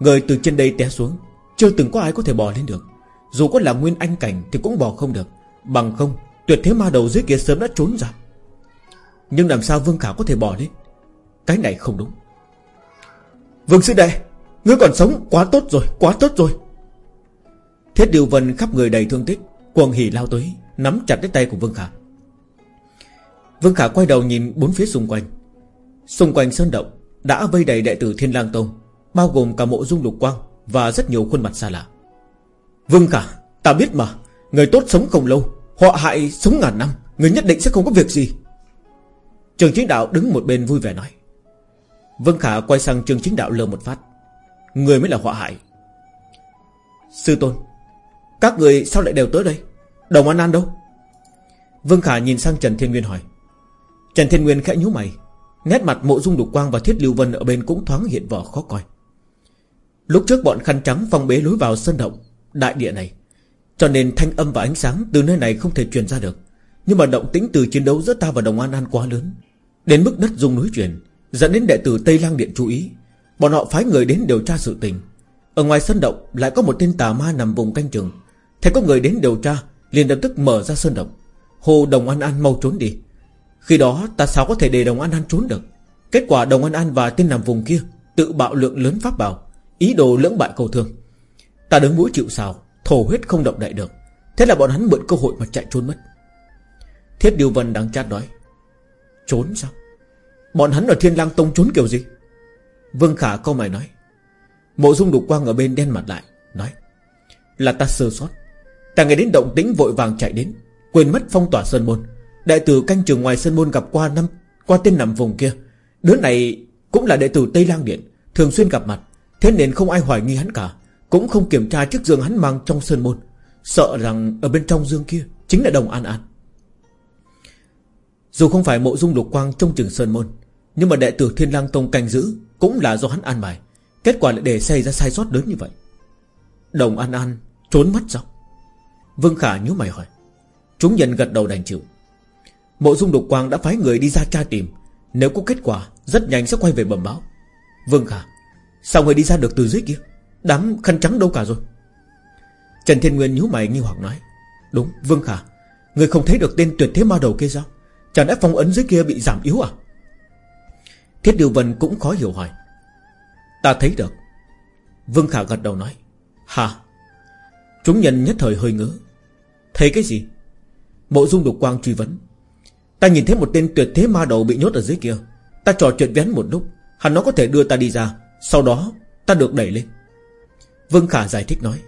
Người từ trên đây té xuống, Chưa từng có ai có thể bò lên được. Dù có là nguyên anh cảnh Thì cũng bò không được. Bằng không, tuyệt thế ma đầu dưới kia sớm đã trốn ra. Nhưng làm sao Vương Khả có thể bỏ đi? Cái này không đúng. Vương sư đệ, Ngươi còn sống quá tốt rồi, Quá tốt rồi. Thiết Điều Vân khắp người đầy thương tích, Cuồng hỉ lao tới, Nắm chặt lấy tay của Vương Khả. Vương Khả quay đầu nhìn bốn phía xung quanh. Xung quanh sơn động Đã vây đầy đệ tử Thiên lang Tông, Bao gồm cả mộ dung lục quang Và rất nhiều khuôn mặt xa lạ. Vương Khả, Ta biết mà, Người tốt sống không lâu Họ hại sống ngàn năm, Người nhất định sẽ không có việc gì. Trường chính đạo đứng một bên vui vẻ nói. Vương Khả quay sang trường chính đạo lơ một phát. Người mới là họa hại. Sư tôn, Các người sao lại đều tới đây? Đồng An An đâu? Vương Khả nhìn sang Trần Thiên Nguyên hỏi. Trần Thiên Nguyên khẽ nhíu mày. Nét mặt mộ dung đục quang và thiết lưu vân Ở bên cũng thoáng hiện vỏ khó coi. Lúc trước bọn khăn trắng phong bế lối vào sân động, Đại địa này, Cho nên thanh âm và ánh sáng từ nơi này không thể truyền ra được. Nhưng mà động tĩnh từ chiến đấu giữa ta và Đồng An An quá lớn. Đến mức đất dung núi chuyển, Dẫn đến đệ tử Tây Lang Điện chú ý. Bọn họ phái người đến điều tra sự tình. Ở ngoài sân động lại có một tên tà ma nằm vùng canh trường Thấy có người đến điều tra, liền lập tức mở ra sơn động. Hồ Đồng An An mau trốn đi. Khi đó ta sao có thể để Đồng An An trốn được? Kết quả Đồng An An và tên nằm vùng kia Tự bạo lượng lớn pháp bảo, Ý đồ lưỡng bại cầu thương. Ta đứng mũi chịu sào, Thổ huyết không động đại được. Thế là bọn hắn mượn cơ hội mà chạy trốn mất. Thiết Điều Vân đang chát nói. Trốn sao? Bọn hắn ở Thiên lang Tông trốn kiểu gì? Vương Khả câu mày nói. Mộ dung đục quang ở bên đen mặt lại, Nói. Là ta sơ sót. Ta nghe đến động tĩnh vội vàng chạy đến, Quên mất phong tỏa Sơn Môn. Đệ tử canh trường ngoài Sơn Môn gặp qua năm, Qua tên nằm vùng kia. Đứa này cũng là đệ tử Tây Lang Điện, Thường xuyên gặp mặt. Thế nên không ai hoài nghi hắn cả, Cũng không kiểm tra chiếc giường hắn mang trong Sơn Môn. Sợ rằng ở bên trong dương kia Chính là đồng an an. Dù không phải mộ dung lục quang trong trường Sơn Môn, Nhưng mà đệ tử Thiên Lang Tông canh giữ Cũng là do hắn an bài. Kết quả lại để xảy ra sai sót lớn như vậy. Đồng an an trốn mất sao Vương Khả nhíu mày hỏi. Chúng nhân gật đầu đành chịu. Mộ dung đục quang đã phái người đi ra tra tìm. Nếu có kết quả, Rất nhanh sẽ quay về bẩm báo. Vương Khả, Sao người đi ra được từ dưới kia? Đám khăn trắng đâu cả rồi? Trần Thiên Nguyên nhíu mày nghi hoặc nói. Đúng, Vương Khả. Người không thấy được tên tuyệt thế ma đầu kia sao? Chẳng lẽ phong ấn dưới kia bị giảm yếu à? Thiết Điều Vân cũng khó hiểu hỏi. Ta thấy được. Vương Khả gật đầu nói. Hả Chúng nhân nhất thời hơi ngỡ Thấy cái gì? Mộ dung đục quang truy vấn. Ta nhìn thấy một tên tuyệt thế ma đầu bị nhốt ở dưới kia. Ta trò chuyện với hắn một lúc. Hắn nó có thể đưa ta đi ra. Sau đó, ta được đẩy lên. Vương Khả giải thích nói.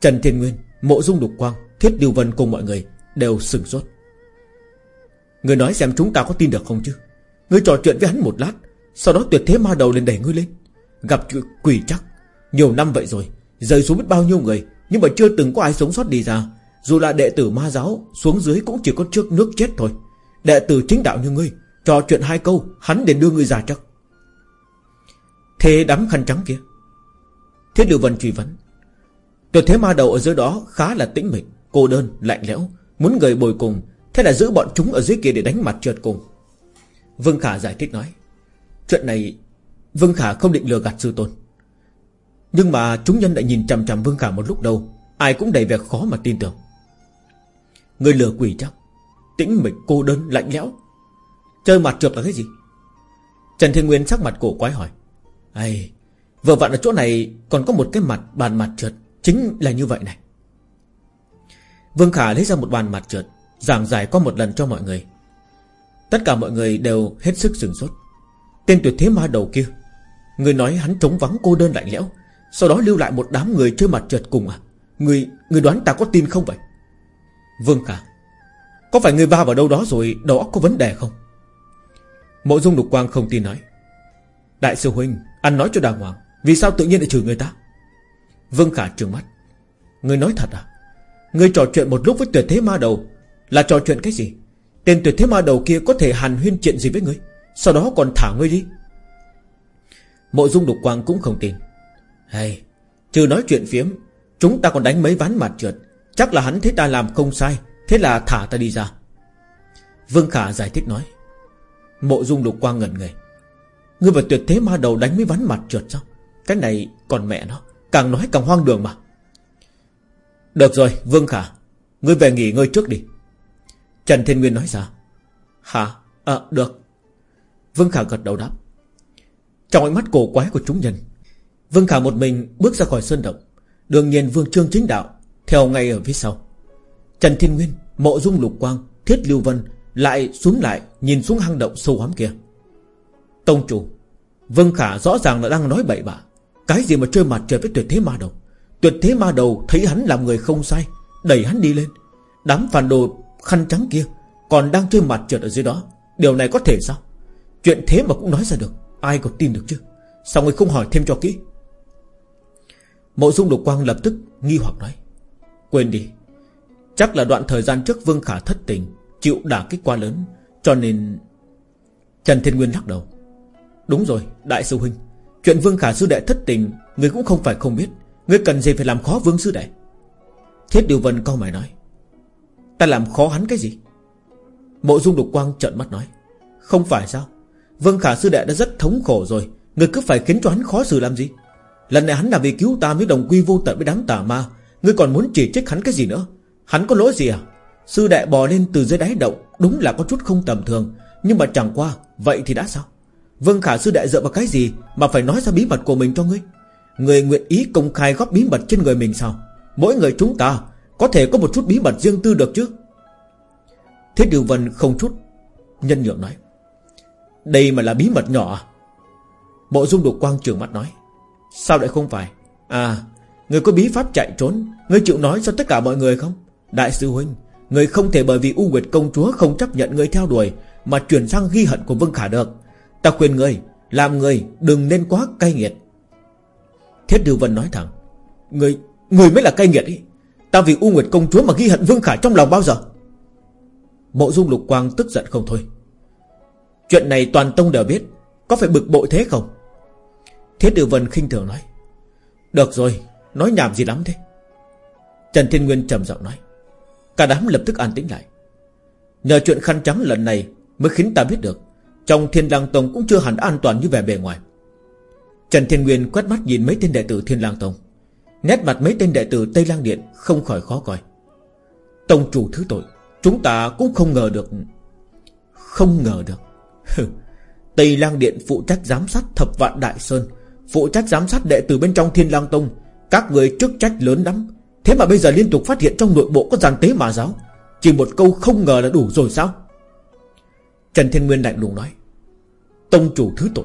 Trần Thiên Nguyên, Mộ dung đục quang, Thiết Điều Vân cùng mọi người Đều sửng sốt. Người nói xem chúng ta có tin được không chứ? Ngươi trò chuyện với hắn một lát Sau đó tuyệt thế ma đầu lên đẩy ngươi lên. Gặp chuyện quỷ chắc. Nhiều năm vậy rồi Rơi xuống biết bao nhiêu người Nhưng mà chưa từng có ai sống sót đi ra. Dù là đệ tử ma giáo Xuống dưới cũng chỉ có trước nước chết thôi. Đệ tử chính đạo như ngươi Trò chuyện hai câu Hắn để đưa ngươi ra chắc. Thế đám khăn trắng kia. Thiết Lưu Vân truy vấn. Tuyệt thế ma đầu ở dưới đó khá là tĩnh mịch Cô đơn, lạnh lẽo Muốn người bồi cùng Thế là giữ bọn chúng ở dưới kia để đánh mặt trượt cùng. Vương Khả giải thích nói, Chuyện này, Vương Khả không định lừa gạt sư tôn. Nhưng mà chúng nhân lại nhìn chằm chằm Vương Khả một lúc đâu, Ai cũng đầy vẻ khó mà tin tưởng. Người lừa quỷ chắc, Tĩnh mịch cô đơn, lạnh lẽo. Chơi mặt trượt là cái gì? Trần Thiên Nguyên sắc mặt cổ quái hỏi. Ây Vừa vặn ở chỗ này còn có một cái mặt bàn mặt trượt, Chính là như vậy này. Vương Khả lấy ra một bàn mặt trượt Giảng giải qua một lần cho mọi người. Tất cả mọi người đều hết sức sừng sốt. Tên tuyệt thế ma đầu kia Người nói hắn trống vắng cô đơn lạnh lẽo Sau đó lưu lại một đám người chơi mặt trượt cùng à? Người, người đoán ta có tin không vậy? Vương Khả Có phải người va vào đâu đó rồi Đầu óc có vấn đề không? Mộ dung lục quang không tin nói. Đại sư Huynh Anh nói cho đàng hoàng Vì sao tự nhiên lại chửi người ta? Vương Khả trừng mắt. Người nói thật à? Người trò chuyện một lúc với tuyệt thế ma đầu là trò chuyện cái gì? Tên tuyệt thế ma đầu kia có thể hàn huyên chuyện gì với ngươi? Sau đó còn thả ngươi đi. Mộ dung đục quang cũng không tin. Hay, Trừ nói chuyện phiếm, Chúng ta còn đánh mấy ván mặt trượt. Chắc là hắn thấy ta làm không sai, Thế là thả ta đi ra. Vương Khả giải thích nói. Mộ dung đục quang ngẩn người. Ngươi và tuyệt thế ma đầu đánh mấy ván mặt trượt sao? Cái này còn mẹ nó, Càng nói càng hoang đường mà. Được rồi, Vương Khả, Ngươi về nghỉ ngơi trước đi. Trần Thiên Nguyên nói ra. Hả? À được. Vương Khả gật đầu đáp. Trong ánh mắt cổ quái của chúng nhân Vương Khả một mình bước ra khỏi sơn động. Đương nhiên Vương Trương chính đạo Theo ngay ở phía sau. Trần Thiên Nguyên, Mộ Dung Lục Quang Thiết Lưu Vân lại xuống lại Nhìn xuống hang động sâu hóm kia. Tông chủ Vương Khả rõ ràng là đang nói bậy bạ. Cái gì mà chơi mặt trời với tuyệt thế ma đầu? Tuyệt thế ma đầu thấy hắn làm người không sai Đẩy hắn đi lên. Đám phản đồ khăn trắng kia Còn đang chơi mặt trượt ở dưới đó. Điều này có thể sao? Chuyện thế mà cũng nói ra được. Ai có tin được chứ? Sao người không hỏi thêm cho kỹ? Mộ dung độc quang lập tức nghi hoặc nói. Quên đi. Chắc là đoạn thời gian trước Vương Khả thất tình, Chịu đả kích quá lớn, Cho nên Trần Thiên Nguyên lắc đầu. Đúng rồi, đại sư huynh. Chuyện Vương Khả sư đệ thất tình, Người cũng không phải không biết. Người cần gì phải làm khó Vương sư đệ? Thiết Điều Vân câu mày nói. Ta làm khó hắn cái gì? Mộ dung đục quang trợn mắt nói. Không phải sao? Vâng, Khả sư đệ đã rất thống khổ rồi. Người cứ phải khiến cho hắn khó xử làm gì? Lần này hắn là vì cứu ta với đồng quy vô tận với đám tà ma. Ngươi còn muốn chỉ trích hắn cái gì nữa? Hắn có lỗi gì à? Sư đệ bò lên từ dưới đáy động Đúng là có chút không tầm thường. Nhưng mà chẳng qua Vậy thì đã sao? Vâng, Khả sư đệ dựa vào cái gì Mà phải nói ra bí mật của mình cho ngươi? Người nguyện ý công khai góp bí mật trên người mình sao? Mỗi người chúng ta có thể có một chút bí mật riêng tư được chứ? Thiết Điều Vân không chút Nhân nhượng nói. Đây mà là bí mật nhỏ à? Bộ dung đục quang trường mắt nói. Sao lại không phải? À Người có bí pháp chạy trốn, Người chịu nói cho tất cả mọi người không? Đại sư huynh, Người không thể bởi vì U Nguyệt công chúa không chấp nhận người theo đuổi Mà chuyển sang ghi hận của Vương Khả được. Ta khuyên người, Làm người đừng nên quá cay nghiệt. Thiết Điều Vân nói thẳng. Người Người mới là cay nghiệt ý. Ta vì U Nguyệt công chúa mà ghi hận Vương khải trong lòng bao giờ? Mộ dung lục quang tức giận không thôi. Chuyện này toàn tông đều biết, Có phải bực bội thế không? Thiết tử Vân khinh thường nói. Được rồi, Nói nhảm gì lắm thế? Trần Thiên Nguyên trầm giọng nói. Cả đám lập tức an tĩnh lại. Nhờ chuyện khăn trắng lần này Mới khiến ta biết được, Trong thiên lang tông cũng chưa hẳn an toàn như vẻ bề ngoài. Trần Thiên Nguyên quét mắt nhìn mấy tên đệ tử thiên lang tông. Nét mặt mấy tên đệ tử Tây Lang Điện Không khỏi khó coi. Tông chủ thứ tội, Chúng ta cũng không ngờ được. Không ngờ được. Tây Lang Điện phụ trách giám sát thập vạn Đại Sơn, Phụ trách giám sát đệ tử bên trong Thiên Lang Tông. Các người chức trách lớn lắm. Thế mà bây giờ liên tục phát hiện trong nội bộ có giàn tế mà giáo. Chỉ một câu không ngờ là đủ rồi sao? Trần Thiên Nguyên lạnh lùng nói. Tông chủ thứ tội.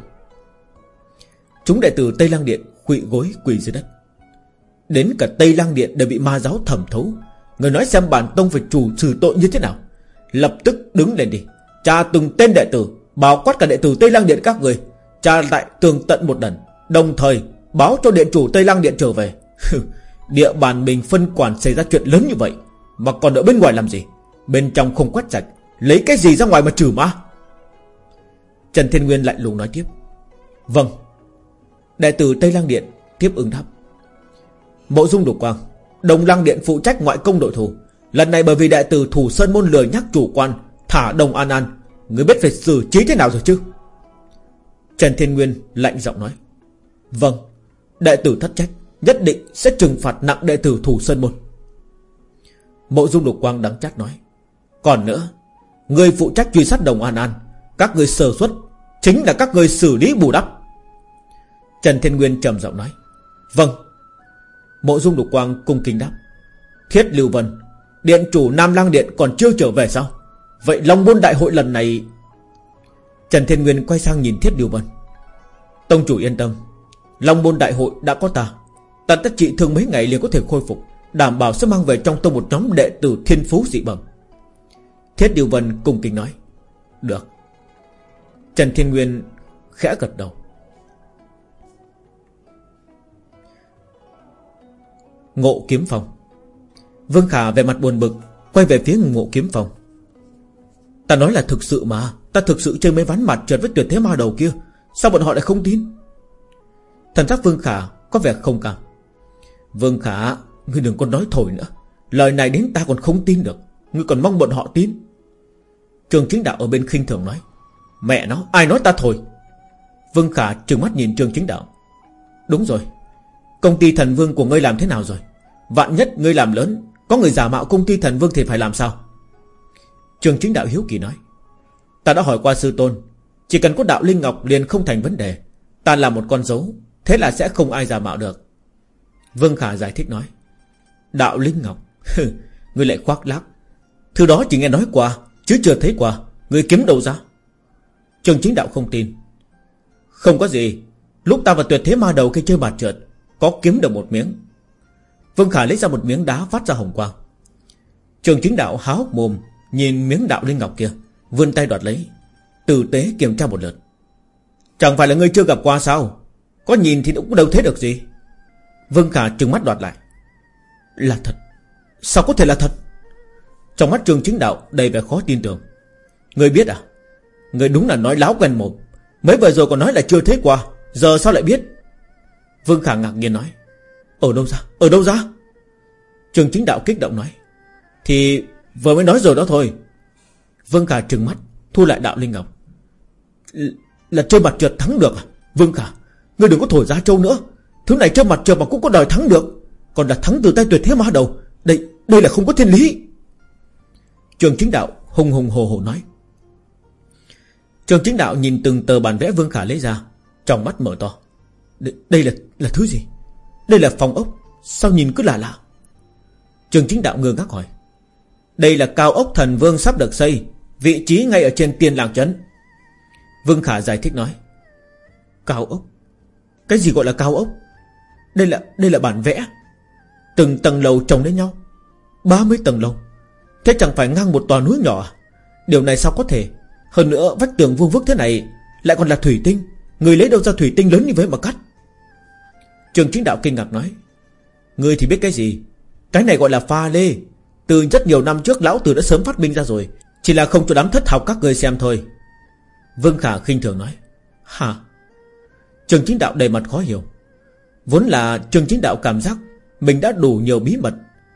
Chúng đệ tử Tây Lang Điện quỵ gối quỳ dưới đất. Đến cả Tây Lang Điện đều bị ma giáo thẩm thấu. Người nói xem bản tông phải chủ xử tội như thế nào. Lập tức đứng lên đi. Cha từng tên đệ tử Báo quát cả đệ tử Tây Lang Điện các người Cha lại tường tận một lần, Đồng thời báo cho điện chủ Tây Lang Điện trở về. Địa bàn mình phân quản xảy ra chuyện lớn như vậy, Mà còn ở bên ngoài làm gì? Bên trong không quét sạch, Lấy cái gì ra ngoài mà trừ ma? Trần Thiên Nguyên lại lùng nói tiếp. Vâng. Đệ tử Tây Lang Điện tiếp ứng đáp. Mộ dung Lục quang, Đồng Lăng Điện phụ trách ngoại công đội thủ. Lần này bởi vì đệ tử Thủ Sơn Môn lừa nhắc chủ quan, Thả Đồng An An, Người biết phải xử trí thế nào rồi chứ? Trần Thiên Nguyên lạnh giọng nói. Vâng Đệ tử thất trách, Nhất định sẽ trừng phạt nặng đệ tử Thủ Sơn Môn. Mộ Dung Lục Quang đắng chát nói. Còn nữa, Người phụ trách truy sát Đồng An An, Các người sơ xuất Chính là các người xử lý bù đắp. Trần Thiên Nguyên trầm giọng nói. Vâng Mộ dung lục quang cung kính đáp. Thiết Lưu Vân, Điện chủ Nam Lang Điện còn chưa trở về sao? Vậy Long Môn Đại hội lần này, Trần Thiên Nguyên quay sang nhìn Thiết Lưu Vân. Tông chủ yên tâm, Long Môn Đại hội đã có ta. Ta tất trị thương mấy ngày liền có thể khôi phục, Đảm bảo sẽ mang về trong tông một nhóm đệ tử thiên phú dị bẩm. Thiết Điều Vân cùng kính nói. Được. Trần Thiên Nguyên khẽ gật đầu. Ngộ kiếm Phong, Vương Khả về mặt buồn bực Quay về phía ngộ kiếm Phong. Ta nói là thực sự mà Ta thực sự chơi mấy ván mặt trượt với tuyệt thế ma đầu kia Sao bọn họ lại không tin? Thần sắc Vương Khả có vẻ không cảm Vương Khả Ngươi đừng có nói thổi nữa Lời này đến ta còn không tin được Ngươi còn mong bọn họ tin. Trường chính đạo ở bên khinh thường nói Mẹ nó ai nói ta thổi? Vương Khả trừng mắt nhìn trường chính đạo. Đúng rồi Công ty thần vương của ngươi làm thế nào rồi? Vạn nhất ngươi làm lớn, Có người giả mạo công ty thần vương thì phải làm sao? Trường chính đạo hiếu kỳ nói. Ta đã hỏi qua sư tôn, Chỉ cần có đạo Linh Ngọc liền không thành vấn đề. Ta là một con dấu, Thế là sẽ không ai giả mạo được. Vương Khả giải thích nói. Đạo Linh Ngọc? Ngươi lại khoác lác. Thứ đó chỉ nghe nói qua, Chứ chưa thấy qua. Ngươi kiếm đâu ra? Trường chính đạo không tin. Không có gì. Lúc ta và tuyệt thế ma đầu khi chơi bạt trượt có kiếm được một miếng. Vương Khả lấy ra một miếng đá phát ra hồng quang. Trường chính đạo háo mồm, Nhìn miếng đạo linh ngọc kia, Vươn tay đoạt lấy, Tử tế kiểm tra một lượt. Chẳng phải là ngươi chưa gặp qua sao? Có nhìn thì cũng đâu thấy được gì. Vương Khả trừng mắt đoạt lại. Là thật. Sao có thể là thật? Trong mắt trường chính đạo đầy vẻ khó tin tưởng. Ngươi biết à? Ngươi đúng là nói láo quen mồm. Mấy vừa rồi còn nói là chưa thấy qua, Giờ sao lại biết? Vương Khả ngạc nhiên nói, Ở đâu ra? Ở đâu ra? Trường chính đạo kích động nói, Thì vừa mới nói rồi đó thôi. Vương Khả trừng mắt, Thu lại đạo Linh Ngọc. L, Là chơi mặt trượt thắng được à? Vương Khả, Ngươi đừng có thổi giá trâu nữa. Thứ này chơi mặt trượt mà cũng có đòi thắng được. Còn là thắng từ tay tuyệt thế ma đầu. Đây đây là không có thiên lý. Trường chính đạo hùng hùng hồ hồ nói. Trường chính đạo nhìn từng tờ bản vẽ Vương Khả lấy ra, Trong mắt mở to. Đây, đây là là thứ gì? Đây là phòng ốc. Sao nhìn cứ lạ lạ? Trường chính đạo ngơ ngác hỏi. Đây là cao ốc thần vương sắp được xây Vị trí ngay ở trên tiền làng trấn. Vương Khả giải thích nói. Cao ốc? Cái gì gọi là cao ốc? Đây là đây là bản vẽ. Từng tầng lầu chồng lên nhau. 30 tầng lầu. Thế chẳng phải ngang một tòa núi nhỏ à? Điều này sao có thể? Hơn nữa vách tường vuông vức thế này Lại còn là thủy tinh. Người lấy đâu ra thủy tinh lớn như vậy mà cắt? Trường chính đạo kinh ngạc nói Người thì biết cái gì? Cái này gọi là pha lê. Từ rất nhiều năm trước, lão tử đã sớm phát minh ra rồi. Chỉ là không cho đám thất học các người xem thôi. Vương Khả khinh thường nói, Hả? Trường chính đạo đầy mặt khó hiểu. Vốn là trường chính đạo cảm giác Mình đã đủ nhiều bí mật,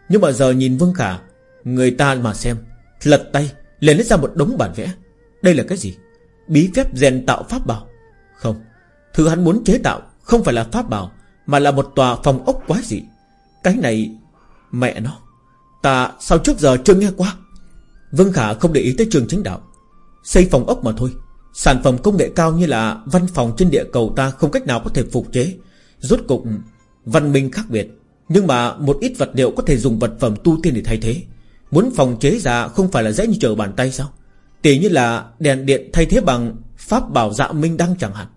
Nhưng mà giờ nhìn Vương Khả, Người ta mà xem, Lật tay, liền lấy ra một đống bản vẽ. Đây là cái gì? Bí phép rèn tạo pháp bảo. Không, Thứ hắn muốn chế tạo Không phải là pháp bảo mà là một tòa phòng ốc quá dị. Cái này, Mẹ nó, Ta sao trước giờ chưa nghe qua? Vương Khả không để ý tới trường chính đạo. Xây phòng ốc mà thôi, Sản phẩm công nghệ cao như là văn phòng trên địa cầu ta không cách nào có thể phục chế. Rốt cục, văn minh khác biệt. Nhưng mà một ít vật liệu có thể dùng vật phẩm tu tiên để thay thế. Muốn phòng chế ra không phải là dễ như trở bàn tay sao? Tỷ như là đèn điện thay thế bằng pháp bảo dạ minh đăng chẳng hạn.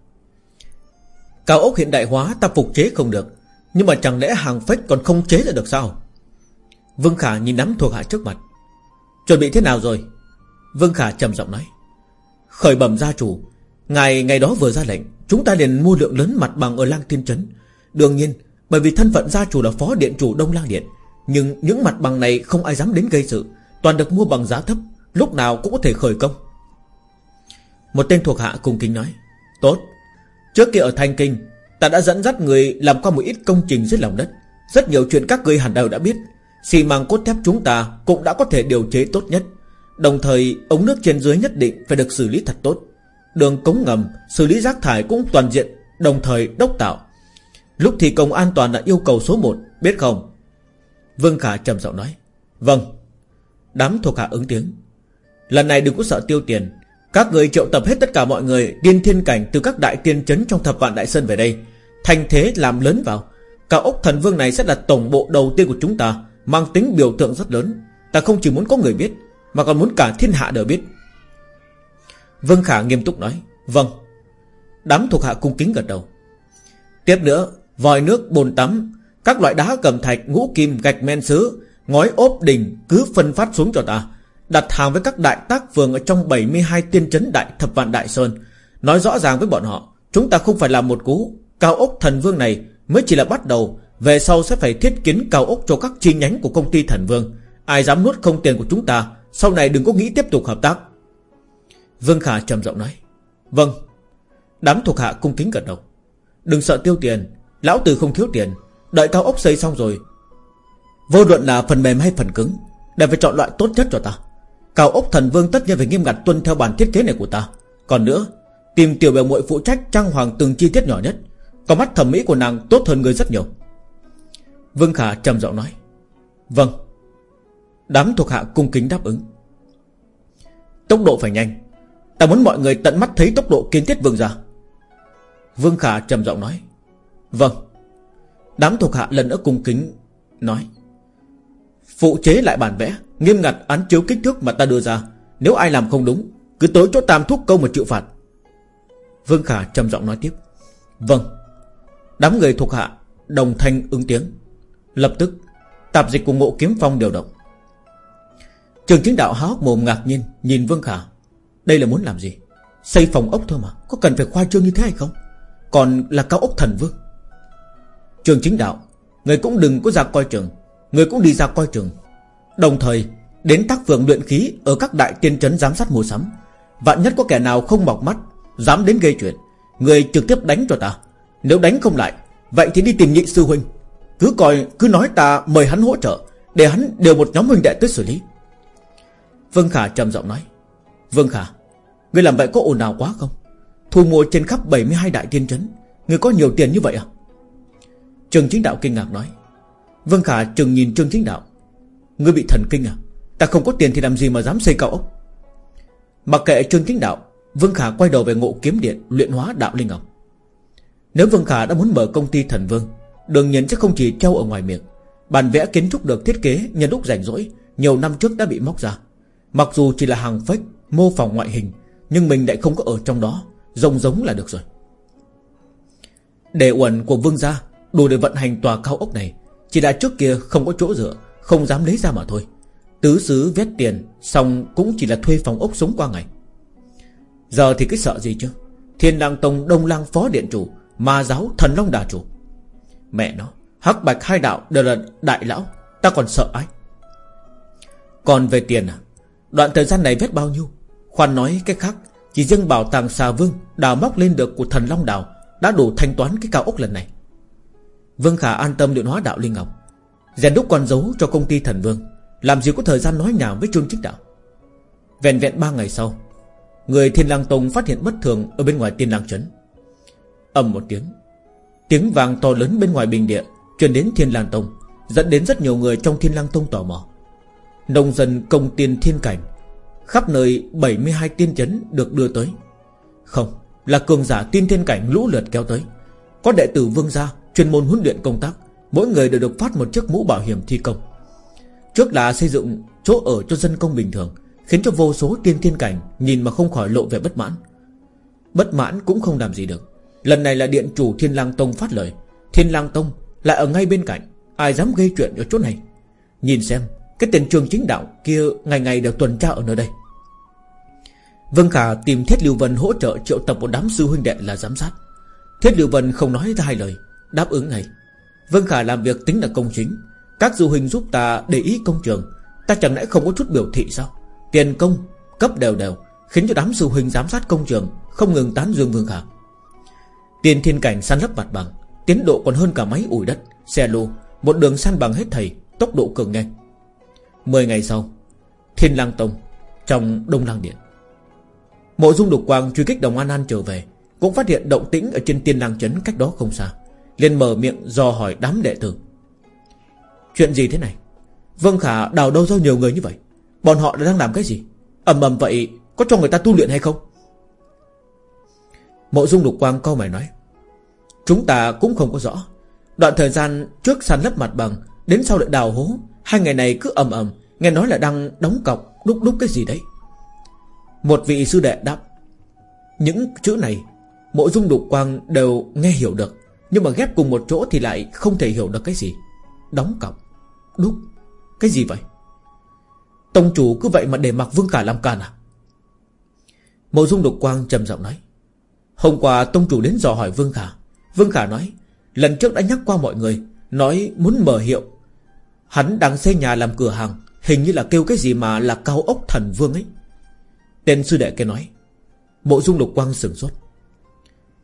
Cao ốc hiện đại hóa ta phục chế không được. Nhưng mà chẳng lẽ hàng phách còn không chế ra được sao? Vương Khả nhìn nắm thuộc hạ trước mặt. Chuẩn bị thế nào rồi? Vương Khả trầm giọng nói. Khởi bẩm gia chủ, Ngài, ngày đó vừa ra lệnh, Chúng ta liền mua lượng lớn mặt bằng ở Lang Thiên Trấn. Đương nhiên, Bởi vì thân phận gia chủ là phó điện chủ Đông Lang Điện, Nhưng những mặt bằng này không ai dám đến gây sự, Toàn được mua bằng giá thấp, Lúc nào cũng có thể khởi công. Một tên thuộc hạ cùng kính nói, Tốt Trước kia ở Thanh Kinh, Ta đã dẫn dắt người làm qua một ít công trình dưới lòng đất. Rất nhiều chuyện các người hẳn đều đã biết. Xì màng cốt thép chúng ta Cũng đã có thể điều chế tốt nhất. Đồng thời, ống nước trên dưới nhất định Phải được xử lý thật tốt. Đường cống ngầm, xử lý rác thải cũng toàn diện, Đồng thời đốc tạo. Lúc thì công an toàn đã yêu cầu số 1 Biết không? Vương Khả trầm giọng nói. Vâng. Đám thuộc hạ ứng tiếng. Lần này đừng có sợ tiêu tiền. Các người triệu tập hết tất cả mọi người Tiên thiên cảnh từ các đại tiên chấn trong thập vạn đại sơn về đây. Thành thế làm lớn vào. Cả ốc thần vương này sẽ là tổng bộ đầu tiên của chúng ta, Mang tính biểu tượng rất lớn. Ta không chỉ muốn có người biết, Mà còn muốn cả thiên hạ đều biết. Vương Khả nghiêm túc nói Vâng. Đám thuộc hạ cung kính gật đầu. Tiếp nữa, Vòi nước, bồn tắm, Các loại đá cầm thạch, ngũ kim, gạch men sứ Ngói ốp đình cứ phân phát xuống cho ta. Đặt hàng với các đại tác phường Ở trong 72 tiên trấn đại thập vạn đại sơn. Nói rõ ràng với bọn họ, Chúng ta không phải làm một cú Cao ốc thần vương này, mới chỉ là bắt đầu. Về sau sẽ phải thiết kiến cao ốc cho các chi nhánh của công ty thần vương. Ai dám nuốt không tiền của chúng ta, Sau này đừng có nghĩ tiếp tục hợp tác. Vương Khả trầm giọng nói Vâng. Đám thuộc hạ cung kính gật đầu. Đừng sợ tiêu tiền, Lão tử không thiếu tiền. Đợi cao ốc xây xong rồi, Vô luận là phần mềm hay phần cứng, Đều phải chọn loại tốt nhất cho ta. Cao ốc thần vương tất nhiên phải nghiêm ngặt tuân theo bản thiết kế này của ta. Còn nữa, Tìm tiểu bèo muội phụ trách trang hoàng từng chi tiết nhỏ nhất. Có mắt thẩm mỹ của nàng tốt hơn người rất nhiều. Vương Khả trầm giọng nói. Vâng. Đám thuộc hạ cung kính đáp ứng. Tốc độ phải nhanh. Ta muốn mọi người tận mắt thấy tốc độ kiến thiết vương ra Vương Khả trầm giọng nói. Vâng. Đám thuộc hạ lần nữa cung kính Nói. Phụ chế lại bản vẽ, Nghiêm ngặt án chiếu kích thước mà ta đưa ra. Nếu ai làm không đúng, Cứ tới chỗ tam thúc câu mà chịu phạt. Vương Khả trầm giọng nói tiếp. Vâng. Đám người thuộc hạ Đồng thanh ứng tiếng. Lập tức, Tạp dịch cùng ngộ kiếm phong điều động. Trường chính đạo há hốc mồm ngạc nhiên Nhìn Vương Khả. Đây là muốn làm gì? Xây phòng ốc thôi mà, Có cần phải khoa trương như thế hay không? Còn là cao ốc thần vương. Trường chính đạo, Người cũng đừng có ra coi trường Người cũng đi ra coi chừng, Đồng thời Đến tác phường luyện khí Ở các đại tiên trấn giám sát mua sắm Vạn nhất có kẻ nào không mọc mắt Dám đến gây chuyện Người trực tiếp đánh cho ta. Nếu đánh không lại Vậy thì đi tìm nhị sư huynh. Cứ coi cứ nói ta mời hắn hỗ trợ Để hắn điều một nhóm huynh đệ tới xử lý. Vương Khả trầm giọng nói. Vương Khả Người làm vậy có ồn ào quá không? Thu mua trên khắp 72 đại tiên trấn Người có nhiều tiền như vậy à? Trường chính đạo kinh ngạc nói. Vương Khả chừng nhìn Trương chính đạo. Ngươi bị thần kinh à? Ta không có tiền thì làm gì mà dám xây cao ốc Mặc kệ Trương chính đạo, Vương Khả quay đầu về ngộ kiếm điện Luyện hóa đạo linh ngọc. Nếu Vương Khả đã muốn mở công ty thần vương, Đương nhiên sẽ không chỉ treo ở ngoài miệng. Bản vẽ kiến trúc được thiết kế nhân lúc rảnh rỗi, Nhiều năm trước đã bị móc ra. Mặc dù chỉ là hàng fake Mô phỏng ngoại hình, Nhưng mình lại không có ở trong đó Rồng giống là được rồi. Để uẩn của vương gia, Đủ để vận hành tòa cao ốc này chỉ là trước kia không có chỗ dựa, Không dám lấy ra mà thôi. Tứ xứ vét tiền, Xong cũng chỉ là thuê phòng ốc sống qua ngày. Giờ thì cái sợ gì chứ? Thiên lang tông đông lang phó điện chủ, Ma giáo thần long đà chủ. Mẹ nó, Hắc bạch hai đạo đều là đại lão, Ta còn sợ ai? Còn về tiền à? Đoạn thời gian này vét bao nhiêu? Khoan nói cái khác, Chỉ riêng bảo tàng xà vương Đào móc lên được của thần long đào Đã đủ thanh toán cái cao ốc lần này. Vương Khả an tâm luyện hóa đạo Linh Ngọc, Rèn đúc con dấu cho công ty thần vương, Làm gì có thời gian nói nhảm với Trương Trích Đạo. Vẹn vẹn ba ngày sau, Người Thiên Lang Tông phát hiện bất thường Ở bên ngoài Tiên Lang Trấn. Ầm một tiếng Tiếng vàng to lớn bên ngoài bình địa Truyền đến Thiên Lang Tông, Dẫn đến rất nhiều người trong Thiên Lang Tông tò mò. Nông dân công tiên thiên cảnh, Khắp nơi 72 tiên chấn được đưa tới. Không, Là cường giả tiên thiên cảnh lũ lượt kéo tới, Có đệ tử vương gia Chuyên môn huấn luyện công tác, Mỗi người đều được phát một chiếc mũ bảo hiểm thi công. Trước là xây dựng chỗ ở cho dân công bình thường, Khiến cho vô số tiên thiên cảnh Nhìn mà không khỏi lộ vẻ bất mãn. Bất mãn cũng không làm gì được. Lần này là điện chủ Thiên Lang Tông phát lời. Thiên Lang Tông lại ở ngay bên cạnh, Ai dám gây chuyện ở chỗ này? Nhìn xem, cái tên trường chính đạo kia Ngày ngày đều tuần tra ở nơi đây. Vân Khả tìm Thiết Lưu Vân hỗ trợ triệu tập một đám sư huynh đệ là giám sát. Thiết Lưu Vân không nói ra hai lời Đáp ứng ngay. Vân Khả, làm việc tính là công chính. Các du huynh giúp ta để ý công trường. Ta chẳng lẽ không có chút biểu thị sao? Tiền công, cấp đều đều, Khiến cho đám du huynh giám sát công trường Không ngừng tán dương Vương Khả. Tiền thiên cảnh săn lấp mặt bằng, Tiến độ còn hơn cả máy ủi đất, Xe lô, Một đường săn bằng hết thầy, Tốc độ cường nhanh. Mười ngày sau, Thiên lang tông Trong Đông lang điện. Mộ dung đục quang truy kích đồng An An trở về, Cũng phát hiện động tĩnh ở trên tiên lang chấn cách đó không xa liền mở miệng dò hỏi đám đệ tử. Chuyện gì thế này? Vâng Khả đào đâu ra nhiều người như vậy? Bọn họ đang làm cái gì? Ầm ầm vậy, có cho người ta tu luyện hay không? Mộ dung lục quang câu mày nói, Chúng ta cũng không có rõ. Đoạn thời gian trước sàn lấp mặt bằng, Đến sau lại đào hố, Hai ngày này cứ ầm ầm, Nghe nói là đang đóng cọc đúc đúc cái gì đấy. Một vị sư đệ đáp, Những chữ này, Mộ dung đục quang đều nghe hiểu được. Nhưng mà ghép cùng một chỗ thì lại không thể hiểu được cái gì. Đóng cọc. Đúc Cái gì vậy? Tông chủ cứ vậy mà để mặc Vương Khả làm càn à? Mộ dung đục quang trầm giọng nói. Hôm qua tông chủ đến dò hỏi Vương Khả. Vương Khả nói, Lần trước đã nhắc qua mọi người, Nói muốn mở hiệu. Hắn đang xây nhà làm cửa hàng, Hình như là kêu cái gì mà là cao ốc thần vương ấy. Tên sư đệ kia nói. Bộ dung lục quang sửng sốt.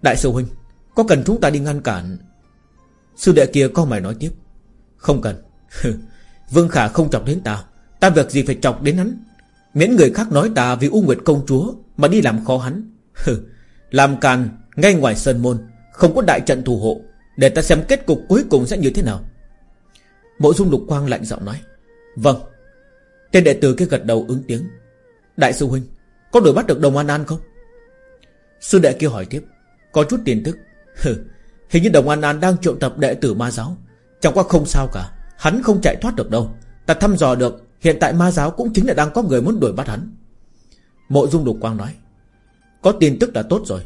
Đại sư huynh có cần chúng ta đi ngăn cản? Sư đệ kia có mày nói tiếp. Không cần. Vương Khả không chọc đến ta. Ta việc gì phải chọc đến hắn? Miễn người khác nói ta vì U Nguyệt công chúa Mà đi làm khó hắn. Làm càn ngay ngoài sơn môn, Không có đại trận thủ hộ. Để ta xem kết cục cuối cùng sẽ như thế nào. Mộ dung lục quang lạnh giọng nói. Vâng. Tên đệ tử kia gật đầu ứng tiếng. Đại sư huynh, Có đuổi bắt được đồng an an không? Sư đệ kia hỏi tiếp. Có chút tiền thức. Hình như Đồng An An đang triệu tập đệ tử ma giáo. Chẳng qua không sao cả, Hắn không chạy thoát được đâu. Ta thăm dò được, Hiện tại ma giáo cũng chính là đang có người muốn đuổi bắt hắn. Mộ Dung Đục Quang nói, Có tin tức là tốt rồi.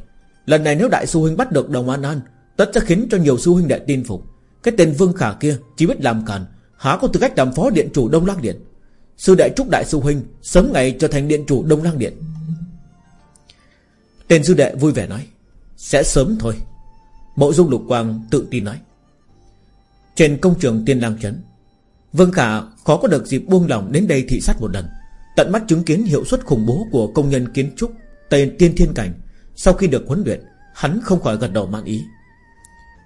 Lần này nếu đại sư huynh bắt được Đồng An An, Tất sẽ khiến cho nhiều sư huynh đệ tin phục. Cái tên Vương Khả kia chỉ biết làm càn, Há có tư cách làm phó điện chủ Đông Lang Điện. Sư đệ trúc đại sư huynh Sớm ngày trở thành điện chủ Đông Lang Điện. Tên sư đệ vui vẻ nói, Sẽ sớm thôi. Mộ dung lục quang tự tin nói. Trên công trường tiên lang chấn, Vương Khả khó có được dịp buông lòng đến đây thị sát một lần. Tận mắt chứng kiến hiệu suất khủng bố của công nhân kiến trúc Tây tiên thiên cảnh. Sau khi được huấn luyện, Hắn không khỏi gật đầu mang ý.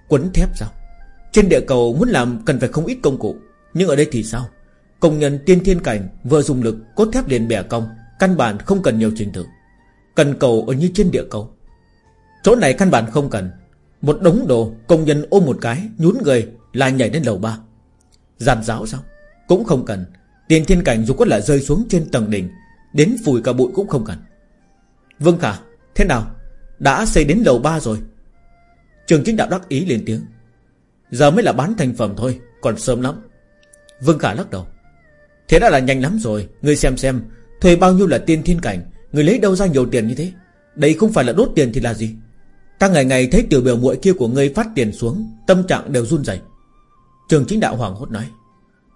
Quấn thép sao? Trên địa cầu muốn làm cần phải không ít công cụ. Nhưng ở đây thì sao? Công nhân tiên thiên cảnh vừa dùng lực Cốt thép liền bẻ cong, Căn bản không cần nhiều trình tự. Cần cầu ở như trên địa cầu. Chỗ này căn bản không cần. Một đống đồ, công nhân ôm một cái, Nhún người là nhảy đến lầu ba. Giàn giáo sao? Cũng không cần. Tiền thiên cảnh dù có là rơi xuống trên tầng đỉnh, Đến phủi cả bụi cũng không cần. Vương Khả, Thế nào? Đã xây đến lầu ba rồi. Trường chính đạo đắc ý lên tiếng. Giờ mới là bán thành phẩm thôi, Còn sớm lắm. Vương Khả lắc đầu. Thế đã là nhanh lắm rồi, Ngươi xem xem, Thuê bao nhiêu là tiên thiên cảnh Người lấy đâu ra nhiều tiền như thế? Đây không phải là đốt tiền thì là gì? Ta ngày ngày thấy tiểu biểu muội kia của ngươi phát tiền xuống Tâm trạng đều run rẩy. Trường chính đạo hoàng hốt nói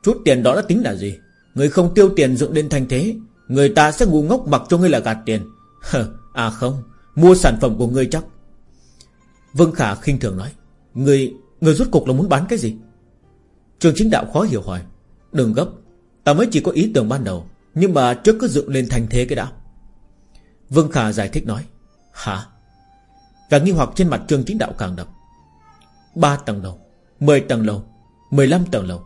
Chút tiền đó đã tính là gì? Người không tiêu tiền dựng lên thành thế Người ta sẽ ngu ngốc mặc cho ngươi là gạt tiền. À không Mua sản phẩm của ngươi chắc. Vương Khả khinh thường nói Người, người rút cục là muốn bán cái gì? Trường chính đạo khó hiểu hỏi Đừng gấp Ta mới chỉ có ý tưởng ban đầu Nhưng mà trước cứ dựng lên thành thế cái đã. Vương Khả giải thích nói Hả? Và nghi hoặc trên mặt trường chính đạo càng đậm. Ba tầng lầu, mười tầng lầu, mười lăm tầng lầu.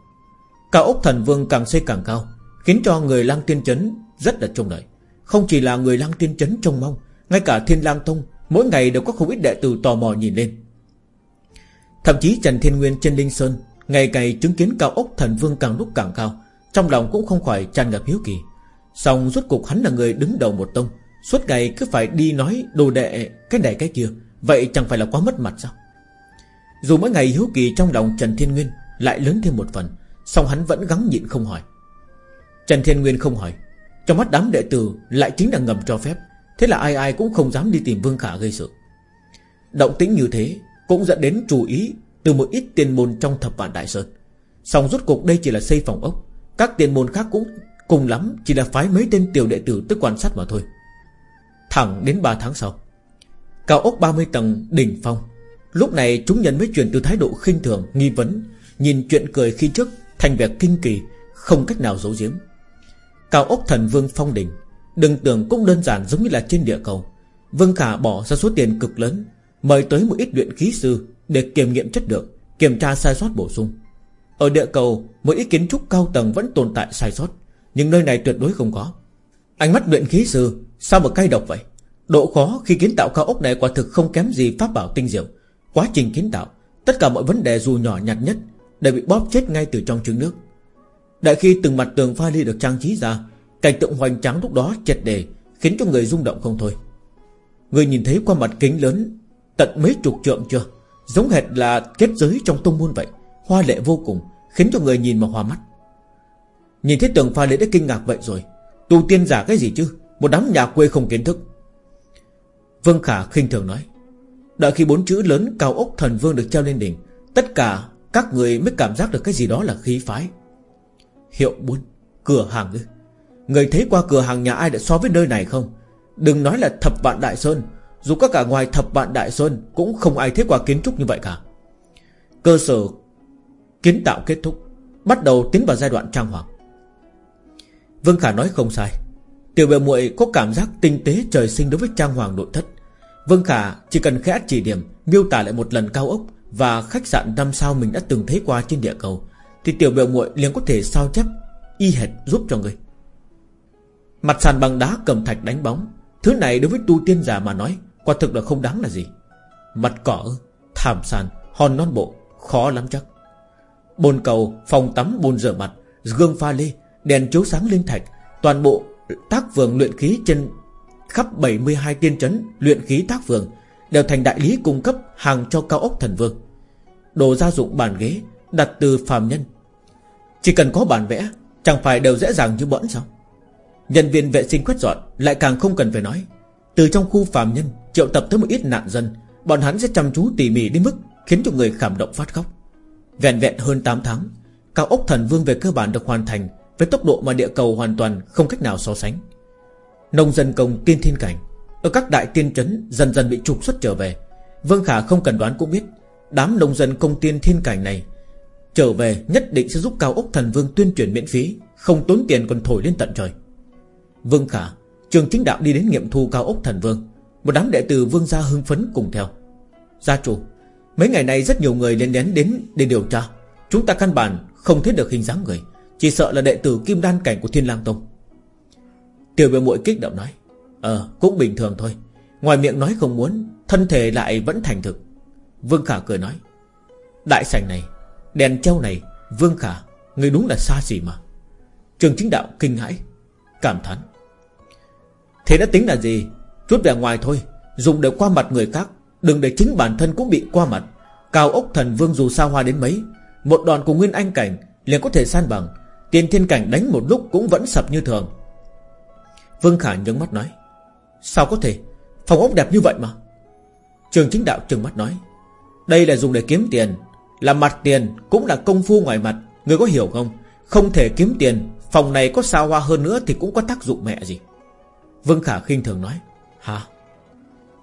Cao ốc thần vương càng xây càng cao, Khiến cho người lang tiên chấn rất là trông đợi. Không chỉ là người lang tiên chấn trông mong, Ngay cả thiên lang tông, Mỗi ngày đều có không ít đệ tử tò mò nhìn lên. Thậm chí Trần Thiên Nguyên trên Linh Sơn, Ngày ngày chứng kiến cao ốc thần vương càng lúc càng cao, Trong lòng cũng không khỏi tràn ngập hiếu kỳ. Xong rốt cục hắn là người đứng đầu một tông, Suốt ngày cứ phải đi nói đồ đệ Cái này cái kia Vậy chẳng phải là quá mất mặt sao? Dù mỗi ngày hiếu kỳ trong lòng Trần Thiên Nguyên Lại lớn thêm một phần, song hắn vẫn gắng nhịn không hỏi. Trần Thiên Nguyên không hỏi. Trong mắt đám đệ tử lại chính là ngầm cho phép, Thế là ai ai cũng không dám đi tìm Vương Khả gây sự. Động tĩnh như thế Cũng dẫn đến chú ý Từ một ít tiền môn trong thập vạn đại sơn. Xong rốt cuộc đây chỉ là xây phòng ốc, Các tiền môn khác cũng cùng lắm Chỉ là phái mấy tên tiểu đệ tử tới quan sát mà thôi. Thẳng đến 3 tháng sau Cao ốc 30 tầng đỉnh phong. Lúc này chúng nhân mới chuyển từ thái độ khinh thường, Nghi vấn, Nhìn chuyện cười khi trước, Thành vẻ kinh kỳ, Không cách nào giấu giếm. Cao ốc thần vương phong đỉnh Đừng tưởng cũng đơn giản giống như là trên địa cầu. Vương Khả bỏ ra số tiền cực lớn, Mời tới một ít luyện khí sư Để kiểm nghiệm chất lượng, Kiểm tra sai sót bổ sung. Ở địa cầu, Một ít kiến trúc cao tầng vẫn tồn tại sai sót, Nhưng nơi này tuyệt đối không có. Ánh mắt luyện khí sư, Sao mà cay độc vậy? Độ khó khi kiến tạo cao ốc này quả thực không kém gì pháp bảo tinh diệu. Quá trình kiến tạo, Tất cả mọi vấn đề dù nhỏ nhặt nhất Đều bị bóp chết ngay từ trong trứng nước. Đại khi từng mặt tường pha ly được trang trí ra, Cảnh tượng hoành tráng lúc đó chật đề, Khiến cho người rung động không thôi. Người nhìn thấy qua mặt kính lớn, Tận mấy chục trượng chưa? Giống hệt là kết giới trong tông môn vậy, Hoa lệ vô cùng, Khiến cho người nhìn mà hoa mắt. Nhìn thấy tường pha lễ đã kinh ngạc vậy rồi. Tu tiên giả cái gì chứ? Một đám nhà quê không kiến thức. Vương Khả khinh thường nói. Đợi khi bốn chữ lớn cao ốc thần vương được treo lên đỉnh, Tất cả các người mới cảm giác được cái gì đó là khí phái. Hiệu buôn, Cửa hàng ư? Người thấy qua cửa hàng nhà ai đã so với nơi này không? Đừng nói là thập vạn đại sơn, Dù có cả ngoài thập vạn đại sơn, Cũng không ai thấy qua kiến trúc như vậy cả. Cơ sở Kiến tạo kết thúc, Bắt đầu tiến vào giai đoạn trang hoàng. Vương Khả nói không sai. Tiểu bề muội có cảm giác tinh tế trời sinh đối với trang hoàng nội thất. Vương Khả chỉ cần khẽ chỉ điểm Miêu tả lại một lần cao ốc Và khách sạn năm sao mình đã từng thấy qua trên địa cầu Thì tiểu bề muội liền có thể sao chép Y hệt giúp cho người. Mặt sàn bằng đá cầm thạch đánh bóng Thứ này đối với tu tiên giả mà nói Quả thực là không đáng là gì. Mặt cỏ, thảm sàn, hòn non bộ Khó lắm chắc. Bồn cầu, phòng tắm, bồn rửa mặt Gương pha lê, đèn chiếu sáng lên thạch Toàn bộ tác vườn luyện khí trên Khắp 72 tiên trấn luyện khí tác vườn Đều thành đại lý cung cấp hàng cho cao ốc thần vương. Đồ gia dụng bàn ghế, Đặt từ phàm nhân. Chỉ cần có bản vẽ, Chẳng phải đều dễ dàng như bỡn sao? Nhân viên vệ sinh quét dọn Lại càng không cần phải nói. Từ trong khu phàm nhân, Triệu tập tới một ít nạn dân, Bọn hắn sẽ chăm chú tỉ mỉ đến mức Khiến cho người cảm động phát khóc. Vẹn vẹn hơn 8 tháng, Cao ốc thần vương về cơ bản được hoàn thành với tốc độ mà địa cầu hoàn toàn không cách nào so sánh. Nông dân công tiên thiên cảnh. Ở các đại tiên trấn dần dần bị trục xuất trở về. Vương Khả không cần đoán cũng biết, Đám nông dân công tiên thiên cảnh này Trở về nhất định sẽ giúp cao ốc thần vương tuyên truyền miễn phí, Không tốn tiền còn thổi lên tận trời. Vương Khả, Trường chính đạo đi đến nghiệm thu cao ốc thần vương. Một đám đệ tử vương gia hưng phấn cùng theo. Gia chủ, Mấy ngày nay rất nhiều người lên đến đến để điều tra. Chúng ta căn bản không thấy được hình dáng người. Chỉ sợ là đệ tử kim đan cảnh của Thiên lang Tông. Tiểu biểu muội kích động nói Ờ cũng bình thường thôi. Ngoài miệng nói không muốn, Thân thể lại vẫn thành thực. Vương Khả cười nói, Đại sảnh này, Đèn treo này, Vương Khả, Người đúng là xa xỉ mà. Trường chính đạo kinh hãi, Cảm thán, Thế đã tính là gì? Chút vẻ ngoài thôi, Dùng để qua mặt người khác, Đừng để chính bản thân cũng bị qua mặt. Cao ốc thần vương dù sao hoa đến mấy, Một đòn của Nguyên Anh Cảnh liền có thể san bằng. Tiền thiên cảnh đánh một lúc cũng vẫn sập như thường. Vương Khả nhướng mắt nói, Sao có thể? Phòng ốc đẹp như vậy mà. Trường chính đạo trừng mắt nói, Đây là dùng để kiếm tiền, Là mặt tiền cũng là công phu ngoài mặt. Người có hiểu không? Không thể kiếm tiền, Phòng này có sao hoa hơn nữa thì cũng có tác dụng mẹ gì. Vương Khả khinh thường nói, Hả?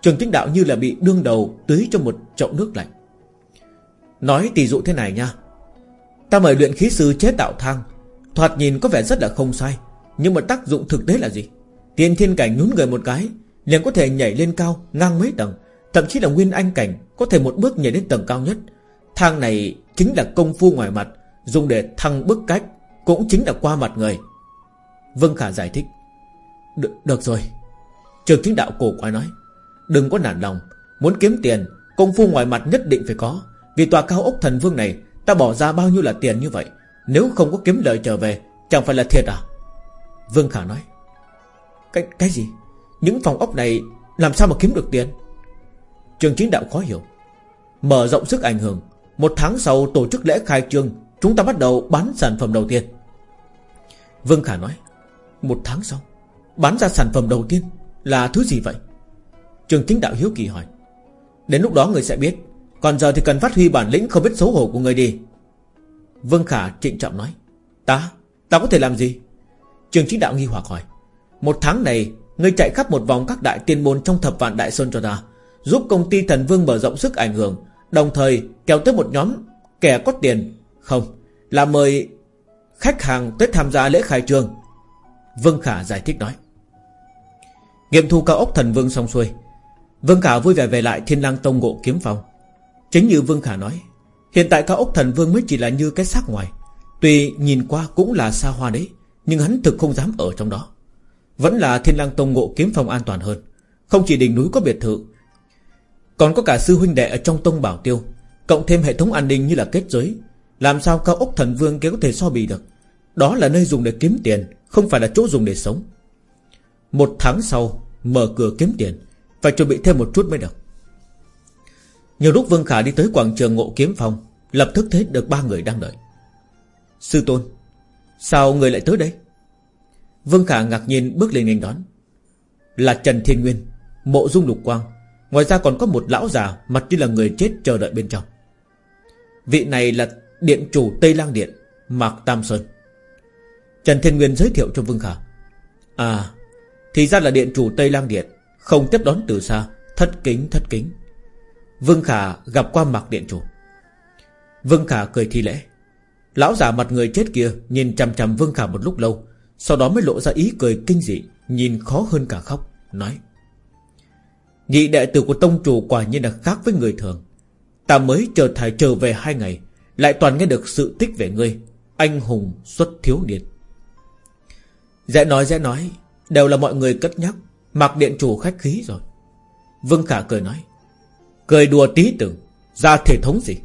Trường chính đạo như là bị đương đầu Tưới cho một chậu nước lạnh. Nói tỷ dụ thế này nha. Ta mời luyện khí sư chế tạo thang Thoạt nhìn có vẻ rất là không sai Nhưng mà tác dụng thực tế là gì? Tiền thiên cảnh nhún người một cái liền có thể nhảy lên cao ngang mấy tầng Thậm chí là nguyên anh cảnh Có thể một bước nhảy đến tầng cao nhất. Thang này chính là công phu ngoài mặt Dùng để thăng bức cách Cũng chính là qua mặt người. Vân Khả giải thích. Được, được rồi. Trường chính đạo cổ quái nói. Đừng có nản lòng Muốn kiếm tiền Công phu ngoài mặt nhất định phải có Vì tòa cao ốc thần vương này Ta bỏ ra bao nhiêu là tiền như vậy nếu không có kiếm lợi trở về Chẳng phải là thiệt à? Vương Khả nói. Cái, cái gì? Những phòng ốc này làm sao mà kiếm được tiền? Trường chính đạo khó hiểu. Mở rộng sức ảnh hưởng Một tháng sau tổ chức lễ khai trương Chúng ta bắt đầu bán sản phẩm đầu tiên. Vương Khả nói Một tháng sau Bán ra sản phẩm đầu tiên Là thứ gì vậy? Trường chính đạo hiếu kỳ hỏi. Đến lúc đó người sẽ biết Còn giờ thì cần phát huy bản lĩnh không biết xấu hổ của người đi. Vương Khả trịnh trọng nói Ta, ta có thể làm gì? Trường chính đạo nghi hoặc hỏi Một tháng này Ngươi chạy khắp một vòng các đại tiên môn trong thập vạn đại sơn cho ta Giúp công ty thần vương mở rộng sức ảnh hưởng Đồng thời kéo tới một nhóm Kẻ có tiền. Không Là mời khách hàng tới tham gia lễ khai trương. Vương Khả giải thích nói. Nghiệm thu cao ốc thần vương xong xuôi Vương Khả vui vẻ về lại thiên lang tông ngộ kiếm phòng. Chính như Vương Khả nói Hiện tại cao ốc thần vương mới chỉ là như cái xác ngoài. Tuy nhìn qua cũng là xa hoa đấy, Nhưng hắn thực không dám ở trong đó. Vẫn là thiên lang tông ngộ kiếm phòng an toàn hơn, Không chỉ đỉnh núi có biệt thự. Còn có cả sư huynh đệ ở trong tông bảo tiêu, Cộng thêm hệ thống an ninh như là kết giới. Làm sao cao ốc thần vương kia có thể so bì được? Đó là nơi dùng để kiếm tiền, Không phải là chỗ dùng để sống. Một tháng sau, Mở cửa kiếm tiền, Phải chuẩn bị thêm một chút mới được. Nhiều lúc Vương Khả đi tới quảng trường ngộ kiếm phòng, Lập tức thấy được ba người đang đợi. Sư tôn, Sao người lại tới đây? Vương Khả ngạc nhiên bước lên nghênh đón. Là Trần Thiên Nguyên, Mộ Dung Lục Quang. Ngoài ra còn có một lão già, Mặt như là người chết chờ đợi bên trong. Vị này là Điện chủ Tây Lang Điện, Mạc Tam Sơn. Trần Thiên Nguyên giới thiệu cho Vương Khả. À Thì ra là điện chủ Tây Lang Điện, Không tiếp đón từ xa. Thất kính thất kính. Vương Khả gặp qua Mạc Điện chủ. Vương Khả cười thi lễ. Lão giả mặt người chết kia Nhìn chằm chằm Vương Khả một lúc lâu, Sau đó mới lộ ra ý cười kinh dị, Nhìn khó hơn cả khóc, Nói. Nhị đệ tử của tông chủ quả nhiên là khác với người thường. Ta mới chờ thải trở về hai ngày, Lại toàn nghe được sự tích về ngươi, Anh hùng xuất thiếu điên Dễ nói dễ nói, Đều là mọi người cất nhắc, Mạc điện chủ khách khí rồi. Vương Khả cười nói. Cười đùa tí tưởng Ra thể thống gì?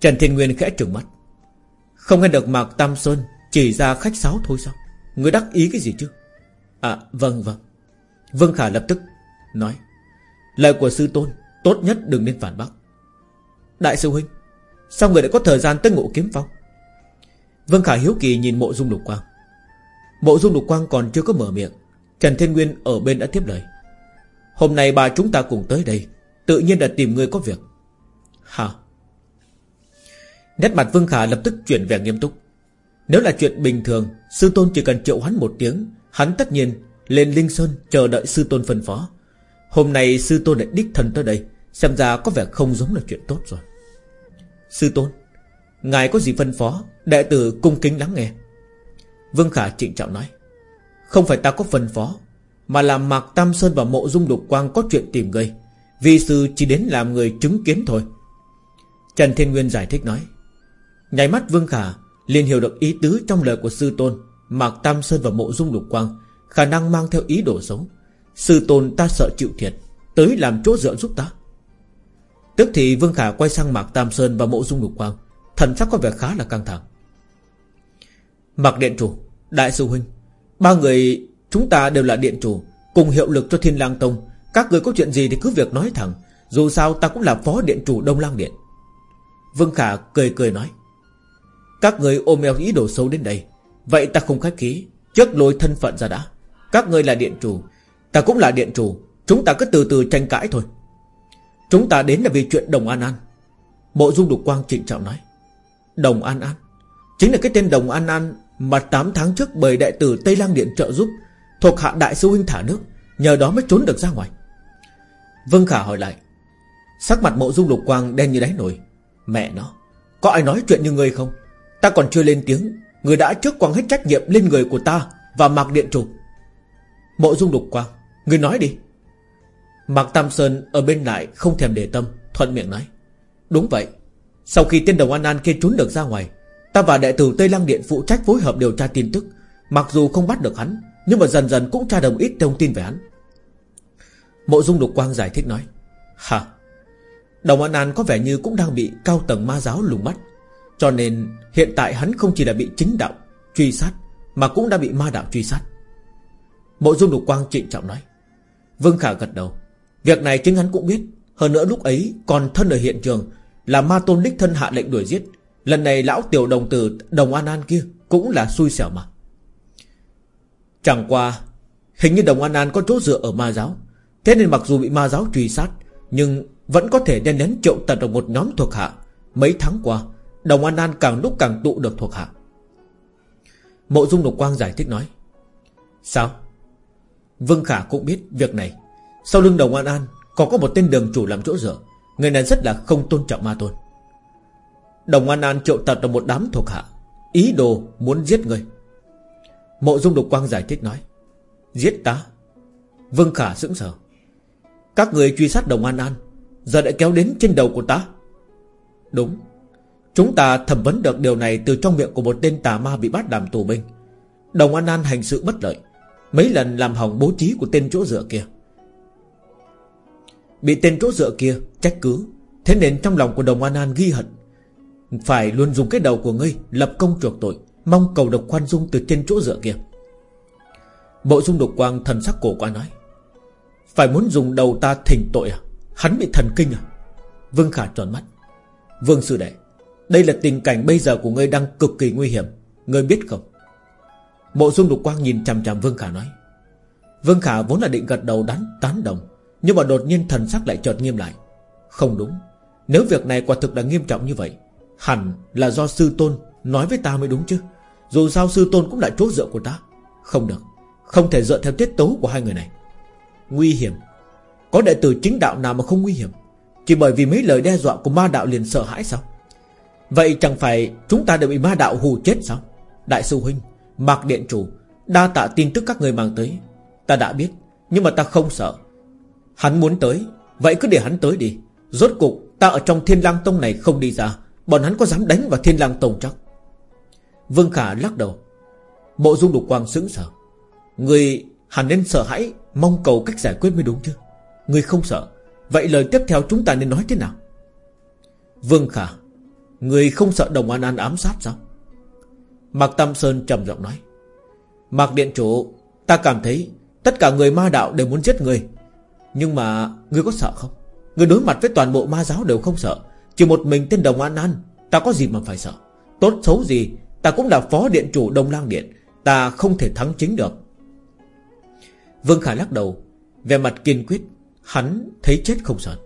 Trần Thiên Nguyên khẽ trừng mắt. Không nghe được Mạc Tam Sơn Chỉ ra khách sáo thôi sao? Người đắc ý cái gì chứ? À vâng vâng. Vương Khả lập tức nói, Lời của sư tôn Tốt nhất đừng nên phản bác. Đại sư huynh, Sao người lại có thời gian tới ngộ kiếm phong? Vương Khả hiếu kỳ nhìn mộ dung lục quang. Mộ dung lục quang còn chưa có mở miệng, Trần Thiên Nguyên ở bên đã tiếp lời. Hôm nay bà chúng ta cùng tới đây Tự nhiên là tìm người có việc. Hả? Nét mặt Vương Khả lập tức chuyển về nghiêm túc. Nếu là chuyện bình thường, Sư Tôn chỉ cần triệu hắn một tiếng, Hắn tất nhiên lên Linh Sơn chờ đợi Sư Tôn phân phó. Hôm nay Sư Tôn lại đích thân tới đây, Xem ra có vẻ không giống là chuyện tốt rồi. Sư Tôn, Ngài có gì phân phó? Đệ tử cung kính lắng nghe. Vương Khả trịnh trọng nói. Không phải ta có phân phó, Mà là Mạc Tam Sơn và Mộ Dung Đục Quang có chuyện tìm gây Vi sư chỉ đến làm người chứng kiến thôi. Trần Thiên Nguyên giải thích nói, Nháy mắt Vương Khả liền hiểu được ý tứ trong lời của Sư Tôn, Mạc Tam Sơn và Mộ Dung Lục Quang Khả năng mang theo ý đồ xấu. Sư Tôn ta sợ chịu thiệt, Tới làm chỗ dựa giúp ta. Tức thì Vương Khả quay sang Mạc Tam Sơn và Mộ Dung Lục Quang, Thần sắc có vẻ khá là căng thẳng. Mạc Điện Chủ, Đại sư Huynh, Ba người chúng ta đều là Điện Chủ, Cùng hiệu lực cho Thiên lang Tông các người có chuyện gì thì cứ việc nói thẳng, Dù sao ta cũng là Phó Điện Chủ Đông Lang Điện. Vương Khả cười cười nói, Các người ôm eo ý đồ xấu đến đây, Vậy ta không khách khí, Trước lôi thân phận ra đã. Các người là Điện Chủ, Ta cũng là Điện Chủ, Chúng ta cứ từ từ tranh cãi thôi. Chúng ta đến là vì chuyện Đồng An An. Bộ Dung Đục Quang trịnh trọng nói, Đồng An An, Chính là cái tên Đồng An An Mà 8 tháng trước bởi đại tử Tây Lang Điện trợ giúp, Thuộc hạ đại sư huynh thả nước, Nhờ đó mới trốn được ra ngoài. Vương Khả hỏi lại. Sắc mặt mộ dung lục quang đen như đáy nồi. Mẹ nó, Có ai nói chuyện như ngươi không? Ta còn chưa lên tiếng Người đã trước quăng hết trách nhiệm lên người của ta Và Mạc Điện Chủ Mộ dung lục quang Người nói đi. Mạc Tam Sơn ở bên lại không thèm để tâm, Thuận miệng nói. Đúng vậy, Sau khi tên đồng An An kia trốn được ra ngoài, Ta và đệ tử Tây Lăng Điện phụ trách phối hợp điều tra tin tức. Mặc dù không bắt được hắn, Nhưng mà dần dần cũng tra đồng ít thông tin về hắn. Mộ Dung Lục Quang giải thích nói Hả? Đồng An An có vẻ như cũng đang bị cao tầng ma giáo lùng mắt, Cho nên hiện tại hắn không chỉ là bị chính đạo Truy sát Mà cũng đã bị ma đạo truy sát. Mộ Dung Lục Quang trịnh trọng nói Vương Khả gật đầu. Việc này chính hắn cũng biết. Hơn nữa lúc ấy còn thân ở hiện trường Là ma tôn đích thân hạ lệnh đuổi giết. Lần này lão tiểu đồng tử Đồng An An kia Cũng là xui xẻo mà. Chẳng qua Hình như Đồng An An có chỗ dựa ở ma giáo. Thế nên mặc dù bị ma giáo truy sát, Nhưng vẫn có thể đen nén triệu tật được một nhóm thuộc hạ. Mấy tháng qua, Đồng An An càng lúc càng tụ được thuộc hạ. Mộ Dung Lục Quang giải thích nói, Sao? Vương Khả cũng biết việc này. Sau lưng Đồng An An, Còn có một tên đường chủ làm chỗ dựa, Người này rất là không tôn trọng ma tôn. Đồng An An triệu tập được một đám thuộc hạ, Ý đồ muốn giết người. Mộ Dung Lục Quang giải thích nói, Giết ta? Vương Khả sững sờ. Các người truy sát Đồng An An, Giờ đã kéo đến trên đầu của ta. Đúng, Chúng ta thẩm vấn được điều này Từ trong miệng của một tên tà ma bị bắt làm tù binh. Đồng An An hành sự bất lợi, Mấy lần làm hỏng bố trí của tên chỗ dựa kia. Bị tên chỗ dựa kia trách cứ, Thế nên trong lòng của Đồng An An ghi hận. Phải luôn dùng cái đầu của ngươi Lập công chuộc tội, Mong cầu độc khoan dung từ trên chỗ dựa kia. Bộ dung độc quang thần sắc cổ qua nói phải muốn dùng đầu ta thỉnh tội à? Hắn bị thần kinh à? Vương Khả tròn mắt. Vương Sư Đệ, Đây là tình cảnh bây giờ của ngươi đang cực kỳ nguy hiểm. Ngươi biết không? Bộ dung đục quang nhìn chằm chằm Vương Khả nói. Vương Khả vốn là định gật đầu đắn tán đồng, Nhưng mà đột nhiên thần sắc lại chợt nghiêm lại. Không đúng. Nếu việc này quả thực là nghiêm trọng như vậy, Hẳn là do sư tôn nói với ta mới đúng chứ. Dù sao sư tôn cũng là chốt dựa của ta. Không được. Không thể dựa theo tiết tấu của hai người này. Nguy hiểm. Có đệ tử chính đạo nào mà không nguy hiểm? Chỉ bởi vì mấy lời đe dọa của ma đạo liền sợ hãi sao? Vậy chẳng phải chúng ta đều bị ma đạo hù chết sao? Đại sư Huynh, Mạc Điện Chủ, Đa tạ tin tức các người mang tới. Ta đã biết, Nhưng mà ta không sợ. Hắn muốn tới, Vậy cứ để hắn tới đi. Rốt cục, ta ở trong thiên lang tông này không đi ra. Bọn hắn có dám đánh vào thiên lang tông chắc? Vương Khả lắc đầu. Mộ dung đục quang sững sờ. Người hẳn nên sợ hãi Mong cầu cách giải quyết mới đúng chứ. Người không sợ. Vậy lời tiếp theo chúng ta nên nói thế nào? Vương Khả, Người không sợ đồng an an ám sát sao? Mạc Tam Sơn trầm giọng nói. Mạc Điện Chủ, Ta cảm thấy Tất cả người ma đạo đều muốn giết người. Nhưng mà người có sợ không? Người đối mặt với toàn bộ ma giáo đều không sợ. Chỉ một mình tên đồng an an, Ta có gì mà phải sợ? Tốt xấu gì, Ta cũng là phó điện chủ Đông Lang Điện. Ta không thể thắng chính được. Vương Khả lắc đầu. Về mặt kiên quyết, Hắn thấy chết không sợ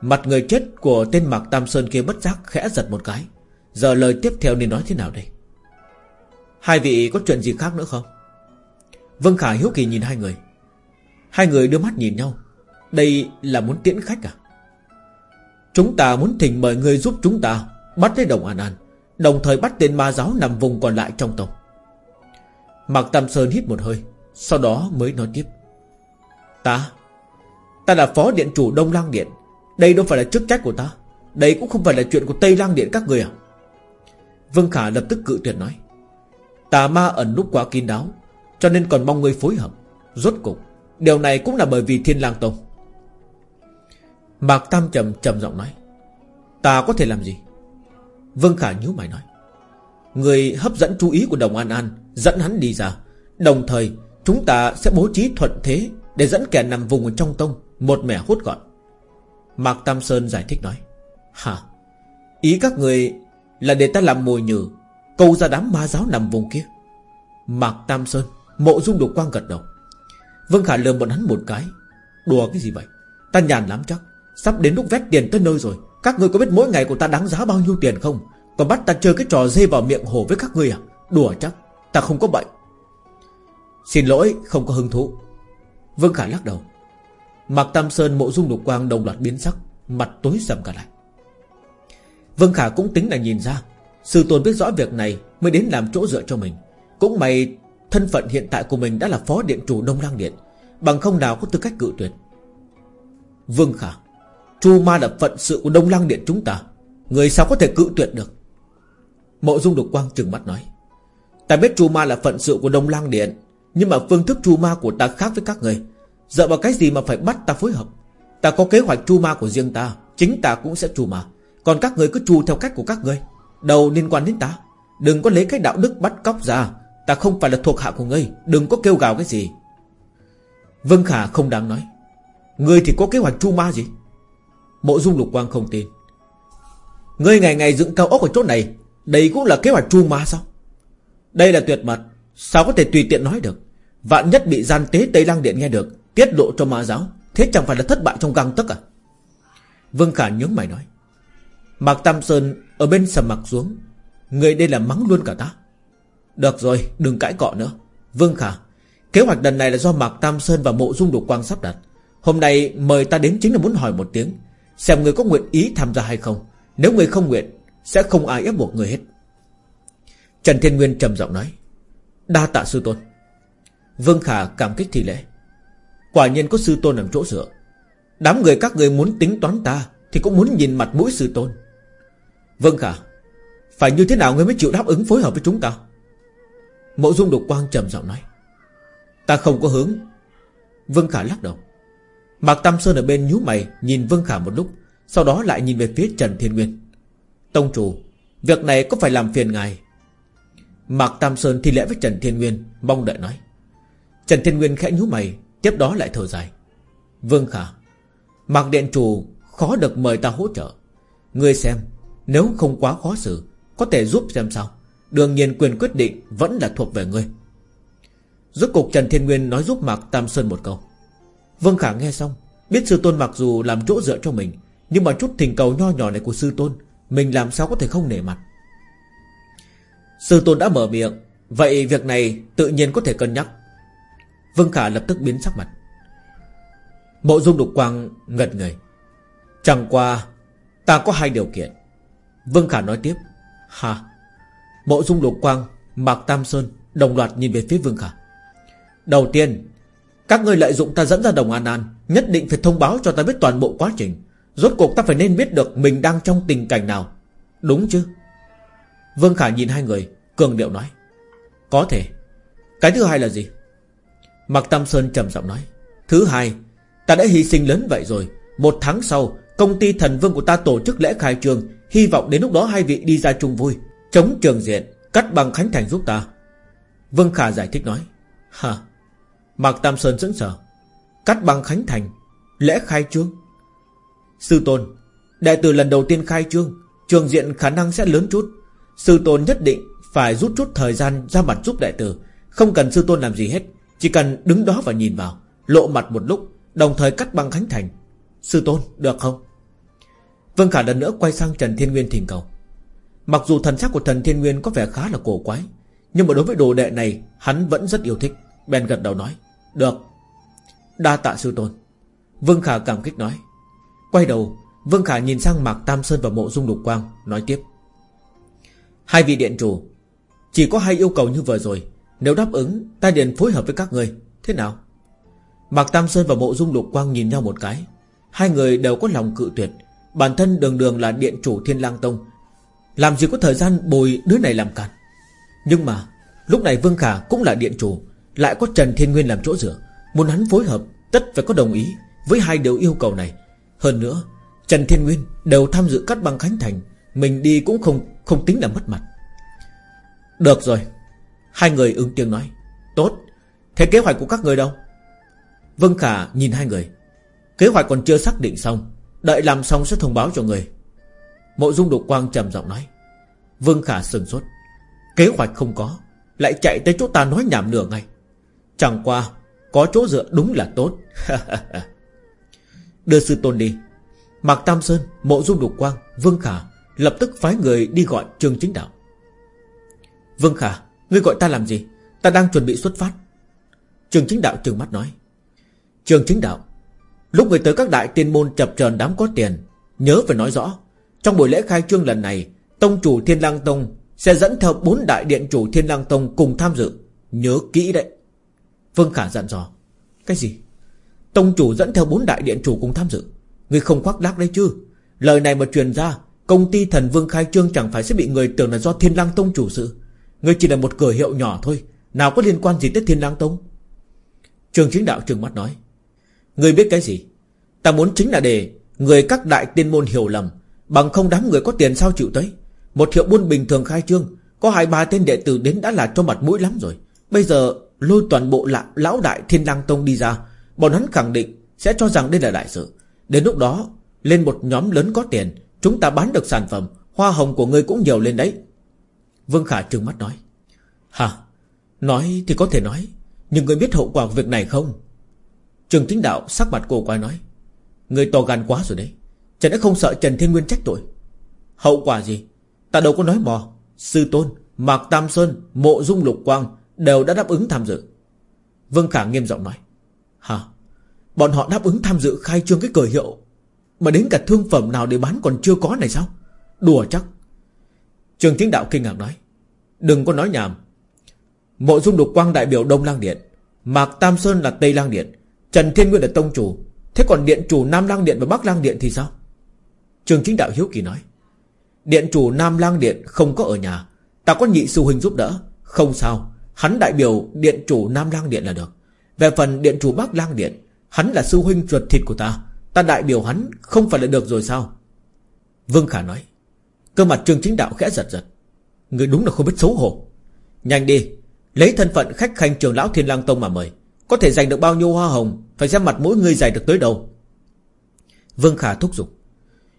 Mặt người chết của tên Mạc Tam Sơn kia bất giác khẽ giật một cái. Giờ lời tiếp theo nên nói thế nào đây? Hai vị có chuyện gì khác nữa không? Vương Khả hiếu kỳ nhìn hai người. Hai người đưa mắt nhìn nhau. Đây là muốn tiễn khách à? Chúng ta muốn thỉnh mời người giúp chúng ta Bắt lấy đồng An An, Đồng thời bắt tên ma giáo nằm vùng còn lại trong tộc. Mạc Tam Sơn hít một hơi. Sau đó mới nói tiếp. Ta Ta là phó điện chủ Đông Lang Điện. Đây đâu phải là chức trách của ta. Đây cũng không phải là chuyện của Tây Lang Điện các người à? Vương Khả lập tức cự tuyệt nói. Tà ma ẩn núp quá kín đáo, Cho nên còn mong người phối hợp. Rốt cục, Điều này cũng là bởi vì Thiên Lang Tông. Mạc Tam trầm trầm giọng nói. Ta có thể làm gì? Vương Khả nhíu mày nói. Người hấp dẫn chú ý của Đồng An An Dẫn hắn đi ra, Đồng thời chúng ta sẽ bố trí thuận thế Để dẫn kẻ nằm vùng ở trong tông, Một mẻ hút gọn. Mạc Tam Sơn giải thích nói, Hả? Ý các người là để ta làm mồi nhử Câu ra đám ma giáo nằm vùng kia. Mạc Tam Sơn Mộ dung đục quang gật đầu. Vương Khả lườm bọn hắn một cái. Đùa cái gì vậy? Ta nhàn lắm chắc, Sắp đến lúc vét tiền tới nơi rồi. Các người có biết mỗi ngày của ta đáng giá bao nhiêu tiền không? Còn bắt ta chơi cái trò dê vào miệng hổ với các người à? Đùa chắc, Ta không có bệnh. Xin lỗi, không có hứng thú. Vương Khả lắc đầu. Mạc Tam Sơn mộ dung đục quang đồng loạt biến sắc, Mặt tối sầm cả lại. Vương Khả cũng tính là nhìn ra, Sư tôn biết rõ việc này Mới đến làm chỗ dựa cho mình. Cũng may, thân phận hiện tại của mình đã là phó điện chủ Đông Lang Điện, Bằng không nào có tư cách cự tuyệt. Vương Khả, Chu ma là phận sự của Đông Lang Điện chúng ta, Người sao có thể cự tuyệt được? Mộ dung đục quang trừng mắt nói. Ta biết Chu ma là phận sự của Đông Lang Điện nhưng mà phương thức Chu ma của ta khác với các người. Dựa vào cái gì mà phải bắt ta phối hợp? Ta có kế hoạch Chu ma của riêng ta, Chính ta cũng sẽ Chu ma. Còn các người cứ Chu theo cách của các người. Đầu liên quan đến ta. Đừng có lấy cái đạo đức bắt cóc ra. Ta không phải là thuộc hạ của ngươi. Đừng có kêu gào cái gì. Vân Khả không đáng nói. Ngươi thì có kế hoạch chu ma gì? Mộ dung lục quang không tin. Ngươi ngày ngày dựng cao ốc ở chỗ này, Đây cũng là kế hoạch chu ma sao? Đây là tuyệt mật. Sao có thể tùy tiện nói được? Vạn nhất bị gian tế Tây Lăng Điện nghe được, Tiết lộ cho ma giáo, Thế chẳng phải là thất bại trong găng tức à? Vương Khả nhướng mày nói, Mạc Tam Sơn ở bên sầm mặt xuống, Người đây là mắng luôn cả ta. Được rồi, đừng cãi cọ nữa. Vương Khả, Kế hoạch lần này là do Mạc Tam Sơn và Mộ Dung Đục Quang sắp đặt. Hôm nay mời ta đến chính là muốn hỏi một tiếng, Xem người có nguyện ý tham gia hay không. Nếu người không nguyện, Sẽ không ai ép buộc người hết. Trần Thiên Nguyên trầm giọng nói Đa tạ sư tôn. Vương Khả cảm kích thì lễ. Quả nhiên có sư tôn làm chỗ dựa. Đám người các người muốn tính toán ta Thì cũng muốn nhìn mặt mũi sư tôn. Vâng Khả, Phải như thế nào ngươi mới chịu đáp ứng phối hợp với chúng ta? Mộ dung đục quang trầm giọng nói. Ta không có hướng. Vương Khả lắc đầu. Mạc Tam Sơn ở bên nhú mày, Nhìn Vương Khả một lúc, Sau đó lại nhìn về phía Trần Thiên Nguyên. Tông chủ, Việc này có phải làm phiền ngài? Mạc Tam Sơn thi lễ với Trần Thiên Nguyên, Mong đợi nói. Trần Thiên Nguyên khẽ nhú mày, Tiếp đó lại thở dài. Vương Khả, Mạc Điện Chủ khó được mời ta hỗ trợ. Ngươi xem, Nếu không quá khó xử, Có thể giúp xem sao? Đương nhiên quyền quyết định vẫn là thuộc về ngươi. Rốt cục Trần Thiên Nguyên nói giúp Mạc Tam Sơn một câu. Vương Khả nghe xong, Biết sư tôn mặc dù làm chỗ dựa cho mình, Nhưng mà chút thỉnh cầu nho nhỏ này của sư tôn, Mình làm sao có thể không nể mặt? Sư tôn đã mở miệng. Vậy việc này tự nhiên có thể cân nhắc. Vương Khả lập tức biến sắc mặt. Mộ dung đục quang ngật người. Chẳng qua, Ta có hai điều kiện. Vương Khả nói tiếp. Hả? Mộ dung đục quang, Mạc Tam Sơn Đồng loạt nhìn về phía Vương Khả. Đầu tiên, Các ngươi lợi dụng ta dẫn ra Đồng An An, Nhất định phải thông báo cho ta biết toàn bộ quá trình. Rốt cuộc ta phải nên biết được Mình đang trong tình cảnh nào. Đúng chứ? Vương Khả nhìn hai người, Cường điệu nói, Có thể. Cái thứ hai là gì? Mạc Tam Sơn trầm giọng nói, Thứ hai, Ta đã hy sinh lớn vậy rồi. Một tháng sau, Công ty thần vương của ta tổ chức lễ khai trường Hy vọng đến lúc đó hai vị đi ra chung vui, Chống trường diện, Cắt bằng Khánh Thành giúp ta. Vương Khả giải thích nói, Hả? Mạc Tam Sơn sững sờ. Cắt bằng Khánh Thành, Lễ khai trương? Sư tôn, Đệ tử lần đầu tiên khai trương, Trường diện khả năng sẽ lớn chút. Sư tôn nhất định phải rút chút thời gian ra mặt giúp đệ tử. Không cần sư tôn làm gì hết, Chỉ cần đứng đó và nhìn vào, Lộ mặt một lúc, Đồng thời cắt băng khánh thành. Sư tôn, được không? Vương Khả lần nữa quay sang Trần Thiên Nguyên thỉnh cầu. Mặc dù thần sắc của thần Thiên Nguyên có vẻ khá là cổ quái, Nhưng mà đối với đồ đệ này, Hắn vẫn rất yêu thích, Bèn gật đầu nói, Được. Đa tạ sư tôn. Vương Khả cảm kích nói. Quay đầu, Vương Khả nhìn sang Mạc Tam Sơn và mộ dung lục quang, Nói tiếp. Hai vị điện chủ, Chỉ có hai yêu cầu như vừa rồi. Nếu đáp ứng, ta điện phối hợp với các người. Thế nào? Mạc Tam Sơn và mộ dung lục quang nhìn nhau một cái. Hai người đều có lòng cự tuyệt. Bản thân đường đường là điện chủ Thiên lang Tông. Làm gì có thời gian bồi đứa này làm cản Nhưng mà, Lúc này Vương Khả cũng là điện chủ, Lại có Trần Thiên Nguyên làm chỗ dựa. Muốn hắn phối hợp, tất phải có đồng ý Với hai điều yêu cầu này. Hơn nữa, Trần Thiên Nguyên đều tham dự cắt băng khánh thành. Mình đi cũng không không tính là mất mặt. Được rồi Hai người ứng tiếng nói. Tốt Thế kế hoạch của các người đâu? Vương Khả nhìn hai người. Kế hoạch còn chưa xác định xong Đợi làm xong sẽ thông báo cho người. Mộ dung đục quang trầm giọng nói. Vương Khả sừng sốt. Kế hoạch không có Lại chạy tới chỗ ta nói nhảm nửa ngày. Chẳng qua Có chỗ dựa đúng là tốt. Đưa sư tôn đi. Mạc Tam Sơn, Mộ Dung Đục Quang, Vương Khả Lập tức phái người đi gọi Trương Chính Đạo. Vương Khả Ngươi gọi ta làm gì? Ta đang chuẩn bị xuất phát. Trương Chính Đạo trừng mắt nói. Trương Chính Đạo, Lúc người tới các đại tiên môn chập chờn đám có tiền, Nhớ phải nói rõ, Trong buổi lễ khai trương lần này, Tông chủ Thiên Lang Tông Sẽ dẫn theo bốn đại điện chủ Thiên Lang Tông cùng tham dự. Nhớ kỹ đấy. Vương Khả dặn dò. Cái gì? Tông chủ dẫn theo bốn đại điện chủ cùng tham dự. Ngươi không khoác lác đấy chứ? Lời này mà truyền ra Công ty thần vương khai trương chẳng phải sẽ bị người tưởng là do Thiên Lang Tông chủ sự. Ngươi chỉ là một cửa hiệu nhỏ thôi Nào có liên quan gì tới Thiên Lang Tông? Trường chính đạo trường mắt nói Ngươi biết cái gì? Ta muốn chính là để Người các đại tiên môn hiểu lầm Bằng không đám người có tiền sao chịu tới? Một hiệu buôn bình thường khai trương Có hai ba tên đệ tử đến đã là cho mặt mũi lắm rồi. Bây giờ lôi toàn bộ lạ, lão đại thiên lang tông đi ra Bọn hắn khẳng định Sẽ cho rằng đây là đại sự. Đến lúc đó Lên một nhóm lớn có tiền Chúng ta bán được sản phẩm, Hoa hồng của ngươi cũng nhiều lên đấy. Vương Khả trừng mắt nói. Hả? Nói thì có thể nói, Nhưng ngươi biết hậu quả của việc này không? Trường chính đạo sắc mặt cổ quay nói. Ngươi to gan quá rồi đấy. Chẳng đã không sợ Trần Thiên Nguyên trách tội? Hậu quả gì? Ta đâu có nói bò Sư Tôn, Mạc Tam Sơn, Mộ Dung Lục Quang Đều đã đáp ứng tham dự. Vương Khả nghiêm giọng nói. Hả? Bọn họ đáp ứng tham dự khai trương cái cờ hiệu mà đến cả thương phẩm nào để bán còn chưa có này sao? Đùa chắc. Trường chính đạo kinh ngạc nói, Đừng có nói nhảm. Mộ dung đục quang đại biểu Đông Lang Điện, Mạc Tam Sơn là Tây Lang Điện, Trần Thiên Nguyên là Tông Chủ. Thế còn Điện Chủ Nam Lang Điện và Bắc Lang Điện thì sao? Trường chính đạo hiếu kỳ nói, Điện Chủ Nam Lang Điện không có ở nhà. Ta có nhị sư huynh giúp đỡ. Không sao. Hắn đại biểu Điện Chủ Nam Lang Điện là được. Về phần Điện Chủ Bắc Lang Điện, Hắn là sư huynh ruột thịt của ta. Ta đại biểu hắn không phải là được rồi sao? Vương Khả nói. Cơ mặt trương chính đạo khẽ giật giật. Người đúng là không biết xấu hổ. Nhanh đi, Lấy thân phận khách khanh trường lão thiên lang tông mà mời. Có thể giành được bao nhiêu hoa hồng, Phải xem mặt mỗi người giành được tới đâu. Vương Khả thúc giục.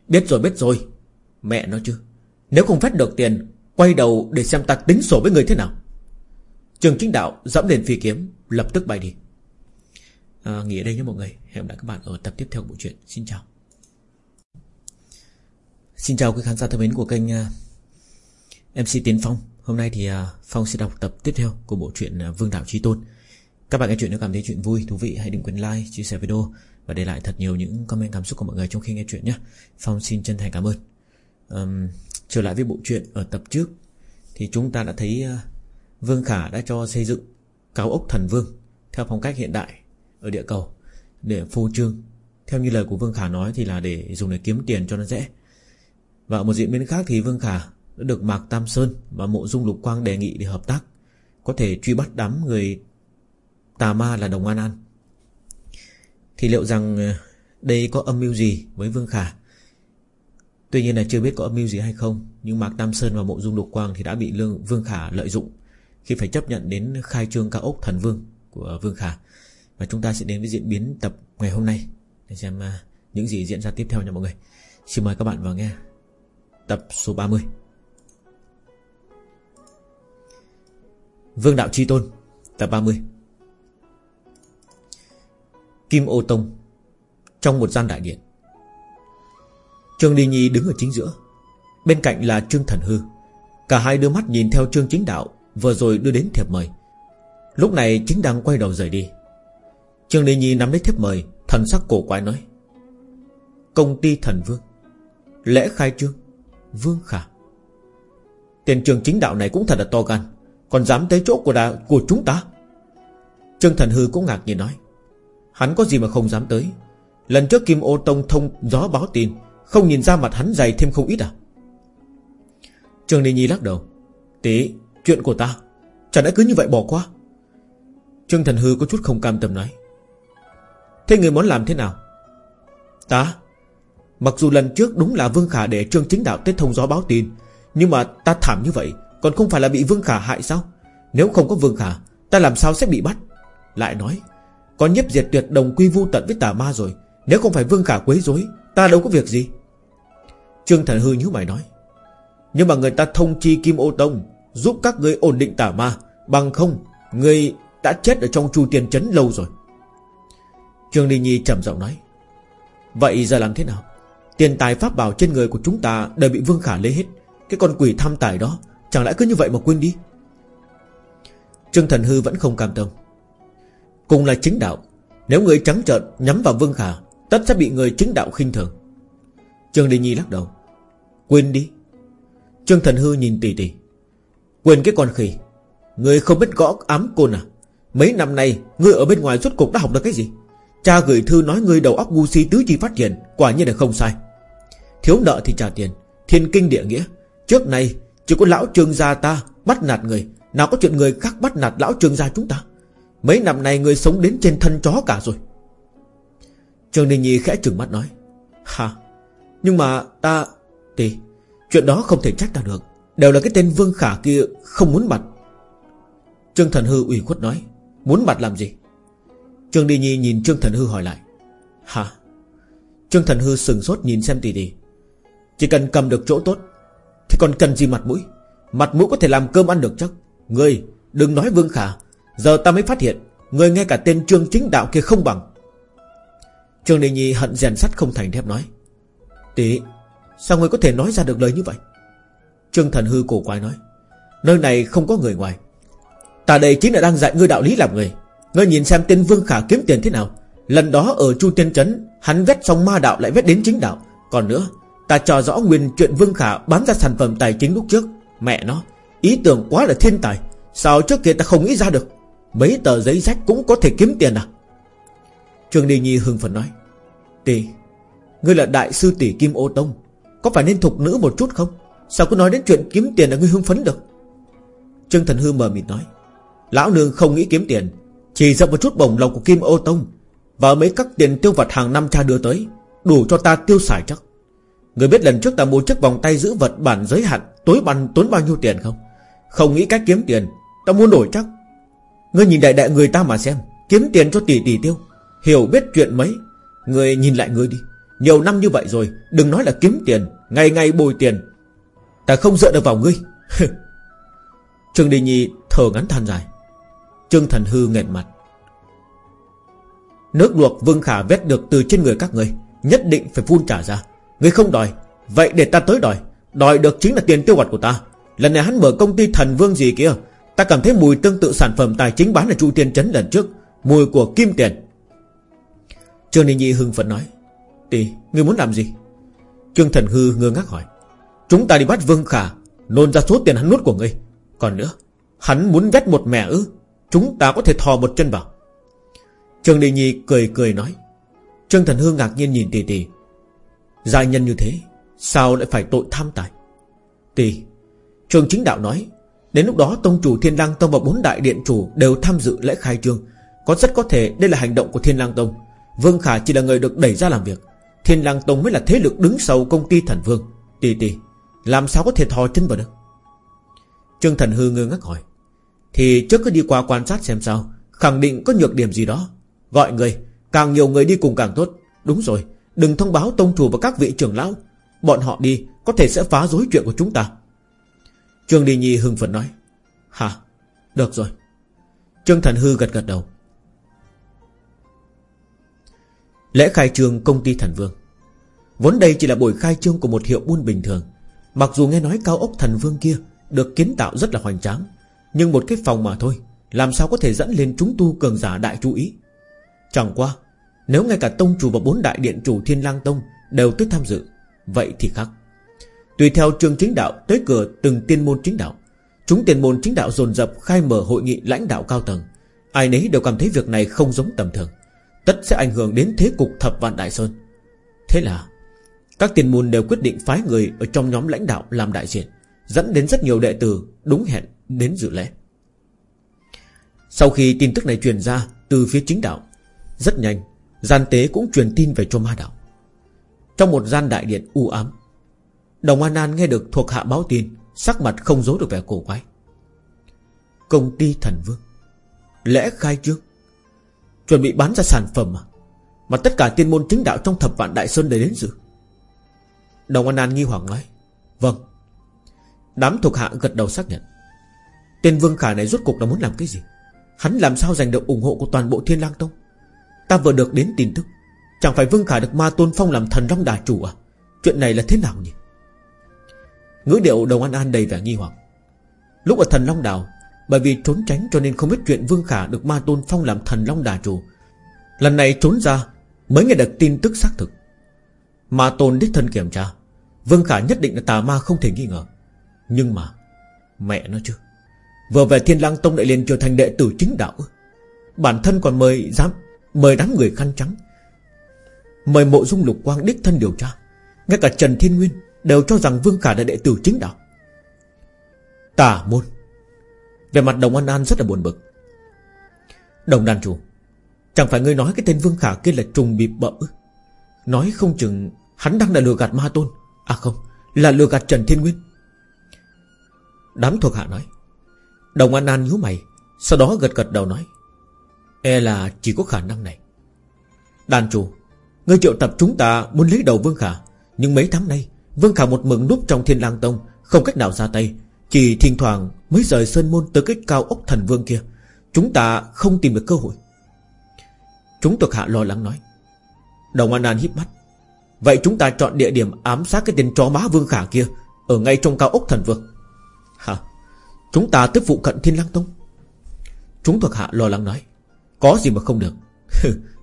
Biết rồi biết rồi. Mẹ nói chứ, Nếu không phát được tiền, Quay đầu để xem ta tính sổ với người thế nào. Trường chính đạo dẫm lên phi kiếm, Lập tức bay đi à, Nghỉ ở đây nhé mọi người. Hẹn gặp lại các bạn ở tập tiếp theo của bộ truyện. Xin chào. Xin chào quý khán giả thân mến của kênh ờ, MC Tiến Phong. Hôm nay thì ờ, Phong sẽ đọc tập tiếp theo của bộ truyện Vương Đạo Trí Tôn. Các bạn nghe chuyện nếu cảm thấy chuyện vui, thú vị Hãy đừng quên like, chia sẻ video Và để lại thật nhiều những comment cảm xúc của mọi người trong khi nghe chuyện nhé. Phong xin chân thành cảm ơn. Um, Trở lại với bộ truyện ở tập trước Thì chúng ta đã thấy Vương Khả đã cho xây dựng Cao ốc thần vương Theo phong cách hiện đại ở địa cầu để phô trương. Theo như lời của Vương Khả nói thì là để dùng để kiếm tiền cho nó dễ. Và ở một diễn biến khác thì Vương Khả đã được Mạc Tam Sơn và Mộ Dung Lục Quang đề nghị để hợp tác, có thể truy bắt đám người tà ma là Đồng An An. Thì liệu rằng ờ, đây có âm mưu gì với Vương Khả? Tuy nhiên là chưa biết có âm mưu gì hay không, Nhưng Mạc Tam Sơn và Mộ Dung Lục Quang Thì đã bị Lương Vương Khả lợi dụng Khi phải chấp nhận đến khai trương cao ốc thần vương Của Vương Khả và chúng ta sẽ đến với diễn biến tập ngày hôm nay Để xem uh, những gì diễn ra tiếp theo nha mọi người. Xin mời các bạn vào nghe Tập số 30 Vương Đạo Chi Tôn Tập 30 Kim Ô Tông Trong một gian đại điện. Trương Đi Nhi đứng ở chính giữa. Bên cạnh là Trương Thần Hư. Cả hai đưa mắt nhìn theo Trương Chính Đạo Vừa rồi đưa đến thiệp mời. Lúc này chính đang quay đầu rời đi. Trương Lê Nhi nắm lấy thiếp mời Thần sắc cổ quái nói. Công ty thần vương Lễ khai trương Vương Khả. Tiền trường chính đạo này cũng thật là to gan Còn dám tới chỗ của, đà, của chúng ta? Trương Thần Hư cũng ngạc nhiên nói. Hắn có gì mà không dám tới? Lần trước Kim Ô Tông thông gió báo tin Không nhìn ra mặt hắn dày thêm không ít à? Trương Lê Nhi lắc đầu. Tí chuyện của ta Chẳng lẽ cứ như vậy bỏ qua? Trương Thần Hư có chút không cam tâm nói. Thế người muốn làm thế nào? Ta? Mặc dù lần trước đúng là Vương Khả để Trương Chính Đạo tới thông gió báo tin, Nhưng mà ta thảm như vậy, Còn không phải là bị Vương Khả hại sao? Nếu không có Vương Khả, Ta làm sao sẽ bị bắt? Lại nói, Có nhếp diệt tuyệt đồng quy vu tận với tà ma rồi, Nếu không phải Vương Khả quấy rối, Ta đâu có việc gì. Trương Thần Hư như mày nói, Nhưng mà người ta thông chi Kim Ô Tông, Giúp các người ổn định tà ma, Bằng không, Người đã chết ở trong chu tiền chấn lâu rồi. Trương Ly Nhi trầm giọng nói. Vậy giờ làm thế nào? Tiền tài pháp bảo trên người của chúng ta Đều bị Vương Khả lấy hết. Cái con quỷ tham tài đó, Chẳng lẽ cứ như vậy mà quên đi? Trương Thần Hư vẫn không cam tâm. Cùng là chính đạo, Nếu người trắng trợn nhắm vào Vương Khả, Tất sẽ bị người chính đạo khinh thường. Trương Đình Nhi lắc đầu. Quên đi. Trương Thần Hư nhìn tỷ tỷ Quên cái con khỉ. Người không biết gõ ám côn à? Mấy năm nay Người ở bên ngoài rốt cuộc đã học được cái gì? Cha gửi thư nói người đầu óc ngu si tứ chi phát triển, Quả nhiên là không sai. Thiếu nợ thì trả tiền, Thiên kinh địa nghĩa. Trước nay, chỉ có lão trương gia ta bắt nạt người, Nào có chuyện người khác bắt nạt lão trương gia chúng ta. Mấy năm nay người sống đến trên thân chó cả rồi. Trương Đình Nhi khẽ trừng mắt nói Hả Nhưng mà ta Thì Chuyện đó không thể trách ta được. Đều là cái tên Vương Khả kia không muốn mặt. Trương Thần Hư ủy khuất nói, Muốn mặt làm gì? Trương Đi Nhi nhìn Trương Thần Hư hỏi lại. Hả? Trương Thần Hư sừng sốt nhìn xem tỷ tỷ. Chỉ cần cầm được chỗ tốt, Thì còn cần gì mặt mũi? Mặt mũi có thể làm cơm ăn được chắc. Ngươi, đừng nói Vương Khả. Giờ ta mới phát hiện, Ngươi ngay cả tên Trương Chính Đạo kia không bằng. Trương Đi Nhi hận rèn sắt không thành thép nói. Tỷ, Sao ngươi có thể nói ra được lời như vậy? Trương Thần Hư cổ quái nói. Nơi này không có người ngoài. Ta đây chính là đang dạy ngươi đạo lý làm người. Ngươi nhìn xem tên Vương Khả kiếm tiền thế nào. Lần đó ở Chu Tiên Trấn, Hắn vét xong ma đạo lại vét đến chính đạo. Còn nữa, Ta cho rõ nguyên chuyện Vương Khả bán ra sản phẩm tài chính lúc trước. Mẹ nó, Ý tưởng quá là thiên tài. Sao trước kia ta không nghĩ ra được? Mấy tờ giấy rách cũng có thể kiếm tiền à? Trương Đi Nhi hưng phấn nói. Tỷ Ngươi là đại sư tỷ Kim Ô Tông, Có phải nên thục nữ một chút không? Sao cứ nói đến chuyện kiếm tiền là ngươi hưng phấn được? Trương Thần Hư mờ mịt nói. Lão nương không nghĩ kiếm tiền chỉ dập một chút bổng lộc của Kim Ô Tông Và mấy các tiền tiêu vật hàng năm cha đưa tới, Đủ cho ta tiêu xài chắc. Người biết lần trước ta mua chiếc vòng tay giữ vật bản giới hạn, Tối bằng tốn bao nhiêu tiền không? Không nghĩ cách kiếm tiền, Ta muốn đổi chắc. Ngươi nhìn đại đại người ta mà xem, Kiếm tiền cho tỷ tỷ tiêu. Hiểu biết chuyện mấy, Người nhìn lại ngươi đi. Nhiều năm như vậy rồi, Đừng nói là kiếm tiền, Ngày ngày bồi tiền. Ta không dựa được vào ngươi. Trương Đình Nhi thở ngắn than dài. Trương Thần Hư nghẹn mặt. Nước luộc Vương Khả vét được từ trên người các người Nhất định phải phun trả ra. Người không đòi Vậy để ta tới đòi. Đòi được chính là tiền tiêu vặt của ta. Lần này hắn mở công ty thần vương gì kia Ta cảm thấy mùi tương tự sản phẩm tài chính bán ở Chu Tiên Trấn lần trước Mùi của kim tiền. Trương Ninh Nhi hưng phấn nói Tỷ, ngươi muốn làm gì? Trương Thần Hư ngơ ngác hỏi Chúng ta đi bắt Vương Khả Nôn ra số tiền hắn nuốt của ngươi. Còn nữa Hắn muốn vét một mẹ ư? Chúng ta có thể thò một chân vào. Trương Đình Nhi cười cười nói. Trương Thần Hương ngạc nhiên nhìn tỷ tỷ Giai nhân như thế, Sao lại phải tội tham tài? Tỷ Trường chính đạo nói, Đến lúc đó Tông chủ Thiên Lang Tông và bốn đại điện chủ Đều tham dự lễ khai trương. Có rất có thể đây là hành động của Thiên Lang Tông. Vương Khả chỉ là người được đẩy ra làm việc. Thiên Lang Tông mới là thế lực đứng sau công ty thần vương. Tỷ tỷ Làm sao có thể thò chân vào được? Trương Thần Hư ngơ ngác hỏi. Thì trước cứ đi qua quan sát xem sao. Khẳng định có nhược điểm gì đó. Gọi người, Càng nhiều người đi cùng càng tốt. Đúng rồi, Đừng thông báo tông chủ và các vị trưởng lão. Bọn họ đi, có thể sẽ phá rối chuyện của chúng ta. Trương Đi Nhi hưng phấn nói. Hả? Được rồi. Trương Thần Hư gật gật đầu. Lễ khai trương công ty Thần Vương. Vốn đây chỉ là buổi khai trương của một hiệu buôn bình thường. Mặc dù nghe nói cao ốc Thần Vương kia Được kiến tạo rất là hoành tráng nhưng một cái phòng mà thôi, Làm sao có thể dẫn lên chúng tu cường giả đại chú ý? Chẳng qua, Nếu ngay cả tông chủ và bốn đại điện chủ Thiên lang Tông Đều tới tham dự, Vậy thì khác. Tùy theo trường chính đạo tới cửa từng tiên môn chính đạo, Chúng tiền môn chính đạo dồn dập khai mở hội nghị lãnh đạo cao tầng. Ai nấy đều cảm thấy việc này không giống tầm thường, Tất sẽ ảnh hưởng đến thế cục thập vạn đại sơn. Thế là, Các tiền môn đều quyết định phái người Ở trong nhóm lãnh đạo làm đại diện, Dẫn đến rất nhiều đệ tử đúng hẹn đến dự lễ. Sau khi tin tức này truyền ra Từ phía chính đạo, Rất nhanh, Gian tế cũng truyền tin về cho ma đạo. Trong một gian đại điện u ám, Đồng An An nghe được thuộc hạ báo tin, Sắc mặt không giấu được vẻ cổ quái. Công ty thần vương Lễ khai trương? Chuẩn bị bán ra sản phẩm mà Mà tất cả tiên môn chính đạo trong thập vạn đại sơn đều đến dự. Đồng An An nghi hoặc nói Vâng. Đám thuộc hạ gật đầu xác nhận. Tên Vương Khả này rốt cục là muốn làm cái gì? Hắn làm sao giành được ủng hộ của toàn bộ Thiên lang Tông? Ta vừa được đến tin tức, Chẳng phải Vương Khả được ma tôn phong làm thần long đà chủ à? Chuyện này là thế nào nhỉ? Ngữ điệu đồng an an đầy vẻ nghi hoặc. Lúc ở thần long đảo, Bởi vì trốn tránh cho nên không biết chuyện Vương Khả được ma tôn phong làm thần long đà chủ. Lần này trốn ra, Mới nghe được tin tức xác thực. Ma tôn đích thân kiểm tra, Vương Khả nhất định là tà ma không thể nghi ngờ. Nhưng mà, Mẹ nó chứ. Vừa về thiên lang tông lại liền trở thành đệ tử chính đạo. Bản thân còn mời dám Mời đám người khăn trắng, Mời mộ dung lục quang đích thân điều tra. Ngay cả Trần Thiên Nguyên Đều cho rằng Vương Khả là đệ tử chính đạo. Tà môn. Về mặt đồng an an rất là buồn bực. Đồng đàn chủ, Chẳng phải ngươi nói cái tên Vương Khả kia là trùng bịp bợ? Nói không chừng Hắn đang là lừa gạt ma tôn. À không, Là lừa gạt Trần Thiên Nguyên. Đám thuộc hạ nói Đồng An An nhíu mày, Sau đó gật gật đầu nói E là chỉ có khả năng này. Đàn chủ, Ngươi triệu tập chúng ta muốn lấy đầu Vương Khả, Nhưng mấy tháng nay, Vương Khả một mực núp trong thiên lang tông, Không cách nào ra tay. Chỉ thỉnh thoảng mới rời sơn môn tới cái cao ốc thần vương kia. Chúng ta không tìm được cơ hội. Chúng thuộc hạ lo lắng nói. Đồng An An híp mắt. Vậy chúng ta chọn địa điểm ám sát cái tên chó má Vương Khả kia Ở ngay trong cao ốc thần vương. Hả? Chúng ta tới phụ cận thiên lang tông. Chúng thuộc hạ lo lắng nói. Có gì mà không được?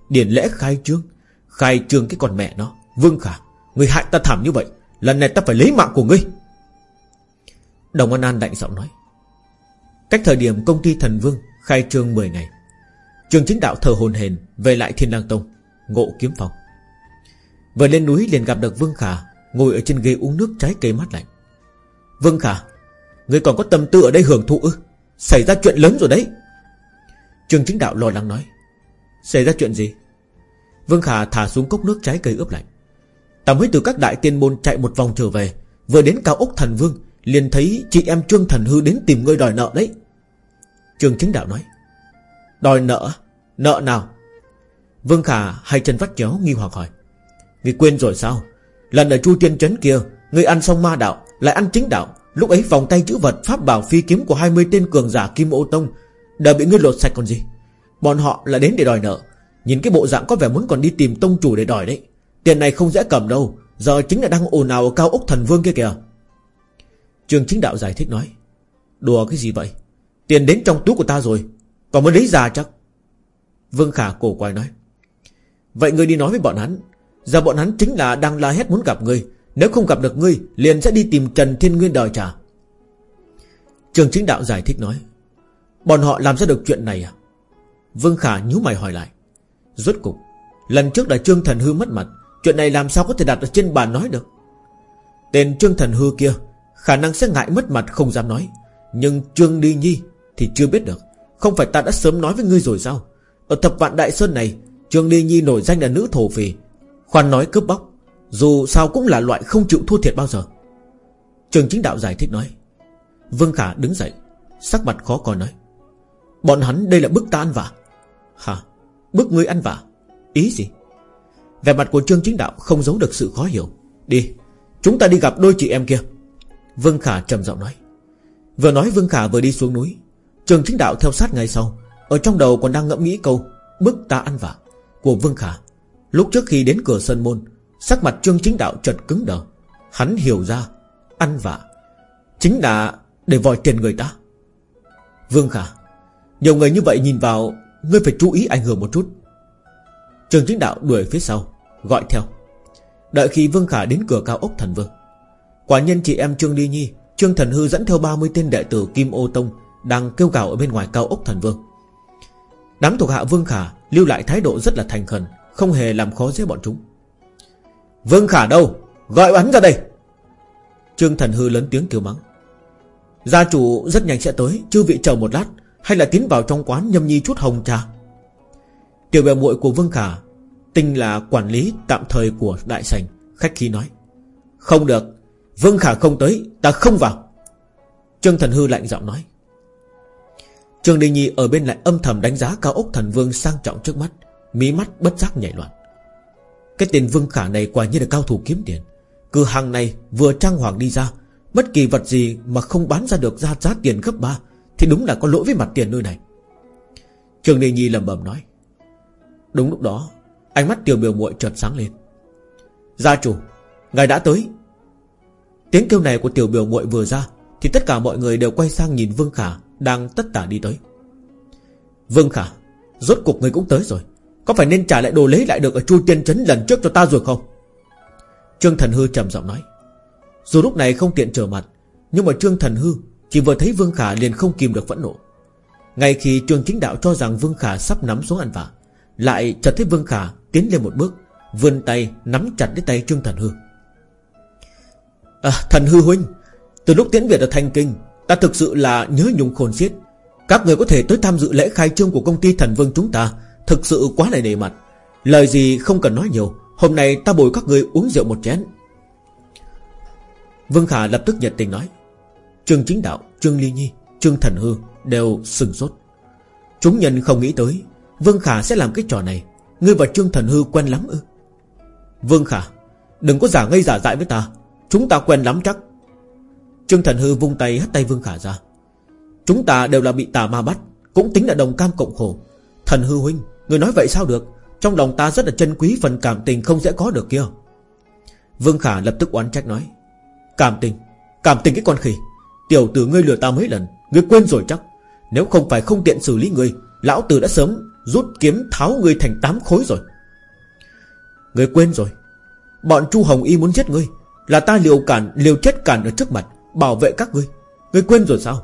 Điển lễ khai trương. Khai trương cái con mẹ nó. Vương Khả, Người hại ta thảm như vậy. Lần này ta phải lấy mạng của ngươi. Đồng An An đạnh giọng nói. Cách thời điểm công ty Thần Vương Khai trương 10 ngày, Trường chính đạo thờ hồn hền Về lại Thiên Lang Tông, Ngộ kiếm phòng. Vừa lên núi liền gặp được Vương Khả Ngồi ở trên ghế uống nước trái cây mát lạnh. Vương Khả người còn có tâm tư ở đây hưởng thụ ư? Xảy ra chuyện lớn rồi đấy. Trường chính đạo lo lắng nói. Xảy ra chuyện gì? Vương Khả thả xuống cốc nước trái cây ướp lạnh. Tầm huyết từ các đại tiên môn chạy một vòng trở về. Vừa đến cao ốc thần vương, Liền thấy chị em Trương Thần Hư đến tìm ngươi đòi nợ đấy. Trường Chính Đạo nói. Đòi nợ? Nợ nào? Vương Khả hai chân vắt chéo nghi hoặc hỏi. Ngươi quên rồi sao? Lần ở Chu Tiên Trấn kia Ngươi ăn xong ma đạo, Lại ăn chính đạo. Lúc ấy vòng tay chữ vật pháp bảo phi kiếm của 20 tên cường giả Kim Ô Tông Đã bị ngươi lột sạch còn gì. Bọn họ là đến để đòi nợ. Nhìn cái bộ dạng có vẻ muốn còn đi tìm tông chủ để đòi đấy. Tiền này không dễ cầm đâu. Giờ chính là đang ồn ào ở cao ốc thần vương kia kìa. Trường chính đạo giải thích nói, Đùa cái gì vậy? Tiền đến trong túi của ta rồi. Còn mới lấy ra chắc? Vương Khả cổ quay nói, Vậy ngươi đi nói với bọn hắn. Giờ bọn hắn chính là đang la hét muốn gặp ngươi. Nếu không gặp được ngươi, Liền sẽ đi tìm Trần Thiên Nguyên đòi trả. Trường chính đạo giải thích nói, Bọn họ làm ra được chuyện này à? Vương Khả nhíu mày hỏi lại, Rốt cục, Lần trước là Trương Thần Hư mất mặt, Chuyện này làm sao có thể đặt ở trên bàn nói được? Tên Trương Thần Hư kia Khả năng sẽ ngại mất mặt không dám nói, Nhưng Trương Đi Nhi Thì chưa biết được, Không phải ta đã sớm nói với ngươi rồi sao? Ở thập vạn Đại Sơn này, Trương Đi Nhi nổi danh là nữ thổ phì Khoan nói cướp bóc. Dù sao cũng là loại không chịu thua thiệt bao giờ. Trường chính đạo giải thích nói. Vương Khả đứng dậy, Sắc mặt khó coi nói. Bọn hắn đây là bức ta ăn vả. Hả? Bức ngươi ăn vả? Ý gì? Về mặt của Trương Chính Đạo không giấu được sự khó hiểu. Đi, Chúng ta đi gặp đôi chị em kia. Vương Khả trầm giọng nói. Vừa nói Vương Khả vừa đi xuống núi. Trương Chính Đạo theo sát ngay sau. Ở trong đầu còn đang ngẫm nghĩ câu, Bức ta ăn vạ Của Vương Khả. Lúc trước khi đến cửa sân môn Sắc mặt Trương Chính Đạo chợt cứng đờ. Hắn hiểu ra, Ăn vạ. Chính là để vòi tiền người ta. Vương Khả, Nhiều người như vậy nhìn vào, Ngươi phải chú ý ảnh hưởng một chút. Trường chính đạo đuổi phía sau, Gọi theo. Đợi khi Vương Khả đến cửa cao ốc thần vương. Quả nhân chị em Trương Ly Nhi, Trương Thần Hư dẫn theo 30 tên đệ tử Kim Ô Tông Đang kêu gào ở bên ngoài cao ốc thần vương. Đám thuộc hạ Vương Khả Lưu lại thái độ rất là thành khẩn, Không hề làm khó dễ bọn chúng. Vương Khả đâu? Gọi hắn ra đây. Trương Thần Hư lớn tiếng kêu mắng. Gia chủ rất nhanh sẽ tới, Chư vị chờ một lát, Hay là tiến vào trong quán nhâm nhi chút hồng trà. Tiểu bè muội của Vương Khả, Tinh là quản lý tạm thời của đại sành Khách khí nói. Không được, Vương Khả không tới, Ta không vào. Trương Thần Hư lạnh giọng nói. Trương Đình Nhi ở bên lại âm thầm đánh giá cao ốc thần vương sang trọng trước mắt, Mí mắt bất giác nhảy loạn. Cái tên Vương Khả này quả như là cao thủ kiếm tiền. Cửa hàng này vừa trang hoàng đi ra, Bất kỳ vật gì mà không bán ra được ra giá tiền gấp ba, Thì đúng là có lỗi với mặt tiền nơi này. Trường Đình Nhi lầm bầm nói, Đúng lúc đó, Ánh mắt tiểu biểu muội chợt sáng lên. Gia chủ, Ngài đã tới. Tiếng kêu này của tiểu biểu muội vừa ra, Thì tất cả mọi người đều quay sang nhìn Vương Khả Đang tất tả đi tới. Vương Khả, Rốt cuộc người cũng tới rồi. Có phải nên trả lại đồ lấy lại được ở Chu Tiên Trấn lần trước cho ta rồi không? Trương Thần Hư trầm giọng nói. Dù lúc này không tiện trở mặt Nhưng mà Trương Thần Hư Chỉ vừa thấy Vương Khả liền không kìm được phẫn nộ. Ngay khi Trương Chính Đạo cho rằng Vương Khả sắp nắm xuống ăn vả, Lại chợt thấy Vương Khả tiến lên một bước Vươn tay nắm chặt lấy tay Trương Thần Hư. À, Thần Hư huynh Từ lúc tiễn Việt ở Thanh Kinh Ta thực sự là nhớ nhung khôn xiết. Các người có thể tới tham dự lễ khai trương của công ty Thần Vương chúng ta Thực sự quá là nề mặt. Lời gì không cần nói nhiều. Hôm nay ta bồi các người uống rượu một chén. Vương Khả lập tức nhiệt tình nói. Trương Chính Đạo, Trương Ly Nhi, Trương Thần Hư Đều sừng sốt. Chúng nhân không nghĩ tới Vương Khả sẽ làm cái trò này. Ngươi và Trương Thần Hư quen lắm ư? Vương Khả Đừng có giả ngây giả dại với ta. Chúng ta quen lắm chắc. Trương Thần Hư vung tay hất tay Vương Khả ra. Chúng ta đều là bị tà ma bắt Cũng tính là đồng cam cộng khổ. Thần Hư huynh, Người nói vậy sao được? Trong lòng ta rất là chân quý phần cảm tình không dễ có được kia. Vương Khả lập tức oán trách nói, Cảm tình? Cảm tình cái con khỉ? Tiểu tử ngươi lừa ta mấy lần, Ngươi quên rồi chắc. Nếu không phải không tiện xử lý ngươi Lão tử đã sớm rút kiếm tháo ngươi thành tám khối rồi. Ngươi quên rồi. Bọn Chu Hồng Y muốn giết ngươi, Là ta liều cản, liều chết cản ở trước mặt, Bảo vệ các ngươi. Ngươi quên rồi sao?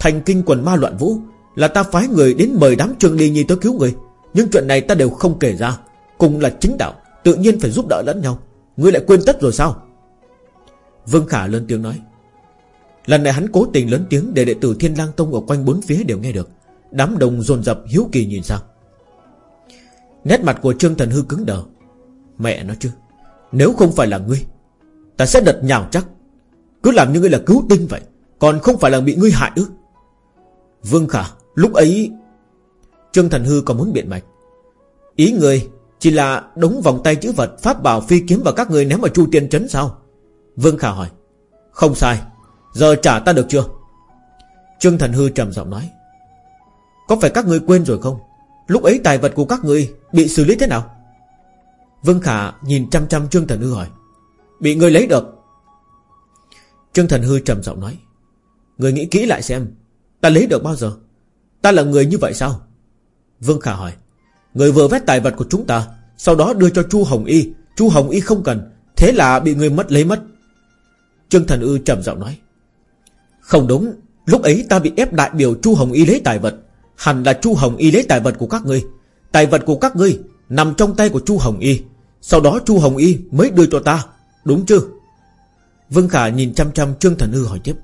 Thành kinh quần ma loạn vũ là ta phái người đến mời đám trương ly nhi tới cứu ngươi Nhưng chuyện này ta đều không kể ra. Cùng là chính đạo, Tự nhiên phải giúp đỡ lẫn nhau. Ngươi lại quên tất rồi sao? Vương Khả lớn tiếng nói. Lần này hắn cố tình lớn tiếng Để đệ tử Thiên lang Tông ở quanh bốn phía đều nghe được. Đám đồng dồn dập hiếu kỳ nhìn sang. Nét mặt của Trương Thần Hư cứng đờ. Mẹ nó chứ, Nếu không phải là ngươi, Ta sẽ đật nhào chắc. Cứ làm như ngươi là cứu tinh vậy, Còn không phải là bị ngươi hại ư? Vương Khả Lúc ấy, Trương Thần Hư còn muốn biện mạch. Ý người Chỉ là đống vòng tay chữ vật, Pháp bảo, phi kiếm và các người ném vào chu tiên trấn sao? Vương Khả hỏi. Không sai, Giờ trả ta được chưa? Trương Thần Hư trầm giọng nói. Có phải các ngươi quên rồi không? Lúc ấy tài vật của các ngươi Bị xử lý thế nào? Vương Khả nhìn chăm chăm Trương Thần Hư hỏi. Bị ngươi lấy được. Trương Thần Hư trầm giọng nói. Người nghĩ kỹ lại xem, Ta lấy được bao giờ? Ta là người như vậy sao? Vương Khả hỏi. Người vừa vét tài vật của chúng ta, Sau đó đưa cho Chu Hồng Y. Chu Hồng Y không cần, Thế là bị người mất lấy mất. Trương Thần Ư trầm giọng nói. Không đúng, Lúc ấy ta bị ép đại biểu Chu Hồng Y lấy tài vật. Hẳn là Chu Hồng Y lấy tài vật của các ngươi. Tài vật của các ngươi Nằm trong tay của Chu Hồng Y. Sau đó Chu Hồng Y mới đưa cho ta. Đúng chưa Vương Khả nhìn chăm chăm Trương Thần Ư hỏi tiếp.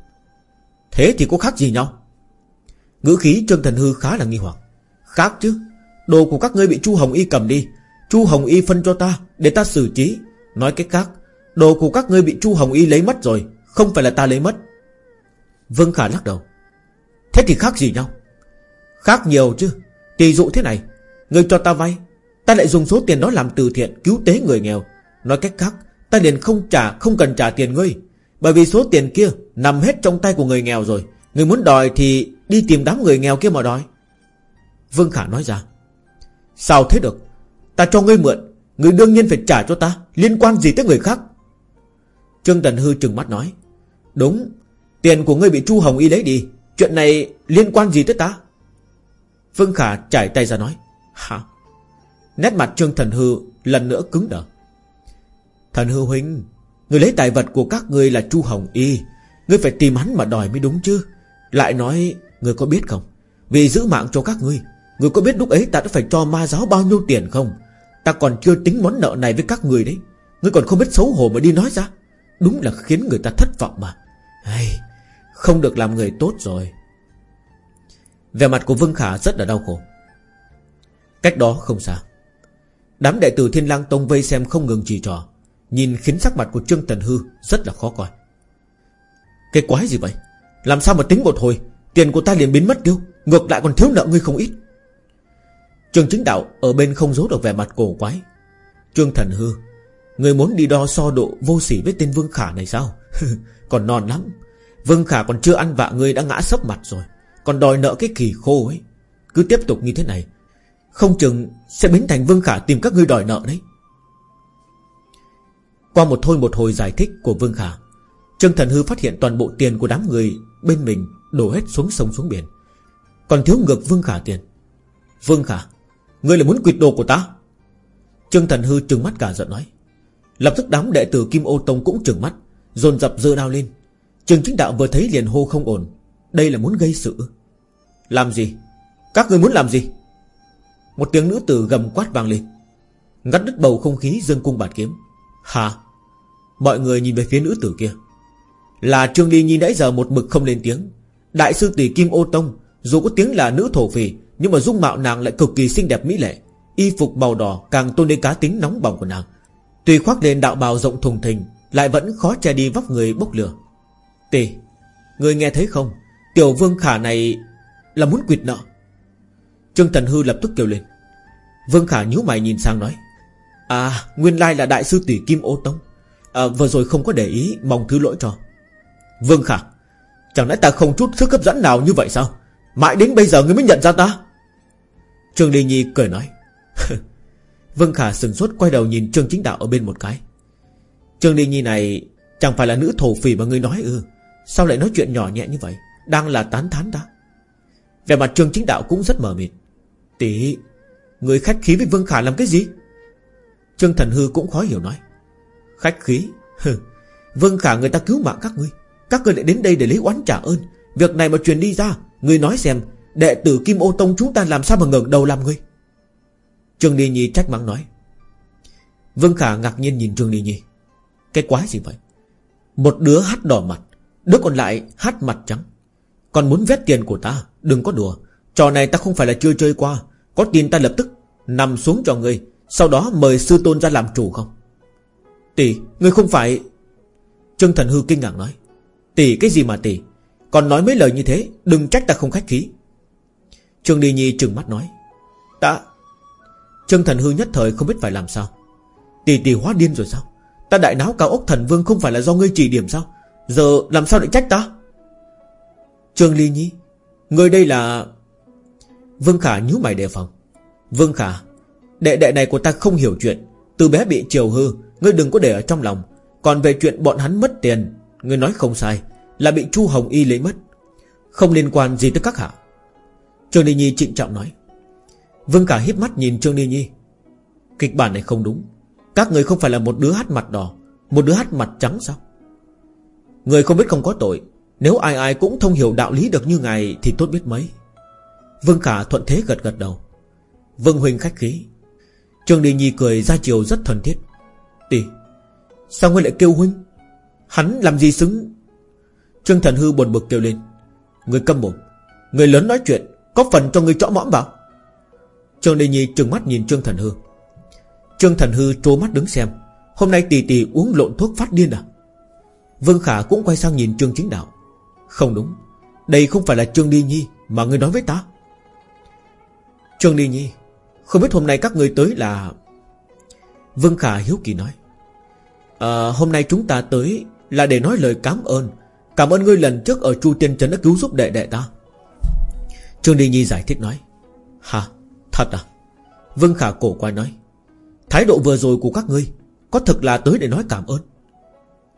Thế thì có khác gì nhau? Ngữ khí Trương Thần Hư khá là nghi hoặc. Khác chứ, Đồ của các ngươi bị Chu Hồng Y cầm đi. Chu Hồng Y phân cho ta, Để ta xử trí. Nói cách khác, Đồ của các ngươi bị Chu Hồng Y lấy mất rồi, Không phải là ta lấy mất. Vương Khả lắc đầu. Thế thì khác gì nhau? Khác nhiều chứ. Tỷ dụ thế này, Ngươi cho ta vay, Ta lại dùng số tiền đó làm từ thiện Cứu tế người nghèo. Nói cách khác, Ta liền không trả, không cần trả tiền ngươi. Bởi vì số tiền kia nằm hết trong tay của người nghèo rồi. Người muốn đòi thì đi tìm đám người nghèo kia mà đòi Vương Khả nói ra, Sao thế được? Ta cho ngươi mượn ngươi đương nhiên phải trả cho ta, Liên quan gì tới người khác? Trương Tần Hư trừng mắt nói, Đúng, Tiền của ngươi bị Chu Hồng Y lấy đi, Chuyện này liên quan gì tới ta? Vương Khả trải tay ra nói, Hả? Nét mặt Trương Thần Hư lần nữa cứng đờ. Thần Hư Huynh, Người lấy tài vật của các ngươi là Chu Hồng Y, Ngươi phải tìm hắn mà đòi mới đúng chứ. Lại nói Ngươi có biết không? Vì giữ mạng cho các ngươi Ngươi có biết lúc ấy ta đã phải cho ma giáo bao nhiêu tiền không? Ta còn chưa tính món nợ này với các người đấy. Ngươi còn không biết xấu hổ mà đi nói ra. Đúng là khiến người ta thất vọng mà. Hey, Không được làm người tốt rồi. Về mặt của Vương Khả rất là đau khổ. Cách đó không xa Đám đệ tử Thiên lang Tông vây xem không ngừng chỉ trò Nhìn khiến sắc mặt của Trương Tần Hư Rất là khó coi. Cái quái gì vậy? Làm sao mà tính một hồi? Tiền của ta liền biến mất tiêu Ngược lại còn thiếu nợ ngươi không ít. Trường Chính Đạo ở bên không giấu được vẻ mặt cổ quái. Trương Thần Hư, Người muốn đi đo so độ vô sỉ với tên Vương Khả này sao? Còn non lắm. Vương Khả còn chưa ăn vạ ngươi đã ngã sấp mặt rồi, Còn đòi nợ cái kỳ khô ấy. Cứ tiếp tục như thế này, Không chừng sẽ biến thành Vương Khả tìm các ngươi đòi nợ đấy. Qua một thôi một hồi giải thích của Vương Khả, Trương Thần Hư phát hiện toàn bộ tiền của đám người Bên mình đổ hết xuống sông xuống biển. Còn thiếu ngược Vương Khả tiền. Vương Khả Ngươi là muốn quyệt đồ của ta? Trương Thần Hư trừng mắt cả giận nói. Lập tức đám đệ tử Kim Ô Tông cũng trừng mắt, Dồn dập dơ đao lên. Trường chính đạo vừa thấy liền hô không ổn. Đây là muốn gây sự Làm gì? Các người muốn làm gì? Một tiếng nữ tử gầm quát vang lên. Ngắt đứt bầu không khí dương cung bạt kiếm. Hà! Mọi người nhìn về phía nữ tử kia. Là Trương Ly Nhi nãy giờ một mực không lên tiếng. Đại sư tỷ Kim Ô Tông Dù có tiếng là nữ thổ phỉ Nhưng mà dung mạo nàng lại cực kỳ xinh đẹp mỹ lệ. Y phục màu đỏ càng tôn lên cá tính nóng bỏng của nàng. Tuy khoác lên đạo bào rộng thùng thình Lại vẫn khó che đi vóc người bốc lửa. Tỷ Người nghe thấy không? Tiểu vương khả này Là muốn quyệt nợ. Trương Thần Hư lập tức kêu lên. Vương khả nhíu mày nhìn sang nói. À nguyên lai là đại sư tỷ Kim Ô Tông. À, Vừa rồi không có để ý Mong thứ lỗi cho. Vương khả Chẳng lẽ ta không chút sức hấp dẫn nào như vậy sao? Mãi đến bây giờ ngươi mới nhận ra ta? Trương Ly Nhi cười nói. Vương Khả sừng sốt quay đầu nhìn Trương Chính Đạo ở bên một cái. Trương Ly Nhi này Chẳng phải là nữ thổ phỉ mà ngươi nói ư? Sao lại nói chuyện nhỏ nhẹ như vậy? Đang là tán thán ta. Về mặt Trương Chính Đạo cũng rất mờ mịt. Tỷ, Người khách khí với Vương Khả làm cái gì? Trương Thần Hư cũng khó hiểu nói. Khách khí? Vương Khả, người ta cứu mạng các ngươi. Các ngươi lại đến đây để lấy oán trả ơn. Việc này mà truyền đi ra, người nói xem, Đệ tử Kim Ô Tông chúng ta làm sao mà ngẩng đầu làm ngươi Trương đi Nhi trách mắng nói. Vương Khả ngạc nhiên nhìn Trương đi Nhi. Cái quái gì vậy? Một đứa hát đỏ mặt, Đứa còn lại hát mặt trắng. Còn muốn vét tiền của ta, Đừng có đùa. Trò này ta không phải là chưa chơi qua. Có tiền ta lập tức Nằm xuống cho ngươi Sau đó mời sư tôn ra làm chủ không? Tỷ Ngươi không phải Trương Thần Hư kinh ngạc nói. Tỷ cái gì mà tỷ Còn nói mấy lời như thế, Đừng trách ta không khách khí. Trương Ly Nhi trừng mắt nói. Ta, Trương Thần Hư nhất thời không biết phải làm sao. Tỷ tỷ hóa điên rồi sao? Ta đại náo cao ốc thần vương không phải là do ngươi chỉ điểm sao? Giờ làm sao lại trách ta? Trương Ly Nhi, Ngươi đây là Vương Khả nhíu mày đề phòng. Vương Khả, Đệ đệ này của ta không hiểu chuyện. Từ bé bị chiều hư, Ngươi đừng có để ở trong lòng. Còn về chuyện bọn hắn mất tiền người nói không sai, Là bị Chu Hồng Y lấy mất. Không liên quan gì tới các hạ. Trương ni Nhi trịnh trọng nói. Vương cả hiếp mắt nhìn Trương ni Nhi. Kịch bản này không đúng. Các người không phải là một đứa hát mặt đỏ, Một đứa hát mặt trắng sao? Người không biết không có tội. Nếu ai ai cũng thông hiểu đạo lý được như ngài Thì tốt biết mấy. Vương Khả thuận thế gật gật đầu. Vương Huynh khách khí. Trương ni Nhi cười ra chiều rất thân thiết. Tỷ, Sao ngươi lại kêu Huynh Hắn làm gì xứng? Trương Thần Hư buồn bực kêu lên. Người câm mồm Người lớn nói chuyện Có phần cho người chõ mõm vào. Trương Đề Nhi trừng mắt nhìn Trương Thần Hư. Trương Thần Hư trố mắt đứng xem. Hôm nay tỷ tỷ uống lộn thuốc phát điên à? Vương Khả cũng quay sang nhìn Trương Chính Đạo. Không đúng Đây không phải là Trương Đi Nhi Mà người nói với ta. Trương Đi Nhi Không biết hôm nay các người tới là Vương Khả hiếu kỳ nói. À, Hôm nay chúng ta tới là để nói lời cảm ơn. Cảm ơn ngươi lần trước ở Chu Tiên Trấn đã cứu giúp đệ đệ ta. Trương Đi Nhi giải thích nói Hả thật à? Vương Khả cổ quay nói, Thái độ vừa rồi của các ngươi Có thực là tới để nói cảm ơn.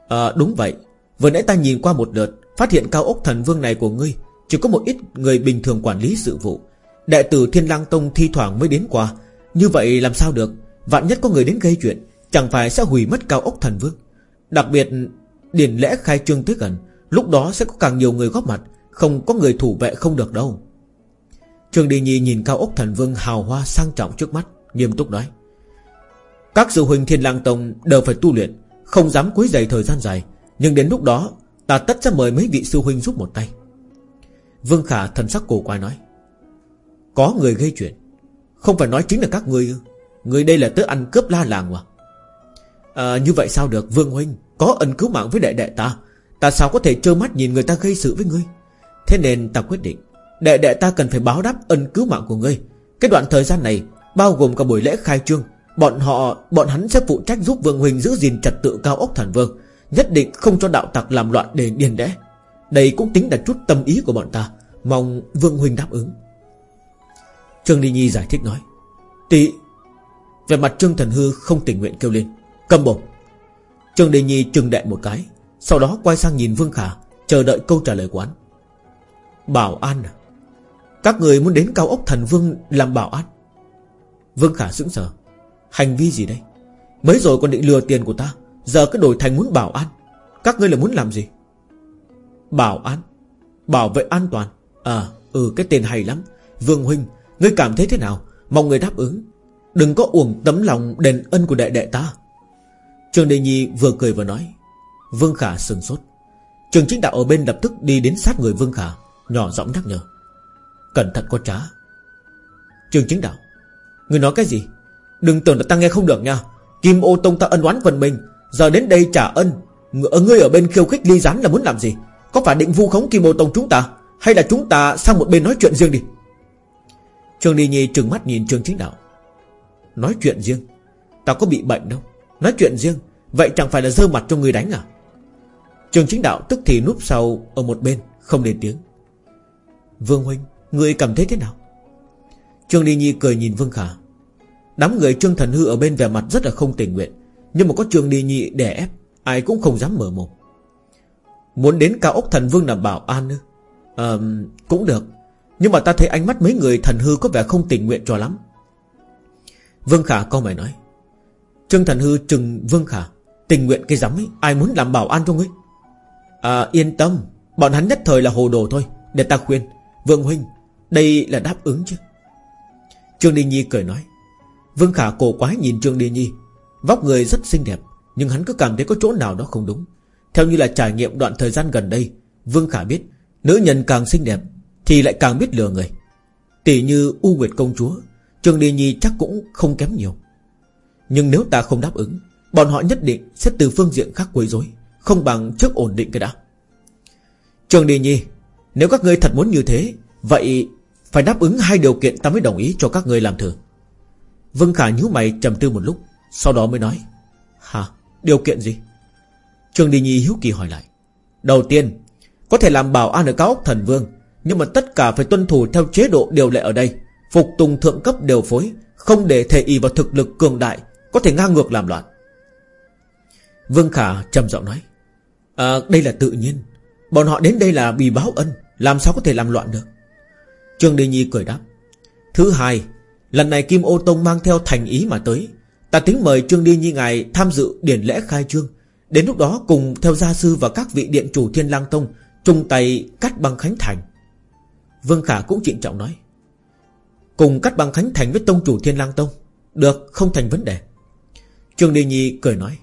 À đúng vậy. Vừa nãy ta nhìn qua một lượt, Phát hiện cao ốc thần vương này của ngươi Chỉ có một ít người bình thường quản lý sự vụ. Đệ tử Thiên Lang Tông thi thoảng mới đến qua. Như vậy làm sao được? Vạn nhất có người đến gây chuyện, Chẳng phải sẽ hủy mất cao ốc thần vương. Đặc biệt điển lễ khai trương tới gần Lúc đó sẽ có càng nhiều người góp mặt Không có người thủ vệ không được đâu. Trường Đi Nhi nhìn cao ốc thần vương hào hoa sang trọng trước mắt Nghiêm túc nói Các sư huynh Thiên Lang Tông đều phải tu luyện Không dám quấy dày thời gian dài Nhưng đến lúc đó Ta tất sẽ mời mấy vị sư huynh giúp một tay. Vương Khả thần sắc cổ quay nói Có người gây chuyện Không phải nói chính là các ngươi, Người đây là tới ăn cướp la làng mà à, Như vậy sao được Vương Huynh? Có ân cứu mạng với đệ đệ ta. Ta sao có thể trơ mắt nhìn người ta gây sự với ngươi? Thế nên ta quyết định Đệ đệ ta cần phải báo đáp ân cứu mạng của ngươi. Cái đoạn thời gian này Bao gồm cả buổi lễ khai trương Bọn họ Bọn hắn sẽ phụ trách giúp Vương Huynh giữ gìn trật tự cao ốc thần vương Nhất định không cho đạo tặc làm loạn để điền đẽ Đây cũng tính là chút tâm ý của bọn ta. Mong Vương Huynh đáp ứng. Trương Ly Nhi giải thích nói tị Về mặt Trương Thần Hư không tình nguyện kêu lên. Cầm bổng. Trương đình Nhi trừng đệ một cái, Sau đó quay sang nhìn Vương Khả, Chờ đợi câu trả lời quán Bảo an à Các người muốn đến cao ốc thần vương làm bảo an. Vương Khả sững sờ. Hành vi gì đây? Mới rồi còn định lừa tiền của ta, Giờ cứ đổi thành muốn bảo an. Các ngươi là muốn làm gì? Bảo an, Bảo vệ an toàn. À ừ cái tên hay lắm. Vương Huynh, Ngươi cảm thấy thế nào? Mong người đáp ứng. Đừng có uổng tấm lòng đền ân của đệ đệ ta. Trường Đề Nhi vừa cười vừa nói, Vương Khả sừng sốt. Trường chính đạo ở bên lập tức đi đến sát người Vương Khả, Nhỏ giọng nhắc nhở, Cẩn thận có trá. Trường chính đạo, Người nói cái gì? Đừng tưởng là ta nghe không được nha. Kim ô tông ta ân oán phần mình, Giờ đến đây trả ân. Ờ, ngươi ở bên khiêu khích ly rán là muốn làm gì? Có phải định vu khống Kim ô tông chúng ta, Hay là chúng ta sang một bên nói chuyện riêng đi? Trường Đi Nhi trừng mắt nhìn Trường Chính Đạo, Nói chuyện riêng? Ta có bị bệnh đâu. Nói chuyện riêng Vậy chẳng phải là dơ mặt cho người đánh à? Trường Chính Đạo tức thì núp sau Ở một bên không lên tiếng. Vương Huynh Người cảm thấy thế nào? Trương Đi Nhi cười nhìn Vương Khả. Đám người Trương Thần Hư ở bên vẻ mặt rất là không tình nguyện Nhưng mà có Trương Đi Nhi đè ép Ai cũng không dám mở mồm. Muốn đến cao ốc thần vương làm bảo an nữa à, Cũng được Nhưng mà ta thấy ánh mắt mấy người thần hư có vẻ không tình nguyện cho lắm. Vương Khả câu mày nói. Trương Thần Hư trừng Vương Khả. Tình nguyện cái rắm ấy, Ai muốn làm bảo an cho ngươi? À yên tâm, Bọn hắn nhất thời là hồ đồ thôi, Để ta khuyên. Vương Huynh, Đây là đáp ứng chứ. Trương Đi Nhi cười nói, Vương Khả cổ quái nhìn Trương Đi Nhi, Vóc người rất xinh đẹp, Nhưng hắn cứ cảm thấy có chỗ nào đó không đúng. Theo như là trải nghiệm đoạn thời gian gần đây, Vương Khả biết, Nữ nhân càng xinh đẹp Thì lại càng biết lừa người. Tỷ như U Nguyệt Công Chúa, Trương Đi Nhi chắc cũng không kém nhiều. Nhưng nếu ta không đáp ứng Bọn họ nhất định sẽ từ phương diện khác quấy rối, Không bằng trước ổn định cái đã. Trường Đi Nhi, Nếu các ngươi thật muốn như thế, Vậy phải đáp ứng hai điều kiện ta mới đồng ý cho các ngươi làm thử. Vương Khả nhíu mày trầm tư một lúc, Sau đó mới nói, Hả? Điều kiện gì? Trường Đi Nhi hiếu kỳ hỏi lại, Đầu tiên, Có thể làm bảo an ở cao ốc thần vương, Nhưng mà tất cả phải tuân thủ theo chế độ điều lệ ở đây. Phục tùng thượng cấp điều phối, Không để thể y vào thực lực cường đại, Có thể ngang ngược làm loạn. Vương Khả trầm giọng nói à, Đây là tự nhiên. Bọn họ đến đây là bị báo ân Làm sao có thể làm loạn được? Trương Đi Nhi cười đáp Thứ hai Lần này Kim Ô Tông mang theo thành ý mà tới. Ta tính mời Trương Đi Nhi ngài tham dự điển lễ khai trương. Đến lúc đó cùng theo gia sư và các vị điện chủ Thiên Lang Tông chung tay cắt băng Khánh Thành. Vương Khả cũng trịnh trọng nói Cùng cắt băng Khánh Thành với Tông chủ Thiên Lang Tông Được không thành vấn đề. Trương Đi Nhi cười nói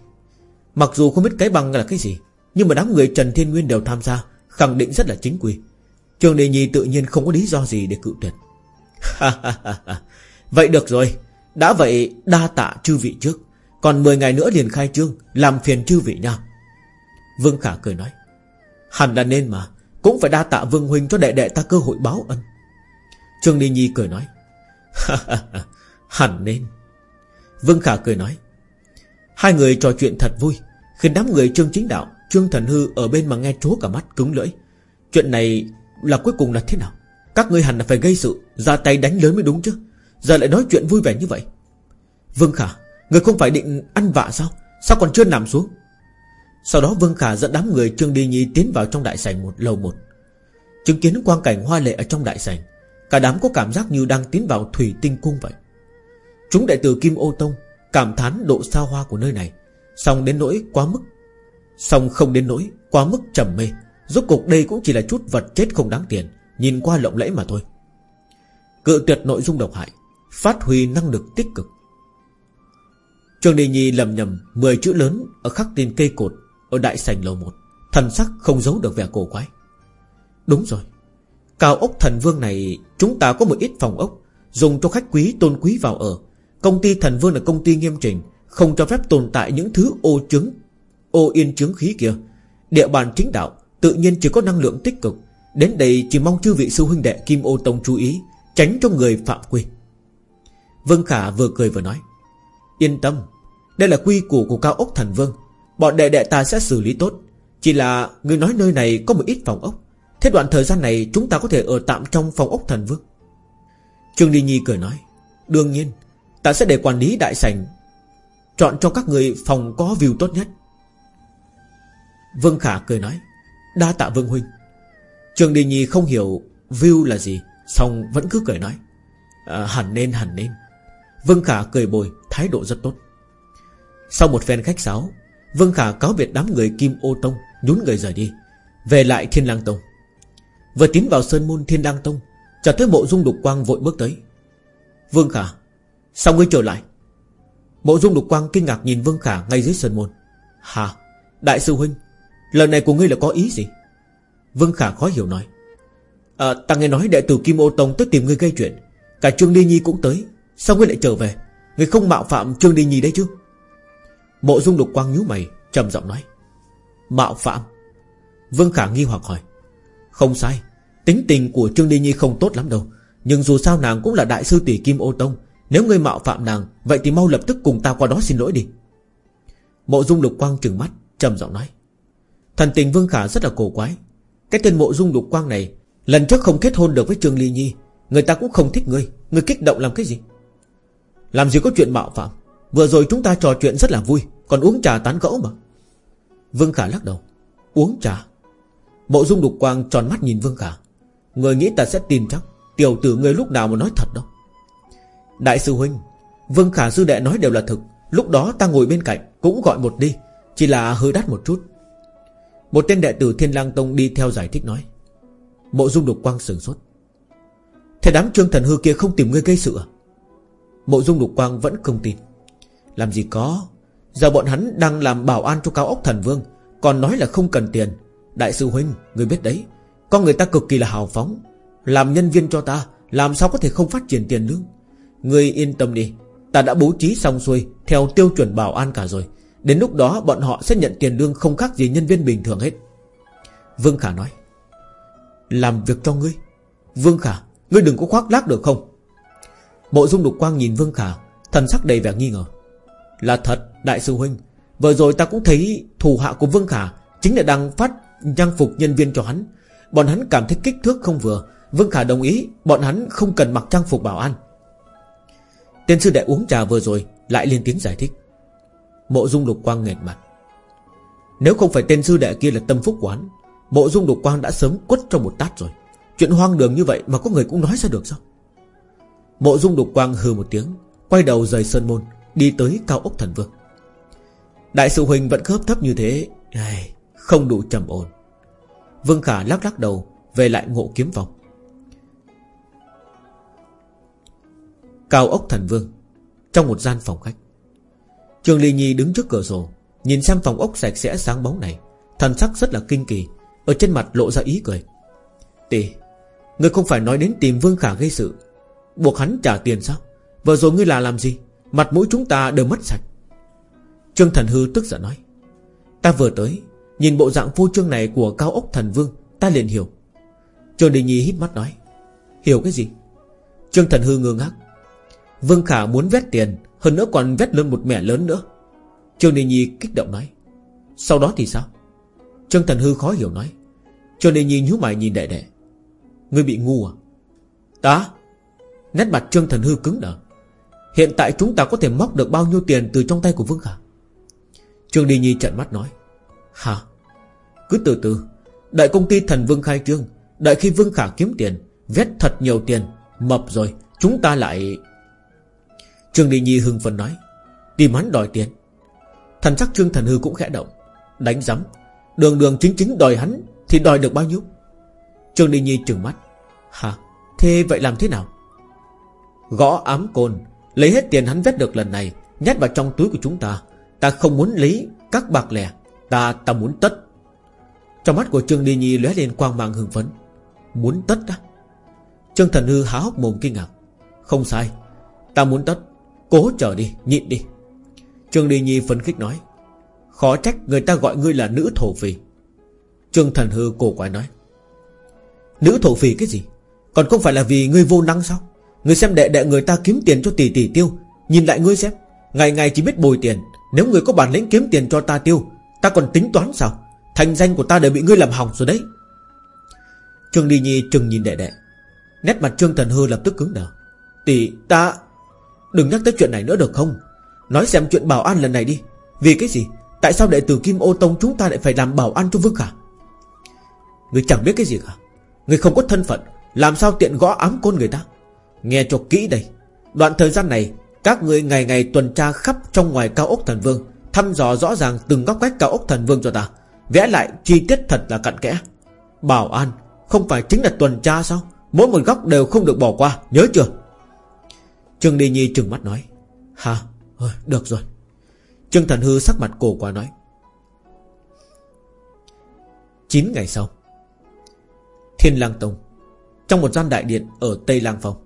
Mặc dù không biết cái băng là cái gì, Nhưng mà đám người Trần Thiên Nguyên đều tham gia, Khẳng định rất là chính quy. Trương Đi Nhi tự nhiên không có lý do gì để cự tuyệt. Vậy được rồi. Đã vậy, đa tạ chư vị trước. Còn 10 ngày nữa liền khai trương, Làm phiền chư vị nhau Vương Khả cười nói. Hẳn là nên mà, Cũng phải đa tạ Vương Huynh cho đệ đệ ta cơ hội báo ân. Trương Đi Nhi cười nói. Hẳn nên. Vương Khả cười nói. Hai người trò chuyện thật vui. Khiến đám người Trương Chính Đạo, Trương Thần Hư ở bên mà nghe trố cả mắt cứng lưỡi, Chuyện này là cuối cùng là thế nào? Các ngươi hẳn là phải gây sự, Ra tay đánh lớn mới đúng chứ. Giờ lại nói chuyện vui vẻ như vậy. Vương Khả, Người không phải định ăn vạ sao? Sao còn chưa nằm xuống? Sau đó Vương Khả dẫn đám người Trương Đi Nhi tiến vào trong đại sảnh một lầu một, Chứng kiến quang cảnh hoa lệ ở trong đại sảnh. Cả đám có cảm giác như đang tiến vào thủy tinh cung vậy. Chúng đại tử Kim Ô Tông Cảm thán độ xa hoa của nơi này. Xong đến nỗi quá mức. Xong không đến nỗi quá mức trầm mê. Rốt cục đây cũng chỉ là chút vật chết không đáng tiền. Nhìn qua lộng lẫy mà thôi. Cự tuyệt nội dung độc hại. Phát huy năng lực tích cực. Trường Đề Nhi lầm nhầm 10 chữ lớn ở khắc tên cây cột Ở đại sảnh lầu 1 Thần sắc không giấu được vẻ cổ quái. Đúng rồi. Cao ốc thần vương này, Chúng ta có một ít phòng ốc, Dùng cho khách quý, tôn quý vào ở. Công ty thần vương là công ty nghiêm trình Không cho phép tồn tại những thứ ô chứng Ô yên chứng khí kia. Địa bàn chính đạo, Tự nhiên chỉ có năng lượng tích cực. Đến đây chỉ mong chư vị sư huynh đệ Kim ô tông chú ý, Tránh cho người phạm quy. Vương Khả vừa cười vừa nói, Yên tâm, Đây là quy củ của cao ốc thần vương. Bọn đệ đệ ta sẽ xử lý tốt. Chỉ là người nói nơi này có một ít phòng ốc. Thế đoạn thời gian này chúng ta có thể ở tạm trong phòng ốc thần vương. Trương đi Nhi cười nói, Đương nhiên Ta sẽ để quản lý đại sảnh. Chọn cho các người phòng có view tốt nhất. Vương Khả cười nói Đa tạ Vương Huynh. Trường Đình Nhi không hiểu view là gì Xong vẫn cứ cười nói à, Hẳn nên hẳn nên. Vương Khả cười bồi thái độ rất tốt. Sau một phen khách sáo Vương Khả cáo biệt đám người Kim Ô Tông Nhún người rời đi Về lại Thiên Lang Tông. Vừa tiến vào Sơn Môn Thiên Lang Tông Chợt thấy mộ dung đục quang vội bước tới. Vương Khả Sao ngươi trở lại? Mộ dung đục quang kinh ngạc nhìn Vương Khả ngay dưới Sơn Môn. Hà Đại sư Huynh Lần này của ngươi là có ý gì? Vương Khả khó hiểu nói. À, Ta nghe nói đệ tử Kim Ô Tông tới tìm ngươi gây chuyện. Cả Trương đi Nhi cũng tới. Sao ngươi lại trở về? Ngươi không mạo phạm Trương đi Nhi đấy chứ? Mộ dung đục quang nhíu mày trầm giọng nói. Mạo phạm? Vương Khả nghi hoặc hỏi. Không sai Tính tình của Trương đi Nhi không tốt lắm đâu. Nhưng dù sao nàng cũng là đại sư tỷ Kim Ô Tông. Nếu ngươi mạo phạm nàng, Vậy thì mau lập tức cùng ta qua đó xin lỗi đi. Mộ dung lục quang trừng mắt, trầm giọng nói. Thần tình Vương Khả rất là cổ quái. Cái tên mộ dung lục quang này, Lần trước không kết hôn được với Trương Ly Nhi, Người ta cũng không thích ngươi. Ngươi kích động làm cái gì? Làm gì có chuyện mạo phạm? Vừa rồi chúng ta trò chuyện rất là vui, Còn uống trà tán gẫu mà. Vương Khả lắc đầu. Uống trà? Mộ dung lục quang tròn mắt nhìn Vương Khả. Người nghĩ ta sẽ tin chắc, Tiểu tử người lúc nào mà nói thật đâu. Đại sư Huynh, Vương Khả sư đệ nói đều là thực. Lúc đó ta ngồi bên cạnh, cũng gọi một đi, Chỉ là hơi đắt một chút. Một tên đệ tử Thiên lang Tông đi theo giải thích nói. Mộ dung đục quang sừng sốt. Thế đám trương thần hư kia không tìm ngươi gây sự à? Mộ dung đục quang vẫn không tin. Làm gì có, Giờ bọn hắn đang làm bảo an cho cao ốc thần vương, Còn nói là không cần tiền. Đại sư Huynh Người biết đấy, Con người ta cực kỳ là hào phóng. Làm nhân viên cho ta, Làm sao có thể không phát triển tiền lương? Ngươi yên tâm đi, Ta đã bố trí xong xuôi, Theo tiêu chuẩn bảo an cả rồi. Đến lúc đó, bọn họ sẽ nhận tiền lương không khác gì nhân viên bình thường hết. Vương Khả nói. Làm việc cho ngươi. Vương Khả, Ngươi đừng có khoác lác được không? Bộ dung đục quang nhìn Vương Khả, Thần sắc đầy vẻ nghi ngờ. Là thật, đại sư huynh, Vừa rồi ta cũng thấy thủ hạ của Vương Khả Chính là đang phát trang phục nhân viên cho hắn. Bọn hắn cảm thấy kích thước không vừa. Vương Khả đồng ý, Bọn hắn không cần mặc trang phục bảo an. Tên sư đệ uống trà vừa rồi Lại lên tiếng giải thích. Mộ dung lục quang nghẹt mặt. Nếu không phải tên sư đệ kia là tâm phúc Quán, Mộ dung lục quang đã sớm quất cho một tát rồi. Chuyện hoang đường như vậy mà có người cũng nói ra được sao? Mộ dung lục quang hừ một tiếng Quay đầu rời sơn môn Đi tới cao ốc thần vương. Đại sư huynh vẫn khớp thấp như thế Không đủ trầm ổn. Vương Khả lắc lắc đầu Về lại ngộ kiếm vòng Cao ốc thần vương, Trong một gian phòng khách. Trường Ly Nhi đứng trước cửa sổ, Nhìn xem phòng ốc sạch sẽ sáng bóng này. Thần sắc rất là kinh kỳ, Ở trên mặt lộ ra ý cười. Tỷ Ngươi không phải nói đến tìm Vương Khả gây sự. Buộc hắn trả tiền sao? Vừa rồi ngươi là làm gì? Mặt mũi chúng ta đều mất sạch. Trương Thần Hư tức giận nói. Ta vừa tới, Nhìn bộ dạng vô trương này của cao ốc thần vương, Ta liền hiểu. Trương Đình Nhi hít mắt nói. Hiểu cái gì? Trương Thần Hư ngơ ngác. Vương Khả muốn vét tiền, Hơn nữa còn vét lên một mẻ lớn nữa. Trương Đình Nhi kích động nói. Sau đó thì sao? Trương Thần Hư khó hiểu nói. Trương Đình Nhi nhíu mày nhìn đệ đệ. Ngươi bị ngu à? Ta? Nét mặt Trương Thần Hư cứng đờ. Hiện tại chúng ta có thể móc được bao nhiêu tiền Từ trong tay của Vương Khả? Trương Đình Nhi trợn mắt nói. Hả? Cứ từ từ. Đại công ty thần Vương khai trương, Đợi khi Vương Khả kiếm tiền, Vét thật nhiều tiền, Mập rồi, Chúng ta lại Trương Đình Nhi hưng phấn nói Tìm hắn đòi tiền. Thần sắc Trương Thần Hư cũng khẽ động, Đánh giấm, Đường đường chính chính đòi hắn Thì đòi được bao nhiêu? Trương Đình Nhi trừng mắt, Hả, Thế vậy làm thế nào? Gõ ám côn, Lấy hết tiền hắn vét được lần này, Nhét vào trong túi của chúng ta. Ta không muốn lấy các bạc lẻ, Ta ta muốn tất. Trong mắt của Trương Đi Nhi lóe lên quang mang hưng phấn, Muốn tất á? Trương Thần Hư há hốc mồm kinh ngạc, Không sai, Ta muốn tất. Cố chờ đi, nhịn đi. Trương Đi Nhi phấn khích nói, Khó trách người ta gọi ngươi là nữ thổ phỉ. Trương Thần Hư cổ quái nói, Nữ thổ phỉ cái gì? Còn không phải là vì ngươi vô năng sao? Ngươi xem đệ đệ người ta kiếm tiền cho tỷ tỷ tiêu, Nhìn lại ngươi xem, Ngày ngày chỉ biết bồi tiền, Nếu ngươi có bản lĩnh kiếm tiền cho ta tiêu, Ta còn tính toán sao? Thành danh của ta đều bị ngươi làm hỏng rồi đấy. Trương Đi Nhi trừng nhìn đệ đệ, Nét mặt Trương Thần Hư lập tức cứng đờ. Tỷ, ta Đừng nhắc tới chuyện này nữa được không? Nói xem chuyện bảo an lần này đi. Vì cái gì? Tại sao đệ tử Kim Ô Tông chúng ta lại phải làm bảo an cho Vương cả? Người chẳng biết cái gì cả. Người không có thân phận, Làm sao tiện gõ ám côn người ta? Nghe cho kỹ đây. Đoạn thời gian này, Các người ngày ngày tuần tra khắp trong ngoài cao ốc thần vương, Thăm dò rõ ràng từng góc cách cao ốc thần vương cho ta. Vẽ lại chi tiết thật là cặn kẽ. Bảo an Không phải chính là tuần tra sao? Mỗi một góc đều không được bỏ qua, Nhớ chưa? Trương Đi Nhi trừng mắt nói Hả Thôi, ờ, được rồi. Trương Thần Hư sắc mặt cổ quá nói 9 ngày sau Thiên Lang Tông Trong một gian đại điện ở Tây Lang Phong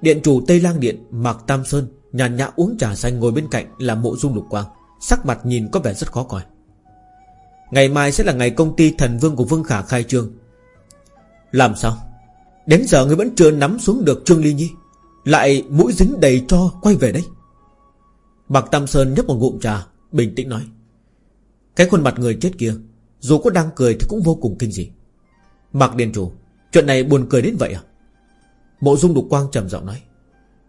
Điện chủ Tây Lang Điện Mạc Tam Sơn Nhàn nhã uống trà xanh ngồi bên cạnh là mộ dung lục quang Sắc mặt nhìn có vẻ rất khó coi. Ngày mai sẽ là ngày công ty thần vương của Vương Khả khai trương. Làm sao? Đến giờ người vẫn chưa nắm xuống được Trương Ly Nhi. Lại mũi dính đầy cho quay về đấy. Bạc Tam Sơn nhấp một ngụm trà, Bình tĩnh nói. Cái khuôn mặt người chết kia, Dù có đang cười thì cũng vô cùng kinh dị. Mạc Điền Chủ, Chuyện này buồn cười đến vậy à? Mộ dung đục quang trầm giọng nói.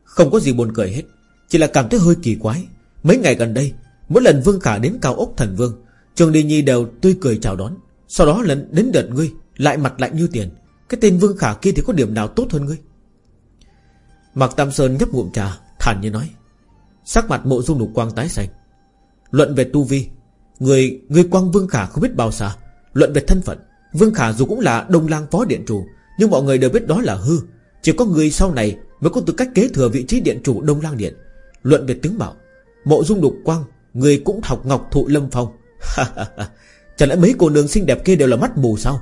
Không có gì buồn cười hết, Chỉ là cảm thấy hơi kỳ quái. Mấy ngày gần đây, Mỗi lần Vương Khả đến cao ốc thần Vương, Trường Đi Nhi đều tươi cười chào đón. Sau đó lần đến đợt ngươi, Lại mặt lạnh như tiền. Cái tên Vương Khả kia thì có điểm nào tốt hơn ngươi? Mạc Tam Sơn nhấp ngụm trà, Thản như nói. Sắc mặt mộ dung đục quang tái xanh. Luận về tu vi, Người người quang Vương Khả không biết bao xa. Luận về thân phận, Vương Khả dù cũng là đông lang phó điện chủ, Nhưng mọi người đều biết đó là hư. Chỉ có người sau này mới có tư cách kế thừa vị trí điện chủ đông lang điện. Luận về tướng bảo Mộ dung đục quang, Người cũng học ngọc thụ lâm phong. Chẳng lẽ mấy cô nương xinh đẹp kia đều là mắt mù sao?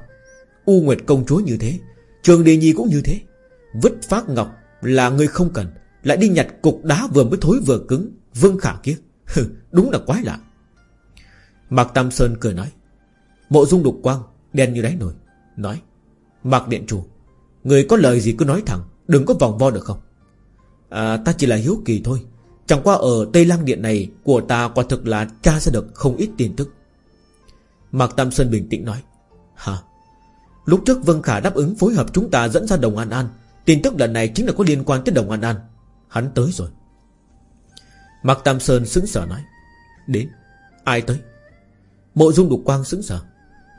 U Nguyệt công chúa như thế, Trường Đề Nhi cũng như thế. Vứt phát ngọc là người không cần, Lại đi nhặt cục đá vừa mới thối vừa cứng. Vương khả kia Đúng là quái lạ. Mạc Tam Sơn cười nói, Mộ dung đục quang, Đen như đáy nồi. Nói, Mạc Điện Chủ, Người có lời gì cứ nói thẳng, Đừng có vòng vo được không? À ta chỉ là hiếu kỳ thôi. Chẳng qua ở Tây Lang Điện này, Của ta quả thực là tra ra được không ít tin tức. Mạc Tam Sơn bình tĩnh nói, Hả? Lúc trước Vân Khả đáp ứng phối hợp chúng ta dẫn ra Đồng An An Tin tức lần này chính là có liên quan tới Đồng An An. Hắn tới rồi. Mạc Tam Sơn sững sờ nói. Đến. Ai tới? Mộ Dung Đục Quang sững sờ.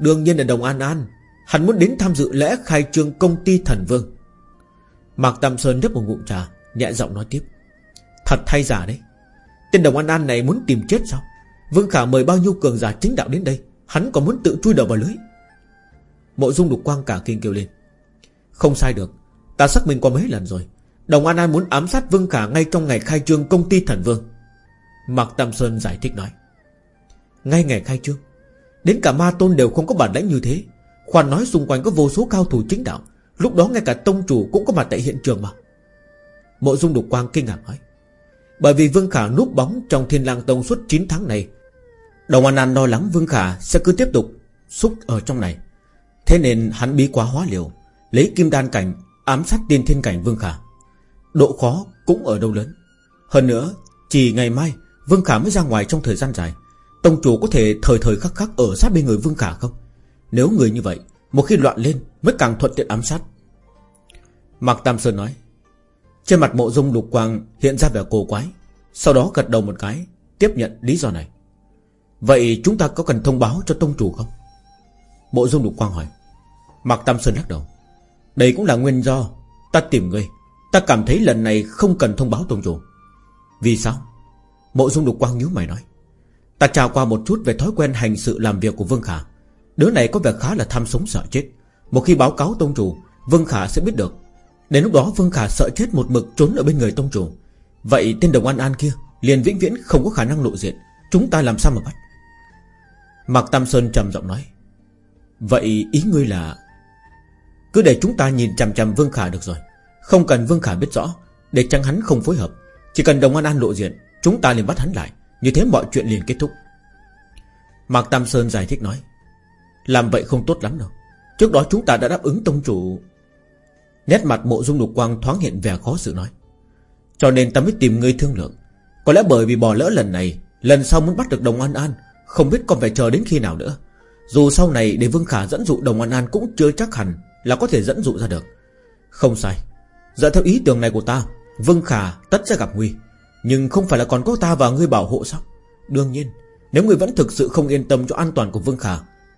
Đương nhiên là Đồng An An. Hắn muốn đến tham dự lễ khai trương công ty thần vương. Mạc Tam Sơn nhấp một ngụm trà, Nhẹ giọng nói tiếp. Thật thay giả đấy. Tên Đồng An An này muốn tìm chết sao? Vương Khả mời bao nhiêu cường giả chính đạo đến đây? Hắn còn muốn tự chui đầu vào lưới. Mộ dung đục quang cả kinh kêu lên. Không sai được. Ta xác minh qua mấy lần rồi. Đồng An An muốn ám sát Vương Khả ngay trong ngày khai trương công ty thần vương. Mạc Tam Sơn giải thích nói. Ngay ngày khai trương, Đến cả ma tôn đều không có bản lãnh như thế. Khoan nói xung quanh có vô số cao thủ chính đạo. Lúc đó ngay cả tông chủ cũng có mặt tại hiện trường mà. Mộ dung đục quang kinh ngạc nói. Bởi vì Vương Khả núp bóng trong thiên lang tông suốt 9 tháng này. Đồng An An lo lắng Vương Khả sẽ cứ tiếp tục Xúc ở trong này. Thế nên hắn bí quá hóa liều, Lấy kim đan cảnh ám sát tiên thiên cảnh Vương Khả. Độ khó Cũng ở đâu lớn. Hơn nữa, Chỉ ngày mai, Vương Khả mới ra ngoài trong thời gian dài. Tông chủ có thể thời thời khắc khắc ở sát bên người Vương Khả không? Nếu người như vậy, Một khi loạn lên mới càng thuận tiện ám sát. Mạc Tam Sơn nói, Trên mặt mộ dung lục quang hiện ra vẻ cổ quái, Sau đó gật đầu một cái, Tiếp nhận lý do này. Vậy chúng ta có cần thông báo cho tông chủ không? Mộ dung lục quang hỏi. Mạc Tam Sơn lắc đầu. Đây cũng là nguyên do Ta tìm ngươi. Ta cảm thấy lần này không cần thông báo tông chủ. Vì sao? Mộ dung đục quang nhíu mày nói. Ta trao qua một chút về thói quen hành sự làm việc của Vương Khả. Đứa này có vẻ khá là tham sống sợ chết. Một khi báo cáo tông chủ, Vương Khả sẽ biết được. Đến lúc đó, Vương Khả sợ chết một mực trốn ở bên người tông chủ. Vậy tên đồng an an kia Liền vĩnh viễn không có khả năng lộ diện. Chúng ta làm sao mà bắt? Mạc Tam Sơn trầm giọng nói. Vậy ý ngươi là cứ để chúng ta nhìn chằm chằm Vương Khả được rồi. Không cần Vương Khả biết rõ, Để chăng hắn không phối hợp. Chỉ cần đồng an an lộ diện, Chúng ta liền bắt hắn lại. Như thế mọi chuyện liền kết thúc. Mạc Tam Sơn giải thích nói, Làm vậy không tốt lắm đâu. Trước đó chúng ta đã đáp ứng tông chủ. Nét mặt mộ dung lục quang thoáng hiện vẻ khó xử nói, Cho nên ta mới tìm ngươi thương lượng. Có lẽ bởi vì bỏ lỡ lần này, Lần sau muốn bắt được đồng an an, Không biết còn phải chờ đến khi nào nữa. Dù sau này để Vương Khả dẫn dụ đồng an an Cũng chưa chắc hẳn là có thể dẫn dụ ra được. Không sai. Dựa theo ý tưởng này của ta, Vương Khả tất sẽ gặp nguy Nhưng không phải là còn có ta và ngươi bảo hộ sao? Đương nhiên, Nếu ngươi vẫn thực sự không yên tâm cho an toàn của Vương Khả,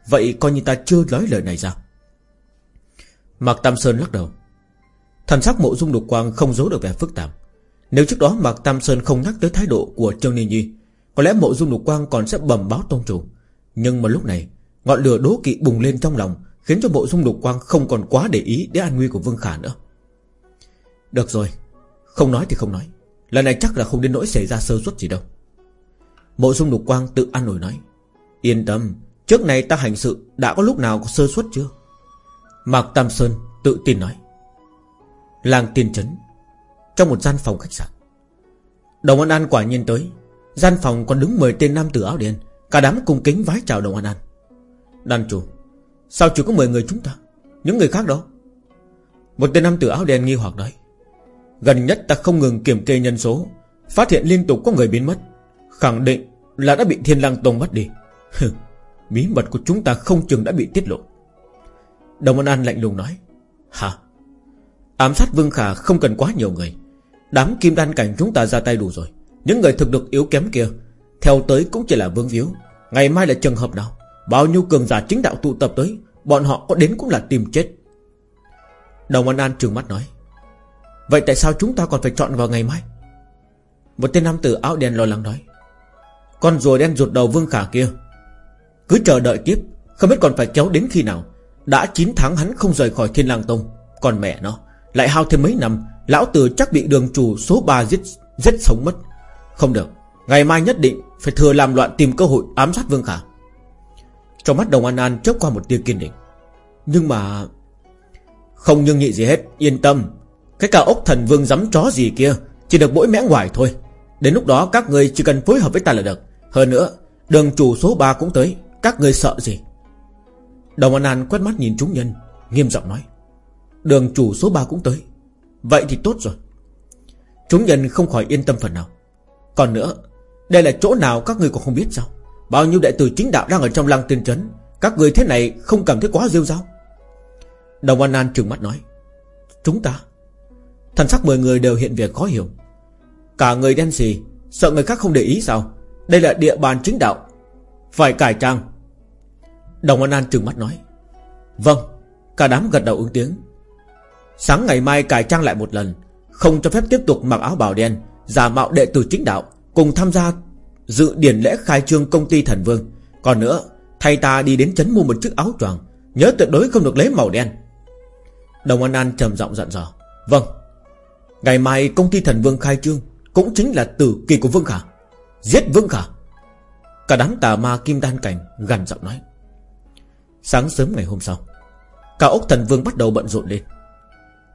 Vậy coi như ta chưa nói lời này ra Mạc Tam Sơn lắc đầu. Thần sắc mộ dung lục quang không giấu được vẻ phức tạp. Nếu trước đó Mạc Tam Sơn không nhắc tới thái độ của Trương Ninh Nhi, Có lẽ mộ dung lục quang còn sẽ bầm báo tông chủ. Nhưng mà lúc này, Ngọn lửa đố kỵ bùng lên trong lòng Khiến cho bộ dung lục quang không còn quá để ý Đến an nguy của Vương Khả nữa. Được rồi, Không nói thì không nói. Lần này chắc là không đến nỗi xảy ra sơ suất gì đâu. Mộ dung lục quang tự an nổi nói, Yên tâm, Trước này ta hành sự đã có lúc nào có sơ suất chưa? Mạc Tam Sơn tự tin nói, Làng tiên trấn, Trong một gian phòng khách sạn. Đồng An An quả nhiên tới. Gian phòng còn đứng 10 tên nam tử áo đen, Cả đám cùng kính vái chào Đồng An An. Đàn chủ Sao chỉ có 10 người chúng ta? Những người khác đâu? Một tên nam tử áo đen nghi hoặc nói. Gần nhất ta không ngừng kiểm kê nhân số, Phát hiện liên tục có người biến mất. Khẳng định là đã bị thiên lang tông bắt đi. Bí mật của chúng ta không chừng đã bị tiết lộ. Đồng An An lạnh lùng nói. Hả? Ám sát Vương Khả không cần quá nhiều người. Đám kim đan cảnh chúng ta ra tay đủ rồi. Những người thực lực yếu kém kia, Theo tới cũng chỉ là vương víu Ngày mai là trường hợp nào? Bao nhiêu cường giả chính đạo tụ tập tới, Bọn họ có đến cũng là tìm chết. Đồng An An trừng mắt nói, Vậy tại sao chúng ta còn phải chọn vào ngày mai? Một tên nam tử áo đen lo lắng nói, Con rùa đen rụt đầu Vương Khả kia, Cứ chờ đợi tiếp Không biết còn phải kéo đến khi nào. Đã 9 tháng hắn không rời khỏi Thiên Lang Tông, Còn mẹ nó, lại hao thêm mấy năm, Lão tử chắc bị đường chủ số 3 giết giết sống mất. Không được, Ngày mai nhất định phải thừa làm loạn tìm cơ hội ám sát Vương Khả. Trong mắt Đồng An An chớp qua một tia kiên định. Nhưng mà Không nhưng nhị gì hết, Yên tâm. Cái cả ốc thần vương dám chó gì kia, Chỉ được mỗi mẽ ngoài thôi. Đến lúc đó các người chỉ cần phối hợp với ta là được. Hơn nữa, Đường chủ số 3 cũng tới, Các người sợ gì? Đồng An An quét mắt nhìn chúng nhân, Nghiêm giọng nói. Đường chủ số 3 cũng tới. Vậy thì tốt rồi. Chúng nhân không khỏi yên tâm phần nào. Còn nữa, Đây là chỗ nào các người còn không biết sao? Bao nhiêu đệ tử chính đạo đang ở trong lăng tiên trấn, Các người thế này không cảm thấy quá rêu rao. Đồng An An trừng mắt nói, Chúng ta, Thần sắc mười người đều hiện việc khó hiểu. Cả người đen xì, Sợ người khác không để ý sao? Đây là địa bàn chính đạo, Phải cải trang. Đồng An An trừng mắt nói Vâng. Cả đám gật đầu ứng tiếng. Sáng ngày mai cải trang lại một lần, Không cho phép tiếp tục mặc áo bào đen, Giả mạo đệ tử chính đạo, Cùng tham gia dự điển lễ khai trương công ty thần vương. Còn nữa, Thay ta đi đến chấn mua một chiếc áo choàng, Nhớ tuyệt đối không được lấy màu đen. Đồng An An trầm giọng dặn dò Vâng. Ngày mai công ty thần vương khai trương Cũng chính là tử kỳ của Vương Khả, Giết Vương Khả. Cả đám tà ma kim đan cảnh gần giọng nói. Sáng sớm ngày hôm sau Cả ốc thần vương bắt đầu bận rộn lên.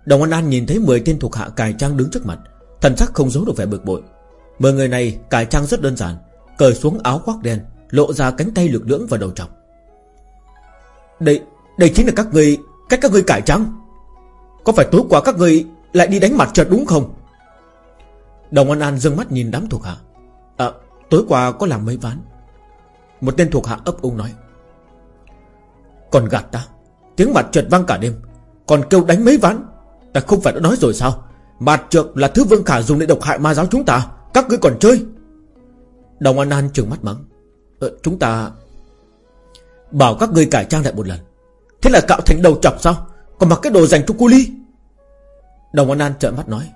Đồng An An nhìn thấy 10 tên thuộc hạ cài trang đứng trước mặt, Thần sắc không giấu được vẻ bực bội. 10 người này cải trang rất đơn giản, Cởi xuống áo khoác đen, Lộ ra cánh tay lực lưỡng và đầu trọc. Đây đây chính là các người, Cách các người cải trang. Có phải tối qua các người lại đi đánh mặt trượt đúng không? Đồng An An dâng mắt nhìn đám thuộc hạ. À tối qua có làm mấy ván? Một tên thuộc hạ ấp úng nói. Còn gạt ta, Tiếng mặt trượt vang cả đêm, Còn kêu đánh mấy ván. Ta không phải đã nói rồi sao? Mặt trượt là thứ Vương Khả dùng để độc hại ma giáo chúng ta. Các ngươi còn chơi? Đồng An An trừng mắt mắng. Ờ, Chúng ta Bảo các ngươi cải trang lại một lần. Thế là cạo thành đầu chọc sao? Còn mặc cái đồ dành cho cu ly? Đồng An An trợn mắt nói.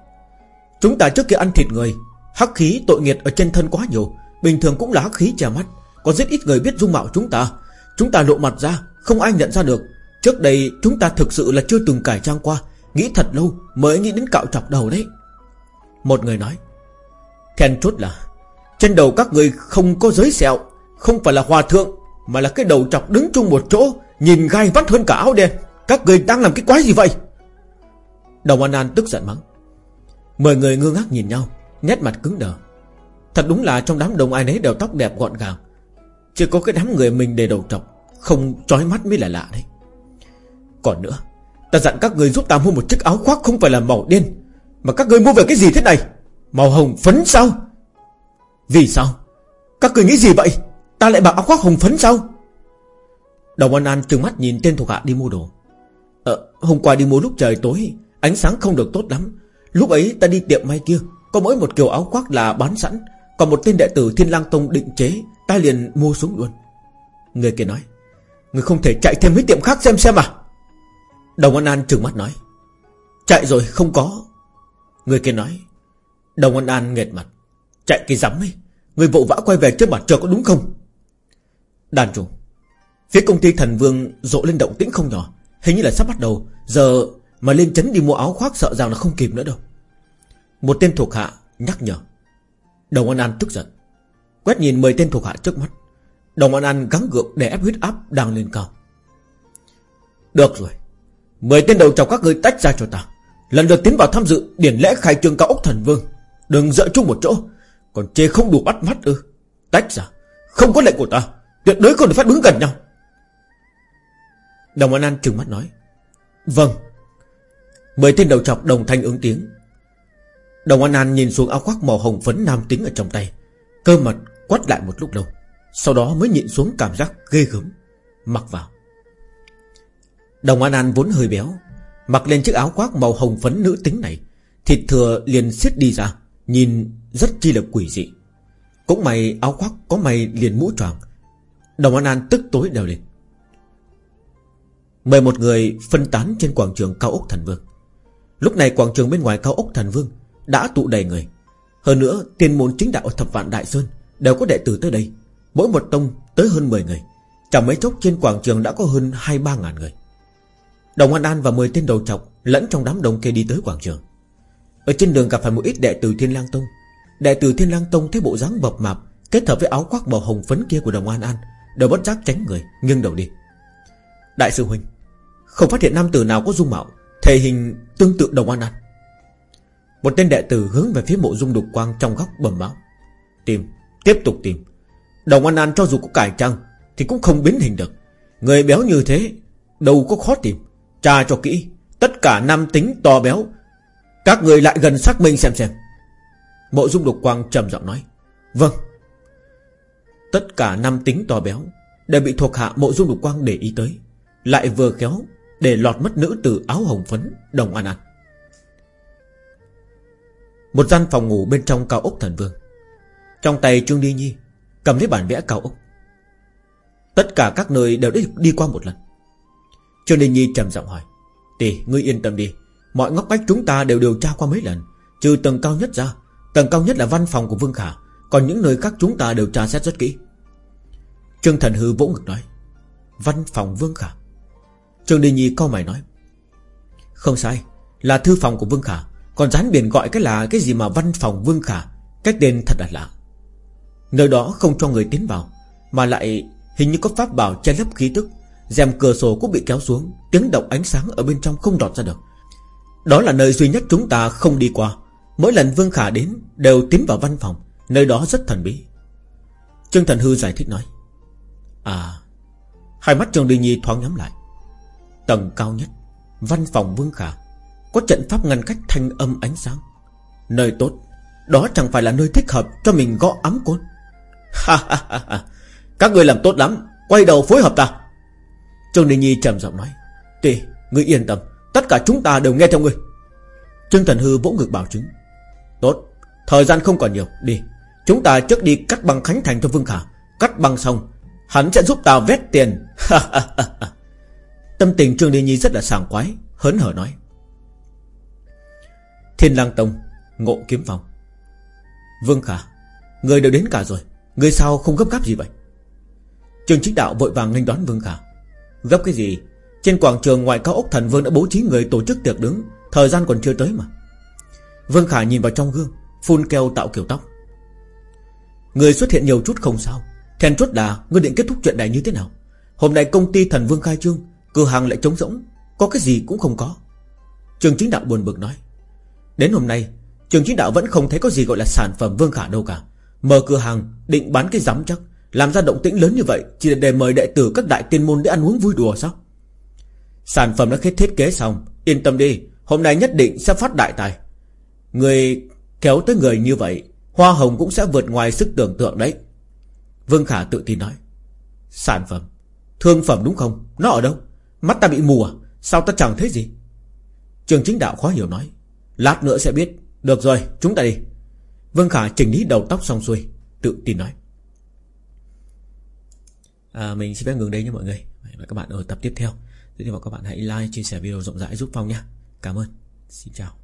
Chúng ta trước kia ăn thịt người Hắc khí tội nghiệt ở trên thân quá nhiều. Bình thường cũng là hắc khí che mắt. Có rất ít người biết dung mạo chúng ta. Chúng ta lộ mặt ra Không ai nhận ra được. Trước đây chúng ta thực sự là chưa từng cải trang qua. Nghĩ thật lâu mới nghĩ đến cạo chọc đầu đấy. Một người nói. Khen chốt là, Trên đầu các người không có giới sẹo, Không phải là hòa thượng, Mà là cái đầu chọc đứng chung một chỗ, Nhìn gai vắt hơn cả áo đen. Các người đang làm cái quái gì vậy? Đồng An An tức giận mắng Mười người ngơ ngác nhìn nhau, Nét mặt cứng đờ. Thật đúng là trong đám đồng ai nấy đều tóc đẹp gọn gàng. Chỉ có cái đám người mình để đầu trọc Không trói mắt mới là lạ đấy. Còn nữa, Ta dặn các người giúp ta mua một chiếc áo khoác không phải là màu đen, Mà các người mua về cái gì thế này? Màu hồng phấn sao? Vì sao? Các người nghĩ gì vậy? Ta lại mặc áo khoác hồng phấn sao? Đồng An An trừng mắt nhìn tên thuộc hạ đi mua đồ. Ờ hôm qua đi mua lúc trời tối, Ánh sáng không được tốt lắm. Lúc ấy ta đi tiệm may kia, Có mỗi một kiểu áo khoác là bán sẵn. Còn một tên đệ tử Thiên lang Tông định chế, Ta liền mua xuống luôn. Người kia nói, Người không thể chạy thêm mấy tiệm khác xem xem à? Đồng An An trừng mắt nói, Chạy rồi không có. Người kia nói Đồng An An nghệt mặt. Chạy cái rắm ấy, Người vội vã quay về trước mặt chờ có đúng không? Đàn chủ, Phía công ty thần vương rộ lên động tĩnh không nhỏ. Hình như là sắp bắt đầu. Giờ mà lên chấn đi mua áo khoác sợ rằng là không kịp nữa đâu. Một tên thuộc hạ nhắc nhở. Đồng An An tức giận. Quét nhìn 10 tên thuộc hạ trước mắt. Đồng An An gắng gượng để ép huyết áp đang lên cao. Được rồi, Mười tên đầu chọc các người tách ra cho ta. Lần lượt tiến vào tham dự điển lễ khai trương cao ốc thần vương. Đừng dỡ chung một chỗ. Còn chê không đủ bắt mắt ư. Tách ra. Không có lệnh của ta. Tuyệt đối không được phép đứng gần nhau. Đồng An An trừng mắt nói. Vâng. Mười tên đầu chọc đồng thanh ứng tiếng. Đồng An An nhìn xuống áo khoác màu hồng phấn nam tính ở trong tay. Cơ mặt quát lại một lúc lâu. Sau đó mới nhịn xuống cảm giác ghê gớm. Mặc vào. Đồng An An vốn hơi béo. Mặc lên chiếc áo khoác màu hồng phấn nữ tính này. Thịt thừa liền xiết đi ra. Nhìn rất chi là quỷ dị. Cũng mày áo khoác có mày liền mũ tròn Đồng An An tức tối đều lên. Mời một người phân tán trên quảng trường cao ốc thần vương. Lúc này quảng trường bên ngoài cao ốc thần vương Đã tụ đầy người. Hơn nữa tiền môn chính đạo thập vạn Đại Sơn Đều có đệ tử tới đây. Mỗi một tông tới hơn 10 người. Chẳng mấy chốc trên quảng trường đã có hơn 2-3 ngàn người. Đồng An An và 10 tên đầu trọc Lẫn trong đám đông kia đi tới quảng trường. Ở trên đường gặp phải một ít đệ tử Thiên lang Tông. Đệ tử Thiên lang Tông thấy bộ dáng bập mạp Kết hợp với áo khoác màu hồng phấn kia của Đồng An An Đều bất giác tránh người Nghiêng đầu đi. Đại sư Huynh Không phát hiện nam tử nào có dung mạo Thể hình tương tự Đồng An An. Một tên đệ tử hướng về phía mộ dung đục quang Trong góc bầm báo. Tìm, tiếp tục tìm. Đồng An An cho dù có cải trang Thì cũng không biến hình được. Người béo như thế Đâu có khó tìm. Tra cho kỹ Tất cả nam tính to béo các người lại gần xác minh xem xem. Mộ dung đục quang trầm giọng nói Vâng. Tất cả năm tính to béo Đều bị thuộc hạ mộ dung đục quang để ý tới, Lại vừa khéo Để lọt mất nữ tử áo hồng phấn Đồng An An. Một gian phòng ngủ bên trong cao ốc thần vương. Trong tay Trương Đi Nhi Cầm lấy bản vẽ cao ốc. Tất cả các nơi đều đã đi qua một lần. Trương Đi Nhi trầm giọng hỏi, Tỷ, ngươi yên tâm đi. Mọi ngóc ngách chúng ta đều điều tra qua mấy lần, Trừ tầng cao nhất ra. Tầng cao nhất là văn phòng của Vương Khả, Còn những nơi khác chúng ta đều tra xét rất kỹ. Trương Thần Hư vỗ ngực nói, Văn phòng Vương Khả? Trương Đình Nhi câu mày nói, Không sai, Là thư phòng của Vương Khả, Còn dán biển gọi cái là cái gì mà văn phòng Vương Khả Cách tên thật là lạ. Nơi đó không cho người tiến vào, Mà lại hình như có pháp bảo che lấp khí tức, rèm cửa sổ cũng bị kéo xuống, Tiếng động ánh sáng ở bên trong không đọt ra được. Đó là nơi duy nhất chúng ta không đi qua. Mỗi lần Vương Khả đến Đều tiến vào văn phòng Nơi đó rất thần bí. Trương Thần Hư giải thích nói À Hai mắt Trương Đình Nhi thoáng nhắm lại. Tầng cao nhất Văn phòng Vương Khả Có trận pháp ngăn cách thanh âm ánh sáng. Nơi tốt Đó chẳng phải là nơi thích hợp cho mình gõ ấm côn. Ha ha ha ha. Các người làm tốt lắm Quay đầu phối hợp ta. Trương Đình Nhi trầm giọng nói Tì, ngươi yên tâm. Tất cả chúng ta đều nghe theo ngươi. Trương Thần Hư vỗ ngực bảo chứng. Tốt, thời gian không còn nhiều, đi. Chúng ta trước đi cắt băng Khánh Thành cho Vương Khả. Cắt băng xong Hắn sẽ giúp ta vét tiền. Tâm tình Trương Đi Nhi rất là sảng quái Hớn hở nói. Thiên Lang Tông Ngộ Kiếm Phòng Vương Khả Người đều đến cả rồi. Người sao không gấp gáp gì vậy? Trương chính đạo vội vàng nghênh đón Vương Khả. Gấp cái gì? Trên quảng trường ngoại cao ốc thần Vương đã bố trí người tổ chức tiệc đứng. Thời gian còn chưa tới mà. Vương Khả nhìn vào trong gương, Phun keo tạo kiểu tóc. Người xuất hiện nhiều chút không sao. Thèn chốt là, Ngươi định kết thúc chuyện này như thế nào? Hôm nay công ty thần Vương khai trương, Cửa hàng lại trống rỗng. Có cái gì cũng không có. Trường chính đạo buồn bực nói. Đến hôm nay, Trường chính đạo vẫn không thấy có gì gọi là sản phẩm Vương Khả đâu cả. Mở cửa hàng, định bán cái giám chắc. Làm ra động tĩnh lớn như vậy, Chỉ để mời đệ tử các đại tiên môn để ăn uống vui đùa sao? Sản phẩm đã khi thiết kế xong. Yên tâm đi Hôm nay nhất định sẽ phát đại tài. Người kéo tới người như vậy Hoa hồng cũng sẽ vượt ngoài sức tưởng tượng đấy. Vương Khả tự tin nói. Sản phẩm. Thương phẩm đúng không? Nó ở đâu? Mắt ta bị mù à? Sao ta chẳng thấy gì? Trường chính đạo khó hiểu nói. Lát nữa sẽ biết. Được rồi chúng ta đi. Vương Khả chỉnh lý đầu tóc xong xuôi Tự tin nói. À, Mình xin phép ngừng đây nha mọi người. Và các bạn ở tập tiếp theo. Xin thì các bạn hãy like, chia sẻ video rộng rãi giúp Phong nhé. Cảm ơn. Xin chào.